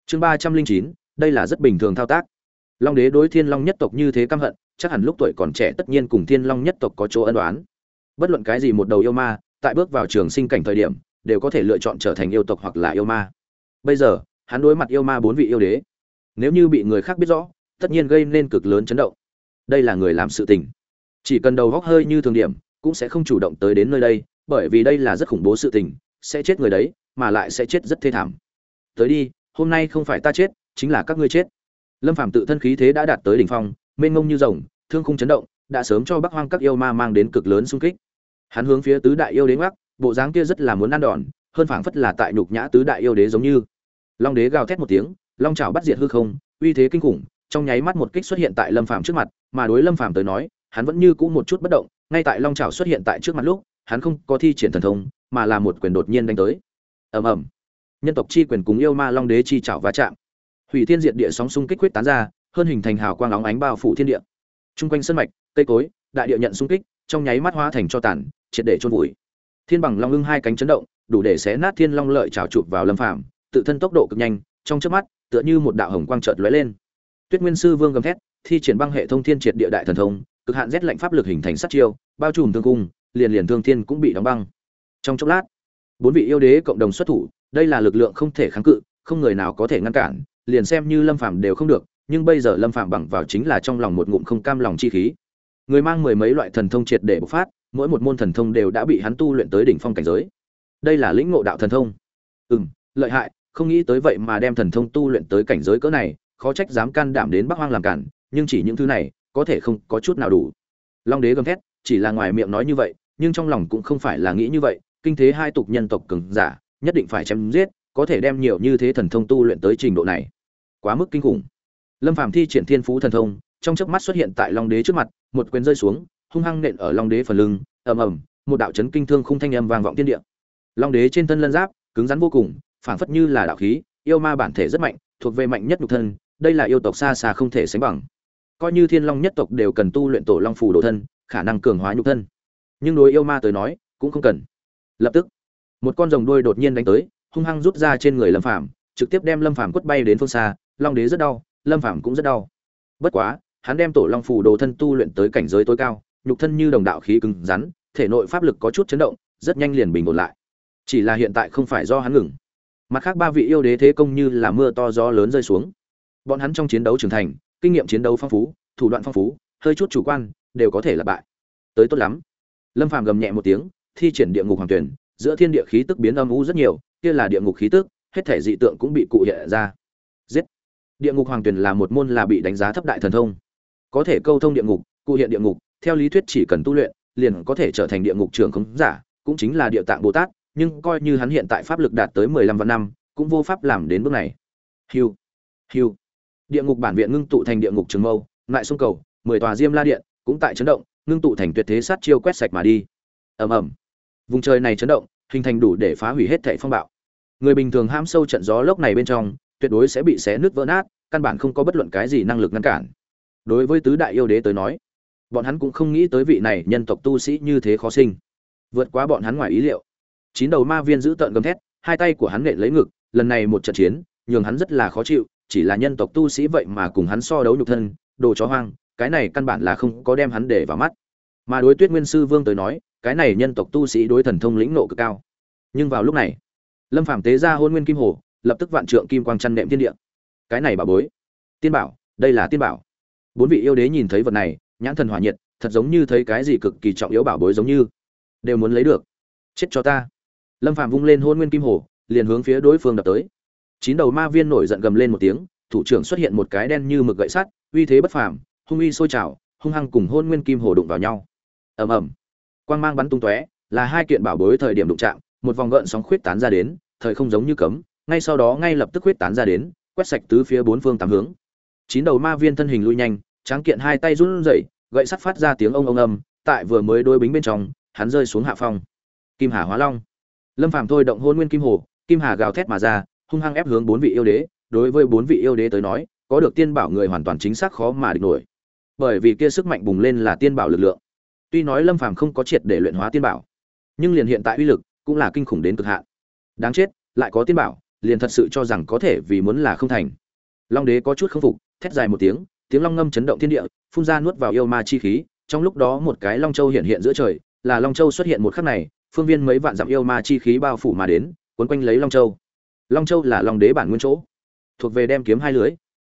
Chương ba trăm linh chín, đây là rất bình thường thao tác. Long đế đối thiên long nhất tộc như thế căm hận, chắc hẳn lúc tuổi còn trẻ tất nhiên cùng thiên long nhất tộc có chỗ ân đoán bất luận cái gì một đầu yêu ma, tại bước vào trường sinh cảnh thời điểm, đều có thể lựa chọn trở thành yêu tộc hoặc là yêu ma. Bây giờ, hắn đối mặt yêu ma bốn vị yêu đế. Nếu như bị người khác biết rõ, tất nhiên gây nên cực lớn chấn động. Đây là người làm sự tình. Chỉ cần đầu góc hơi như thường điểm cũng sẽ không chủ động tới đến nơi đây, bởi vì đây là rất khủng bố sự tình, sẽ chết người đấy, mà lại sẽ chết rất thê thảm. Tới đi, hôm nay không phải ta chết, chính là các ngươi chết. Lâm Phạm tự thân khí thế đã đạt tới đỉnh phong, mênh mông như rồng, thương khung chấn động, đã sớm cho bắc hoang các yêu ma mang đến cực lớn xung kích. Hắn hướng phía tứ đại yêu đế ngoắc, bộ dáng kia rất là muốn ăn đòn, hơn phảng phất là tại nhục nhã tứ đại yêu đế giống như. Long đế gào thét một tiếng, long trào bắt diệt hư không, uy thế kinh khủng, trong nháy mắt một kích xuất hiện tại lâm phàm trước mặt, mà đối lâm phàm tới nói, hắn vẫn như cũ một chút bất động ngay tại long trào xuất hiện tại trước mặt lúc, hắn không có thi triển thần thông, mà là một quyền đột nhiên đánh tới. Ầm ầm. Nhân tộc chi quyền cùng yêu ma long đế chi trảo va chạm. Hủy thiên diệt địa sóng xung kích quyết tán ra, hơn hình thành hào quang óng ánh bao phủ thiên địa. Trung quanh sân mạch, cây cối, đại địa nhận xung kích, trong nháy mắt hóa thành cho tàn, triệt để chôn vùi. Thiên bằng long ưng hai cánh chấn động, đủ để xé nát thiên long lợi trào chụp vào lâm phàm, tự thân tốc độ cực nhanh, trong chớp mắt, tựa như một đạo hồng quang chợt lóe lên. Tuyết nguyên sư vương gầm thét, thi triển băng hệ thông thiên triệt địa đại thần thông cực hạn rét lạnh pháp lực hình thành sát chiêu, bao trùm thương cung, liền liền thương thiên cũng bị đóng băng. Trong chốc lát, bốn vị yêu đế cộng đồng xuất thủ, đây là lực lượng không thể kháng cự, không người nào có thể ngăn cản, liền xem như lâm phàm đều không được, nhưng bây giờ lâm phàm bằng vào chính là trong lòng một ngụm không cam lòng chi khí. Người mang mười mấy loại thần thông triệt để bộc phát, mỗi một môn thần thông đều đã bị hắn tu luyện tới đỉnh phong cảnh giới. Đây là lĩnh ngộ đạo thần thông. Ừm, lợi hại, không nghĩ tới vậy mà đem thần thông tu luyện tới cảnh giới cỡ này, khó trách dám can đảm đến bắc hoang làm cản, nhưng chỉ những thứ này có thể không có chút nào đủ. Long đế gầm thét, chỉ là ngoài miệng nói như vậy, nhưng trong lòng cũng không phải là nghĩ như vậy, kinh thế hai tục nhân tộc cường giả, nhất định phải chém giết, có thể đem nhiều như thế thần thông tu luyện tới trình độ này. Quá mức kinh khủng. Lâm phàm thi triển thiên phú thần thông, trong chớp mắt xuất hiện tại long đế trước mặt, một quyền rơi xuống, hung hăng nện ở long đế phần lưng, ầm ầm, một đạo chấn kinh thương khung thanh âm vang vọng thiên địa. Long đế trên thân lân giáp, cứng rắn vô cùng, phảng phất như là đạo khí, yêu ma bản thể rất mạnh, thuộc về mạnh nhất nhục thân, đây là yêu tộc xa xa không thể sánh bằng coi như thiên long nhất tộc đều cần tu luyện tổ long phủ đồ thân, khả năng cường hóa nhục thân. Nhưng đối yêu ma tới nói, cũng không cần. Lập tức, một con rồng đuôi đột nhiên đánh tới, hung hăng rút ra trên người lâm phàm, trực tiếp đem lâm phàm quất bay đến phương xa, long đế rất đau, lâm phàm cũng rất đau. Bất quá, hắn đem tổ long phủ đồ thân tu luyện tới cảnh giới tối cao, nhục thân như đồng đạo khí cứng rắn, thể nội pháp lực có chút chấn động, rất nhanh liền bình ổn lại. Chỉ là hiện tại không phải do hắn ngừng. Mặt khác ba vị yêu đế thế công như là mưa to gió lớn rơi xuống. Bọn hắn trong chiến đấu trưởng thành kinh nghiệm chiến đấu phong phú, thủ đoạn phong phú, hơi chút chủ quan, đều có thể là bại. Tới tốt lắm. Lâm phàm gầm nhẹ một tiếng, thi triển địa ngục hoàng tuyển, giữa thiên địa khí tức biến âm u rất nhiều, kia là địa ngục khí tức, hết thể dị tượng cũng bị cụ hiện ra. Giết. Địa ngục hoàng tuyển là một môn là bị đánh giá thấp đại thần thông. Có thể câu thông địa ngục, cụ hiện địa ngục, theo lý thuyết chỉ cần tu luyện, liền có thể trở thành địa ngục trưởng khống giả, cũng chính là địa tạng bồ tát, nhưng coi như hắn hiện tại pháp lực đạt tới mười lăm vạn năm, cũng vô pháp làm đến bước này. Hiu hiu địa ngục bản viện ngưng tụ thành địa ngục trường mâu, lại sông cầu, mười tòa diêm la điện cũng tại chấn động, ngưng tụ thành tuyệt thế sát chiêu quét sạch mà đi. Ầm ầm. Vùng trời này chấn động, hình thành đủ để phá hủy hết thảy phong bạo. Người bình thường ham sâu trận gió lốc này bên trong, tuyệt đối sẽ bị xé nứt vỡ nát, căn bản không có bất luận cái gì năng lực ngăn cản. Đối với tứ đại yêu đế tới nói, bọn hắn cũng không nghĩ tới vị này nhân tộc tu sĩ như thế khó sinh. Vượt quá bọn hắn ngoài ý liệu. Chín đầu ma viên giữ tợn gầm thét, hai tay của hắn nện lấy ngực, lần này một trận chiến, nhường hắn rất là khó chịu chỉ là nhân tộc tu sĩ vậy mà cùng hắn so đấu nhục thân, đồ chó hoang, cái này căn bản là không có đem hắn để vào mắt. Mà đối tuyết nguyên sư vương tới nói, cái này nhân tộc tu sĩ đối thần thông lĩnh nộ cực cao. Nhưng vào lúc này, lâm phàm tế ra hôn nguyên kim hồ, lập tức vạn trượng kim quang chăn nệm thiên địa. Cái này bảo bối, tiên bảo, đây là tiên bảo. Bốn vị yêu đế nhìn thấy vật này, nhãn thần hỏa nhiệt, thật giống như thấy cái gì cực kỳ trọng yếu bảo bối giống như. Đều muốn lấy được. Chết cho ta. Lâm phàm vung lên hôn nguyên kim hồ, liền hướng phía đối phương đập tới chín đầu ma viên nổi giận gầm lên một tiếng, thủ trưởng xuất hiện một cái đen như mực gậy sắt, uy thế bất phàm, hung uy sôi trào, hung hăng cùng hôn nguyên kim hồ đụng vào nhau. Ầm ầm. Quang mang bắn tung tóe, là hai kiện bảo bối thời điểm đụng chạm, một vòng gợn sóng khuyết tán ra đến, thời không giống như cấm, ngay sau đó ngay lập tức khuyết tán ra đến, quét sạch tứ phía bốn phương tám hướng. Chín đầu ma viên thân hình lui nhanh, tráng kiện hai tay run rẩy, gậy sắt phát ra tiếng ông ông âm, tại vừa mới đôi bính bên trong, hắn rơi xuống hạ phong. Kim hà hóa long. Lâm phàm thôi động hôn nguyên kim hồ, kim hà gào thét mà ra hung hăng ép hướng bốn vị yêu đế, đối với bốn vị yêu đế tới nói, có được tiên bảo người hoàn toàn chính xác khó mà địch nổi. Bởi vì kia sức mạnh bùng lên là tiên bảo lực lượng. Tuy nói lâm phàm không có triệt để luyện hóa tiên bảo, nhưng liền hiện tại uy lực cũng là kinh khủng đến cực hạn. Đáng chết, lại có tiên bảo, liền thật sự cho rằng có thể vì muốn là không thành. Long đế có chút không phục, thét dài một tiếng tiếng long ngâm chấn động thiên địa, phun ra nuốt vào yêu ma chi khí, trong lúc đó một cái long châu hiện hiện giữa trời, là long châu xuất hiện một khắc này, phương viên mấy vạn dặm yêu ma chi khí bao phủ mà đến quấn quanh lấy long châu long châu là long đế bản nguyên chỗ, thuộc về đem kiếm hai lưới.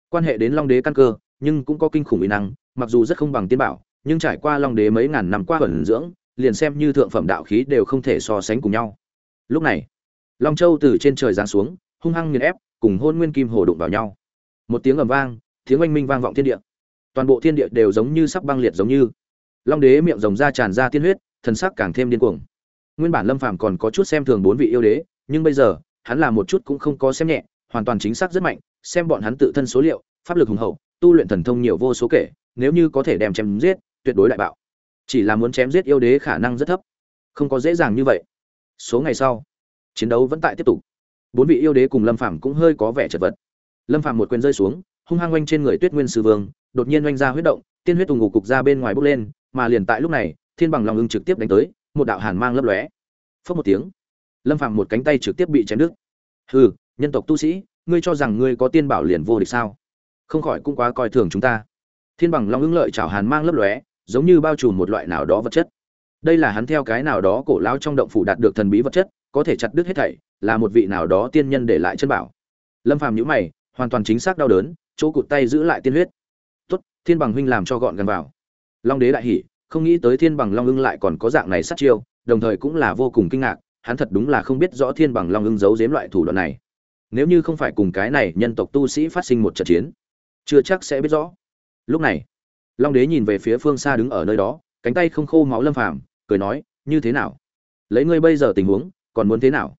Quan hệ đến long đế căn cơ, nhưng cũng có kinh khủng uy năng, mặc dù rất không bằng tiên bảo, nhưng trải qua long đế mấy ngàn năm qua ẩn dưỡng, liền xem như thượng phẩm đạo khí đều không thể so sánh cùng nhau. Lúc này, long châu từ trên trời giáng xuống, hung hăng nghiền ép, cùng hôn nguyên kim hồ đụng vào nhau. Một tiếng ầm vang, tiếng oanh minh vang vọng thiên địa. Toàn bộ thiên địa đều giống như sắp băng liệt giống như. Long đế miệng rồng ra tràn ra tiên huyết, thần sắc càng thêm điên cuồng. Nguyên bản lâm phàm còn có chút xem thường bốn vị yêu đế, nhưng bây giờ hắn là một chút cũng không có xem nhẹ, hoàn toàn chính xác rất mạnh, xem bọn hắn tự thân số liệu, pháp lực hùng hậu, tu luyện thần thông nhiều vô số kể, nếu như có thể đem chém giết, tuyệt đối đại bạo. Chỉ là muốn chém giết yêu đế khả năng rất thấp. Không có dễ dàng như vậy. Số ngày sau, chiến đấu vẫn tại tiếp tục. Bốn vị yêu đế cùng lâm phàm cũng hơi có vẻ chật vật. Lâm phàm một quyền rơi xuống, hung hăng oanh trên người tuyết nguyên sư vương, đột nhiên oanh ra huyết động, tiên huyết tung ngủ cục ra bên ngoài bốc lên, mà liền tại lúc này, thiên bằng lòng ưng trực tiếp đánh tới, một đạo hàn mang lấp lóe. Phất một tiếng lâm Phạm một cánh tay trực tiếp bị chém đứt. Hừ, nhân tộc tu sĩ, ngươi cho rằng ngươi có tiên bảo liền vô địch sao? Không khỏi cũng quá coi thường chúng ta. Thiên bằng long ưng lợi chảo hàn mang lấp lóe, giống như bao trùm một loại nào đó vật chất. Đây là hắn theo cái nào đó cổ lao trong động phủ đạt được thần bí vật chất, có thể chặt đứt hết thảy, là một vị nào đó tiên nhân để lại chân bảo. Lâm phàm nhíu mày, hoàn toàn chính xác đau đớn, chỗ cụt tay giữ lại tiên huyết. Tốt, thiên bằng huynh làm cho gọn gần vào. Long đế đại hỉ, không nghĩ tới thiên bằng long ưng lại còn có dạng này sát chiêu, đồng thời cũng là vô cùng kinh ngạc hắn thật đúng là không biết rõ thiên bằng long ưng giấu giếm loại thủ đoạn này. Nếu như không phải cùng cái này nhân tộc tu sĩ phát sinh một trận chiến, chưa chắc sẽ biết rõ. Lúc này, long đế nhìn về phía phương xa đứng ở nơi đó, cánh tay không khô máu lâm phàm, cười nói, như thế nào? Lấy ngươi bây giờ tình huống, còn muốn thế nào?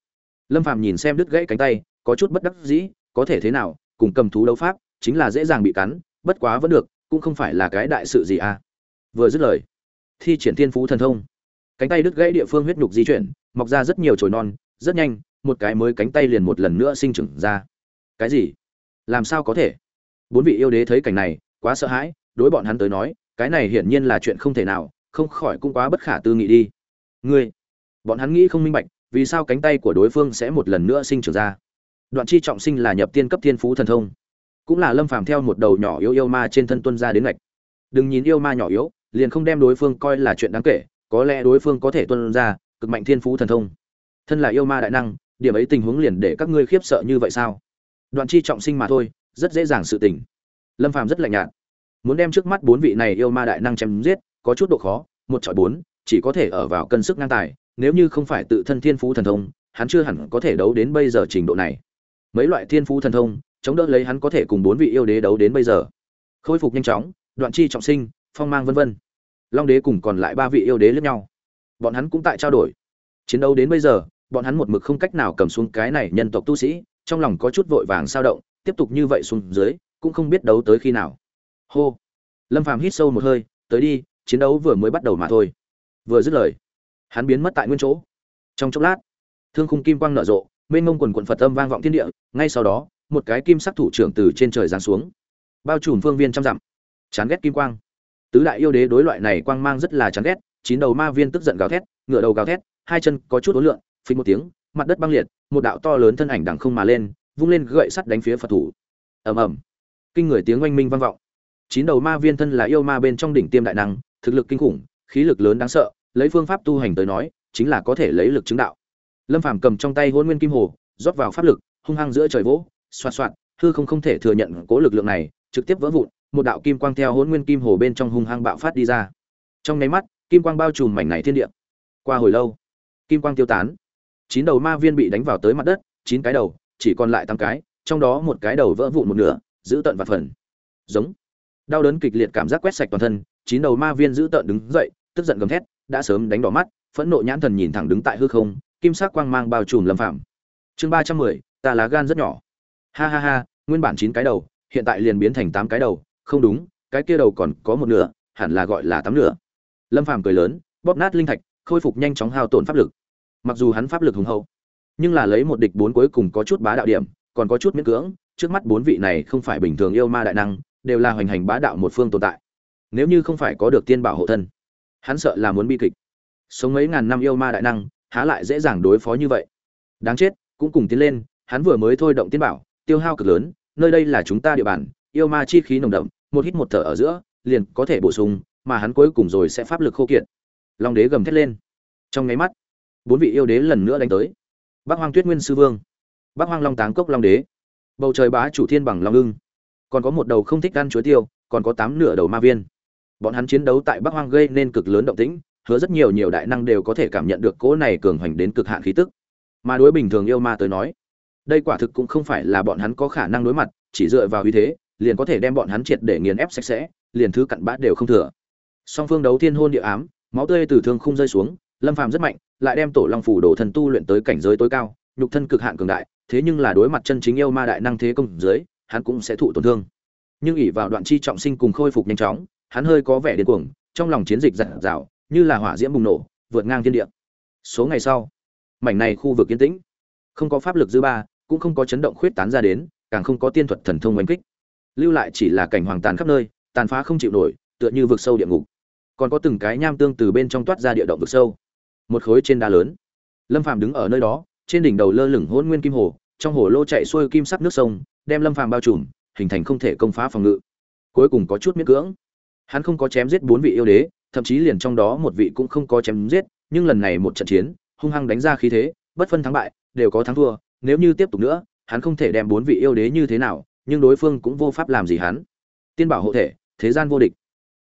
Lâm phàm nhìn xem đứt gãy cánh tay, có chút bất đắc dĩ, có thể thế nào? Cùng cầm thú đấu pháp, chính là dễ dàng bị cắn, bất quá vẫn được, cũng không phải là cái đại sự gì à. Vừa dứt lời, thi triển thiên phú thần thông. Cánh tay đứt gãy địa phương huyết nhục di chuyển mọc ra rất nhiều chồi non, rất nhanh, một cái mới cánh tay liền một lần nữa sinh trưởng ra. Cái gì? Làm sao có thể? Bốn vị yêu đế thấy cảnh này, quá sợ hãi, đối bọn hắn tới nói, cái này hiển nhiên là chuyện không thể nào, không khỏi cũng quá bất khả tư nghị đi. Ngươi, bọn hắn nghĩ không minh bạch, vì sao cánh tay của đối phương sẽ một lần nữa sinh trưởng ra? Đoạn chi trọng sinh là nhập tiên cấp thiên phú thần thông, cũng là lâm phàm theo một đầu nhỏ yếu yêu ma trên thân tuân ra đến ngạch. Đừng nhìn yêu ma nhỏ yếu, liền không đem đối phương coi là chuyện đáng kể, có lẽ đối phương có thể tuân ra cực mạnh thiên phú thần thông. Thân là yêu ma đại năng, điểm ấy tình huống liền để các ngươi khiếp sợ như vậy sao? Đoạn chi trọng sinh mà thôi, rất dễ dàng sự tình. Lâm phàm rất lạnh nhạt. Muốn đem trước mắt bốn vị này yêu ma đại năng chém giết, có chút độ khó, một chọi bốn, chỉ có thể ở vào cân sức ngang tài, nếu như không phải tự thân thiên phú thần thông, hắn chưa hẳn có thể đấu đến bây giờ trình độ này. Mấy loại thiên phú thần thông, chống đỡ lấy hắn có thể cùng bốn vị yêu đế đấu đến bây giờ. Khôi phục nhanh chóng, đoạn chi trọng sinh, phong mang vân vân. Long đế cùng còn lại ba vị yêu đế lẫn nhau bọn hắn cũng tại trao đổi. Chiến đấu đến bây giờ, bọn hắn một mực không cách nào cầm xuống cái này nhân tộc tu sĩ, trong lòng có chút vội vàng sao động, tiếp tục như vậy xuống dưới, cũng không biết đấu tới khi nào. Hô. Lâm phàm hít sâu một hơi, tới đi, chiến đấu vừa mới bắt đầu mà thôi. Vừa dứt lời, hắn biến mất tại nguyên chỗ. Trong chốc lát, thương khung kim quang nở rộ, mênh mông quần quận phật âm vang vọng thiên địa, ngay sau đó, một cái kim sắc thủ trưởng từ trên trời giáng xuống. Bao trùm phương viên trăm dặm. Chán ghét kim quang. Tứ đại yêu đế đối loại này quang mang rất là chán ghét chín đầu ma viên tức giận gào thét ngựa đầu gào thét hai chân có chút ối lượn, phình một tiếng mặt đất băng liệt một đạo to lớn thân ảnh đằng không mà lên vung lên gậy sắt đánh phía phật thủ. Ầm ầm. Kinh người tiếng oanh minh vang vọng. Chín đầu ma viên thân là yêu ma bên trong đỉnh tiêm đại năng thực lực kinh khủng khí lực lớn đáng sợ lấy phương pháp tu hành tới nói chính là có thể lấy lực chứng đạo. Lâm phàm cầm trong tay hôn nguyên kim hồ rót vào pháp lực hung hăng giữa trời vỗ xoạt xoạt hư không không thể thừa nhận cố lực lượng này trực tiếp vỡ vụn một đạo kim quang theo hôn nguyên kim hồ bên trong hung hăng bạo phát đi ra. Trong nháy mắt kim quang bao trùm mảnh này thiên địa. Qua hồi lâu, kim quang tiêu tán. Chín đầu ma viên bị đánh vào tới mặt đất, chín cái đầu, chỉ còn lại tám cái, trong đó một cái đầu vỡ vụn một nửa, giữ tận và phần. Giống. Đau đớn kịch liệt cảm giác quét sạch toàn thân, chín đầu ma viên giữ tận đứng dậy, tức giận gầm thét, đã sớm đánh đỏ mắt, phẫn nộ nhãn thần nhìn thẳng đứng tại hư không, kim sắc quang mang bao trùm lâm phạm chương ba trăm mười, ta lá gan rất nhỏ. Ha ha ha, nguyên bản chín cái đầu, hiện tại liền biến thành tám cái đầu, không đúng, cái kia đầu còn có một nửa, hẳn là gọi là tám nửa lâm phàm cười lớn, bóp nát linh thạch, khôi phục nhanh chóng hao tổn pháp lực. Mặc dù hắn pháp lực hùng hậu, nhưng là lấy một địch bốn cuối cùng có chút bá đạo điểm, còn có chút miễn cưỡng, trước mắt bốn vị này không phải bình thường yêu ma đại năng, đều là hoành hành bá đạo một phương tồn tại. Nếu như không phải có được tiên bảo hộ thân, hắn sợ là muốn bi kịch. Sống mấy ngàn năm yêu ma đại năng, há lại dễ dàng đối phó như vậy. Đáng chết, cũng cùng tiến lên, hắn vừa mới thôi động tiên bảo, tiêu hao cực lớn, nơi đây là chúng ta địa bàn, yêu ma chi khí nồng đậm, một hít một thở ở giữa, liền có thể bổ sung mà hắn cuối cùng rồi sẽ pháp lực khô kiệt. Long đế gầm thét lên. Trong nháy mắt, bốn vị yêu đế lần nữa đánh tới. Bắc hoang tuyết nguyên sư vương, bắc hoang long táng cốc long đế, bầu trời bá chủ thiên bằng long ưng. Còn có một đầu không thích ăn chuối tiêu, còn có tám nửa đầu ma viên. Bọn hắn chiến đấu tại bắc hoang gây nên cực lớn động tĩnh, hứa rất nhiều nhiều đại năng đều có thể cảm nhận được cỗ này cường hoành đến cực hạn khí tức. Mà đối bình thường yêu ma tới nói, đây quả thực cũng không phải là bọn hắn có khả năng đối mặt, chỉ dựa vào uy thế, liền có thể đem bọn hắn triệt để nghiền ép sạch sẽ, liền thứ cặn bã đều không thừa song phương đấu thiên hôn địa ám, máu tươi từ thương không rơi xuống, lâm phàm rất mạnh, lại đem tổ long phủ đổ thần tu luyện tới cảnh giới tối cao, nhục thân cực hạn cường đại, thế nhưng là đối mặt chân chính yêu ma đại năng thế công dưới, hắn cũng sẽ thụ tổn thương. Nhưng ỉ vào đoạn chi trọng sinh cùng khôi phục nhanh chóng, hắn hơi có vẻ điên cuồng, trong lòng chiến dịch giặt rào như là hỏa diễm bùng nổ, vượt ngang thiên địa. Số ngày sau, mảnh này khu vực yên tĩnh. Không có pháp lực dư ba, cũng không có chấn động khuyết tán ra đến, càng không có tiên thuật thần thông oanh kích. Lưu lại chỉ là cảnh hoàng tàn khắp nơi, tàn phá không chịu nổi, tựa như vực sâu địa ngục còn có từng cái nham tương từ bên trong toát ra địa động vực sâu. Một khối trên đá lớn. Lâm phàm đứng ở nơi đó, trên đỉnh đầu lơ lửng hôn nguyên kim hồ, trong hồ lô chạy xuôi kim sắc nước sông, đem lâm phàm bao trùm, hình thành không thể công phá phòng ngự. Cuối cùng có chút miễn cưỡng. Hắn không có chém giết bốn vị yêu đế, thậm chí liền trong đó một vị cũng không có chém giết, nhưng lần này một trận chiến, hung hăng đánh ra khí thế, bất phân thắng bại, đều có thắng thua, nếu như tiếp tục nữa, hắn không thể đem bốn vị yêu đế như thế nào, nhưng đối phương cũng vô pháp làm gì hắn. Tiên bảo hộ thể, thế gian vô địch.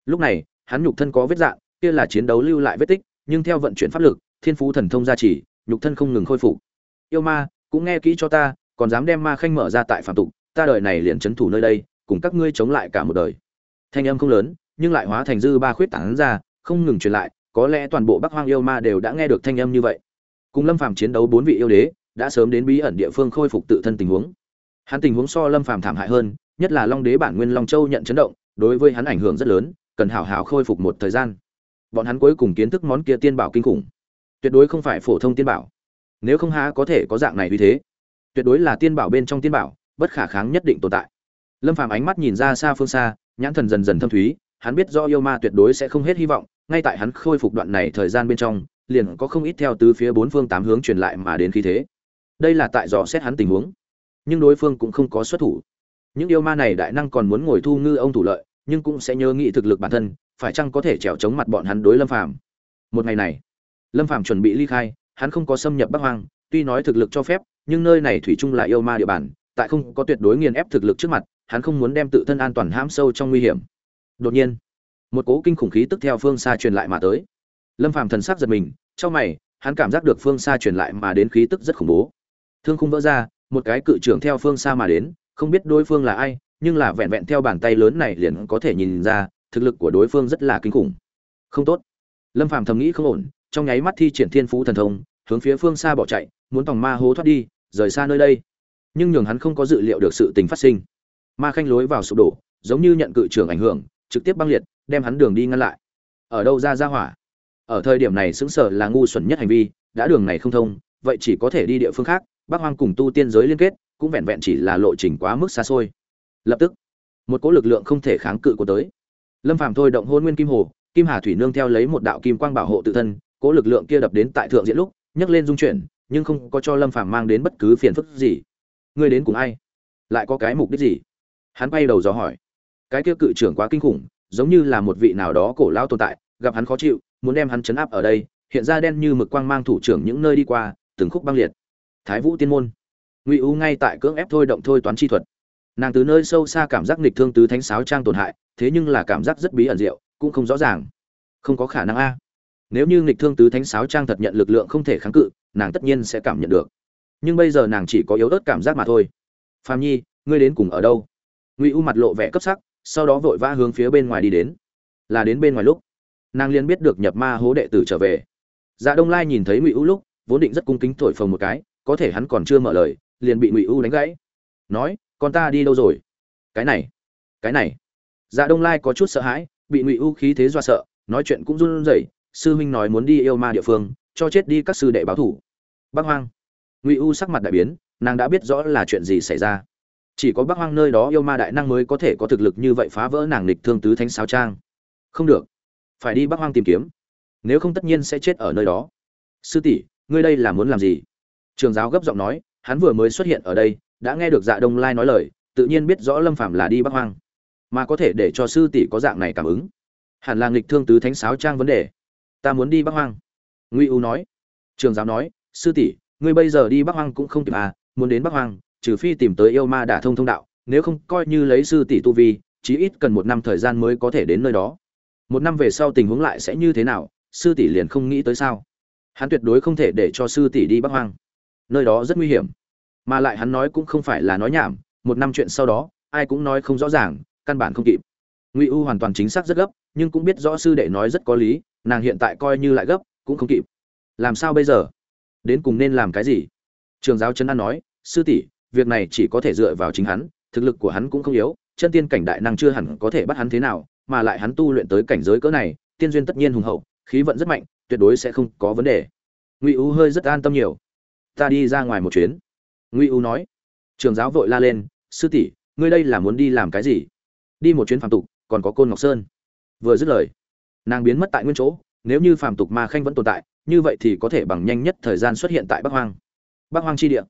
Lúc này hắn nhục thân có vết dạn kia là chiến đấu lưu lại vết tích, nhưng theo vận chuyển pháp lực, thiên phú thần thông gia trì, nhục thân không ngừng khôi phục. Yêu ma, cũng nghe kỹ cho ta, còn dám đem ma khanh mở ra tại phạm tục, ta đời này liền chấn thủ nơi đây, cùng các ngươi chống lại cả một đời. Thanh âm không lớn, nhưng lại hóa thành dư ba khuyết tảng ra, không ngừng truyền lại, có lẽ toàn bộ bắc hoang yêu ma đều đã nghe được thanh âm như vậy. Cùng lâm phàm chiến đấu bốn vị yêu đế, đã sớm đến bí ẩn địa phương khôi phục tự thân tình huống. Hắn tình huống so lâm phàm thảm hại hơn, nhất là long đế bản nguyên long châu nhận chấn động, đối với hắn ảnh hưởng rất lớn cần hảo hảo khôi phục một thời gian. Bọn hắn cuối cùng kiến thức món kia tiên bảo kinh khủng. Tuyệt đối không phải phổ thông tiên bảo. Nếu không há có thể có dạng này như thế. Tuyệt đối là tiên bảo bên trong tiên bảo, bất khả kháng nhất định tồn tại. Lâm phàm ánh mắt nhìn ra xa phương xa, nhãn thần dần dần thâm thúy, hắn biết do yêu ma tuyệt đối sẽ không hết hy vọng, ngay tại hắn khôi phục đoạn này thời gian bên trong, liền có không ít theo tứ phía bốn phương tám hướng truyền lại mà đến khí thế. Đây là tại dò xét hắn tình huống. Nhưng đối phương cũng không có xuất thủ. Những yêu ma này đại năng còn muốn ngồi thu ngư ông thủ lợi nhưng cũng sẽ nhớ nghĩ thực lực bản thân, phải chăng có thể trèo chống mặt bọn hắn đối lâm phàm? Một ngày này, lâm phàm chuẩn bị ly khai, hắn không có xâm nhập bắc hoang, tuy nói thực lực cho phép, nhưng nơi này thủy chung là yêu ma địa bàn, tại không có tuyệt đối nghiền ép thực lực trước mặt, hắn không muốn đem tự thân an toàn hãm sâu trong nguy hiểm. Đột nhiên, một cố kinh khủng khí tức theo phương xa truyền lại mà tới. Lâm phàm thần sắc giật mình, trong mày, hắn cảm giác được phương xa truyền lại mà đến khí tức rất khủng bố. Thương khung vỡ ra, một cái cự trưởng theo phương xa mà đến, không biết đối phương là ai nhưng là vẹn vẹn theo bàn tay lớn này liền có thể nhìn ra, thực lực của đối phương rất là kinh khủng. Không tốt. Lâm phàm thầm nghĩ không ổn, trong nháy mắt thi triển thiên phú thần thông, hướng phía phương xa bỏ chạy, muốn tòng ma hố thoát đi, rời xa nơi đây. Nhưng nhường hắn không có dự liệu được sự tình phát sinh. Ma khanh lối vào sụp đổ, giống như nhận cự trưởng ảnh hưởng, trực tiếp băng liệt, đem hắn đường đi ngăn lại. Ở đâu ra ra hỏa? Ở thời điểm này xứng sở là ngu xuẩn nhất hành vi, đã đường này không thông, vậy chỉ có thể đi địa phương khác bác hoang cùng tu tiên giới liên kết, cũng vẹn vẹn chỉ là lộ trình quá mức xa xôi lập tức, một cỗ lực lượng không thể kháng cự của tới. Lâm phàm thôi động hôn nguyên kim hồ, kim hà thủy nương theo lấy một đạo kim quang bảo hộ tự thân, cỗ lực lượng kia đập đến tại thượng diện lúc, nhấc lên dung chuyển, nhưng không có cho lâm phàm mang đến bất cứ phiền phức gì. Ngươi đến cùng ai? Lại có cái mục đích gì? Hắn bay đầu dò hỏi. Cái kia cự trưởng quá kinh khủng, giống như là một vị nào đó cổ lao tồn tại, gặp hắn khó chịu, muốn đem hắn chấn áp ở đây, hiện ra đen như mực quang mang thủ trưởng những nơi đi qua, từng khúc băng liệt. Thái vũ tiên môn. Ngụy u ngay tại cưỡng ép thôi động thôi toán chi thuật nàng từ nơi sâu xa cảm giác nghịch thương tứ thánh sáo trang tổn hại, thế nhưng là cảm giác rất bí ẩn diệu, cũng không rõ ràng. Không có khả năng a. Nếu như nghịch thương tứ thánh sáo trang thật nhận lực lượng không thể kháng cự, nàng tất nhiên sẽ cảm nhận được. Nhưng bây giờ nàng chỉ có yếu ớt cảm giác mà thôi. Phạm nhi, ngươi đến cùng ở đâu? Ngụy u mặt lộ vẻ cấp sắc, sau đó vội vã hướng phía bên ngoài đi đến. Là đến bên ngoài lúc, nàng liền biết được nhập ma hố đệ tử trở về. Dạ đông lai nhìn thấy ngụy u lúc, vốn định rất cung kính thổi phồng một cái, có thể hắn còn chưa mở lời, liền bị ngụy u đánh gãy. Nói con ta đi đâu rồi? Cái này cái này. Dạ đông lai có chút sợ hãi, bị ngụy u khí thế do sợ, nói chuyện cũng run rẩy, sư huynh nói muốn đi yêu ma địa phương, cho chết đi các sư đệ báo thủ. Bác hoang. Ngụy u sắc mặt đại biến, nàng đã biết rõ là chuyện gì xảy ra. Chỉ có bác hoang nơi đó yêu ma đại năng mới có thể có thực lực như vậy phá vỡ nàng lịch thương tứ thánh sao trang. Không được. Phải đi bác hoang tìm kiếm. Nếu không tất nhiên sẽ chết ở nơi đó. Sư tỷ, ngươi đây là muốn làm gì? Trường giáo gấp giọng nói, hắn vừa mới xuất hiện ở đây đã nghe được dạ đông lai nói lời, tự nhiên biết rõ lâm phạm là đi bắc hoang, mà có thể để cho sư tỷ có dạng này cảm ứng. Hẳn là nghịch thương tứ thánh sáo trang vấn đề. Ta muốn đi bắc hoang. Nguy u nói. Trường giáo nói, sư tỷ, ngươi bây giờ đi bắc hoang cũng không kịp à muốn đến bắc hoang, trừ phi tìm tới yêu ma đả thông thông đạo, nếu không coi như lấy sư tỷ tu vi, chí ít cần một năm thời gian mới có thể đến nơi đó. Một năm về sau tình huống lại sẽ như thế nào, sư tỷ liền không nghĩ tới sao. Hắn tuyệt đối không thể để cho sư tỷ đi bắc hoang. Nơi đó rất nguy hiểm mà lại hắn nói cũng không phải là nói nhảm, một năm chuyện sau đó, ai cũng nói không rõ ràng, căn bản không kịp. Ngụy u hoàn toàn chính xác rất gấp, nhưng cũng biết rõ sư đệ nói rất có lý, nàng hiện tại coi như lại gấp, cũng không kịp. Làm sao bây giờ? Đến cùng nên làm cái gì? Trường giáo trấn an nói, sư tỷ, việc này chỉ có thể dựa vào chính hắn, thực lực của hắn cũng không yếu, chân tiên cảnh đại năng chưa hẳn có thể bắt hắn thế nào, mà lại hắn tu luyện tới cảnh giới cỡ này, tiên duyên tất nhiên hùng hậu, khí vận rất mạnh, tuyệt đối sẽ không có vấn đề. Ngụy u hơi rất an tâm nhiều. Ta đi ra ngoài một chuyến ngụy u nói, trường giáo vội la lên, sư tỷ, ngươi đây là muốn đi làm cái gì? Đi một chuyến phàm tục, còn có côn ngọc sơn. Vừa dứt lời, nàng biến mất tại nguyên chỗ, nếu như phàm tục ma khanh vẫn tồn tại, như vậy thì có thể bằng nhanh nhất thời gian xuất hiện tại bắc hoang. Bắc hoang chi địa.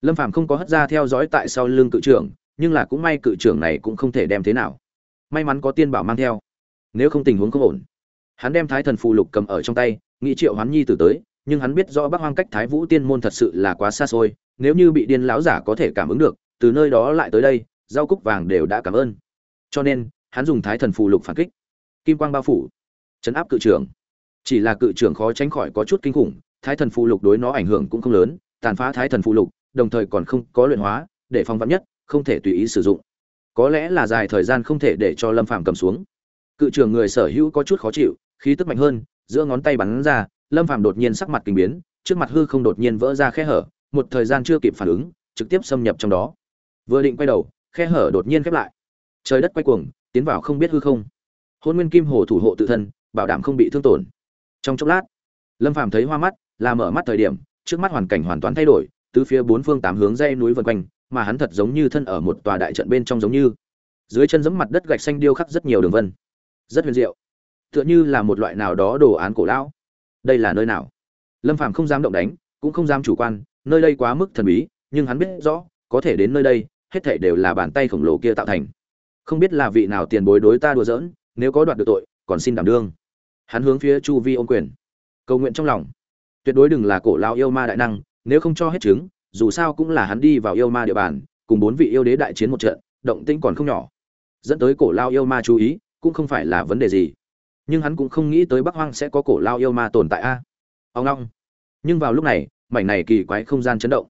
Lâm phàm không có hất ra theo dõi tại sau lưng cự trưởng, nhưng là cũng may cự trưởng này cũng không thể đem thế nào. May mắn có tiên bảo mang theo, nếu không tình huống không ổn. Hắn đem thái thần phù lục cầm ở trong tay, nghĩ triệu hoán nhi tử tới, nhưng hắn biết rõ bắc hoang cách thái vũ tiên môn thật sự là quá xa xôi nếu như bị điên lão giả có thể cảm ứng được, từ nơi đó lại tới đây, rau cúc vàng đều đã cảm ơn. Cho nên, hắn dùng thái thần phù lục phản kích. Kim quang bao phủ. Chấn áp cự trưởng. Chỉ là cự trưởng khó tránh khỏi có chút kinh khủng, thái thần phù lục đối nó ảnh hưởng cũng không lớn, tàn phá thái thần phù lục, đồng thời còn không có luyện hóa, để phòng vạn nhất, không thể tùy ý sử dụng. Có lẽ là dài thời gian không thể để cho lâm phàm cầm xuống. Cự trưởng người sở hữu có chút khó chịu, khí tức mạnh hơn, giữa ngón tay bắn ra, lâm phàm đột nhiên sắc mặt kinh biến, trước mặt hư không đột nhiên vỡ ra khe hở một thời gian chưa kịp phản ứng, trực tiếp xâm nhập trong đó. Vừa định quay đầu, khe hở đột nhiên khép lại. Trời đất quay cuồng, tiến vào không biết hư không. Hôn nguyên kim hồ thủ hộ tự thân, bảo đảm không bị thương tổn. Trong chốc lát, lâm phàm thấy hoa mắt, là mở mắt thời điểm, trước mắt hoàn cảnh hoàn toàn thay đổi, từ phía bốn phương tám hướng dây núi vần quanh, mà hắn thật giống như thân ở một tòa đại trận bên trong giống như. Dưới chân giẫm mặt đất gạch xanh điêu khắc rất nhiều đường vân. Rất huyền diệu. Tựa như là một loại nào đó đồ án cổ lão. Đây là nơi nào? Lâm phàm không dám động đánh, cũng không dám chủ quan nơi đây quá mức thần bí, nhưng hắn biết rõ, có thể đến nơi đây, hết thảy đều là bàn tay khổng lồ kia tạo thành. Không biết là vị nào tiền bối đối ta đùa giỡn, nếu có đoạt được tội, còn xin đảm đương. Hắn hướng phía chu vi ôm quyền. Cầu nguyện trong lòng. Tuyệt đối đừng là cổ lao yêu ma đại năng, nếu không cho hết chứng, dù sao cũng là hắn đi vào yêu ma địa bàn, cùng bốn vị yêu đế đại chiến một trận, động tĩnh còn không nhỏ. Dẫn tới cổ lao yêu ma chú ý, cũng không phải là vấn đề gì. Nhưng hắn cũng không nghĩ tới bắc hoang sẽ có cổ lao yêu ma tồn tại a. Ông long. Nhưng vào lúc này mảnh này kỳ quái không gian chấn động.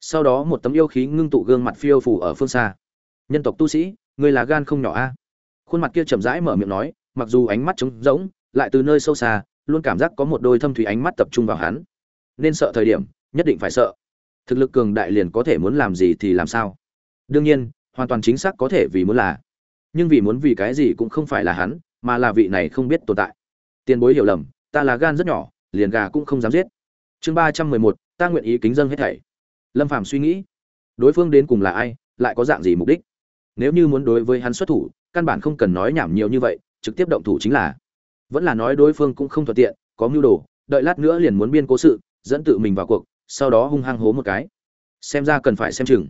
Sau đó một tấm yêu khí ngưng tụ gương mặt phiêu phủ ở phương xa. Nhân tộc tu sĩ, người là gan không nhỏ a. Khuôn mặt kia chậm rãi mở miệng nói, mặc dù ánh mắt trống rỗng, lại từ nơi sâu xa, luôn cảm giác có một đôi thâm thủy ánh mắt tập trung vào hắn. Nên sợ thời điểm, nhất định phải sợ. Thực lực cường đại liền có thể muốn làm gì thì làm sao. Đương nhiên, hoàn toàn chính xác có thể vì muốn là. Nhưng vì muốn vì cái gì cũng không phải là hắn, mà là vị này không biết tồn tại. Tiền bối hiểu lầm, ta là gan rất nhỏ, liền gà cũng không dám giết chương ba trăm mười một, ta nguyện ý kính dân hết thảy. Lâm phàm suy nghĩ, đối phương đến cùng là ai, lại có dạng gì mục đích? Nếu như muốn đối với hắn xuất thủ, căn bản không cần nói nhảm nhiều như vậy, trực tiếp động thủ chính là. Vẫn là nói đối phương cũng không thuận tiện, có mưu đồ, đợi lát nữa liền muốn biên cố sự, dẫn tự mình vào cuộc, sau đó hung hăng hố một cái. Xem ra cần phải xem chừng.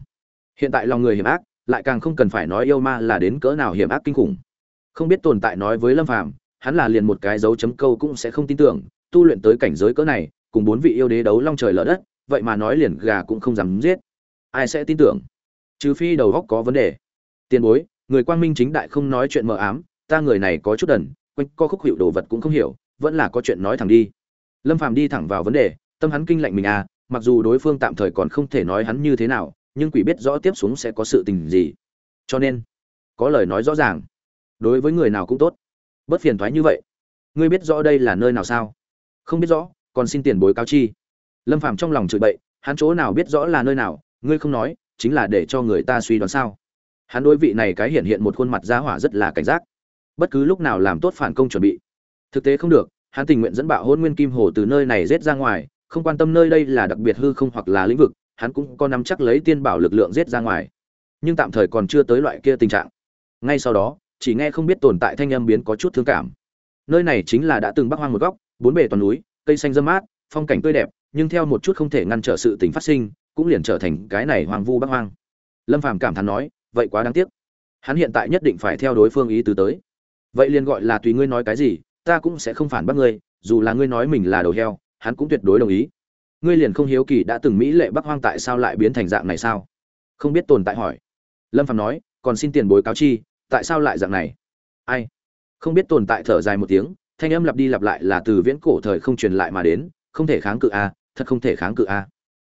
Hiện tại lòng người hiểm ác, lại càng không cần phải nói yêu ma là đến cỡ nào hiểm ác kinh khủng. Không biết tồn tại nói với lâm phàm, hắn là liền một cái dấu chấm câu cũng sẽ không tin tưởng, tu luyện tới cảnh giới cỡ này cùng bốn vị yêu đế đấu long trời lở đất, vậy mà nói liền gà cũng không dám giết. Ai sẽ tin tưởng? Trừ phi đầu góc có vấn đề. Tiền bối, người quang minh chính đại không nói chuyện mờ ám, ta người này có chút đần, quanh co khúc hiệu đồ vật cũng không hiểu, vẫn là có chuyện nói thẳng đi. Lâm phàm đi thẳng vào vấn đề, tâm hắn kinh lạnh mình à mặc dù đối phương tạm thời còn không thể nói hắn như thế nào, nhưng quỷ biết rõ tiếp xuống sẽ có sự tình gì. Cho nên, có lời nói rõ ràng. Đối với người nào cũng tốt. Bất phiền thoái như vậy. Ngươi biết rõ đây là nơi nào sao? Không biết rõ còn xin tiền bối cáo chi. Lâm phàm trong lòng chửi bậy, hắn chỗ nào biết rõ là nơi nào, ngươi không nói, chính là để cho người ta suy đoán sao. Hắn đối vị này cái hiện hiện một khuôn mặt giá hỏa rất là cảnh giác. Bất cứ lúc nào làm tốt phản công chuẩn bị. Thực tế không được, hắn tình nguyện dẫn bạo hôn nguyên kim hồ từ nơi này rết ra ngoài, không quan tâm nơi đây là đặc biệt hư không hoặc là lĩnh vực, hắn cũng có nắm chắc lấy tiên bảo lực lượng rết ra ngoài. Nhưng tạm thời còn chưa tới loại kia tình trạng. Ngay sau đó, chỉ nghe không biết tồn tại thanh âm biến có chút thương cảm. Nơi này chính là đã từng bắc hoang một góc, bốn bề toàn núi cây xanh râm mát, phong cảnh tươi đẹp, nhưng theo một chút không thể ngăn trở sự tình phát sinh, cũng liền trở thành cái này hoang vu bắc hoang. Lâm phàm cảm thán nói, vậy quá đáng tiếc. Hắn hiện tại nhất định phải theo đối phương ý tứ tới. Vậy liền gọi là tùy ngươi nói cái gì, ta cũng sẽ không phản bác ngươi, dù là ngươi nói mình là đầu heo, hắn cũng tuyệt đối đồng ý. Ngươi liền không hiếu kỳ đã từng mỹ lệ bắc hoang tại sao lại biến thành dạng này sao? Không biết tồn tại hỏi. Lâm phàm nói, còn xin tiền bối cáo chi, tại sao lại dạng này? Ai? Không biết tồn tại thở dài một tiếng thanh âm lặp đi lặp lại là từ viễn cổ thời không truyền lại mà đến, không thể kháng cự a, thật không thể kháng cự a. À.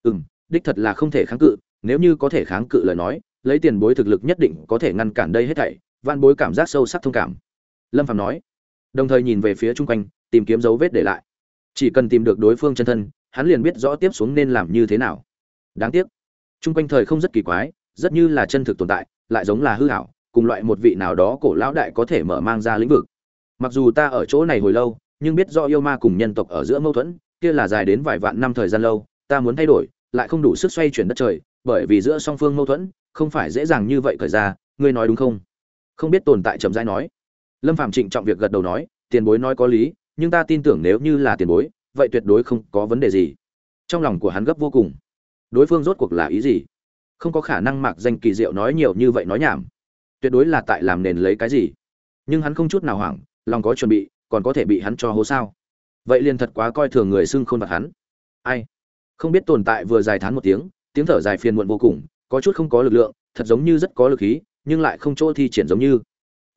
ừ m đích thật là không thể kháng cự, nếu như có thể kháng cự lời nói, lấy tiền bối thực lực nhất định có thể ngăn cản đây hết thảy van bối cảm giác sâu sắc thông cảm. Lâm phạm nói, đồng thời nhìn về phía chung quanh, tìm kiếm dấu vết để lại. Chỉ cần tìm được đối phương chân thân, hắn liền biết rõ tiếp xuống nên làm như thế nào. Đáng tiếc, chung quanh thời không rất kỳ quái, rất như là chân thực tồn tại, lại giống là hư hảo cùng loại một vị nào đó cổ lão đại có thể mở mang ra lĩnh vực mặc dù ta ở chỗ này hồi lâu, nhưng biết do yêu ma cùng nhân tộc ở giữa mâu thuẫn, kia là dài đến vài vạn năm thời gian lâu, ta muốn thay đổi, lại không đủ sức xoay chuyển đất trời, bởi vì giữa song phương mâu thuẫn, không phải dễ dàng như vậy khởi ra, ngươi nói đúng không? Không biết tồn tại chậm rãi nói. Lâm phạm trịnh trọng việc gật đầu nói, tiền bối nói có lý, nhưng ta tin tưởng nếu như là tiền bối, vậy tuyệt đối không có vấn đề gì. Trong lòng của hắn gấp vô cùng. Đối phương rốt cuộc là ý gì? Không có khả năng mặc danh kỳ diệu nói nhiều như vậy nói nhảm. Tuyệt đối là tại làm nền lấy cái gì? Nhưng hắn không chút nào hoảng lòng có chuẩn bị, còn có thể bị hắn cho hố sao? Vậy liền thật quá coi thường người xưng khôn vật hắn. Ai? Không biết tồn tại vừa dài thán một tiếng tiếng thở dài phiền muộn vô cùng, có chút không có lực lượng, thật giống như rất có lực khí, nhưng lại không chỗ thi triển giống như.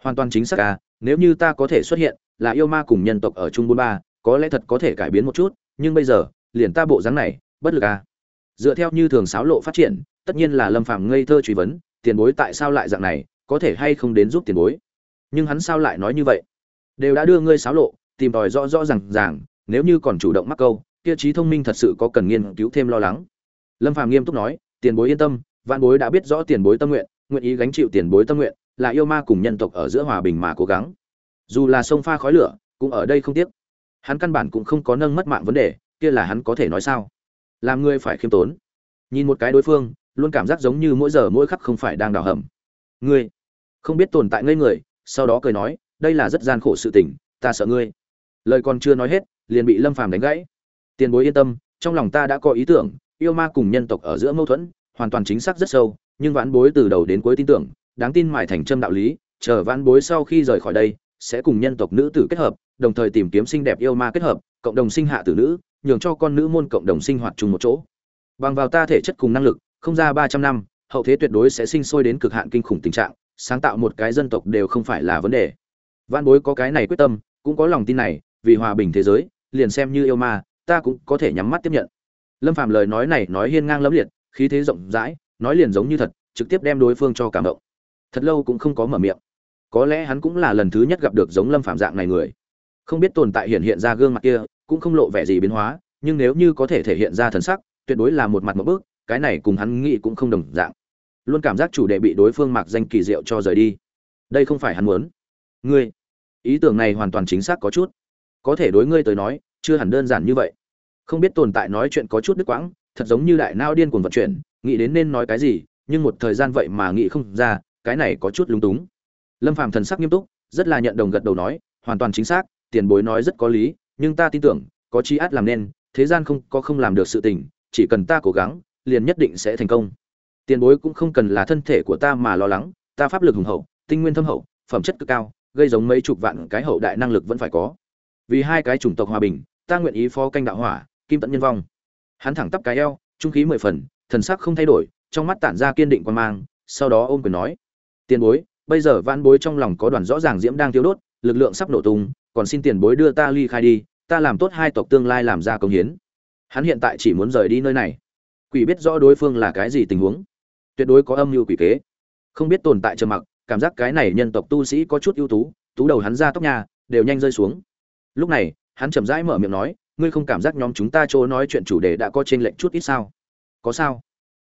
Hoàn toàn chính xác à nếu như ta có thể xuất hiện, là yêu ma cùng nhân tộc ở trung Bôn ba, có lẽ thật có thể cải biến một chút, nhưng bây giờ, liền ta bộ dáng này, bất lực à. Dựa theo như thường sáo lộ phát triển, tất nhiên là lâm phạm ngây thơ truy vấn, tiền bối tại sao lại dạng này, có thể hay không đến giúp tiền bối? Nhưng hắn sao lại nói như vậy? Đều đã đưa ngươi sáo lộ, tìm tòi rõ rõ rằng ràng, nếu như còn chủ động mắc câu, kia trí thông minh thật sự có cần nghiên cứu thêm lo lắng. Lâm phàm nghiêm túc nói, tiền bối yên tâm, vạn bối đã biết rõ tiền bối tâm nguyện nguyện ý gánh chịu tiền bối tâm nguyện, là yêu ma cùng nhân tộc ở giữa hòa bình mà cố gắng. Dù là sông pha khói lửa, cũng ở đây không tiếc. Hắn căn bản cũng không có nâng mất mạng vấn đề, kia là hắn có thể nói sao? Làm ngươi phải khiêm tốn. Nhìn một cái đối phương, luôn cảm giác giống như mỗi giờ mỗi khắc không phải đang đào hầm. Ngươi không biết tồn tại ngây người, sau đó cười nói đây là rất gian khổ sự tình, ta sợ ngươi. Lời còn chưa nói hết, liền bị lâm phàm đánh gãy. Tiền bối yên tâm, trong lòng ta đã có ý tưởng, yêu ma cùng nhân tộc ở giữa mâu thuẫn, hoàn toàn chính xác rất sâu, nhưng vãn bối từ đầu đến cuối tin tưởng, đáng tin mải thành trâm đạo lý, chờ vãn bối sau khi rời khỏi đây, sẽ cùng nhân tộc nữ tử kết hợp, đồng thời tìm kiếm xinh đẹp yêu ma kết hợp, cộng đồng sinh hạ tử nữ, nhường cho con nữ môn cộng đồng sinh hoạt chung một chỗ. Bằng vào ta thể chất cùng năng lực, không ra ba trăm năm, hậu thế tuyệt đối sẽ sinh sôi đến cực hạn kinh khủng tình trạng, sáng tạo một cái dân tộc đều không phải là vấn đề văn bối có cái này quyết tâm, cũng có lòng tin này, vì hòa bình thế giới, liền xem như yêu ma, ta cũng có thể nhắm mắt tiếp nhận. Lâm Phàm lời nói này nói hiên ngang lẫm liệt, khí thế rộng rãi, nói liền giống như thật, trực tiếp đem đối phương cho cảm động. Thật lâu cũng không có mở miệng. Có lẽ hắn cũng là lần thứ nhất gặp được giống lâm Phàm dạng này người. Không biết tồn tại hiện hiện ra gương mặt kia, cũng không lộ vẻ gì biến hóa, nhưng nếu như có thể thể hiện ra thần sắc, tuyệt đối là một mặt một bước, cái này cùng hắn nghĩ cũng không đồng dạng. Luôn cảm giác chủ đề bị đối phương mặc danh kỳ diệu cho rời đi. Đây không phải hắn muốn ngươi, ý tưởng này hoàn toàn chính xác có chút. Có thể đối ngươi tới nói, chưa hẳn đơn giản như vậy. Không biết tồn tại nói chuyện có chút đứt quãng, thật giống như đại nao điên cuồng vận chuyển, nghĩ đến nên nói cái gì, nhưng một thời gian vậy mà nghĩ không ra, cái này có chút lúng túng. Lâm phàm thần sắc nghiêm túc, rất là nhận đồng gật đầu nói, hoàn toàn chính xác, tiền bối nói rất có lý, nhưng ta tin tưởng, có chi át làm nên, thế gian không có không làm được sự tình, chỉ cần ta cố gắng, liền nhất định sẽ thành công. Tiền bối cũng không cần là thân thể của ta mà lo lắng, ta pháp lực hùng hậu, tinh nguyên thâm hậu, phẩm chất cực cao gây giống mấy chục vạn cái hậu đại năng lực vẫn phải có. Vì hai cái chủng tộc hòa bình, ta nguyện ý phó canh đạo hỏa, kim tận nhân vong. Hắn thẳng tắp cái eo, trung khí mười phần, thần sắc không thay đổi, trong mắt tản ra kiên định quan mang, sau đó ôm quyền nói, tiền bối, bây giờ van bối trong lòng có đoàn rõ ràng diễm đang thiếu đốt, lực lượng sắp nổ tung, còn xin tiền bối đưa ta ly khai đi, ta làm tốt hai tộc tương lai làm ra công hiến. Hắn hiện tại chỉ muốn rời đi nơi này. Quỷ biết rõ đối phương là cái gì tình huống. Tuyệt đối có âm mưu quỷ kế. Không biết tồn tại trầm mặc cảm giác cái này nhân tộc tu sĩ có chút ưu tú tú đầu hắn ra tóc nhà, đều nhanh rơi xuống. Lúc này, hắn chậm rãi mở miệng nói, ngươi không cảm giác nhóm chúng ta chỗ nói chuyện chủ đề đã có trên lệnh chút ít sao? Có sao.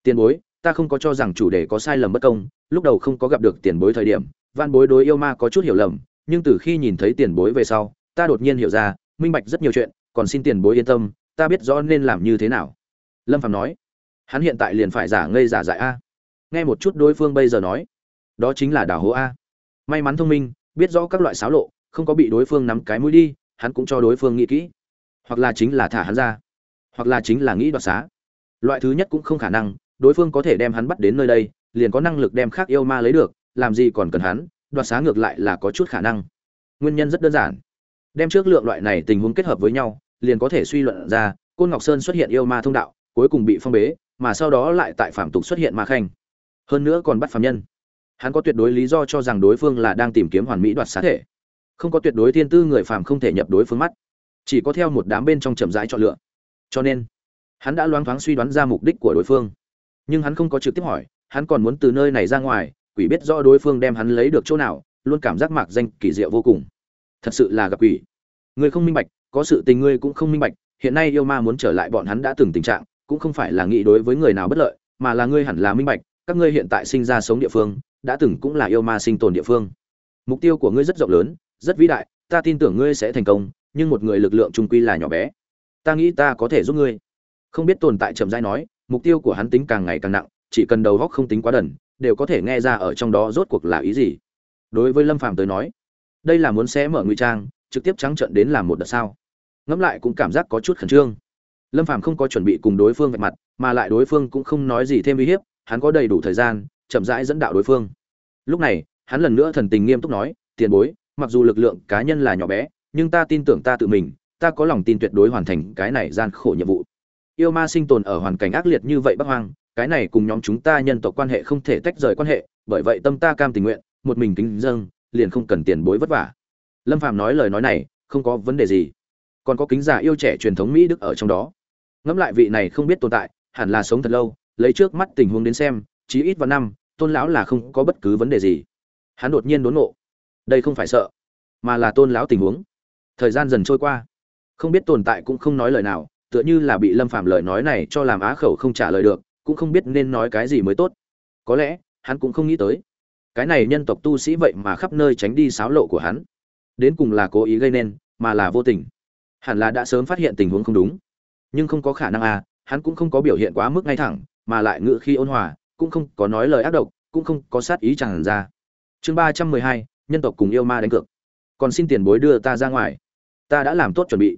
Tiền bối, ta không có cho rằng chủ đề có sai lầm bất công, lúc đầu không có gặp được tiền bối thời điểm, văn bối đối yêu ma có chút hiểu lầm, nhưng từ khi nhìn thấy tiền bối về sau, ta đột nhiên hiểu ra, minh bạch rất nhiều chuyện, còn xin tiền bối yên tâm, ta biết rõ nên làm như thế nào. Lâm phạm nói. Hắn hiện tại liền phải giả ngây giả dại a. Nghe một chút đối phương bây giờ nói đó chính là đào hố a. May mắn thông minh, biết rõ các loại xáo lộ, không có bị đối phương nắm cái mũi đi, hắn cũng cho đối phương nghĩ kỹ. Hoặc là chính là thả hắn ra. Hoặc là chính là nghĩ đoạt xá. Loại thứ nhất cũng không khả năng, đối phương có thể đem hắn bắt đến nơi đây, liền có năng lực đem khác yêu ma lấy được, làm gì còn cần hắn, đoạt xá ngược lại là có chút khả năng. Nguyên nhân rất đơn giản. Đem trước lượng loại này tình huống kết hợp với nhau, liền có thể suy luận ra, côn ngọc sơn xuất hiện yêu ma thông đạo, cuối cùng bị phong bế, mà sau đó lại tại phạm tục xuất hiện ma khanh. Hơn nữa còn bắt phạm nhân hắn có tuyệt đối lý do cho rằng đối phương là đang tìm kiếm hoàn mỹ đoạt xá thể. Không có tuyệt đối thiên tư người phàm không thể nhập đối phương mắt. Chỉ có theo một đám bên trong chậm rãi chọn lựa. Cho nên, hắn đã loáng thoáng suy đoán ra mục đích của đối phương. Nhưng hắn không có trực tiếp hỏi, hắn còn muốn từ nơi này ra ngoài, quỷ biết rõ đối phương đem hắn lấy được chỗ nào, luôn cảm giác mạc danh, kỳ diệu vô cùng. Thật sự là gặp quỷ. Người không minh bạch, có sự tình ngươi cũng không minh bạch, hiện nay yêu ma muốn trở lại bọn hắn đã từng tình trạng, cũng không phải là nghĩ đối với người nào bất lợi, mà là ngươi hẳn là minh bạch, các ngươi hiện tại sinh ra sống địa phương đã từng cũng là yêu ma sinh tồn địa phương. Mục tiêu của ngươi rất rộng lớn, rất vĩ đại, ta tin tưởng ngươi sẽ thành công, nhưng một người lực lượng trung quy là nhỏ bé. Ta nghĩ ta có thể giúp ngươi. Không biết tồn tại chậm rãi nói, mục tiêu của hắn tính càng ngày càng nặng, chỉ cần đầu góc không tính quá đần, đều có thể nghe ra ở trong đó rốt cuộc là ý gì. Đối với lâm phàm tới nói, đây là muốn xé mở ngụy trang, trực tiếp trắng trợn đến làm một đợt sao. Ngẫm lại cũng cảm giác có chút khẩn trương. Lâm phàm không có chuẩn bị cùng đối phương vạch mặt, mà lại đối phương cũng không nói gì thêm uy hiếp, hắn có đầy đủ thời gian chậm rãi dẫn đạo đối phương. Lúc này, hắn lần nữa thần tình nghiêm túc nói, tiền bối, mặc dù lực lượng cá nhân là nhỏ bé, nhưng ta tin tưởng ta tự mình, ta có lòng tin tuyệt đối hoàn thành cái này gian khổ nhiệm vụ. Yêu ma sinh tồn ở hoàn cảnh ác liệt như vậy bắc hoang, cái này cùng nhóm chúng ta nhân tộc quan hệ không thể tách rời quan hệ, bởi vậy tâm ta cam tình nguyện, một mình kính dâng, liền không cần tiền bối vất vả. Lâm phàm nói lời nói này, không có vấn đề gì. Còn có kính giả yêu trẻ truyền thống mỹ đức ở trong đó. Ngẫm lại vị này không biết tồn tại, hẳn là sống thật lâu, lấy trước mắt tình huống đến xem chí ít vào năm, tôn lão là không có bất cứ vấn đề gì. Hắn đột nhiên đốn nộ đây không phải sợ, mà là tôn lão tình huống. Thời gian dần trôi qua. Không biết tồn tại cũng không nói lời nào, tựa như là bị lâm phàm lời nói này cho làm á khẩu không trả lời được, cũng không biết nên nói cái gì mới tốt. Có lẽ, hắn cũng không nghĩ tới. Cái này nhân tộc tu sĩ vậy mà khắp nơi tránh đi sáo lộ của hắn. Đến cùng là cố ý gây nên, mà là vô tình. Hẳn là đã sớm phát hiện tình huống không đúng. Nhưng không có khả năng à hắn cũng không có biểu hiện quá mức ngay thẳng, mà lại ngự khi ôn hòa cũng không có nói lời ác độc, cũng không có sát ý chẳng ra. Chương ba trăm mười hai, nhân tộc cùng yêu ma đánh cược. Còn xin tiền bối đưa ta ra ngoài. Ta đã làm tốt chuẩn bị.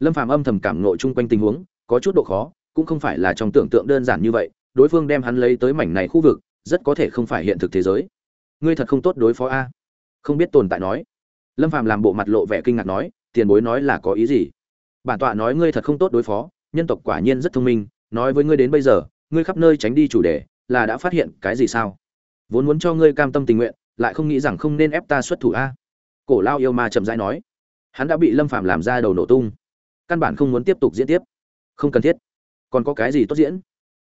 Lâm phàm âm thầm cảm nộ chung quanh tình huống, có chút độ khó, cũng không phải là trong tưởng tượng đơn giản như vậy, đối phương đem hắn lấy tới mảnh này khu vực, rất có thể không phải hiện thực thế giới. Ngươi thật không tốt đối phó a. Không biết tồn tại nói. Lâm phàm làm bộ mặt lộ vẻ kinh ngạc nói, tiền bối nói là có ý gì? Bản tọa nói ngươi thật không tốt đối phó, nhân tộc quả nhiên rất thông minh, nói với ngươi đến bây giờ, ngươi khắp nơi tránh đi chủ đề là đã phát hiện cái gì sao? Vốn muốn cho ngươi cam tâm tình nguyện, lại không nghĩ rằng không nên ép ta xuất thủ a. Cổ lao yêu ma chậm rãi nói. Hắn đã bị lâm Phạm làm ra đầu nổ tung. Căn bản không muốn tiếp tục diễn tiếp. Không cần thiết. Còn có cái gì tốt diễn?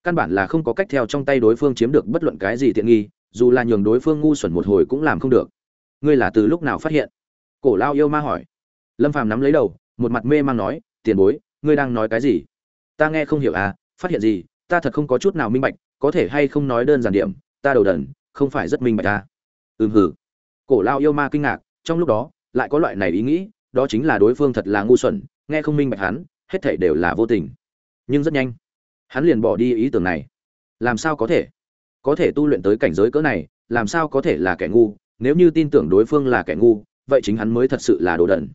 Căn bản là không có cách theo trong tay đối phương chiếm được bất luận cái gì tiện nghi, dù là nhường đối phương ngu xuẩn một hồi cũng làm không được. Ngươi là từ lúc nào phát hiện? Cổ lao yêu ma hỏi. Lâm phàm nắm lấy đầu, một mặt mê mang nói, tiền bối, ngươi đang nói cái gì? Ta nghe không hiểu à phát hiện gì? Ta thật không có chút nào minh bạch có thể hay không nói đơn giản điểm, ta đầu đần, không phải rất minh bạch ta. Ừm hử cổ lao yêu ma kinh ngạc, trong lúc đó, lại có loại này ý nghĩ, đó chính là đối phương thật là ngu xuẩn, nghe không minh bạch hắn, hết thảy đều là vô tình. Nhưng rất nhanh, hắn liền bỏ đi ý tưởng này. Làm sao có thể? Có thể tu luyện tới cảnh giới cỡ này, làm sao có thể là kẻ ngu? Nếu như tin tưởng đối phương là kẻ ngu, vậy chính hắn mới thật sự là đồ đần.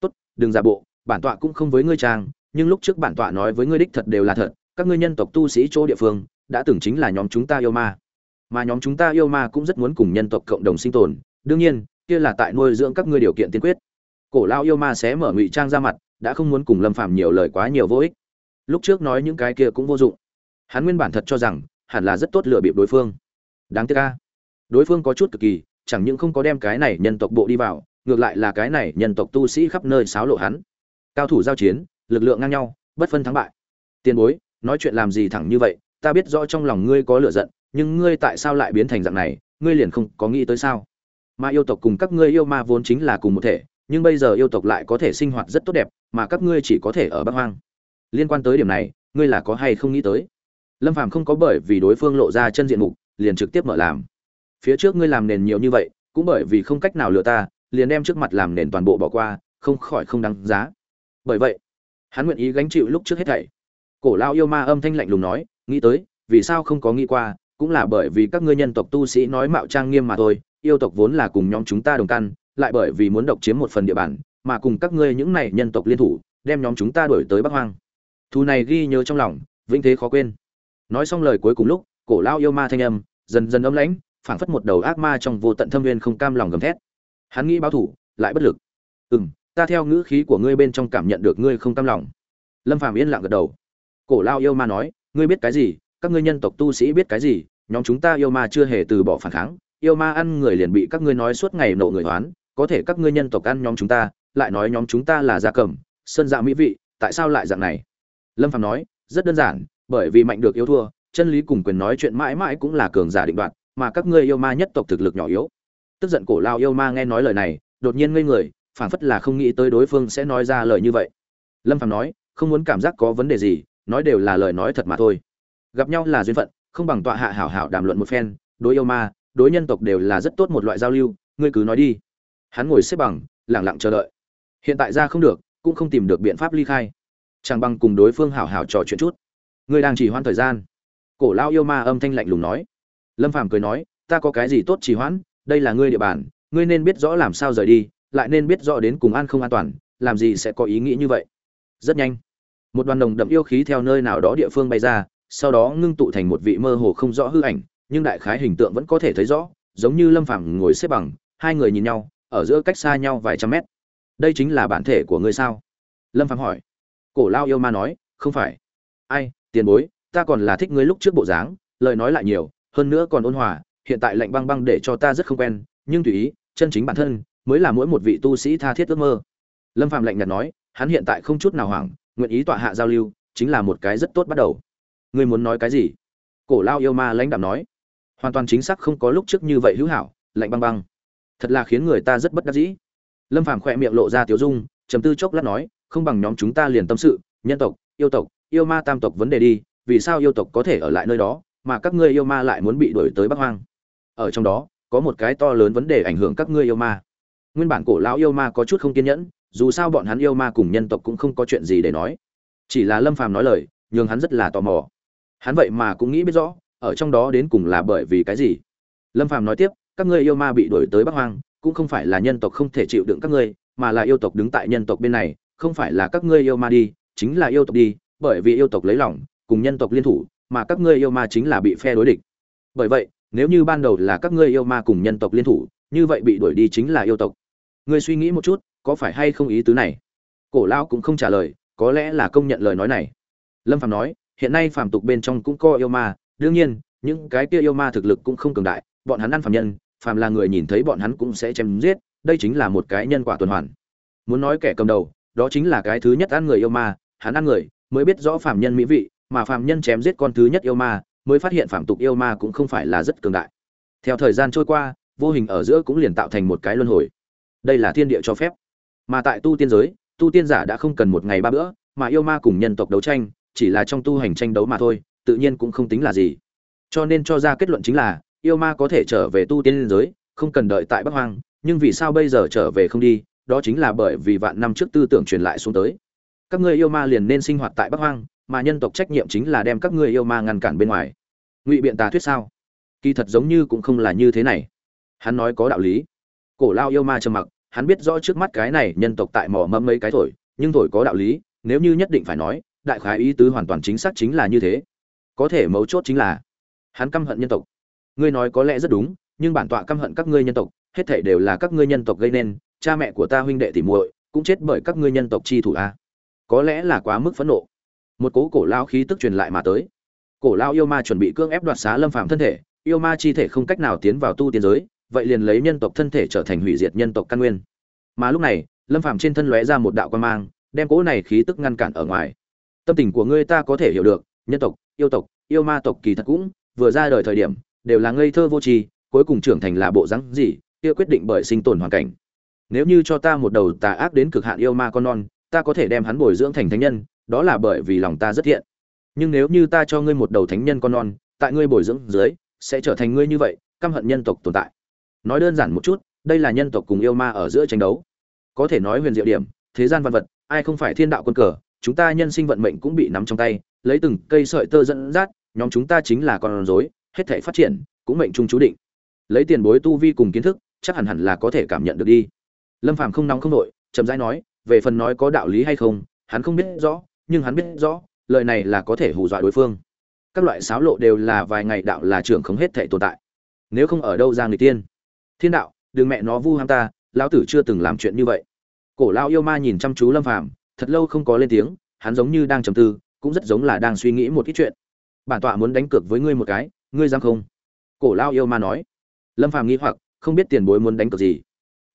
Tốt, đừng giả bộ, bản tọa cũng không với ngươi trang, nhưng lúc trước bản tọa nói với ngươi đích thật đều là thật, các ngươi nhân tộc tu sĩ chỗ địa phương đã từng chính là nhóm chúng ta yêu ma. Mà nhóm chúng ta yêu ma cũng rất muốn cùng nhân tộc cộng đồng sinh tồn. Đương nhiên, kia là tại nuôi dưỡng các ngươi điều kiện tiên quyết. Cổ lao yêu ma sẽ mở ngụy trang ra mặt, đã không muốn cùng lâm phạm nhiều lời quá nhiều vô ích. Lúc trước nói những cái kia cũng vô dụng. Hắn nguyên bản thật cho rằng, hẳn là rất tốt lựa bịp đối phương. Đáng tiếc ca đối phương có chút cực kỳ, chẳng những không có đem cái này nhân tộc bộ đi vào, ngược lại là cái này nhân tộc tu sĩ khắp nơi xáo lộ hắn. Cao thủ giao chiến, lực lượng ngang nhau, bất phân thắng bại. Tiền bối, nói chuyện làm gì thẳng như vậy ta biết rõ trong lòng ngươi có lửa giận, nhưng ngươi tại sao lại biến thành dạng này, ngươi liền không có nghĩ tới sao? Mà yêu tộc cùng các ngươi yêu ma vốn chính là cùng một thể, nhưng bây giờ yêu tộc lại có thể sinh hoạt rất tốt đẹp, mà các ngươi chỉ có thể ở bắc hoang. Liên quan tới điểm này, ngươi là có hay không nghĩ tới? Lâm phàm không có bởi vì đối phương lộ ra chân diện mục, liền trực tiếp mở làm. Phía trước ngươi làm nền nhiều như vậy, cũng bởi vì không cách nào lừa ta, liền đem trước mặt làm nền toàn bộ bỏ qua, không khỏi không đáng giá. Bởi vậy, hắn nguyện ý gánh chịu lúc trước hết thảy. Cổ lao yêu ma âm thanh lạnh lùng nói nghĩ tới, vì sao không có nghĩ qua, cũng là bởi vì các ngươi nhân tộc tu sĩ nói mạo trang nghiêm mà thôi, yêu tộc vốn là cùng nhóm chúng ta đồng căn, lại bởi vì muốn độc chiếm một phần địa bàn, mà cùng các ngươi những này nhân tộc liên thủ, đem nhóm chúng ta đuổi tới bắc hoang. Thù này ghi nhớ trong lòng, vĩnh thế khó quên. Nói xong lời cuối cùng lúc, cổ lao yêu ma thanh âm, dần dần âm lãnh, phảng phất một đầu ác ma trong vô tận thâm viên không cam lòng gầm thét. Hắn nghĩ báo thủ, lại bất lực. Ừm, ta theo ngữ khí của ngươi bên trong cảm nhận được ngươi không cam lòng. Lâm phàm yên lặng gật đầu. Cổ lao yêu ma nói ngươi biết cái gì, các ngươi nhân tộc tu sĩ biết cái gì, nhóm chúng ta yêu ma chưa hề từ bỏ phản kháng, yêu ma ăn người liền bị các ngươi nói suốt ngày nộ người hoán có thể các ngươi nhân tộc ăn nhóm chúng ta, lại nói nhóm chúng ta là gia cầm, sơn dạ mỹ vị, tại sao lại dạng này? Lâm phạm nói, rất đơn giản, bởi vì mạnh được yêu thua, chân lý cùng quyền nói chuyện mãi mãi cũng là cường giả định đoạt, mà các ngươi yêu ma nhất tộc thực lực nhỏ yếu. Tức giận cổ lao yêu ma nghe nói lời này, đột nhiên ngây người, phảng phất là không nghĩ tới đối phương sẽ nói ra lời như vậy. Lâm phạm nói, không muốn cảm giác có vấn đề gì nói đều là lời nói thật mà thôi. Gặp nhau là duyên phận, không bằng tọa hạ hảo hảo đàm luận một phen, đối yêu ma, đối nhân tộc đều là rất tốt một loại giao lưu, ngươi cứ nói đi. Hắn ngồi xếp bằng lẳng lặng chờ đợi. Hiện tại ra không được, cũng không tìm được biện pháp ly khai. Chàng bằng cùng đối phương hảo hảo trò chuyện chút. Ngươi đang chỉ hoãn thời gian. Cổ lao yêu ma âm thanh lạnh lùng nói. Lâm phàm cười nói, ta có cái gì tốt trì hoãn, đây là ngươi địa bàn, ngươi nên biết rõ làm sao rời đi, lại nên biết rõ đến cùng an không an toàn, làm gì sẽ có ý nghĩ như vậy. Rất nhanh một đoàn đồng đậm yêu khí theo nơi nào đó địa phương bay ra, sau đó ngưng tụ thành một vị mơ hồ không rõ hư ảnh, nhưng đại khái hình tượng vẫn có thể thấy rõ, giống như lâm phàm ngồi xếp bằng, hai người nhìn nhau, ở giữa cách xa nhau vài trăm mét. Đây chính là bản thể của ngươi sao? Lâm phàm hỏi. Cổ lao yêu ma nói, không phải. Ai, tiền bối, ta còn là thích ngươi lúc trước bộ dáng, lời nói lại nhiều, hơn nữa còn ôn hòa, hiện tại lạnh băng băng để cho ta rất không quen, nhưng tùy ý, chân chính bản thân mới là mỗi một vị tu sĩ tha thiết ước mơ. Lâm phạm lạnh nhạt nói, hắn hiện tại không chút nào hoảng nguyện ý tọa hạ giao lưu, chính là một cái rất tốt bắt đầu. Ngươi muốn nói cái gì? Cổ lao yêu ma lãnh đạm nói. Hoàn toàn chính xác không có lúc trước như vậy hữu hảo, lạnh băng băng. Thật là khiến người ta rất bất đắc dĩ. Lâm phàm khỏe miệng lộ ra tiếu dung, trầm tư chốc lát nói, không bằng nhóm chúng ta liền tâm sự, nhân tộc, yêu tộc, yêu ma tam tộc vấn đề đi, vì sao yêu tộc có thể ở lại nơi đó, mà các ngươi yêu ma lại muốn bị đuổi tới bắc hoang? Ở trong đó, có một cái to lớn vấn đề ảnh hưởng các ngươi yêu ma. Nguyên bản cổ lão yêu ma có chút không kiên nhẫn dù sao bọn hắn yêu ma cùng nhân tộc cũng không có chuyện gì để nói. Chỉ là lâm phàm nói lời, nhường hắn rất là tò mò. Hắn vậy mà cũng nghĩ biết rõ, ở trong đó đến cùng là bởi vì cái gì. Lâm phàm nói tiếp, các ngươi yêu ma bị đuổi tới bắc hoang, cũng không phải là nhân tộc không thể chịu đựng các ngươi, mà là yêu tộc đứng tại nhân tộc bên này, không phải là các ngươi yêu ma đi, chính là yêu tộc đi, bởi vì yêu tộc lấy lòng, cùng nhân tộc liên thủ, mà các ngươi yêu ma chính là bị phe đối địch. Bởi vậy, nếu như ban đầu là các ngươi yêu ma cùng nhân tộc liên thủ, như vậy bị đuổi đi chính là yêu tộc. Ngươi suy nghĩ một chút có phải hay không ý tứ này? Cổ lão cũng không trả lời, có lẽ là công nhận lời nói này. Lâm phàm nói, hiện nay phàm tục bên trong cũng có yêu ma, đương nhiên, những cái kia yêu ma thực lực cũng không cường đại, bọn hắn ăn phạm nhân, phàm là người nhìn thấy bọn hắn cũng sẽ chém giết, đây chính là một cái nhân quả tuần hoàn. Muốn nói kẻ cầm đầu, đó chính là cái thứ nhất ăn người yêu ma, hắn ăn người, mới biết rõ phạm nhân mỹ vị, mà phạm nhân chém giết con thứ nhất yêu ma, mới phát hiện phạm tục yêu ma cũng không phải là rất cường đại. Theo thời gian trôi qua, vô hình ở giữa cũng liền tạo thành một cái luân hồi. Đây là thiên địa cho phép mà tại tu tiên giới, tu tiên giả đã không cần một ngày ba bữa, mà yêu ma cùng nhân tộc đấu tranh, chỉ là trong tu hành tranh đấu mà thôi, tự nhiên cũng không tính là gì. Cho nên cho ra kết luận chính là, yêu ma có thể trở về tu tiên giới, không cần đợi tại bắc hoang, nhưng vì sao bây giờ trở về không đi, đó chính là bởi vì vạn năm trước tư tưởng truyền lại xuống tới. Các ngươi yêu ma liền nên sinh hoạt tại bắc hoang, mà nhân tộc trách nhiệm chính là đem các ngươi yêu ma ngăn cản bên ngoài. Ngụy biện tà thuyết sao? Kỳ thật giống như cũng không là như thế này. Hắn nói có đạo lý. Cổ lao yêu ma trầm mặc hắn biết rõ trước mắt cái này nhân tộc tại mỏ mẫm mấy cái thổi, nhưng thổi có đạo lý, nếu như nhất định phải nói, đại khái ý tứ hoàn toàn chính xác chính là như thế. Có thể mấu chốt chính là, hắn căm hận nhân tộc. Ngươi nói có lẽ rất đúng, nhưng bản tọa căm hận các ngươi nhân tộc, hết thể đều là các ngươi nhân tộc gây nên, cha mẹ của ta huynh đệ tỉ muội cũng chết bởi các ngươi nhân tộc chi thủ a. Có lẽ là quá mức phẫn nộ. Một cố cổ lao khí tức truyền lại mà tới. Cổ lao yêu ma chuẩn bị cưỡng ép đoạt xá lâm phạm thân thể, yêu ma chi thể không cách nào tiến vào tu tiên giới vậy liền lấy nhân tộc thân thể trở thành hủy diệt nhân tộc căn nguyên. Mà lúc này, lâm phạm trên thân lóe ra một đạo quan mang, đem cỗ này khí tức ngăn cản ở ngoài. Tâm tình của ngươi ta có thể hiểu được, nhân tộc, yêu tộc, yêu ma tộc kỳ thật cũng, vừa ra đời thời điểm, đều là ngây thơ vô tri, cuối cùng trưởng thành là bộ rắn gì, kia quyết định bởi sinh tồn hoàn cảnh. Nếu như cho ta một đầu tà ác đến cực hạn yêu ma con non, ta có thể đem hắn bồi dưỡng thành thánh nhân, đó là bởi vì lòng ta rất thiện. Nhưng nếu như ta cho ngươi một đầu thánh nhân con non, tại ngươi bồi dưỡng dưới, sẽ trở thành ngươi như vậy, căm hận nhân tộc tồn tại nói đơn giản một chút, đây là nhân tộc cùng yêu ma ở giữa tranh đấu. Có thể nói huyền diệu điểm, thế gian văn vật, ai không phải thiên đạo quân cờ, chúng ta nhân sinh vận mệnh cũng bị nắm trong tay, lấy từng cây sợi tơ dẫn dắt, nhóm chúng ta chính là con rối, hết thể phát triển, cũng mệnh trung chú định. Lấy tiền bối tu vi cùng kiến thức, chắc hẳn hẳn là có thể cảm nhận được đi. Lâm phàm không nóng không nội chậm rãi nói, về phần nói có đạo lý hay không, hắn không biết rõ, nhưng hắn biết rõ, lời này là có thể hù dọa đối phương. Các loại sáo lộ đều là vài ngày đạo là trưởng không hết thể tồn tại. Nếu không ở đâu ra người tiên? Thiên đạo, đừng mẹ nó vu ham ta, lão tử chưa từng làm chuyện như vậy. Cổ lao yêu ma nhìn chăm chú lâm phàm, thật lâu không có lên tiếng, hắn giống như đang trầm tư, cũng rất giống là đang suy nghĩ một ít chuyện. Bản tọa muốn đánh cược với ngươi một cái, ngươi dám không? Cổ lao yêu ma nói. Lâm phàm nghĩ hoặc, không biết tiền bối muốn đánh cược gì.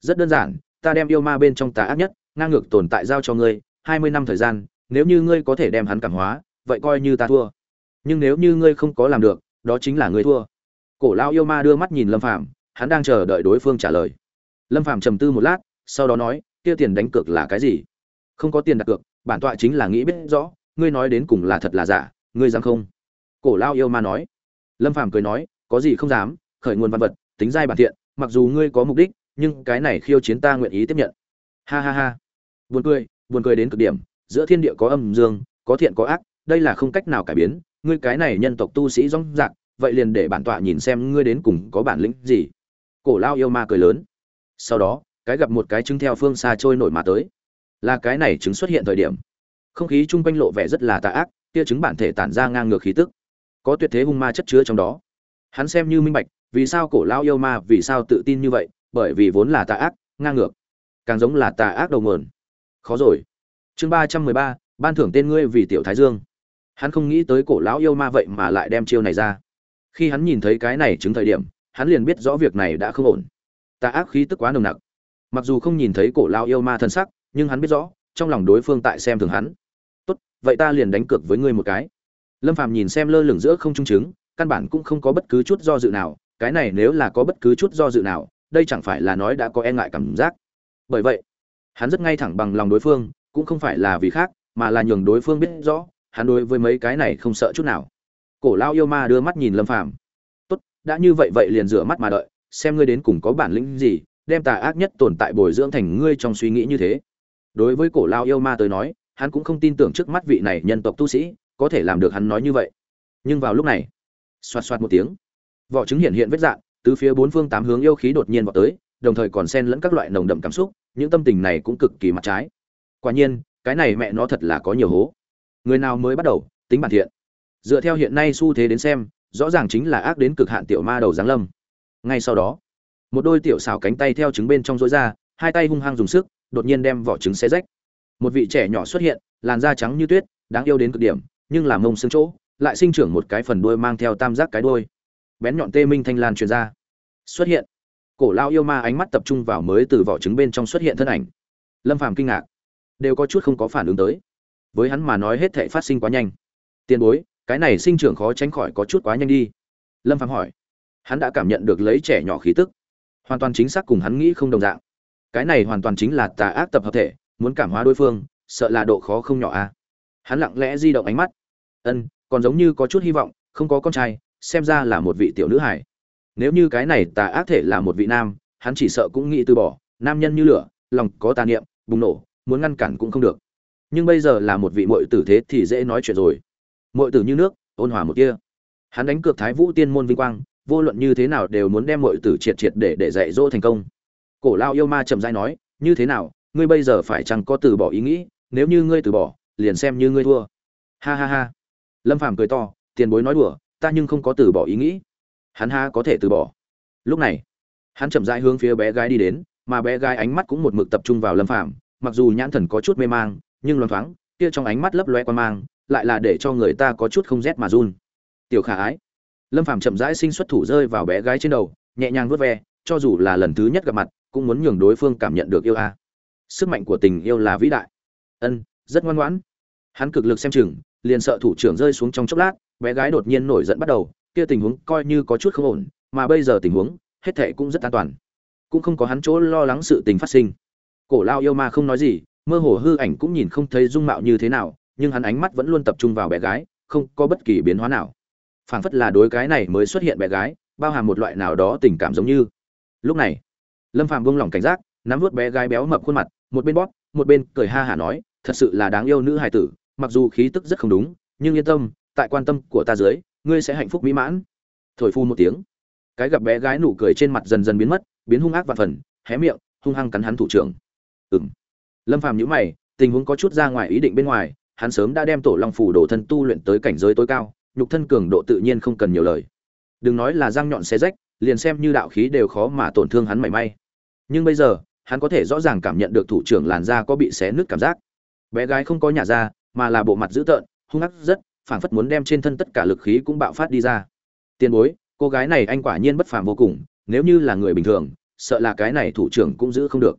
Rất đơn giản, ta đem yêu ma bên trong tà ác nhất, ngang ngược tồn tại giao cho ngươi, hai mươi năm thời gian, nếu như ngươi có thể đem hắn cảm hóa, vậy coi như ta thua. Nhưng nếu như ngươi không có làm được, đó chính là ngươi thua. Cổ lao yêu ma đưa mắt nhìn lâm phàm hắn đang chờ đợi đối phương trả lời. Lâm phàm trầm tư một lát, sau đó nói, kia tiền đánh cược là cái gì? Không có tiền đặt cược, bản tọa chính là nghĩ biết rõ, ngươi nói đến cùng là thật là giả, ngươi dám không? Cổ lao yêu ma nói. Lâm phàm cười nói, có gì không dám, khởi nguồn văn vật, tính giai bản thiện, mặc dù ngươi có mục đích, nhưng cái này khiêu chiến ta nguyện ý tiếp nhận. Ha ha ha. Buồn cười buồn cười đến cực điểm, giữa thiên địa có âm dương, có thiện có ác, đây là không cách nào cải biến, ngươi cái này nhân tộc tu sĩ rong rạc, vậy liền để bản tọa nhìn xem ngươi đến cùng có bản lĩnh gì cổ lao yêu ma cười lớn. Sau đó, cái gặp một cái trứng theo phương xa trôi nổi mà tới. Là cái này trứng xuất hiện thời điểm. Không khí chung quanh lộ vẻ rất là tà ác tia trứng bản thể tản ra ngang ngược khí tức. Có tuyệt thế hung ma chất chứa trong đó. Hắn xem như minh bạch, vì sao cổ lao yêu ma, vì sao tự tin như vậy, bởi vì vốn là tà ác, ngang ngược. Càng giống là tà ác đầu nguồn. Khó rồi. Chương ba trăm mười ba, ban thưởng tên ngươi vì tiểu thái dương. Hắn không nghĩ tới cổ lão yêu ma vậy mà lại đem chiêu này ra. Khi hắn nhìn thấy cái này chứng thời điểm hắn liền biết rõ việc này đã không ổn. Tà ác khí tức quá nồng nặc. Mặc dù không nhìn thấy cổ lao yêu ma thân sắc, nhưng hắn biết rõ, trong lòng đối phương tại xem thường hắn. Tốt, vậy ta liền đánh cược với ngươi một cái. Lâm phàm nhìn xem lơ lửng giữa không trung chứng căn bản cũng không có bất cứ chút do dự nào, cái này nếu là có bất cứ chút do dự nào, đây chẳng phải là nói đã có e ngại cảm giác. Bởi vậy, hắn rất ngay thẳng bằng lòng đối phương, cũng không phải là vì khác, mà là nhường đối phương biết rõ, hắn đối với mấy cái này không sợ chút nào. Cổ lao yêu ma đưa mắt nhìn lâm phàm đã như vậy vậy liền rửa mắt mà đợi, xem ngươi đến cùng có bản lĩnh gì, đem tà ác nhất tồn tại bồi dưỡng thành ngươi trong suy nghĩ như thế. Đối với cổ lao yêu ma tới nói, hắn cũng không tin tưởng trước mắt vị này nhân tộc tu sĩ, có thể làm được hắn nói như vậy. Nhưng vào lúc này, xoạt xoạt một tiếng, vỏ trứng hiện hiện vết dạng, từ phía bốn phương tám hướng yêu khí đột nhiên vào tới, đồng thời còn xen lẫn các loại nồng đậm cảm xúc, những tâm tình này cũng cực kỳ mặt trái. Quả nhiên, cái này mẹ nó thật là có nhiều hố. Người nào mới bắt đầu, tính bản thiện. Dựa theo hiện nay xu thế đến xem rõ ràng chính là ác đến cực hạn tiểu ma đầu giáng lâm. Ngay sau đó, một đôi tiểu xào cánh tay theo trứng bên trong rối ra, hai tay hung hăng dùng sức, đột nhiên đem vỏ trứng xé rách. Một vị trẻ nhỏ xuất hiện, làn da trắng như tuyết, đáng yêu đến cực điểm, nhưng làm mông xương chỗ, lại sinh trưởng một cái phần đuôi mang theo tam giác cái đuôi. Bén nhọn tê minh thanh lan truyền ra. Xuất hiện. Cổ lao yêu ma ánh mắt tập trung vào mới từ vỏ trứng bên trong xuất hiện thân ảnh. Lâm phàm kinh ngạc. Đều có chút không có phản ứng tới. Với hắn mà nói hết thệ phát sinh quá nhanh. Tiền bối cái này sinh trưởng khó tránh khỏi có chút quá nhanh đi. Lâm phạm hỏi. Hắn đã cảm nhận được lấy trẻ nhỏ khí tức. Hoàn toàn chính xác cùng hắn nghĩ không đồng dạng. Cái này hoàn toàn chính là tà ác tập hợp thể, muốn cảm hóa đối phương, sợ là độ khó không nhỏ a à? hắn lặng lẽ di động ánh mắt. Ân, còn giống như có chút hy vọng, không có con trai, xem ra là một vị tiểu nữ hải nếu như cái này tà ác thể là một vị nam, hắn chỉ sợ cũng nghĩ từ bỏ, nam nhân như lửa, lòng có tà niệm, bùng nổ, muốn ngăn cản cũng không được. Nhưng bây giờ là một vị muội tử thế thì dễ nói chuyện rồi mọi tử như nước, ôn hòa một kia hắn đánh cược thái vũ tiên môn vinh quang, vô luận như thế nào đều muốn đem mọi tử triệt triệt để để dạy dỗ thành công. Cổ lao yêu ma chậm rãi nói, như thế nào, ngươi bây giờ phải chăng có từ bỏ ý nghĩ, nếu như ngươi từ bỏ, liền xem như ngươi thua. Ha ha ha. Lâm phàm cười to, tiền bối nói đùa, ta nhưng không có từ bỏ ý nghĩ. Hắn ha có thể từ bỏ. Lúc này, hắn chậm rãi hướng phía bé gái đi đến, mà bé gái ánh mắt cũng một mực tập trung vào lâm phàm, mặc dù nhãn thần có chút mê mang, nhưng loáng thoáng, kia trong ánh mắt lấp loe quan mang lại là để cho người ta có chút không rét mà run. Tiểu khả ái, lâm phàm chậm rãi sinh xuất thủ rơi vào bé gái trên đầu, nhẹ nhàng vuốt ve, cho dù là lần thứ nhất gặp mặt, cũng muốn nhường đối phương cảm nhận được yêu a. Sức mạnh của tình yêu là vĩ đại. Ân, rất ngoan ngoãn. Hắn cực lực xem chừng, liền sợ thủ trưởng rơi xuống trong chốc lát, bé gái đột nhiên nổi giận bắt đầu, kia tình huống coi như có chút không ổn, mà bây giờ tình huống, hết thệ cũng rất an toàn. Cũng không có hắn chỗ lo lắng sự tình phát sinh. Cổ lao yêu ma không nói gì, mơ hồ hư ảnh cũng nhìn không thấy dung mạo như thế nào nhưng hắn ánh mắt vẫn luôn tập trung vào bé gái, không có bất kỳ biến hóa nào. Phảng phất là đối cái này mới xuất hiện bé gái, bao hàm một loại nào đó tình cảm giống như. Lúc này, lâm phàm buông lỏng cảnh giác, nắm vút bé gái béo mập khuôn mặt, một bên bóp, một bên cười ha hả nói, thật sự là đáng yêu nữ hài tử, mặc dù khí tức rất không đúng, nhưng yên tâm, tại quan tâm của ta dưới, ngươi sẽ hạnh phúc mỹ mãn. Thổi phu một tiếng, cái gặp bé gái nụ cười trên mặt dần dần biến mất, biến hung ác và phần, hé miệng, hung hăng cắn hắn thủ trưởng. Ừng lâm phàm nhíu mày, tình huống có chút ra ngoài ý định bên ngoài hắn sớm đã đem tổ long phủ đồ thân tu luyện tới cảnh giới tối cao, nhục thân cường độ tự nhiên không cần nhiều lời. Đừng nói là răng nhọn xé rách, liền xem như đạo khí đều khó mà tổn thương hắn mảy may. Nhưng bây giờ, hắn có thể rõ ràng cảm nhận được thủ trưởng làn da có bị xé nứt cảm giác. Bé gái không có nhà da mà là bộ mặt dữ tợn, hung ác rất, phảng phất muốn đem trên thân tất cả lực khí cũng bạo phát đi ra. Tiền bối, cô gái này anh quả nhiên bất phàm vô cùng, nếu như là người bình thường, sợ là cái này thủ trưởng cũng giữ không được.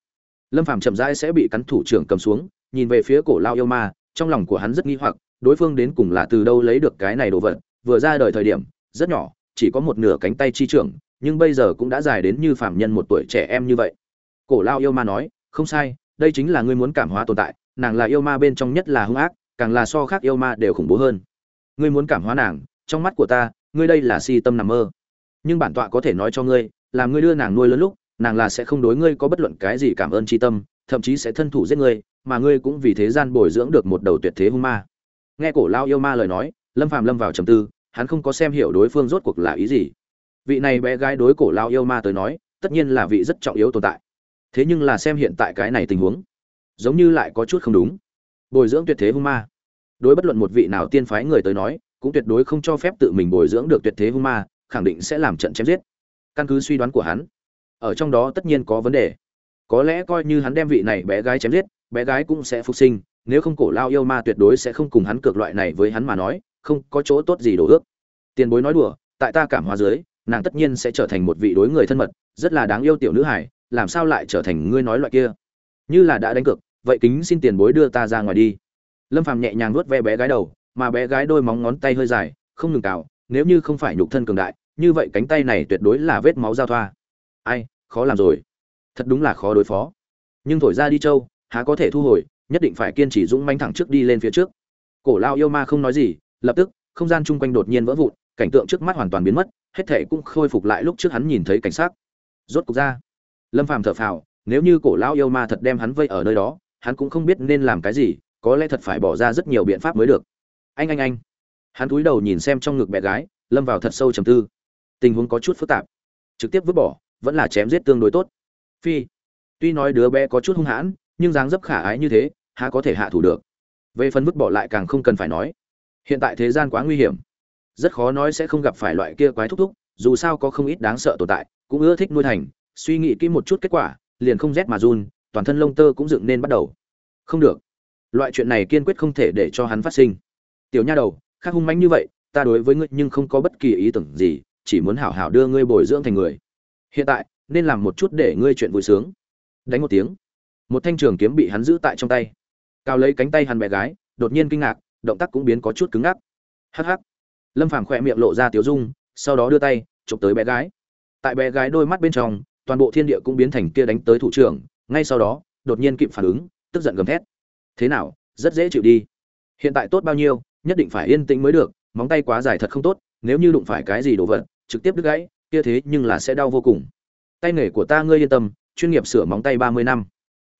Lâm phàm chậm rãi sẽ bị cắn thủ trưởng cầm xuống, nhìn về phía cổ lao yêu ma trong lòng của hắn rất nghi hoặc, đối phương đến cùng là từ đâu lấy được cái này đồ vật, vừa ra đời thời điểm, rất nhỏ, chỉ có một nửa cánh tay chi trưởng, nhưng bây giờ cũng đã dài đến như phàm nhân một tuổi trẻ em như vậy. Cổ lao yêu ma nói, không sai, đây chính là ngươi muốn cảm hóa tồn tại, nàng là yêu ma bên trong nhất là hung ác, càng là so khác yêu ma đều khủng bố hơn. Ngươi muốn cảm hóa nàng, trong mắt của ta, ngươi đây là si tâm nằm mơ. Nhưng bản tọa có thể nói cho ngươi làm ngươi đưa nàng nuôi lớn lúc, nàng là sẽ không đối ngươi có bất luận cái gì cảm ơn tri tâm, thậm chí sẽ thân thủ giết ngươi mà ngươi cũng vì thế gian bồi dưỡng được một đầu tuyệt thế hung ma. Nghe cổ lao yêu ma lời nói, lâm phàm lâm vào trầm tư, hắn không có xem hiểu đối phương rốt cuộc là ý gì. Vị này bé gái đối cổ lao yêu ma tới nói, tất nhiên là vị rất trọng yếu tồn tại. Thế nhưng là xem hiện tại cái này tình huống, giống như lại có chút không đúng. Bồi dưỡng tuyệt thế hung ma. Đối bất luận một vị nào tiên phái người tới nói, cũng tuyệt đối không cho phép tự mình bồi dưỡng được tuyệt thế hung ma, khẳng định sẽ làm trận chém giết. Căn cứ suy đoán của hắn, ở trong đó tất nhiên có vấn đề. Có lẽ coi như hắn đem vị này bé gái chém giết bé gái cũng sẽ phục sinh, nếu không cổ lao yêu ma tuyệt đối sẽ không cùng hắn cược loại này với hắn mà nói, không có chỗ tốt gì đổ ước. Tiền bối nói đùa, tại ta cảm hóa dưới, nàng tất nhiên sẽ trở thành một vị đối người thân mật, rất là đáng yêu tiểu nữ hải làm sao lại trở thành ngươi nói loại kia? Như là đã đánh cược, vậy kính xin tiền bối đưa ta ra ngoài đi. Lâm phàm nhẹ nhàng nuốt ve bé gái đầu, mà bé gái đôi móng ngón tay hơi dài, không ngừng cào, nếu như không phải nhục thân cường đại, như vậy cánh tay này tuyệt đối là vết máu giao thoa. Ai, khó làm rồi. Thật đúng là khó đối phó. Nhưng thổi ra đi châu há có thể thu hồi, nhất định phải kiên trì dũng manh thẳng trước đi lên phía trước. Cổ lao yêu ma không nói gì, lập tức, không gian chung quanh đột nhiên vỡ vụn, cảnh tượng trước mắt hoàn toàn biến mất, hết thể cũng khôi phục lại lúc trước hắn nhìn thấy cảnh sát rốt cục ra. Lâm phàm thở phào, nếu như cổ lao yêu ma thật đem hắn vây ở nơi đó, hắn cũng không biết nên làm cái gì, có lẽ thật phải bỏ ra rất nhiều biện pháp mới được. Anh anh anh. Hắn cúi đầu nhìn xem trong ngực bé gái, lâm vào thật sâu trầm tư. Tình huống có chút phức tạp. Trực tiếp vứt bỏ, vẫn là chém giết tương đối tốt. Phi. Tuy nói đứa bé có chút hung hãn nhưng dáng dấp khả ái như thế, há có thể hạ thủ được. Về phần vứt bỏ lại càng không cần phải nói. Hiện tại thế gian quá nguy hiểm. Rất khó nói sẽ không gặp phải loại kia quái thúc thúc, dù sao có không ít đáng sợ tồn tại, cũng ưa thích nuôi thành. Suy nghĩ kỹ một chút kết quả, liền không rét mà run, toàn thân lông tơ cũng dựng nên bắt đầu. Không được. Loại chuyện này kiên quyết không thể để cho hắn phát sinh. Tiểu nha đầu, khác hung mãnh như vậy, ta đối với ngươi nhưng không có bất kỳ ý tưởng gì, chỉ muốn hảo hảo đưa ngươi bồi dưỡng thành người. Hiện tại, nên làm một chút để ngươi chuyện vui sướng. Đánh một tiếng một thanh trường kiếm bị hắn giữ tại trong tay. Cao lấy cánh tay hắn bé gái, đột nhiên kinh ngạc, động tác cũng biến có chút cứng ngắc. Hắc hắc. Lâm phàm khỏe miệng lộ ra tiếu dung, sau đó đưa tay, chụp tới bé gái. Tại bé gái đôi mắt bên trong, toàn bộ thiên địa cũng biến thành kia đánh tới thủ trưởng, ngay sau đó, đột nhiên kịp phản ứng, tức giận gầm thét. Thế nào, rất dễ chịu đi. Hiện tại tốt bao nhiêu, nhất định phải yên tĩnh mới được, móng tay quá dài thật không tốt, nếu như đụng phải cái gì đồ vật, trực tiếp đứt gãy, kia thế nhưng là sẽ đau vô cùng. Tay nghề của ta ngươi yên tâm, chuyên nghiệp sửa móng tay ba mươi năm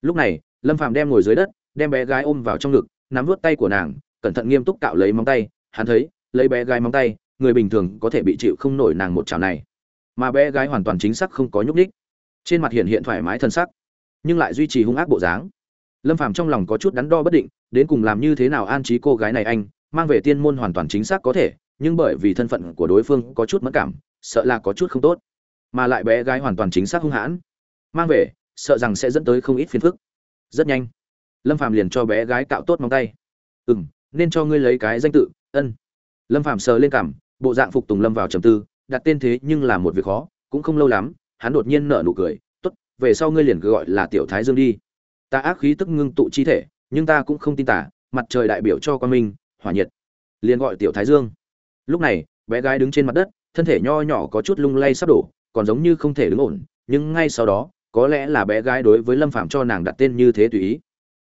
lúc này, lâm phàm đem ngồi dưới đất, đem bé gái ôm vào trong ngực, nắm vớt tay của nàng, cẩn thận nghiêm túc cạo lấy móng tay. Hắn thấy, lấy bé gái móng tay, người bình thường có thể bị chịu không nổi nàng một chảo này. Mà bé gái hoàn toàn chính xác không có nhúc nhích. Trên mặt hiện hiện thoải mái thân sắc, nhưng lại duy trì hung ác bộ dáng. Lâm phàm trong lòng có chút đắn đo bất định, đến cùng làm như thế nào an trí cô gái này anh, mang về tiên môn hoàn toàn chính xác có thể, nhưng bởi vì thân phận của đối phương có chút mất cảm, sợ là có chút không tốt. Mà lại bé gái hoàn toàn chính xác hung hãn, mang về sợ rằng sẽ dẫn tới không ít phiền phức. Rất nhanh, lâm phàm liền cho bé gái cạo tốt móng tay. Ừ m nên cho ngươi lấy cái danh tự, ân. Lâm phàm sờ lên cảm, bộ dạng phục tùng lâm vào trầm tư, đặt tên thế nhưng là một việc khó, cũng không lâu lắm, hắn đột nhiên nở nụ cười t ố t về sau ngươi liền cứ gọi là tiểu thái dương đi. Ta ác khí tức ngưng tụ chi thể, nhưng ta cũng không tin tả mặt trời đại biểu cho quan minh, hỏa nhiệt, liền gọi tiểu thái dương. Lúc này, bé gái đứng trên mặt đất, thân thể nho nhỏ có chút lung lay sắp đổ, còn giống như không thể đứng ổn, nhưng ngay sau đó có lẽ là bé gái đối với lâm phạm cho nàng đặt tên như thế tùy ý.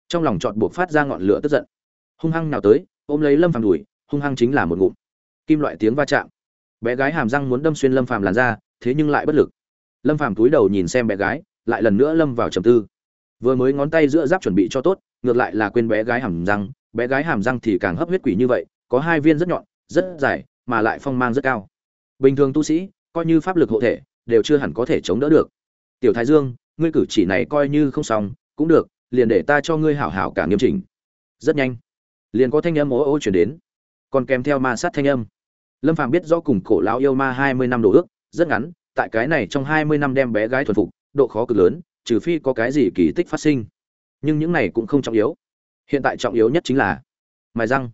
Trong lòng chọn buộc phát ra ngọn lửa tức giận. Hung hăng nào tới, ôm lấy lâm phạm đùi, hung hăng chính là một ngụm. Kim loại tiếng va chạm. Bé gái hàm răng muốn đâm xuyên lâm phạm làn ra thế nhưng lại bất lực. Lâm phạm túi đầu nhìn xem bé gái, lại lần nữa lâm vào trầm tư. Vừa mới ngón tay giữa giáp chuẩn bị cho tốt, ngược lại là quên bé gái hàm răng, bé gái hàm răng thì càng hấp huyết quỷ như vậy, có hai viên rất nhọn, rất dài, mà lại phong mang rất cao. Bình thường tu sĩ, coi như pháp lực hộ thể, đều chưa hẳn có thể chống đỡ được. Tiểu thái dương ngươi cử chỉ này coi như không xong, cũng được, liền để ta cho ngươi hảo hảo cả nghiêm chỉnh. Rất nhanh, liền có thanh âm ố ô chuyển đến, còn kèm theo ma sát thanh âm. Lâm phàm biết do cùng cổ lão yêu ma hai mươi năm đồ ước, rất ngắn, tại cái này trong hai mươi năm đem bé gái thuần phục, độ khó cực lớn, trừ phi có cái gì kỳ tích phát sinh. Nhưng những này cũng không trọng yếu. Hiện tại trọng yếu nhất chính là mài răng.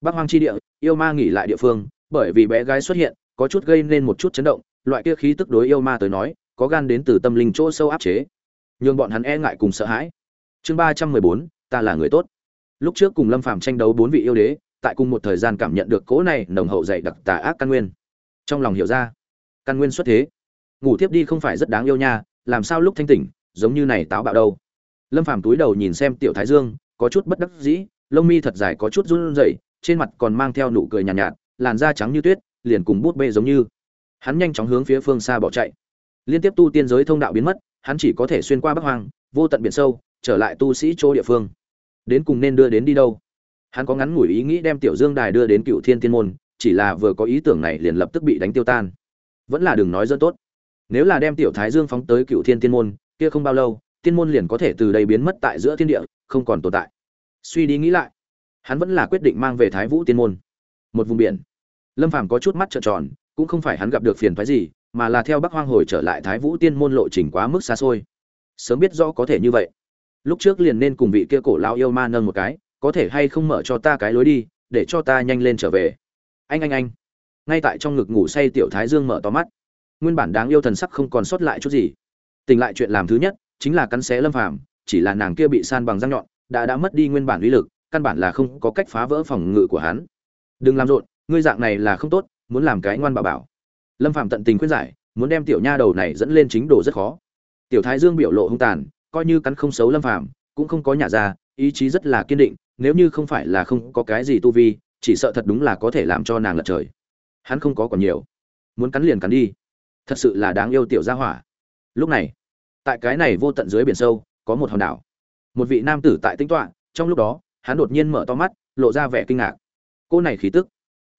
Bắc hoang chi địa, yêu ma nghỉ lại địa phương, bởi vì bé gái xuất hiện, có chút gây nên một chút chấn động, loại kia khí tức đối yêu ma tới nói có gan đến từ tâm linh chỗ sâu áp chế. Nhưng bọn hắn e ngại cùng sợ hãi. Chương ba trăm mười bốn ta là người tốt. Lúc trước cùng lâm phàm tranh đấu bốn vị yêu đế tại cùng một thời gian cảm nhận được cỗ này nồng hậu dày đặc tà ác căn nguyên. Trong lòng hiểu ra căn nguyên xuất thế. Ngủ thiếp đi không phải rất đáng yêu nha làm sao lúc thanh tỉnh giống như này táo bạo đâu. Lâm phàm túi đầu nhìn xem tiểu thái dương có chút bất đắc dĩ lông mi thật dài có chút run rẩy trên mặt còn mang theo nụ cười nhàn nhạt, nhạt làn da trắng như tuyết liền cùng bút bê giống như. Hắn nhanh chóng hướng phía phương xa bỏ chạy liên tiếp tu tiên giới thông đạo biến mất, hắn chỉ có thể xuyên qua bắc hoang, vô tận biển sâu, trở lại tu sĩ chỗ địa phương. Đến cùng nên đưa đến đi đâu? Hắn có ngắn ngủi ý nghĩ đem tiểu dương đài đưa đến cựu thiên tiên môn, chỉ là vừa có ý tưởng này liền lập tức bị đánh tiêu tan. Vẫn là đừng nói rất tốt. Nếu là đem tiểu thái dương phóng tới cựu thiên tiên môn, kia không bao lâu, tiên môn liền có thể từ đây biến mất tại giữa thiên địa, không còn tồn tại. Suy đi nghĩ lại, hắn vẫn là quyết định mang về thái vũ tiên môn. Một vùng biển. Lâm phàm có chút mắt trợn tròn, cũng không phải hắn gặp được phiền phái gì mà là theo bắc hoang hồi trở lại thái vũ tiên môn lộ trình quá mức xa xôi. Sớm biết rõ có thể như vậy. Lúc trước liền nên cùng vị kia cổ lao yêu ma nâng một cái, có thể hay không mở cho ta cái lối đi, để cho ta nhanh lên trở về. Anh anh anh. Ngay tại trong ngực ngủ say tiểu thái dương mở to mắt. Nguyên bản đáng yêu thần sắc không còn sót lại chút gì. Tỉnh lại chuyện làm thứ nhất, chính là cắn xé lâm phàm, chỉ là nàng kia bị san bằng răng nhọn, đã đã mất đi nguyên bản uy lực, căn bản là không có cách phá vỡ phòng ngự của hắn. Đừng làm rộn, ngươi dạng này là không tốt, muốn làm cái ngoan bảo bảo lâm Phạm tận tình khuyên giải muốn đem tiểu nha đầu này dẫn lên chính đồ rất khó. Tiểu thái dương biểu lộ hung tàn coi như cắn không xấu lâm Phạm, cũng không có nhà ra ý chí rất là kiên định nếu như không phải là không có cái gì tu vi chỉ sợ thật đúng là có thể làm cho nàng lật trời. Hắn không có còn nhiều. Muốn cắn liền cắn đi. Thật sự là đáng yêu tiểu gia hỏa. Lúc này tại cái này vô tận dưới biển sâu có một hòn đảo. Một vị nam tử tại tính toán trong lúc đó hắn đột nhiên mở to mắt lộ ra vẻ kinh ngạc. Cô này khí tức.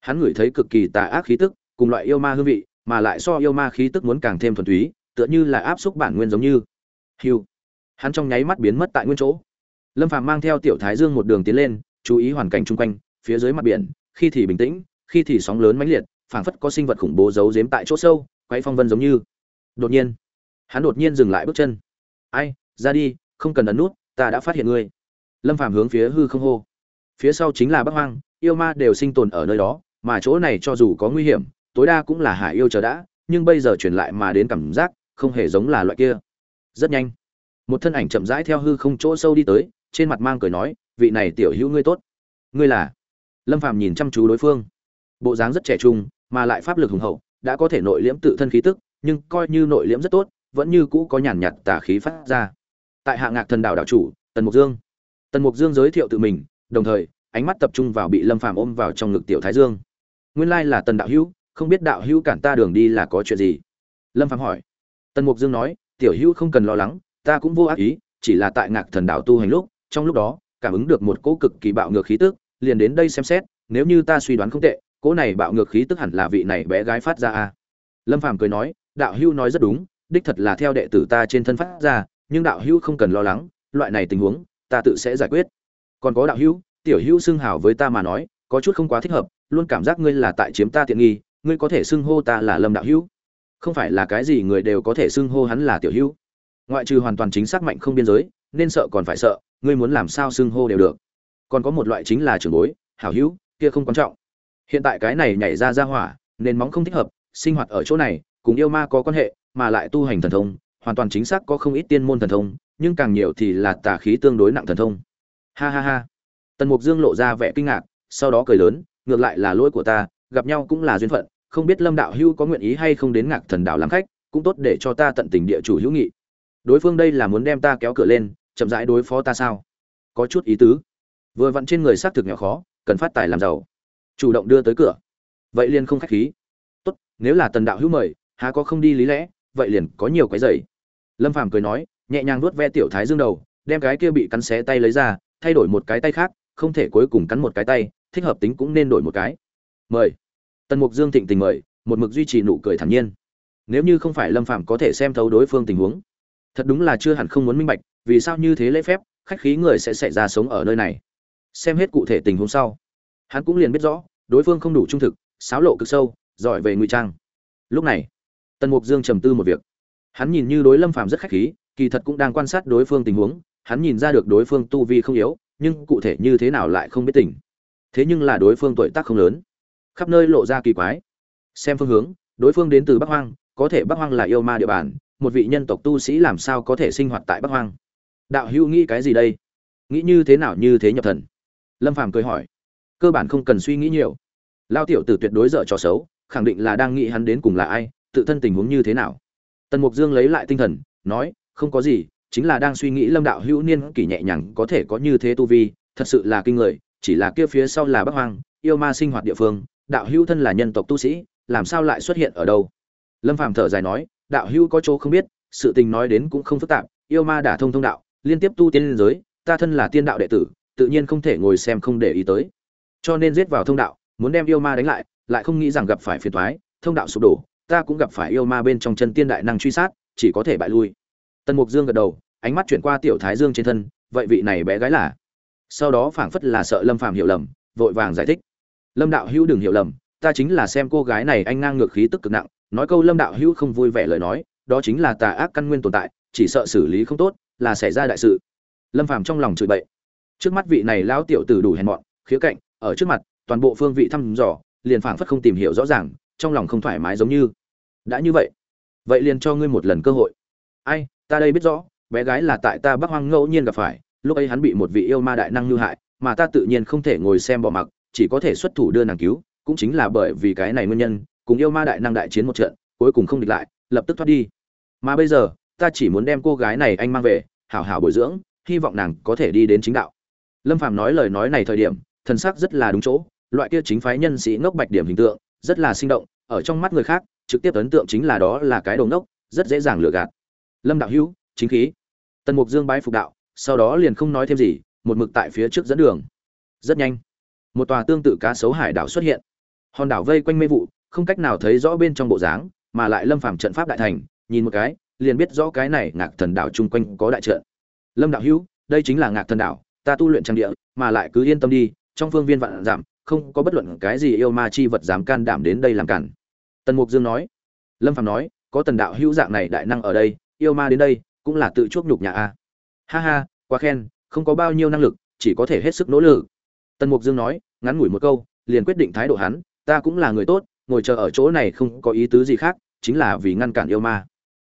Hắn ngửi thấy cực kỳ tà ác khí tức cùng loại yêu ma hương vị, mà lại so yêu ma khí tức muốn càng thêm thuần túy, tựa như là áp xúc bản nguyên giống như. Hưu. hắn trong nháy mắt biến mất tại nguyên chỗ. Lâm phàm mang theo tiểu thái dương một đường tiến lên, chú ý hoàn cảnh chung quanh, phía dưới mặt biển, khi thì bình tĩnh, khi thì sóng lớn mãnh liệt, phảng phất có sinh vật khủng bố giấu giếm tại chỗ sâu quấy phong vân giống như. Đột nhiên, hắn đột nhiên dừng lại bước chân. Ai, ra đi, không cần ấn nút, ta đã phát hiện ngươi. Lâm phàm hướng phía hư không hô. Phía sau chính là bắc hoang, yêu ma đều sinh tồn ở nơi đó, mà chỗ này cho dù có nguy hiểm tối đa cũng là hải yêu chờ đã, nhưng bây giờ truyền lại mà đến cảm giác, không hề giống là loại kia. Rất nhanh. Một thân ảnh chậm rãi theo hư không chỗ sâu đi tới, trên mặt mang cười nói, vị này tiểu hữu ngươi tốt. Ngươi là? Lâm phàm nhìn chăm chú đối phương. Bộ dáng rất trẻ trung, mà lại pháp lực hùng hậu, đã có thể nội liễm tự thân khí tức, nhưng coi như nội liễm rất tốt, vẫn như cũ có nhàn nhạt tà khí phát ra. Tại hạ ngạc thần đảo đảo chủ, tần mục dương. Tần mục dương giới thiệu tự mình, đồng thời, ánh mắt tập trung vào bị lâm phàm ôm vào trong ngực tiểu thái dương. Nguyên lai là tần đạo hữu không biết đạo hữu cản ta đường đi là có chuyện gì? Lâm phạm hỏi. Tần mục dương nói, tiểu hữu không cần lo lắng, ta cũng vô ác ý, chỉ là tại ngạc thần đạo tu hành lúc, trong lúc đó, cảm ứng được một cỗ cực kỳ bạo ngược khí tức, liền đến đây xem xét, nếu như ta suy đoán không tệ, cỗ này bạo ngược khí tức hẳn là vị này bé gái phát ra a. Lâm phạm cười nói, đạo hữu nói rất đúng, đích thật là theo đệ tử ta trên thân phát ra, nhưng đạo hữu không cần lo lắng, loại này tình huống, ta tự sẽ giải quyết. Còn có đạo hữu, tiểu hữu xưng hào với ta mà nói, có chút không quá thích hợp, luôn cảm giác ngươi là tại chiếm ta tiện nghi ngươi có thể xưng hô ta là lâm đạo hữu. Không phải là cái gì người đều có thể xưng hô hắn là tiểu hữu. Ngoại trừ hoàn toàn chính xác mạnh không biên giới, nên sợ còn phải sợ, ngươi muốn làm sao xưng hô đều được. Còn có một loại chính là trưởng bối, hảo hữu, kia không quan trọng. Hiện tại cái này nhảy ra ra hỏa nên móng không thích hợp, sinh hoạt ở chỗ này, cùng yêu ma có quan hệ, mà lại tu hành thần thông, hoàn toàn chính xác có không ít tiên môn thần thông, nhưng càng nhiều thì là tà khí tương đối nặng thần thông. Ha ha ha. Tần mục dương lộ ra vẻ kinh ngạc, sau đó cười lớn, ngược lại là lỗi của ta gặp nhau cũng là duyên phận, không biết lâm đạo hưu có nguyện ý hay không đến ngạc thần đảo làm khách, cũng tốt để cho ta tận tình địa chủ hữu nghị. Đối phương đây là muốn đem ta kéo cửa lên, chậm rãi đối phó ta sao? Có chút ý tứ. Vừa vặn trên người xác thực nghèo khó, cần phát tài làm giàu. Chủ động đưa tới cửa. Vậy liền không khách khí. Tốt, nếu là tần đạo hữu mời, há có không đi lý lẽ, vậy liền có nhiều cái giày. Lâm phàm cười nói, nhẹ nhàng vuốt ve tiểu thái dương đầu, đem cái kia bị cắn xé tay lấy ra, thay đổi một cái tay khác, không thể cuối cùng cắn một cái tay, thích hợp tính cũng nên đổi một cái mời. Tần mục dương thịnh tình mời, một mực duy trì nụ cười thản nhiên. Nếu như không phải lâm phạm có thể xem thấu đối phương tình huống, thật đúng là chưa hẳn không muốn minh bạch, vì sao như thế lễ phép, khách khí người sẽ xảy ra sống ở nơi này. Xem hết cụ thể tình huống sau, hắn cũng liền biết rõ, đối phương không đủ trung thực sáo lộ cực sâu, giỏi về ngụy trang. Lúc này, tần mục dương trầm tư một việc. Hắn nhìn như đối lâm phàm rất khách khí, kỳ thật cũng đang quan sát đối phương tình huống, hắn nhìn ra được đối phương tu vi không yếu, nhưng cụ thể như thế nào lại không biết tình. Thế nhưng là đối phương tuổi tác không lớn khắp nơi lộ ra kỳ quái. Xem phương hướng, đối phương đến từ bắc hoang, có thể bắc hoang là yêu ma địa bàn, một vị nhân tộc tu sĩ làm sao có thể sinh hoạt tại bắc hoang? Đạo hữu nghĩ cái gì đây? Nghĩ như thế nào như thế nhập thần? Lâm phàm cười hỏi. Cơ bản không cần suy nghĩ nhiều. Lao tiểu tử tuyệt đối dở trò xấu, khẳng định là đang nghĩ hắn đến cùng là ai, tự thân tình huống như thế nào. Tần mục dương lấy lại tinh thần, nói, không có gì, chính là đang suy nghĩ lâm đạo hữu niên kỷ nhẹ nhàng có thể có như thế tu vi, thật sự là kinh người, chỉ là kia phía sau là bắc hoang, yêu ma sinh hoạt địa phương đạo hữu thân là nhân tộc tu sĩ, làm sao lại xuất hiện ở đâu? Lâm phàm thở dài nói, đạo hữu có chỗ không biết, sự tình nói đến cũng không phức tạp, yêu ma đả thông thông đạo, liên tiếp tu tiên liên giới, ta thân là tiên đạo đệ tử, tự nhiên không thể ngồi xem không để ý tới. Cho nên giết vào thông đạo, muốn đem yêu ma đánh lại lại không nghĩ rằng gặp phải phiền toái, thông đạo sụp đổ, ta cũng gặp phải yêu ma bên trong chân tiên đại năng truy sát, chỉ có thể bại lui. Tần mục dương gật đầu, ánh mắt chuyển qua tiểu thái dương trên thân, vậy vị này bé gái là? Sau đó phảng phất là sợ lâm phàm hiểu lầm, vội vàng giải thích lâm đạo hữu đừng hiểu lầm, ta chính là xem cô gái này anh ngang ngược khí tức cực nặng, nói câu lâm đạo hữu không vui vẻ lời nói, đó chính là tà ác căn nguyên tồn tại, chỉ sợ xử lý không tốt, là xảy ra đại sự. Lâm phàm trong lòng chửi bậy. Trước mắt vị này lão tiểu tử đủ hèn mọn, khía cạnh, ở trước mặt, toàn bộ phương vị thăm dò, liền phảng phất không tìm hiểu rõ ràng, trong lòng không thoải mái giống như. Đã như vậy vậy liền cho ngươi một lần cơ hội. Ai, ta đây biết rõ, bé gái là tại ta bắc hoang ngẫu nhiên gặp phải, lúc ấy hắn bị một vị yêu ma đại năng như hại, mà ta tự nhiên không thể ngồi xem bỏ mặc chỉ có thể xuất thủ đưa nàng cứu, cũng chính là bởi vì cái này nguyên nhân, cùng yêu ma đại năng đại chiến một trận, cuối cùng không địch lại, lập tức thoát đi. Mà bây giờ, ta chỉ muốn đem cô gái này anh mang về, hảo hảo bồi dưỡng, hy vọng nàng có thể đi đến chính đạo. Lâm phàm nói lời nói này thời điểm, thần sắc rất là đúng chỗ, loại kia chính phái nhân sĩ ngốc bạch điểm hình tượng, rất là sinh động, ở trong mắt người khác, trực tiếp ấn tượng chính là đó là cái đồ ngốc, rất dễ dàng lừa gạt. Lâm đạo hữu, chính khí. Tần mục dương bái phục đạo, sau đó liền không nói thêm gì, một mực tại phía trước dẫn đường. Rất nhanh một tòa tương tự cá sấu hải đảo xuất hiện. Hòn đảo vây quanh mê vụ, không cách nào thấy rõ bên trong bộ dáng, mà lại lâm phàm trận pháp đại thành, nhìn một cái, liền biết rõ cái này ngạc thần đảo chung quanh có đại trận. Lâm đạo hữu, đây chính là ngạc thần đảo, ta tu luyện trang địa, mà lại cứ yên tâm đi, trong phương viên vạn giảm, không có bất luận cái gì yêu ma chi vật dám can đảm đến đây làm cản. Tần mục dương nói. Lâm phàm nói, có tần đạo hữu dạng này đại năng ở đây, yêu ma đến đây, cũng là tự chuốc nhục nhà a. Ha ha, quá khen, không có bao nhiêu năng lực, chỉ có thể hết sức nỗ lực tần mục dương nói, ngắn ngủi một câu, liền quyết định thái độ hắn, ta cũng là người tốt, ngồi chờ ở chỗ này không có ý tứ gì khác, chính là vì ngăn cản yêu ma.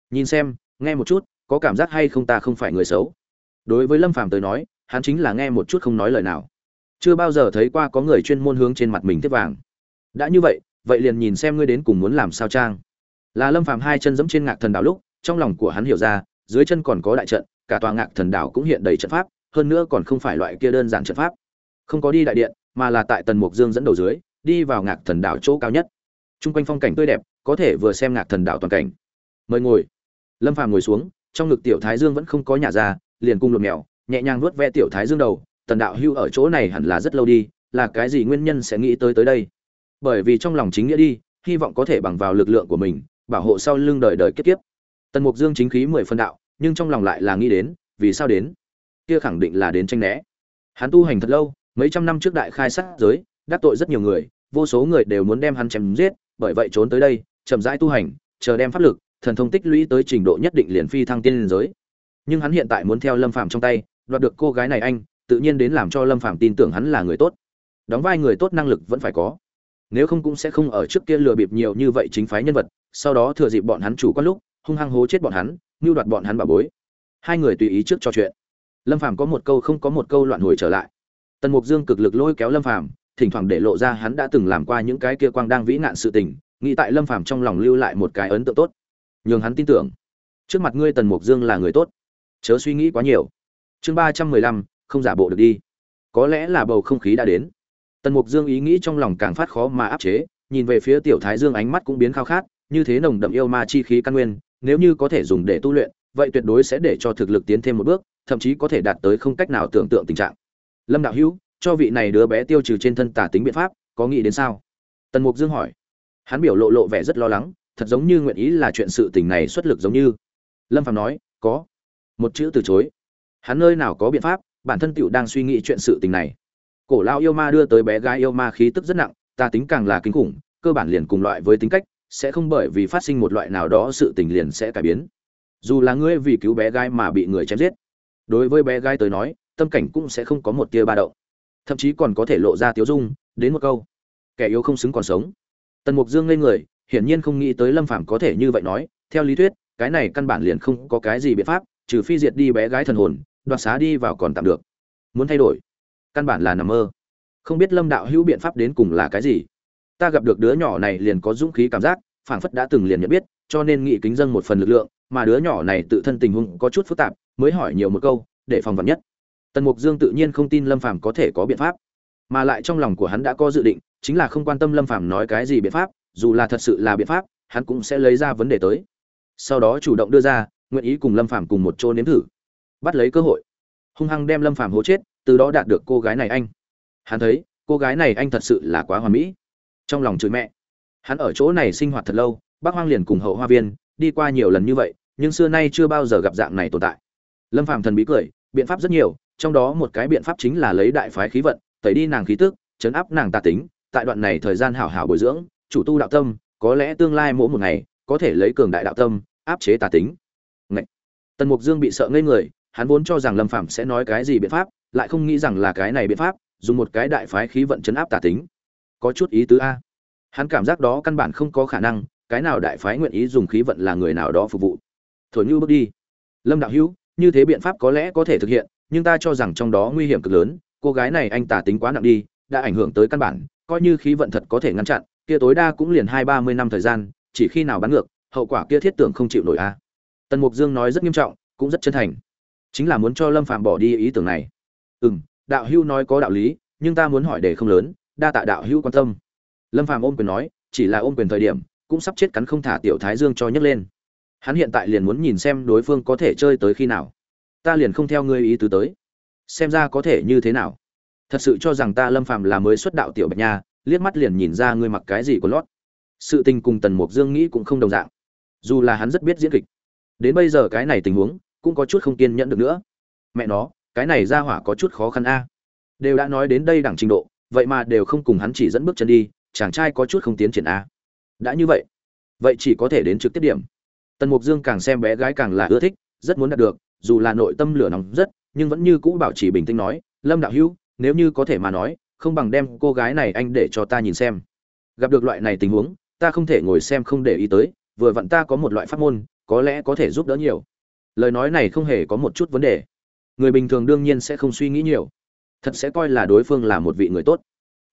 Nhìn xem, nghe một chút, có cảm giác hay không ta không phải người xấu. Đối với lâm phàm tới nói, hắn chính là nghe một chút không nói lời nào. Chưa bao giờ thấy qua có người chuyên môn hướng trên mặt mình tiếp vàng. Đã như vậy vậy liền nhìn xem ngươi đến cùng muốn làm sao trang là lâm phàm hai chân giẫm trên ngạc thần đảo lúc, trong lòng của hắn hiểu ra, dưới chân còn có đại trận, cả tòa ngạc thần đảo cũng hiện đầy trận pháp, hơn nữa còn không phải loại kia đơn giản trận pháp không có đi đại điện mà là tại tần mục dương dẫn đầu dưới đi vào ngạc thần đảo chỗ cao nhất Trung quanh phong cảnh tươi đẹp, có thể vừa xem ngạc thần đạo toàn cảnh. Mời ngồi. Lâm Phàm ngồi xuống, trong ngực tiểu Thái Dương vẫn không có nhà ra, liền cung lột mèo, nhẹ nhàng nuốt ve tiểu Thái Dương đầu, Tần đạo hưu ở chỗ này hẳn là rất lâu đi, là cái gì nguyên nhân sẽ nghĩ tới tới đây? Bởi vì trong lòng chính nghĩa đi, hy vọng có thể bằng vào lực lượng của mình, bảo hộ sau lưng đời đời kiếp kiếp. Tần Mục Dương chính khí mười phân đạo, nhưng trong lòng lại là nghĩ đến, vì sao đến? Kia khẳng định là đến tranh né. Hắn tu hành thật lâu, mấy trăm năm trước đại khai sát giới, đắc tội rất nhiều người, vô số người đều muốn đem hắn chém giết, bởi vậy trốn tới đây chậm rãi tu hành chờ đem pháp lực thần thông tích lũy tới trình độ nhất định liền phi thăng tiên liên giới. Nhưng hắn hiện tại muốn theo lâm phàm trong tay đoạt được cô gái này anh tự nhiên đến làm cho lâm phàm tin tưởng hắn là người tốt. Đóng vai người tốt năng lực vẫn phải có. Nếu không cũng sẽ không ở trước kia lừa bịp nhiều như vậy chính phái nhân vật sau đó thừa dịp bọn hắn chủ quan lúc hung hăng hố chết bọn hắn mưu đoạt bọn hắn bà bối. Hai người tùy ý trước trò chuyện. Lâm phàm có một câu không có một câu loạn hồi trở lại tần mục dương cực lực lôi kéo lâm phàm thỉnh thoảng để lộ ra hắn đã từng làm qua những cái kia quang đang vĩ nạn sự tình, nghĩ tại Lâm Phàm trong lòng lưu lại một cái ấn tượng tốt. nhường hắn tin tưởng. Trước mặt ngươi tần mục dương là người tốt. Chớ suy nghĩ quá nhiều. Chương ba trăm mười lăm không giả bộ được đi. Có lẽ là bầu không khí đã đến. Tần mục dương ý nghĩ trong lòng càng phát khó mà áp chế nhìn về phía tiểu thái dương ánh mắt cũng biến khao khát như thế nồng đậm yêu ma chi khí căn nguyên nếu như có thể dùng để tu luyện vậy tuyệt đối sẽ để cho thực lực tiến thêm một bước thậm chí có thể đạt tới không cách nào tưởng tượng tình trạng lâm đạo hữu, cho vị này đứa bé tiêu trừ trên thân tả tính biện pháp, có nghĩ đến sao? Tần mục dương hỏi. Hắn biểu lộ lộ vẻ rất lo lắng, thật giống như nguyện ý là chuyện sự tình này xuất lực giống như. Lâm phạm nói, có. Một chữ từ chối. Hắn nơi nào có biện pháp, bản thân tựu đang suy nghĩ chuyện sự tình này. Cổ lao yêu ma đưa tới bé gái yêu ma khí tức rất nặng ta tính càng là kinh khủng, cơ bản liền cùng loại với tính cách, sẽ không bởi vì phát sinh một loại nào đó sự tình liền sẽ cải biến. Dù là ngươi vì cứu bé gái mà bị người chém giết. Đối với bé gái tới nói tâm cảnh cũng sẽ không có một tia ba động. Thậm chí còn có thể lộ ra tiếu dung, đến một câu, kẻ yếu không xứng còn sống. Tần mục dương lên người, hiển nhiên không nghĩ tới lâm phàm có thể như vậy nói, theo lý thuyết, cái này căn bản liền không có cái gì biện pháp, trừ phi diệt đi bé gái thần hồn, đoạt xá đi vào còn tạm được. Muốn thay đổi, căn bản là nằm mơ. Không biết lâm đạo hữu biện pháp đến cùng là cái gì. Ta gặp được đứa nhỏ này liền có dũng khí cảm giác, phảng phất đã từng liền nhận biết, cho nên nghị kính dân một phần lực lượng, mà đứa nhỏ này tự thân tình huống có chút phức tạp, mới hỏi nhiều một câu, để phòng vật nhất tần mục dương tự nhiên không tin lâm phàm có thể có biện pháp, mà lại trong lòng của hắn đã có dự định, chính là không quan tâm lâm phàm nói cái gì biện pháp, dù là thật sự là biện pháp, hắn cũng sẽ lấy ra vấn đề tới. Sau đó chủ động đưa ra, nguyện ý cùng lâm phàm cùng một chỗ nếm thử, bắt lấy cơ hội. Hung hăng đem lâm phàm hố chết, từ đó đạt được cô gái này anh. Hắn thấy, cô gái này anh thật sự là quá hoàn mỹ. Trong lòng chửi mẹ, hắn ở chỗ này sinh hoạt thật lâu, bác hoang liền cùng hậu hoa viên, đi qua nhiều lần như vậy, nhưng xưa nay chưa bao giờ gặp dạng này tồn tại. Lâm phàm thần bí cười, biện pháp rất nhiều trong đó một cái biện pháp chính là lấy đại phái khí vận, tẩy đi nàng khí tức, chấn áp nàng tà tính. Tại đoạn này thời gian hảo hảo bồi dưỡng, chủ tu đạo tâm, có lẽ tương lai mỗi một ngày, có thể lấy cường đại đạo tâm, áp chế tà tính. Ngậy! tần mục dương bị sợ ngây người, hắn vốn cho rằng lâm phạm sẽ nói cái gì biện pháp, lại không nghĩ rằng là cái này biện pháp, dùng một cái đại phái khí vận chấn áp tà tính. Có chút ý tứ a. Hắn cảm giác đó căn bản không có khả năng, cái nào đại phái nguyện ý dùng khí vận là người nào đó phục vụ. Thổi như bước đi. Lâm đạo hữu, như thế biện pháp có lẽ có thể thực hiện nhưng ta cho rằng trong đó nguy hiểm cực lớn, cô gái này anh ta tính quá nặng đi, đã ảnh hưởng tới căn bản, coi như khí vận thật có thể ngăn chặn, kia tối đa cũng liền hai ba mươi năm thời gian, chỉ khi nào bắn ngược, hậu quả kia thiết tưởng không chịu nổi a. Tần mục dương nói rất nghiêm trọng, cũng rất chân thành. Chính là muốn cho lâm phạm bỏ đi ý tưởng này. Ừ m đạo hữu nói có đạo lý, nhưng ta muốn hỏi để không lớn, đa tạ đạo hữu quan tâm. Lâm phạm ôm quyền nói, chỉ là ôm quyền thời điểm, cũng sắp chết cắn không thả tiểu thái dương cho nhấc lên. Hắn hiện tại liền muốn nhìn xem đối phương có thể chơi tới khi nào ta liền không theo ngươi ý tứ tới. Xem ra có thể như thế nào? Thật sự cho rằng ta lâm phàm là mới xuất đạo tiểu bạch nha, liếc mắt liền nhìn ra ngươi mặc cái gì của lót. Sự tình cùng tần mục dương nghĩ cũng không đồng dạng. Dù là hắn rất biết diễn kịch, đến bây giờ cái này tình huống cũng có chút không kiên nhẫn được nữa. Mẹ nó, cái này ra hỏa có chút khó khăn a. Đều đã nói đến đây đẳng trình độ, vậy mà đều không cùng hắn chỉ dẫn bước chân đi, chàng trai có chút không tiến triển a. Đã như vậy vậy chỉ có thể đến trực tiếp điểm. Tần mục dương càng xem bé gái càng là ưa thích, rất muốn đạt được dù là nội tâm lửa nóng rất, nhưng vẫn như cũ bảo trì bình tĩnh nói, lâm đạo hữu, nếu như có thể mà nói, không bằng đem cô gái này anh để cho ta nhìn xem. Gặp được loại này tình huống, ta không thể ngồi xem không để ý tới, vừa vặn ta có một loại pháp môn, có lẽ có thể giúp đỡ nhiều. Lời nói này không hề có một chút vấn đề. Người bình thường đương nhiên sẽ không suy nghĩ nhiều. Thật sẽ coi là đối phương là một vị người tốt.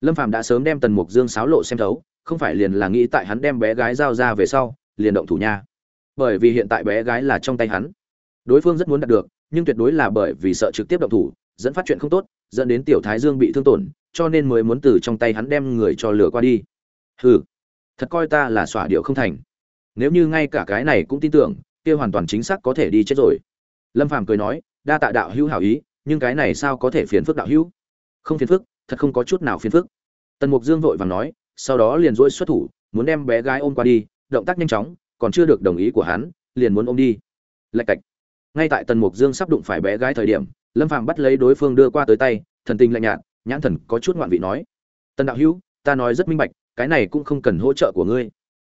Lâm phạm đã sớm đem tần mục dương sáo lộ xem thấu, không phải liền là nghĩ tại hắn đem bé gái giao ra về sau, liền động thủ nha. Bởi vì hiện tại bé gái là trong tay hắn đối phương rất muốn đạt được, nhưng tuyệt đối là bởi vì sợ trực tiếp động thủ, dẫn phát chuyện không tốt, dẫn đến tiểu thái dương bị thương tổn, cho nên mới muốn từ trong tay hắn đem người cho lửa qua đi. Hừ, thật coi ta là xỏa điệu không thành. Nếu như ngay cả cái này cũng tin tưởng, kia hoàn toàn chính xác có thể đi chết rồi. Lâm phàm cười nói, đa tạ đạo hữu hảo ý, nhưng cái này sao có thể phiền phức đạo hữu? Không phiền phức, thật không có chút nào phiền phức. Tần mục dương vội vàng nói, sau đó liền dỗi xuất thủ, muốn đem bé gái ôm qua đi, động tác nhanh chóng, còn chưa được đồng ý của hắn, liền muốn ôm đi. Lạch cạch ngay tại tần mục dương sắp đụng phải bé gái thời điểm, lâm phàm bắt lấy đối phương đưa qua tới tay, thần tình lạnh nhạt, nhãn thần có chút ngoạn vị nói, tần đạo hữu, ta nói rất minh bạch, cái này cũng không cần hỗ trợ của ngươi.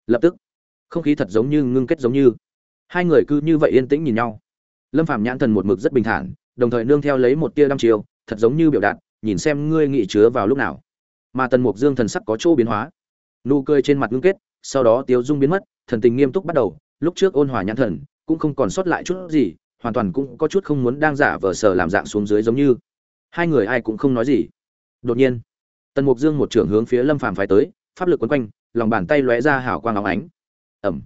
Lập tức, không khí thật giống như ngưng kết giống như. Hai người cứ như vậy yên tĩnh nhìn nhau. Lâm phàm nhãn thần một mực rất bình thản, đồng thời nương theo lấy một tia đăm chiều thật giống như biểu đạt, nhìn xem ngươi nghị chứa vào lúc nào. Mà tần mục dương thần sắc có chỗ biến hóa. Nụ cười trên mặt ngưng kết, sau đó tiếu dung biến mất, thần tình nghiêm túc bắt đầu, lúc trước ôn hòa nhãn thần, cũng không còn sót lại chút gì hoàn toàn cũng có chút không muốn đang giả vờ sờ làm dạng xuống dưới giống như. Hai người ai cũng không nói gì. Đột nhiên, tần mục dương một trưởng hướng phía lâm phàm phái tới, pháp lực quấn quanh, lòng bàn tay lóe ra hào quang óng ánh. Ẩm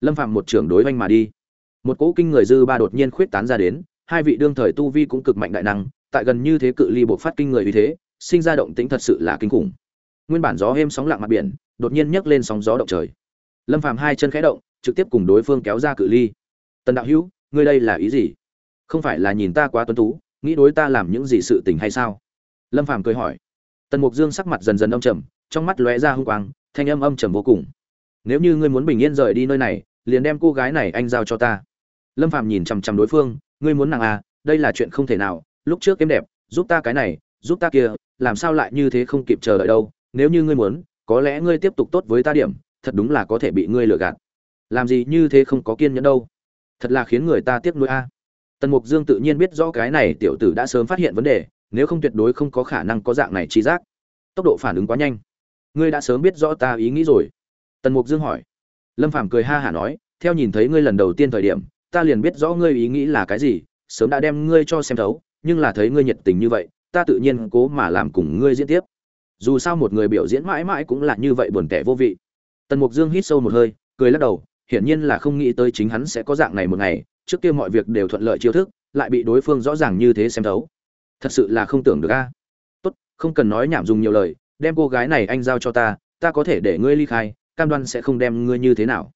lâm phạm một trưởng đối oanh mà đi. Một cỗ kinh người dư ba đột nhiên khuyết tán ra đến, hai vị đương thời tu vi cũng cực mạnh đại năng, tại gần như thế cự ly bộ phát kinh người uy thế, sinh ra động tĩnh thật sự là kinh khủng. Nguyên bản gió êm sóng lặng mặt biển, đột nhiên nhấc lên sóng gió động trời. Lâm phàm hai chân khẽ động, trực tiếp cùng đối phương kéo ra cự ly. Tần đạo hữu ngươi đây là ý gì? Không phải là nhìn ta quá tuấn tú, nghĩ đối ta làm những gì sự tình hay sao? Lâm phàm cười hỏi. Tần mục dương sắc mặt dần dần âm trầm, trong mắt lóe ra hung quang, thanh âm âm trầm vô cùng. Nếu như ngươi muốn bình yên rời đi nơi này, liền đem cô gái này anh giao cho ta. Lâm phàm nhìn chằm chằm đối phương, ngươi muốn nàng à đây là chuyện không thể nào, lúc trước em đẹp, giúp ta cái này, giúp ta kia, làm sao lại như thế không kịp chờ đợi đâu, nếu như ngươi muốn, có lẽ ngươi tiếp tục tốt với ta điểm, thật đúng là có thể bị ngươi lừa gạt. Làm gì như thế không có kiên nhẫn đâu thật là khiến người ta tiếc nuối a. Tần mục dương tự nhiên biết rõ cái này tiểu tử đã sớm phát hiện vấn đề, nếu không tuyệt đối không có khả năng có dạng này chi giác. Tốc độ phản ứng quá nhanh. Ngươi đã sớm biết rõ ta ý nghĩ rồi. Tần mục dương hỏi. Lâm phàm cười ha hả nói, theo nhìn thấy ngươi lần đầu tiên thời điểm, ta liền biết rõ ngươi ý nghĩ là cái gì, sớm đã đem ngươi cho xem thấu, nhưng là thấy ngươi nhiệt tình như vậy, ta tự nhiên cố mà làm cùng ngươi diễn tiếp. Dù sao một người biểu diễn mãi mãi cũng là như vậy buồn tẻ vô vị. Tần mục dương hít sâu một hơi, cười lắc đầu hiển nhiên là không nghĩ tới chính hắn sẽ có dạng này một ngày, trước kia mọi việc đều thuận lợi chiêu thức, lại bị đối phương rõ ràng như thế xem thấu. Thật sự là không tưởng được a. Tốt, không cần nói nhảm dùng nhiều lời, đem cô gái này anh giao cho ta ta có thể để ngươi ly khai, cam đoan sẽ không đem ngươi như thế nào.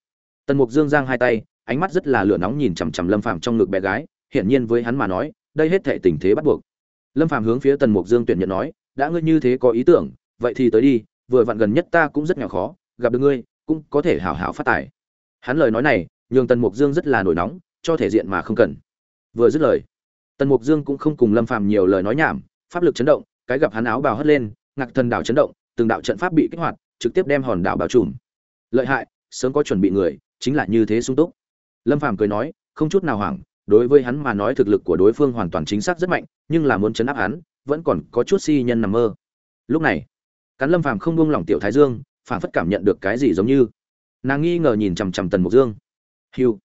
Tần mục dương giang hai tay, ánh mắt rất là lửa nóng nhìn chằm chằm lâm Phàm trong ngực bé gái, hiển nhiên với hắn mà nói, đây hết thệ tình thế bắt buộc. Lâm Phàm hướng phía tần mục dương tuyển nhận nói, đã ngươi như thế có ý tưởng, vậy thì tới đi, vừa vặn gần nhất ta cũng rất nghèo khó, gặp được ngươi, cũng có thể hảo hảo phát tài hắn lời nói này, nhường tần mục dương rất là nổi nóng, cho thể diện mà không cần. Vừa dứt lời, tần mục dương cũng không cùng lâm phàm nhiều lời nói nhảm, pháp lực chấn động, cái gặp hắn áo bào hất lên, ngạc thần đảo chấn động, từng đạo trận pháp bị kích hoạt, trực tiếp đem hòn đảo bao trùm. Lợi hại, sớm có chuẩn bị người, chính là như thế sung túc. Lâm phàm cười nói, không chút nào hoảng, đối với hắn mà nói thực lực của đối phương hoàn toàn chính xác rất mạnh, nhưng là muốn chấn áp hắn, vẫn còn có chút si nhân nằm mơ. Lúc này, cắn lâm phàm không buông lỏng tiểu thái dương phản phất cảm nhận được cái gì giống như nàng nghi ngờ nhìn chằm chằm tần mục dương. Hiu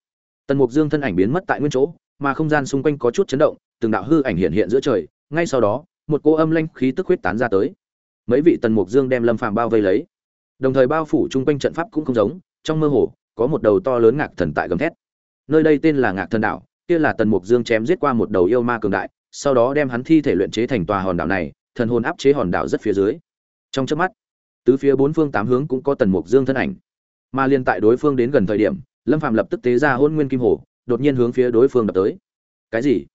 tần mục dương thân ảnh biến mất tại nguyên chỗ, mà không gian xung quanh có chút chấn động, từng đạo hư ảnh hiện hiện giữa trời, ngay sau đó, một cô âm lanh khí tức huyết tán ra tới. Mấy vị tần mục dương đem lâm phàm bao vây lấy. Đồng thời bao phủ chung quanh trận pháp cũng không giống, trong mơ hồ, có một đầu to lớn ngạc thần tại gầm thét. Nơi đây tên là ngạc thần đảo kia là tần mục dương chém giết qua một đầu yêu ma cường đại, sau đó đem hắn thi thể luyện chế thành tòa hòn đảo này, thần hồn áp chế hòn đảo rất phía dưới. Trong chớp mắt, tứ phía bốn phương tám hướng cũng có tần mục dương thân ảnh mà liên tại đối phương đến gần thời điểm, lâm phạm lập tức tế ra hôn nguyên kim hồ, đột nhiên hướng phía đối phương đập tới. Cái gì?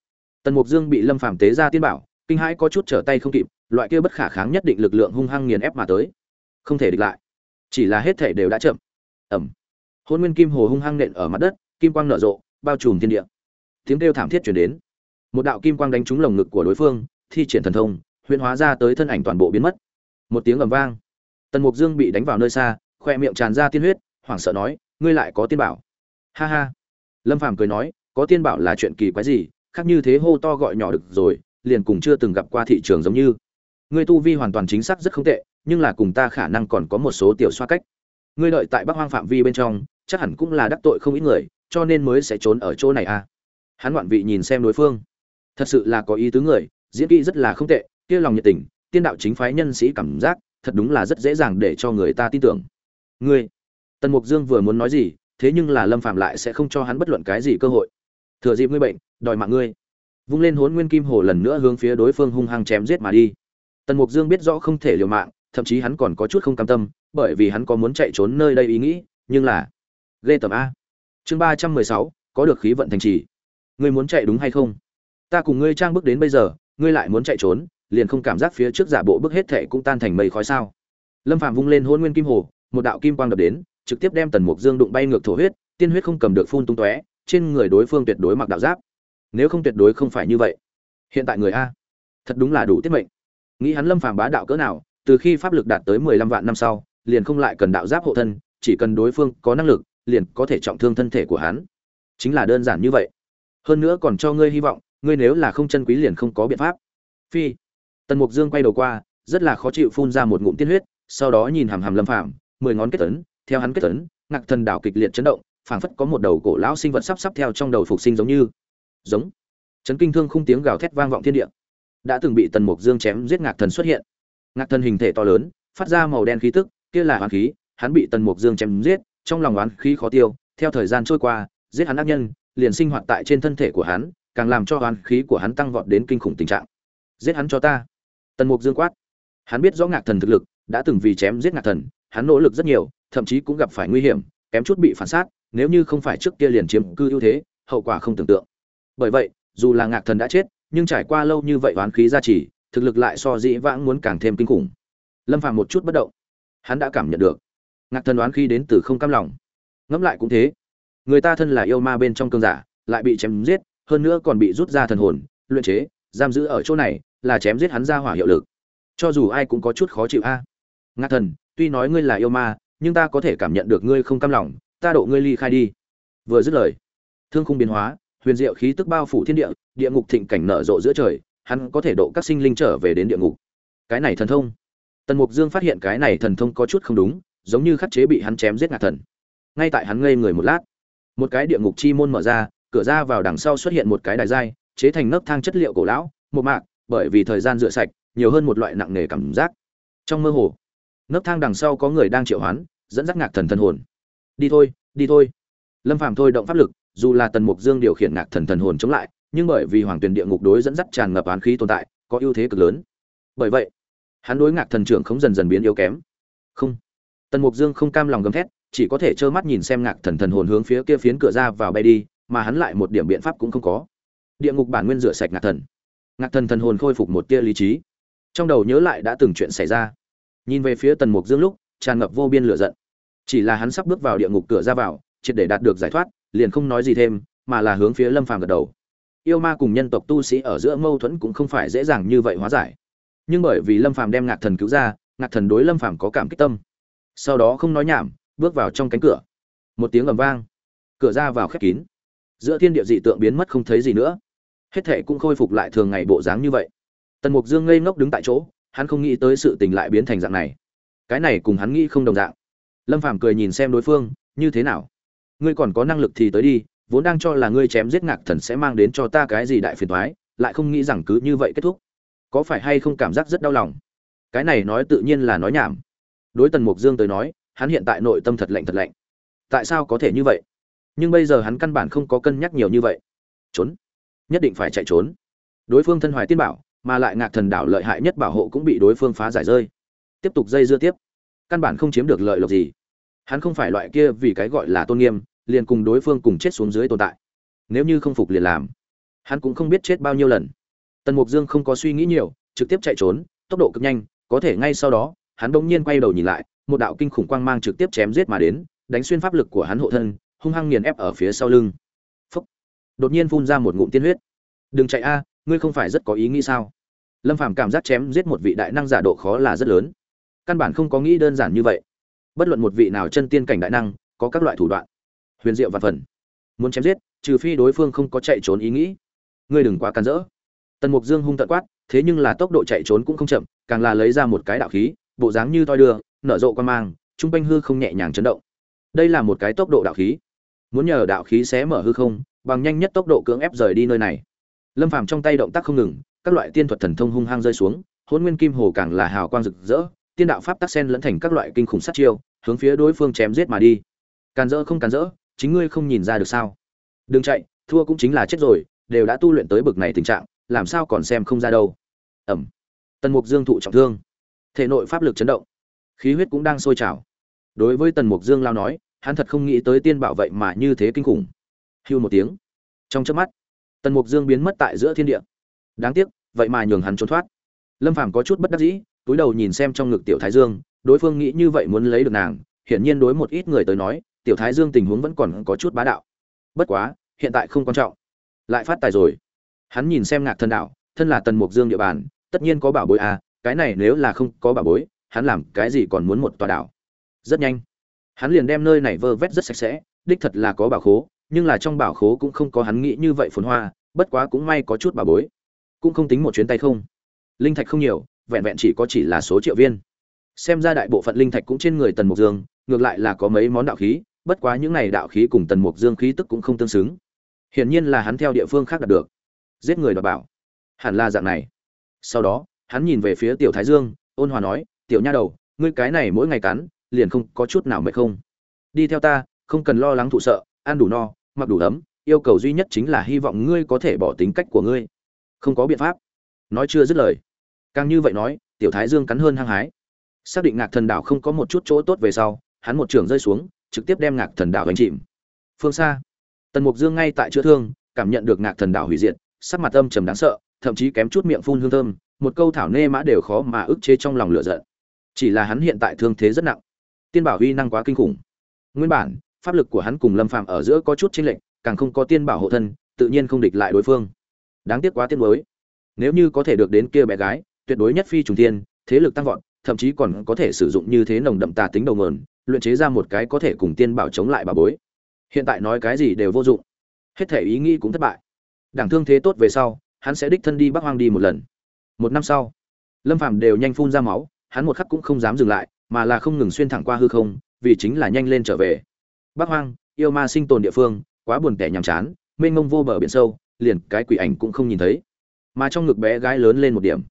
Tần mục dương bị lâm phạm tế ra tiên bảo, kinh hãi có chút trở tay không kịp, loại kia bất khả kháng nhất định lực lượng hung hăng nghiền ép mà tới. Không thể địch lại. Chỉ là hết thể đều đã chậm. Ẩm hôn nguyên kim hồ hung hăng nện ở mặt đất, kim quang nở rộ, bao trùm thiên địa. Tiếng kêu thảm thiết chuyển đến. Một đạo kim quang đánh trúng lồng ngực của đối phương, thi triển thần thông, huyễn hóa ra tới thân ảnh toàn bộ biến mất. Một tiếng ầm vang. Tần mục dương bị đánh vào nơi xa, khoe miệng tràn ra tiên huyết hoảng sợ nói, ngươi lại có tiên bảo. Ha ha. Lâm phàm cười nói, có tiên bảo là chuyện kỳ quái gì, khác như thế hô to gọi nhỏ được rồi, liền cùng chưa từng gặp qua thị trường giống như. Ngươi tu vi hoàn toàn chính xác rất không tệ, nhưng là cùng ta khả năng còn có một số tiểu xoa cách. Ngươi đợi tại bắc hoang phạm vi bên trong, chắc hẳn cũng là đắc tội không ít người, cho nên mới sẽ trốn ở chỗ này à? Hắn ngoạn vị nhìn xem đối phương. Thật sự là có ý tứ người, diễn kỹ rất là không tệ, kia lòng nhiệt tình, tiên đạo chính phái nhân sĩ cảm giác, thật đúng là rất dễ dàng để cho người ta tin tưởng. Ngươi tần mục dương vừa muốn nói gì, thế nhưng là lâm phạm lại sẽ không cho hắn bất luận cái gì cơ hội. Thừa dịp ngươi bệnh, đòi mạng ngươi. Vung lên hốn nguyên kim hồ lần nữa hướng phía đối phương hung hăng chém giết mà đi. Tần mục dương biết rõ không thể liều mạng, thậm chí hắn còn có chút không cam tâm, bởi vì hắn có muốn chạy trốn nơi đây ý nghĩ, nhưng là ghê tầm a. Chương ba trăm mười sáu, có được khí vận thành trì. Ngươi muốn chạy đúng hay không? Ta cùng ngươi trang bước đến bây giờ, ngươi lại muốn chạy trốn, liền không cảm giác phía trước giả bộ bước hết thệ cũng tan thành mây khói sao? Lâm phạm vung lên hôn nguyên kim hồ, một đạo kim quang đập đến trực tiếp đem tần mục dương đụng bay ngược thổ huyết, tiên huyết không cầm được phun tung tóe, trên người đối phương tuyệt đối mặc đạo giáp. Nếu không tuyệt đối không phải như vậy. Hiện tại người a. Thật đúng là đủ tiết mệnh. Nghĩ hắn lâm phàm bá đạo cỡ nào, từ khi pháp lực đạt tới mười lăm vạn năm sau, liền không lại cần đạo giáp hộ thân, chỉ cần đối phương có năng lực, liền có thể trọng thương thân thể của hắn. Chính là đơn giản như vậy. Hơn nữa còn cho ngươi hy vọng, ngươi nếu là không chân quý liền không có biện pháp. Phi. Tần mục dương quay đầu qua, rất là khó chịu phun ra một ngụm tiên huyết, sau đó nhìn hàm hàm lâm phàm, mười ngón kết tấn theo hắn kết tấn, ngạc thần đảo kịch liệt chấn động, phảng phất có một đầu cổ lão sinh vật sắp sắp theo trong đầu phục sinh giống như. Giống. Chấn kinh thương khung tiếng gào thét vang vọng thiên địa. Đã từng bị tần mục dương chém giết ngạc thần xuất hiện. Ngạc thần hình thể to lớn, phát ra màu đen khí tức, kia là oán khí, hắn bị tần mục dương chém giết, trong lòng oán khí khó tiêu, theo thời gian trôi qua, giết hắn ác nhân, liền sinh hoạt tại trên thân thể của hắn, càng làm cho oán khí của hắn tăng vọt đến kinh khủng tình trạng. Giết hắn cho ta. Tần mục dương quát. Hắn biết rõ ngạc thần thực lực, đã từng vì chém giết ngạc thần, hắn nỗ lực rất nhiều thậm chí cũng gặp phải nguy hiểm, kém chút bị phản sát, nếu như không phải trước kia liền chiếm cư ưu thế, hậu quả không tưởng tượng. Bởi vậy, dù là ngạc thần đã chết, nhưng trải qua lâu như vậy oán khí gia trì, thực lực lại so dĩ vãng muốn càng thêm kinh khủng. Lâm phàm một chút bất động. Hắn đã cảm nhận được. Ngạc thần oán khí đến từ không cam lòng. Ngẫm lại cũng thế. Người ta thân là yêu ma bên trong cơn giả, lại bị chém giết, hơn nữa còn bị rút ra thần hồn, luyện chế, giam giữ ở chỗ này, là chém giết hắn ra hỏa hiệu lực. Cho dù ai cũng có chút khó chịu a. Ngạc thần, tuy nói ngươi là yêu ma nhưng ta có thể cảm nhận được ngươi không cam lòng, ta độ ngươi ly khai đi. Vừa dứt lời, thương khung biến hóa, huyền diệu khí tức bao phủ thiên địa địa ngục thịnh cảnh nở rộ giữa trời, hắn có thể độ các sinh linh trở về đến địa ngục. Cái này thần thông. Tần mục dương phát hiện cái này thần thông có chút không đúng, giống như khắc chế bị hắn chém giết ngạc thần. Ngay tại hắn ngây người một lát, một cái địa ngục chi môn mở ra, cửa ra vào đằng sau xuất hiện một cái đài dai chế thành nấc thang chất liệu cổ lão một mạc, bởi vì thời gian rửa sạch, nhiều hơn một loại nặng nề cảm giác. Trong mơ hồ nấc thang đằng sau có người đang triệu hoán, dẫn dắt ngạc thần thần hồn. Đi thôi đi thôi. Lâm phàm thôi động pháp lực, dù là tần mục dương điều khiển ngạc thần thần hồn chống lại, nhưng bởi vì hoàng Tuyền địa ngục đối dẫn dắt tràn ngập án khí tồn tại, có ưu thế cực lớn. Bởi vậy, hắn đối ngạc thần trưởng không dần dần biến yếu kém. Không. Tần mục dương không cam lòng gầm thét, chỉ có thể trơ mắt nhìn xem ngạc thần thần hồn hướng phía kia phiến cửa ra vào bay đi, mà hắn lại một điểm biện pháp cũng không có. Địa ngục bản nguyên rửa sạch ngạc thần. Ngạc thần thần hồn khôi phục một tia lý trí. Trong đầu nhớ lại đã từng chuyện xảy ra nhìn về phía tần mục dương lúc, tràn ngập vô biên lửa giận. Chỉ là hắn sắp bước vào địa ngục cửa ra vào, triệt để đạt được giải thoát, liền không nói gì thêm, mà là hướng phía lâm phàm gật đầu. Yêu ma cùng nhân tộc tu sĩ ở giữa mâu thuẫn cũng không phải dễ dàng như vậy hóa giải. Nhưng bởi vì lâm phàm đem ngạc thần cứu ra, ngạc thần đối lâm phàm có cảm kích tâm. Sau đó không nói nhảm, bước vào trong cánh cửa. Một tiếng ầm vang. Cửa ra vào khép kín. Giữa thiên địa dị tượng biến mất không thấy gì nữa. Hết thệ cũng khôi phục lại thường ngày bộ dáng như vậy. Tần mục dương ngây ngốc đứng tại chỗ hắn không nghĩ tới sự tình lại biến thành dạng này. Cái này cùng hắn nghĩ không đồng dạng. Lâm phàm cười nhìn xem đối phương, như thế nào? Ngươi còn có năng lực thì tới đi, vốn đang cho là ngươi chém giết ngạc thần sẽ mang đến cho ta cái gì đại phiền toái, lại không nghĩ rằng cứ như vậy kết thúc. Có phải hay không cảm giác rất đau lòng? Cái này nói tự nhiên là nói nhảm. Đối tần mục dương tới nói, hắn hiện tại nội tâm thật lạnh thật lạnh. Tại sao có thể như vậy? Nhưng bây giờ hắn căn bản không có cân nhắc nhiều như vậy. Trốn. Nhất định phải chạy trốn. Đối phương thân hoài tiên bảo mà lại ngạc thần đảo lợi hại nhất bảo hộ cũng bị đối phương phá giải rơi. Tiếp tục dây dưa tiếp. Căn bản không chiếm được lợi lộc gì. Hắn không phải loại kia vì cái gọi là tôn nghiêm, liền cùng đối phương cùng chết xuống dưới tồn tại. Nếu như không phục liền làm. Hắn cũng không biết chết bao nhiêu lần. Tần mục dương không có suy nghĩ nhiều, trực tiếp chạy trốn, tốc độ cực nhanh, có thể ngay sau đó, hắn bỗng nhiên quay đầu nhìn lại, một đạo kinh khủng quang mang trực tiếp chém giết mà đến, đánh xuyên pháp lực của hắn hộ thân, hung hăng nghiền ép ở phía sau lưng. Phúc. đột nhiên phun ra một ngụm tiên huyết. Đừng chạy a, ngươi không phải rất có ý nghĩ sao? Lâm phàm cảm giác chém giết một vị đại năng giả độ khó là rất lớn. Căn bản không có nghĩ đơn giản như vậy. Bất luận một vị nào chân tiên cảnh đại năng, có các loại thủ đoạn, huyền diệu và phần. Muốn chém giết, trừ phi đối phương không có chạy trốn ý nghĩ. Ngươi đừng quá can rỡ. Tần mục dương hung tận quát, thế nhưng là tốc độ chạy trốn cũng không chậm, càng là lấy ra một cái đạo khí, bộ dáng như toi đưa, nở rộ quan mang, trung quanh hư không nhẹ nhàng chấn động. Đây là một cái tốc độ đạo khí. Muốn nhờ đạo khí xé mở hư không, bằng nhanh nhất tốc độ cưỡng ép rời đi nơi này. Lâm phàm trong tay động tác không ngừng các loại tiên thuật thần thông hung hăng rơi xuống Hỗn nguyên kim hồ càng là hào quang rực rỡ, tiên đạo pháp tắc sen lẫn thành các loại kinh khủng sát chiêu, hướng phía đối phương chém giết mà đi. Càn rỡ không càn rỡ, chính ngươi không nhìn ra được sao? Đừng chạy, thua cũng chính là chết rồi, đều đã tu luyện tới bực này tình trạng, làm sao còn xem không ra đâu. Ẩm. Tần mục dương thụ trọng thương. Thể nội pháp lực chấn động. Khí huyết cũng đang sôi trào. Đối với tần mục dương lao nói, hắn thật không nghĩ tới tiên bảo vậy mà như thế kinh khủng. Hưu một tiếng. Trong chớp mắt, tần mục dương biến mất tại giữa thiên địa. Đáng tiếc vậy mà nhường hắn trốn thoát. Lâm phàm có chút bất đắc dĩ, túi đầu nhìn xem trong ngực tiểu thái dương, đối phương nghĩ như vậy muốn lấy được nàng, hiển nhiên đối một ít người tới nói, tiểu thái dương tình huống vẫn còn có chút bá đạo. Bất quá, hiện tại không quan trọng. Lại phát tài rồi. Hắn nhìn xem ngạc thần đạo, thân là tần mục dương địa bàn, tất nhiên có bảo bối à cái này nếu là không có bảo bối, hắn làm cái gì còn muốn một tòa đảo. Rất nhanh. Hắn liền đem nơi này vơ vét rất sạch sẽ, đích thật là có bảo khố, nhưng là trong bảo khố cũng không có hắn nghĩ như vậy phồn hoa, bất quá cũng may có chút bảo bối cũng không tính một chuyến tay không. Linh thạch không nhiều, vẹn vẹn chỉ có chỉ là số triệu viên. Xem ra đại bộ phận linh thạch cũng trên người tần mục dương, ngược lại là có mấy món đạo khí, bất quá những này đạo khí cùng tần mục dương khí tức cũng không tương xứng. Hiển nhiên là hắn theo địa phương khác đạt được. Giết người đọc bảo. Hẳn là dạng này. Sau đó, hắn nhìn về phía tiểu thái dương, ôn hòa nói, tiểu nha đầu, ngươi cái này mỗi ngày cắn, liền không có chút nào mệt không? Đi theo ta, không cần lo lắng thụ sợ, ăn đủ no, mặc đủ ấm, yêu cầu duy nhất chính là hy vọng ngươi có thể bỏ tính cách của ngươi không có biện pháp. Nói chưa dứt lời. Càng như vậy nói, tiểu thái dương cắn hơn hăng hái. Xác định ngạc thần đảo không có một chút chỗ tốt về sau, hắn một trường rơi xuống, trực tiếp đem ngạc thần đảo đánh chìm. Phương xa, tần mục dương ngay tại chữa thương, cảm nhận được ngạc thần đảo hủy diệt, sắc mặt âm trầm đáng sợ, thậm chí kém chút miệng phun hương thơm, một câu thảo nê mã đều khó mà ức chế trong lòng lửa giận. Chỉ là hắn hiện tại thương thế rất nặng. Tiên bảo huy năng quá kinh khủng. Nguyên bản, pháp lực của hắn cùng lâm phàm ở giữa có chút chênh lệch, càng không có tiên bảo hộ thân, tự nhiên không địch lại đối phương đáng tiếc quá tiếc mới nếu như có thể được đến kia bé gái, tuyệt đối nhất phi trùng tiên thế lực tăng vọt, thậm chí còn có thể sử dụng như thế nồng đậm tà tính đầu nguồn, luyện chế ra một cái có thể cùng tiên bảo chống lại bà bối. Hiện tại nói cái gì đều vô dụng. Hết thể ý nghĩ cũng thất bại. Đảng thương thế tốt về sau, hắn sẽ đích thân đi bắc hoang đi một lần. Một năm sau, lâm phàm đều nhanh phun ra máu, hắn một khắc cũng không dám dừng lại, mà là không ngừng xuyên thẳng qua hư không, vì chính là nhanh lên trở về. Bắc hoang, yêu ma sinh tồn địa phương, quá buồn tẻ nhàm chán, mênh mông vô bờ biển sâu liền cái quỷ ảnh cũng không nhìn thấy. Mà trong ngực bé gái lớn lên một điểm.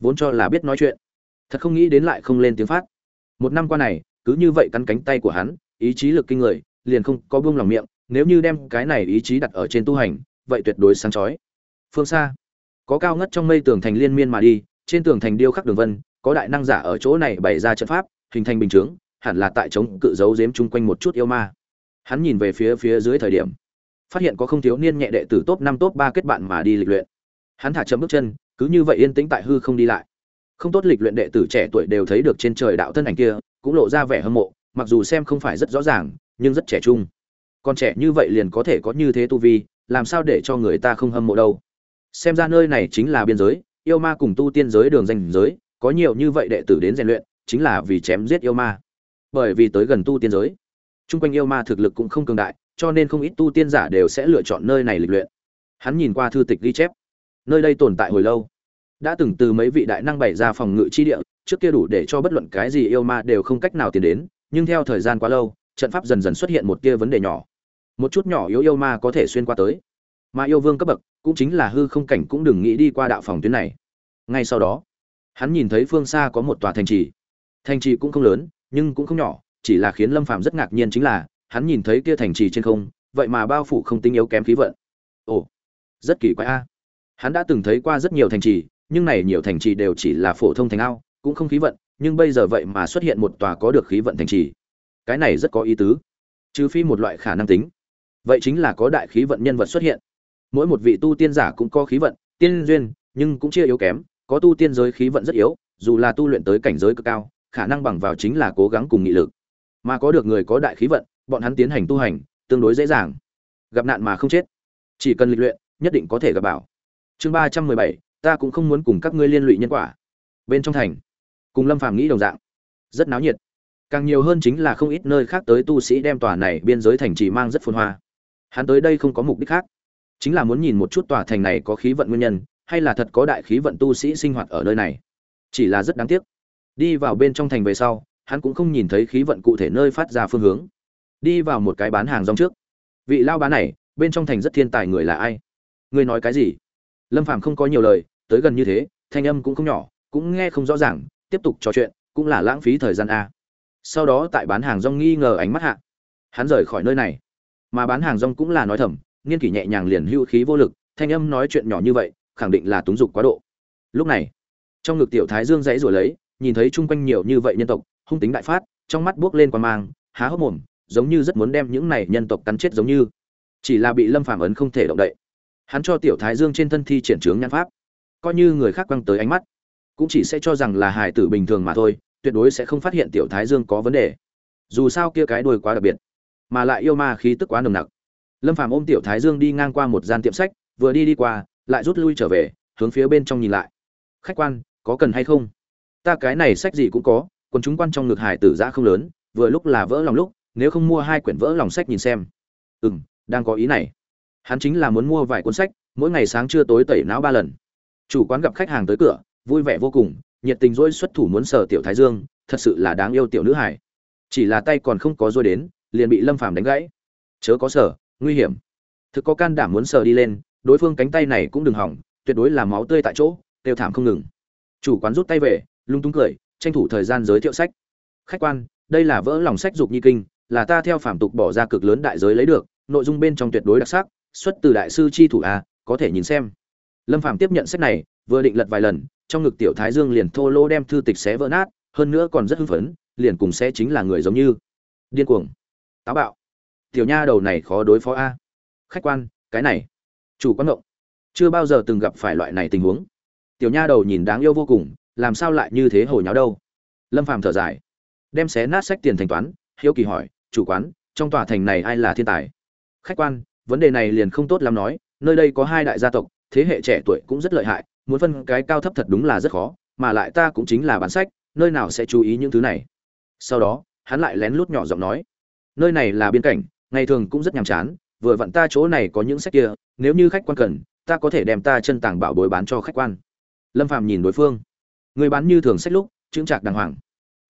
Vốn cho là biết nói chuyện. Thật không nghĩ đến lại không lên tiếng phát. Một năm qua này, cứ như vậy cắn cánh tay của hắn, ý chí lực kinh người, liền không có buông lòng miệng, nếu như đem cái này ý chí đặt ở trên tu hành, vậy tuyệt đối sáng chói. Phương xa, có cao ngất trong mây tường thành liên miên mà đi, trên tường thành điêu khắc đường vân, có đại năng giả ở chỗ này bày ra trận pháp, hình thành bình chướng, hẳn là tại chống cự giấu giếm chung quanh một chút yêu ma. Hắn nhìn về phía phía dưới thời điểm phát hiện có không thiếu niên nhẹ đệ tử top năm, top ba kết bạn mà đi lịch luyện. Hắn thả chậm bước chân, cứ như vậy yên tĩnh tại hư không đi lại. Không tốt lịch luyện đệ tử trẻ tuổi đều thấy được trên trời đạo thân ảnh kia, cũng lộ ra vẻ hâm mộ, mặc dù xem không phải rất rõ ràng, nhưng rất trẻ trung. Còn trẻ như vậy liền có thể có như thế tu vi, làm sao để cho người ta không hâm mộ đâu? Xem ra nơi này chính là biên giới, yêu ma cùng tu tiên giới đường danh giới, có nhiều như vậy đệ tử đến rèn luyện, chính là vì chém giết yêu ma. Bởi vì tới gần tu tiên giới, chung quanh yêu ma thực lực cũng không cường đại cho nên không ít tu tiên giả đều sẽ lựa chọn nơi này lịch luyện. Hắn nhìn qua thư tịch ghi chép. Nơi đây tồn tại hồi lâu. Đã từng từ mấy vị đại năng bày ra phòng ngự chi địa, trước kia đủ để cho bất luận cái gì yêu ma đều không cách nào tiến đến, nhưng theo thời gian quá lâu, trận pháp dần dần xuất hiện một tia vấn đề nhỏ. Một chút nhỏ yếu yêu ma có thể xuyên qua tới. Mà yêu vương cấp bậc cũng chính là hư không cảnh cũng đừng nghĩ đi qua đạo phòng tuyến này. Ngay sau đó, hắn nhìn thấy phương xa có một tòa thành trì. Thành trì cũng không lớn, nhưng cũng không nhỏ, chỉ là khiến lâm phàm rất ngạc nhiên chính là hắn nhìn thấy kia thành trì trên không, vậy mà bao phủ không tinh yếu kém khí vận. Ồ, rất kỳ quái a. Hắn đã từng thấy qua rất nhiều thành trì, nhưng này nhiều thành trì đều chỉ là phổ thông thành ao, cũng không khí vận, nhưng bây giờ vậy mà xuất hiện một tòa có được khí vận thành trì. Cái này rất có ý tứ. Trừ phi một loại khả năng tính. Vậy chính là có đại khí vận nhân vật xuất hiện. Mỗi một vị tu tiên giả cũng có khí vận, tiên duyên, nhưng cũng chia yếu kém. Có tu tiên giới khí vận rất yếu, dù là tu luyện tới cảnh giới cực cao, khả năng bằng vào chính là cố gắng cùng nghị lực. Mà có được người có đại khí vận bọn hắn tiến hành tu hành, tương đối dễ dàng. Gặp nạn mà không chết. Chỉ cần lịch luyện, nhất định có thể gặp bảo. Chương ba trăm mười bảy, ta cũng không muốn cùng các ngươi liên lụy nhân quả. Bên trong thành, cùng lâm phàm nghĩ đồng dạng. Rất náo nhiệt. Càng nhiều hơn chính là không ít nơi khác tới tu sĩ đem tòa này biên giới thành trì mang rất phồn hoa. Hắn tới đây không có mục đích khác. Chính là muốn nhìn một chút tòa thành này có khí vận nguyên nhân, hay là thật có đại khí vận tu sĩ sinh hoạt ở nơi này. Chỉ là rất đáng tiếc. Đi vào bên trong thành về sau, hắn cũng không nhìn thấy khí vận cụ thể nơi phát ra phương hướng đi vào một cái bán hàng rong trước. Vị lao bán này, bên trong thành rất thiên tài người là ai? Ngươi nói cái gì? Lâm phàm không có nhiều lời, tới gần như thế, thanh âm cũng không nhỏ, cũng nghe không rõ ràng, tiếp tục trò chuyện, cũng là lãng phí thời gian a. Sau đó tại bán hàng rong nghi ngờ ánh mắt hạ, hắn rời khỏi nơi này. Mà bán hàng rong cũng là nói thầm, nghiên kỷ nhẹ nhàng liền hưu khí vô lực, thanh âm nói chuyện nhỏ như vậy, khẳng định là túng dục quá độ. Lúc này, trong ngực tiểu thái dương dãy rồi lấy, nhìn thấy chung quanh nhiều như vậy nhân tộc, hung tính đại phát, trong mắt buốc lên qua mang, há hốc mồm giống như rất muốn đem những này nhân tộc cắn chết giống như. Chỉ là bị lâm phàm ấn không thể động đậy. Hắn cho tiểu thái dương trên thân thi triển trướng nhan pháp, coi như người khác quăng tới ánh mắt, cũng chỉ sẽ cho rằng là hài tử bình thường mà thôi, tuyệt đối sẽ không phát hiện tiểu thái dương có vấn đề. Dù sao kia cái đuôi quá đặc biệt, mà lại yêu ma khí tức quá nồng nặc. Lâm phàm ôm tiểu thái dương đi ngang qua một gian tiệm sách, vừa đi đi qua, lại rút lui trở về, hướng phía bên trong nhìn lại. Khách quan, có cần hay không? Ta cái này sách gì cũng có, còn chúng quan trong ngực hải tử giã không lớn, vừa lúc là vỡ lòng lúc nếu không mua hai quyển vỡ lòng sách nhìn xem. Ừ m đang có ý này. Hắn chính là muốn mua vài cuốn sách, mỗi ngày sáng trưa tối tẩy não ba lần. Chủ quán gặp khách hàng tới cửa, vui vẻ vô cùng, nhiệt tình dỗi xuất thủ muốn sờ tiểu thái dương, thật sự là đáng yêu tiểu nữ hải chỉ là tay còn không có dôi đến, liền bị lâm phàm đánh gãy. Chớ có sở nguy hiểm. Thực có can đảm muốn sờ đi lên, đối phương cánh tay này cũng đừng hỏng, tuyệt đối là máu tươi tại chỗ, tiêu thảm không ngừng. Chủ quán rút tay về, lung tung cười, tranh thủ thời gian giới thiệu sách. Khách quan, đây là vỡ lòng sách dục nhi kinh là ta theo phàm tục bỏ ra cực lớn đại giới lấy được, nội dung bên trong tuyệt đối đặc sắc, xuất từ đại sư chi thủ a, có thể nhìn xem. Lâm phàm tiếp nhận sách này, vừa định lật vài lần, trong ngực tiểu thái dương liền thô lô đem thư tịch xé vỡ nát, hơn nữa còn rất hưng phấn, liền cùng sẽ chính là người giống như. Điên cuồng. Táo bạo. Tiểu nha đầu này khó đối phó a. Khách quan, cái này. Chủ quan ngộng. Chưa bao giờ từng gặp phải loại này tình huống. Tiểu nha đầu nhìn đáng yêu vô cùng, làm sao lại như thế hồi nháo đâu? Lâm phàm thở dài. Đem xé nát sách tiền thanh toán, hiếu kỳ hỏi chủ quán, trong tòa thành này ai là thiên tài? Khách quan, vấn đề này liền không tốt lắm nói, nơi đây có hai đại gia tộc, thế hệ trẻ tuổi cũng rất lợi hại, muốn phân cái cao thấp thật đúng là rất khó, mà lại ta cũng chính là bán sách, nơi nào sẽ chú ý những thứ này? Sau đó, hắn lại lén lút nhỏ giọng nói, nơi này là biên cảnh, ngày thường cũng rất nhàm chán, vừa vặn ta chỗ này có những sách kia, nếu như khách quan cần, ta có thể đem ta chân tàng bảo bối bán cho khách quan. Lâm phàm nhìn đối phương, người bán như thường sách lúc, chững chạc đàng hoàng,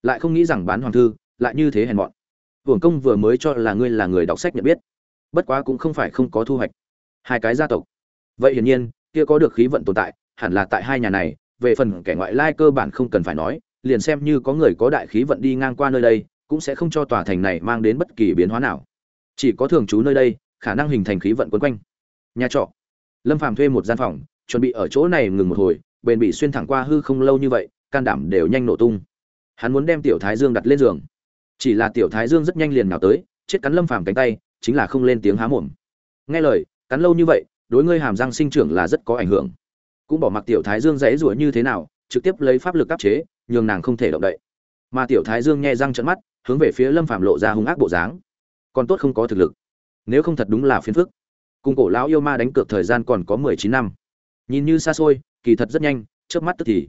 lại không nghĩ rằng bán hoàng thư, lại như thế hèn mọn hưởng công vừa mới cho là ngươi là người đọc sách nhận biết. Bất quá cũng không phải không có thu hoạch. Hai cái gia tộc. Vậy hiển nhiên, kia có được khí vận tồn tại, hẳn là tại hai nhà này, về phần kẻ ngoại lai cơ bản không cần phải nói, liền xem như có người có đại khí vận đi ngang qua nơi đây, cũng sẽ không cho tòa thành này mang đến bất kỳ biến hóa nào. Chỉ có thường trú nơi đây, khả năng hình thành khí vận quấn quanh. Nhà trọ. Lâm phàm thuê một gian phòng, chuẩn bị ở chỗ này ngừng một hồi, bền bị xuyên thẳng qua hư không lâu như vậy, can đảm đều nhanh nổ tung. Hắn muốn đem tiểu thái dương đặt lên giường chỉ là tiểu thái dương rất nhanh liền nào tới, chết cắn lâm phàm cánh tay, chính là không lên tiếng há mồm. Nghe lời, cắn lâu như vậy, đối ngươi hàm răng sinh trưởng là rất có ảnh hưởng. Cũng bỏ mặc tiểu thái dương dãy rủa như thế nào, trực tiếp lấy pháp lực áp chế, nhường nàng không thể động đậy. Mà tiểu thái dương nghe răng trận mắt, hướng về phía lâm phàm lộ ra hung ác bộ dáng. Còn tốt không có thực lực. Nếu không thật đúng là phiền phức. Cùng cổ lão yêu ma đánh cược thời gian còn có mười chín năm. Nhìn như xa xôi, kỳ thật rất nhanh trước mắt tức thì.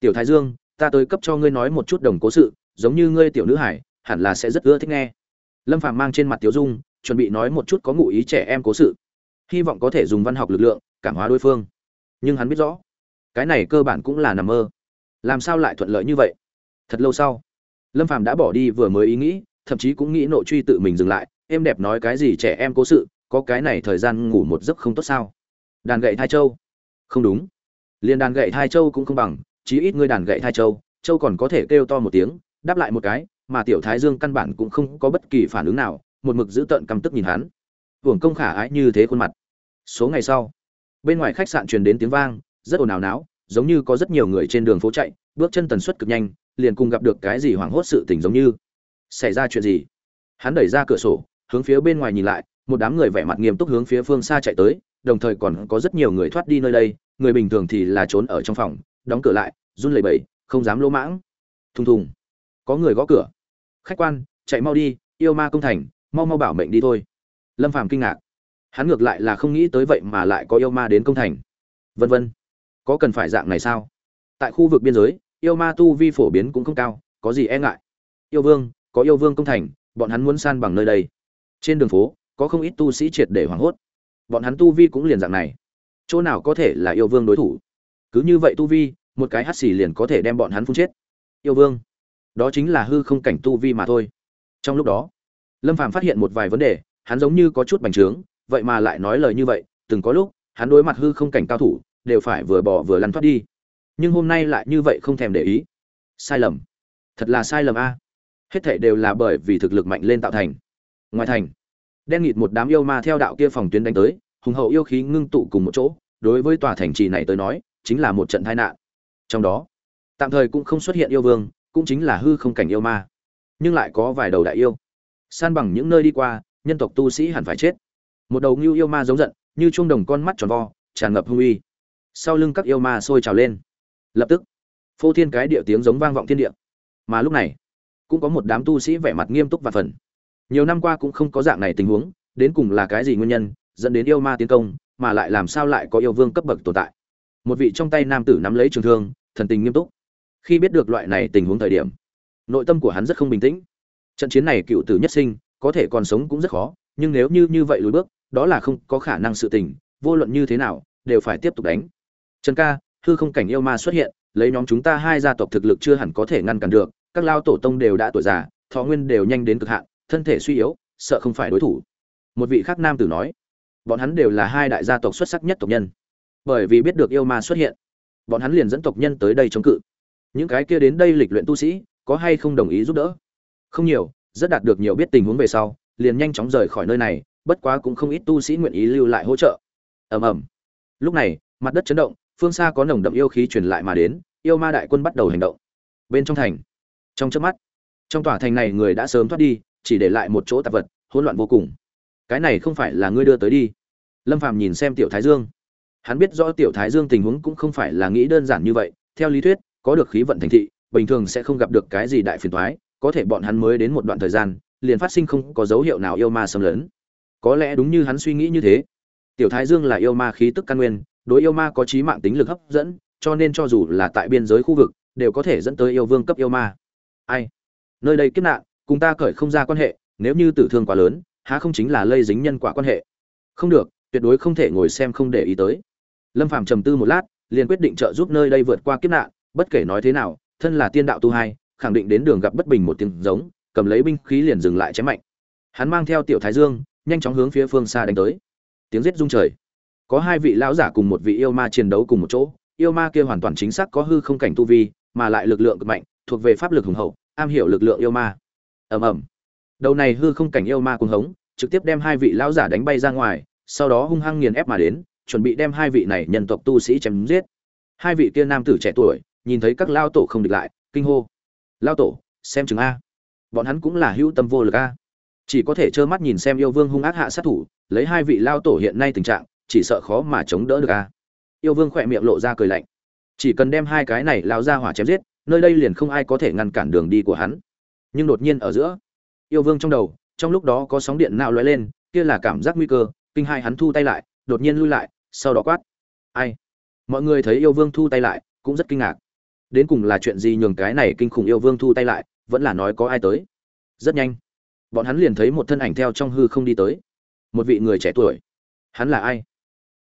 Tiểu thái dương, ta tới cấp cho ngươi nói một chút đồng cố sự, giống như ngươi tiểu nữ hải hẳn là sẽ rất ưa thích nghe. Lâm phàm mang trên mặt tiểu dung, chuẩn bị nói một chút có ngụ ý trẻ em cố sự. Hy vọng có thể dùng văn học lực lượng, cảm hóa đối phương. Nhưng hắn biết rõ, cái này cơ bản cũng là nằm mơ. Làm sao lại thuận lợi như vậy? Thật lâu sau, lâm phàm đã bỏ đi vừa mới ý nghĩ, thậm chí cũng nghĩ nội truy tự mình dừng lại. Em đẹp nói cái gì trẻ em cố sự, có cái này thời gian ngủ một giấc không tốt sao? Đàn gậy thai châu. Không đúng. Liền đàn gậy thai châu cũng không bằng, chí ít ngươi đàn gậy thai châu châu còn có thể kêu to một tiếng, đáp lại một cái mà tiểu thái dương căn bản cũng không có bất kỳ phản ứng nào, một mực giữ tợn căm tức nhìn hắn. Hưởng công khả ái như thế khuôn mặt. Số ngày sau, bên ngoài khách sạn truyền đến tiếng vang, rất ồn ào náo, giống như có rất nhiều người trên đường phố chạy, bước chân tần suất cực nhanh, liền cùng gặp được cái gì hoảng hốt sự tình giống như. Xảy ra chuyện gì? Hắn đẩy ra cửa sổ, hướng phía bên ngoài nhìn lại, một đám người vẻ mặt nghiêm túc hướng phía phương xa chạy tới, đồng thời còn có rất nhiều người thoát đi nơi đây, người bình thường thì là trốn ở trong phòng, đóng cửa lại, run lẩy bẩy, không dám lỗ mãng. Thùng thùng. Có người gõ cửa khách quan, chạy mau đi, yêu ma công thành, mau mau bảo mệnh đi thôi. Lâm phàm kinh ngạc. Hắn ngược lại là không nghĩ tới vậy mà lại có yêu ma đến công thành. Vân vân. Có cần phải dạng này sao? Tại khu vực biên giới, yêu ma tu vi phổ biến cũng không cao, có gì e ngại? Yêu vương, có yêu vương công thành, bọn hắn muốn san bằng nơi đây. Trên đường phố, có không ít tu sĩ triệt để hoảng hốt. Bọn hắn tu vi cũng liền dạng này. Chỗ nào có thể là yêu vương đối thủ? Cứ như vậy tu vi, một cái hắt xì liền có thể đem bọn hắn phun chết. Yêu vương đó chính là hư không cảnh tu vi mà thôi. Trong lúc đó, lâm phàm phát hiện một vài vấn đề, hắn giống như có chút bành trướng, vậy mà lại nói lời như vậy, từng có lúc, hắn đối mặt hư không cảnh cao thủ, đều phải vừa bỏ vừa lăn thoát đi. Nhưng hôm nay lại như vậy không thèm để ý. Sai lầm. Thật là sai lầm a. Hết thảy đều là bởi vì thực lực mạnh lên tạo thành. Ngoài thành, đen nghịt một đám yêu ma theo đạo kia phòng tuyến đánh tới, hùng hậu yêu khí ngưng tụ cùng một chỗ, đối với tòa thành trì này tới nói, chính là một trận tai nạn. Trong đó, tạm thời cũng không xuất hiện yêu vương cũng chính là hư không cảnh yêu ma. Nhưng lại có vài đầu đại yêu. San bằng những nơi đi qua, nhân tộc tu sĩ hẳn phải chết. Một đầu ngưu yêu ma giống giận, như chuông đồng con mắt tròn vo, tràn ngập hung uy. Sau lưng các yêu ma sôi trào lên. Lập tức, phô thiên cái địa tiếng giống vang vọng thiên địa. Mà lúc này, cũng có một đám tu sĩ vẻ mặt nghiêm túc và phần. Nhiều năm qua cũng không có dạng này tình huống, đến cùng là cái gì nguyên nhân, dẫn đến yêu ma tiến công, mà lại làm sao lại có yêu vương cấp bậc tồn tại. Một vị trong tay nam tử nắm lấy trường thương, thần tình nghiêm túc khi biết được loại này tình huống thời điểm, nội tâm của hắn rất không bình tĩnh. Trận chiến này cựu tử nhất sinh, có thể còn sống cũng rất khó, nhưng nếu như như vậy lùi bước, đó là không có khả năng sự tình, vô luận như thế nào, đều phải tiếp tục đánh. Trần ca, hư không cảnh yêu ma xuất hiện, lấy nhóm chúng ta hai gia tộc thực lực chưa hẳn có thể ngăn cản được, các lao tổ tông đều đã tuổi già, thọ nguyên đều nhanh đến cực hạn, thân thể suy yếu, sợ không phải đối thủ. Một vị khác nam tử nói, bọn hắn đều là hai đại gia tộc xuất sắc nhất tộc nhân. Bởi vì biết được yêu ma xuất hiện, bọn hắn liền dẫn tộc nhân tới đây chống cự những cái kia đến đây lịch luyện tu sĩ, có hay không đồng ý giúp đỡ? Không nhiều, rất đạt được nhiều biết tình huống về sau, liền nhanh chóng rời khỏi nơi này, bất quá cũng không ít tu sĩ nguyện ý lưu lại hỗ trợ. Ầm ầm. Lúc này, mặt đất chấn động, phương xa có nồng đậm yêu khí truyền lại mà đến, yêu ma đại quân bắt đầu hành động. Bên trong thành, trong chớp mắt, trong tòa thành này người đã sớm thoát đi, chỉ để lại một chỗ tạp vật, hỗn loạn vô cùng. Cái này không phải là ngươi đưa tới đi. Lâm phàm nhìn xem tiểu thái dương. Hắn biết rõ tiểu thái dương tình huống cũng không phải là nghĩ đơn giản như vậy, theo lý thuyết có được khí vận thành thị, bình thường sẽ không gặp được cái gì đại phiền toái, có thể bọn hắn mới đến một đoạn thời gian, liền phát sinh không có dấu hiệu nào yêu ma xâm lấn. Có lẽ đúng như hắn suy nghĩ như thế. Tiểu thái dương là yêu ma khí tức căn nguyên, đối yêu ma có trí mạng tính lực hấp dẫn, cho nên cho dù là tại biên giới khu vực, đều có thể dẫn tới yêu vương cấp yêu ma. Ai? Nơi đây kiếp nạn, cùng ta cởi không ra quan hệ, nếu như tử thương quá lớn, há không chính là lây dính nhân quả quan hệ? Không được, tuyệt đối không thể ngồi xem không để ý tới. Lâm phàm trầm tư một lát, liền quyết định trợ giúp nơi đây vượt qua kiếp nạn bất kể nói thế nào, thân là tiên đạo tu hai, khẳng định đến đường gặp bất bình một tiếng giống, cầm lấy binh khí liền dừng lại chém mạnh. Hắn mang theo tiểu thái dương, nhanh chóng hướng phía phương xa đánh tới. Tiếng giết rung trời. Có hai vị lão giả cùng một vị yêu ma chiến đấu cùng một chỗ, yêu ma kia hoàn toàn chính xác có hư không cảnh tu vi, mà lại lực lượng cực mạnh, thuộc về pháp lực hùng hậu, am hiểu lực lượng yêu ma. Ầm ầm. Đầu này hư không cảnh yêu ma cuồng hống, trực tiếp đem hai vị lão giả đánh bay ra ngoài, sau đó hung hăng nghiền ép mà đến, chuẩn bị đem hai vị này nhân tộc tu sĩ chém giết. Hai vị kia nam tử trẻ tuổi nhìn thấy các lao tổ không địch lại, kinh hô. Lao tổ, xem chừng a. Bọn hắn cũng là hữu tâm vô lực a. Chỉ có thể trơ mắt nhìn xem yêu vương hung ác hạ sát thủ, lấy hai vị lao tổ hiện nay tình trạng, chỉ sợ khó mà chống đỡ được a. Yêu vương khỏe miệng lộ ra cười lạnh. Chỉ cần đem hai cái này lao ra hỏa chém giết, nơi đây liền không ai có thể ngăn cản đường đi của hắn. Nhưng đột nhiên ở giữa, yêu vương trong đầu, trong lúc đó có sóng điện nào lóe lên, kia là cảm giác nguy cơ, kinh hai hắn thu tay lại, đột nhiên lui lại, sau đó quát. Ai? Mọi người thấy yêu vương thu tay lại, cũng rất kinh ngạc đến cùng là chuyện gì nhường cái này kinh khủng yêu vương thu tay lại, vẫn là nói có ai tới. Rất nhanh, bọn hắn liền thấy một thân ảnh theo trong hư không đi tới. Một vị người trẻ tuổi. Hắn là ai?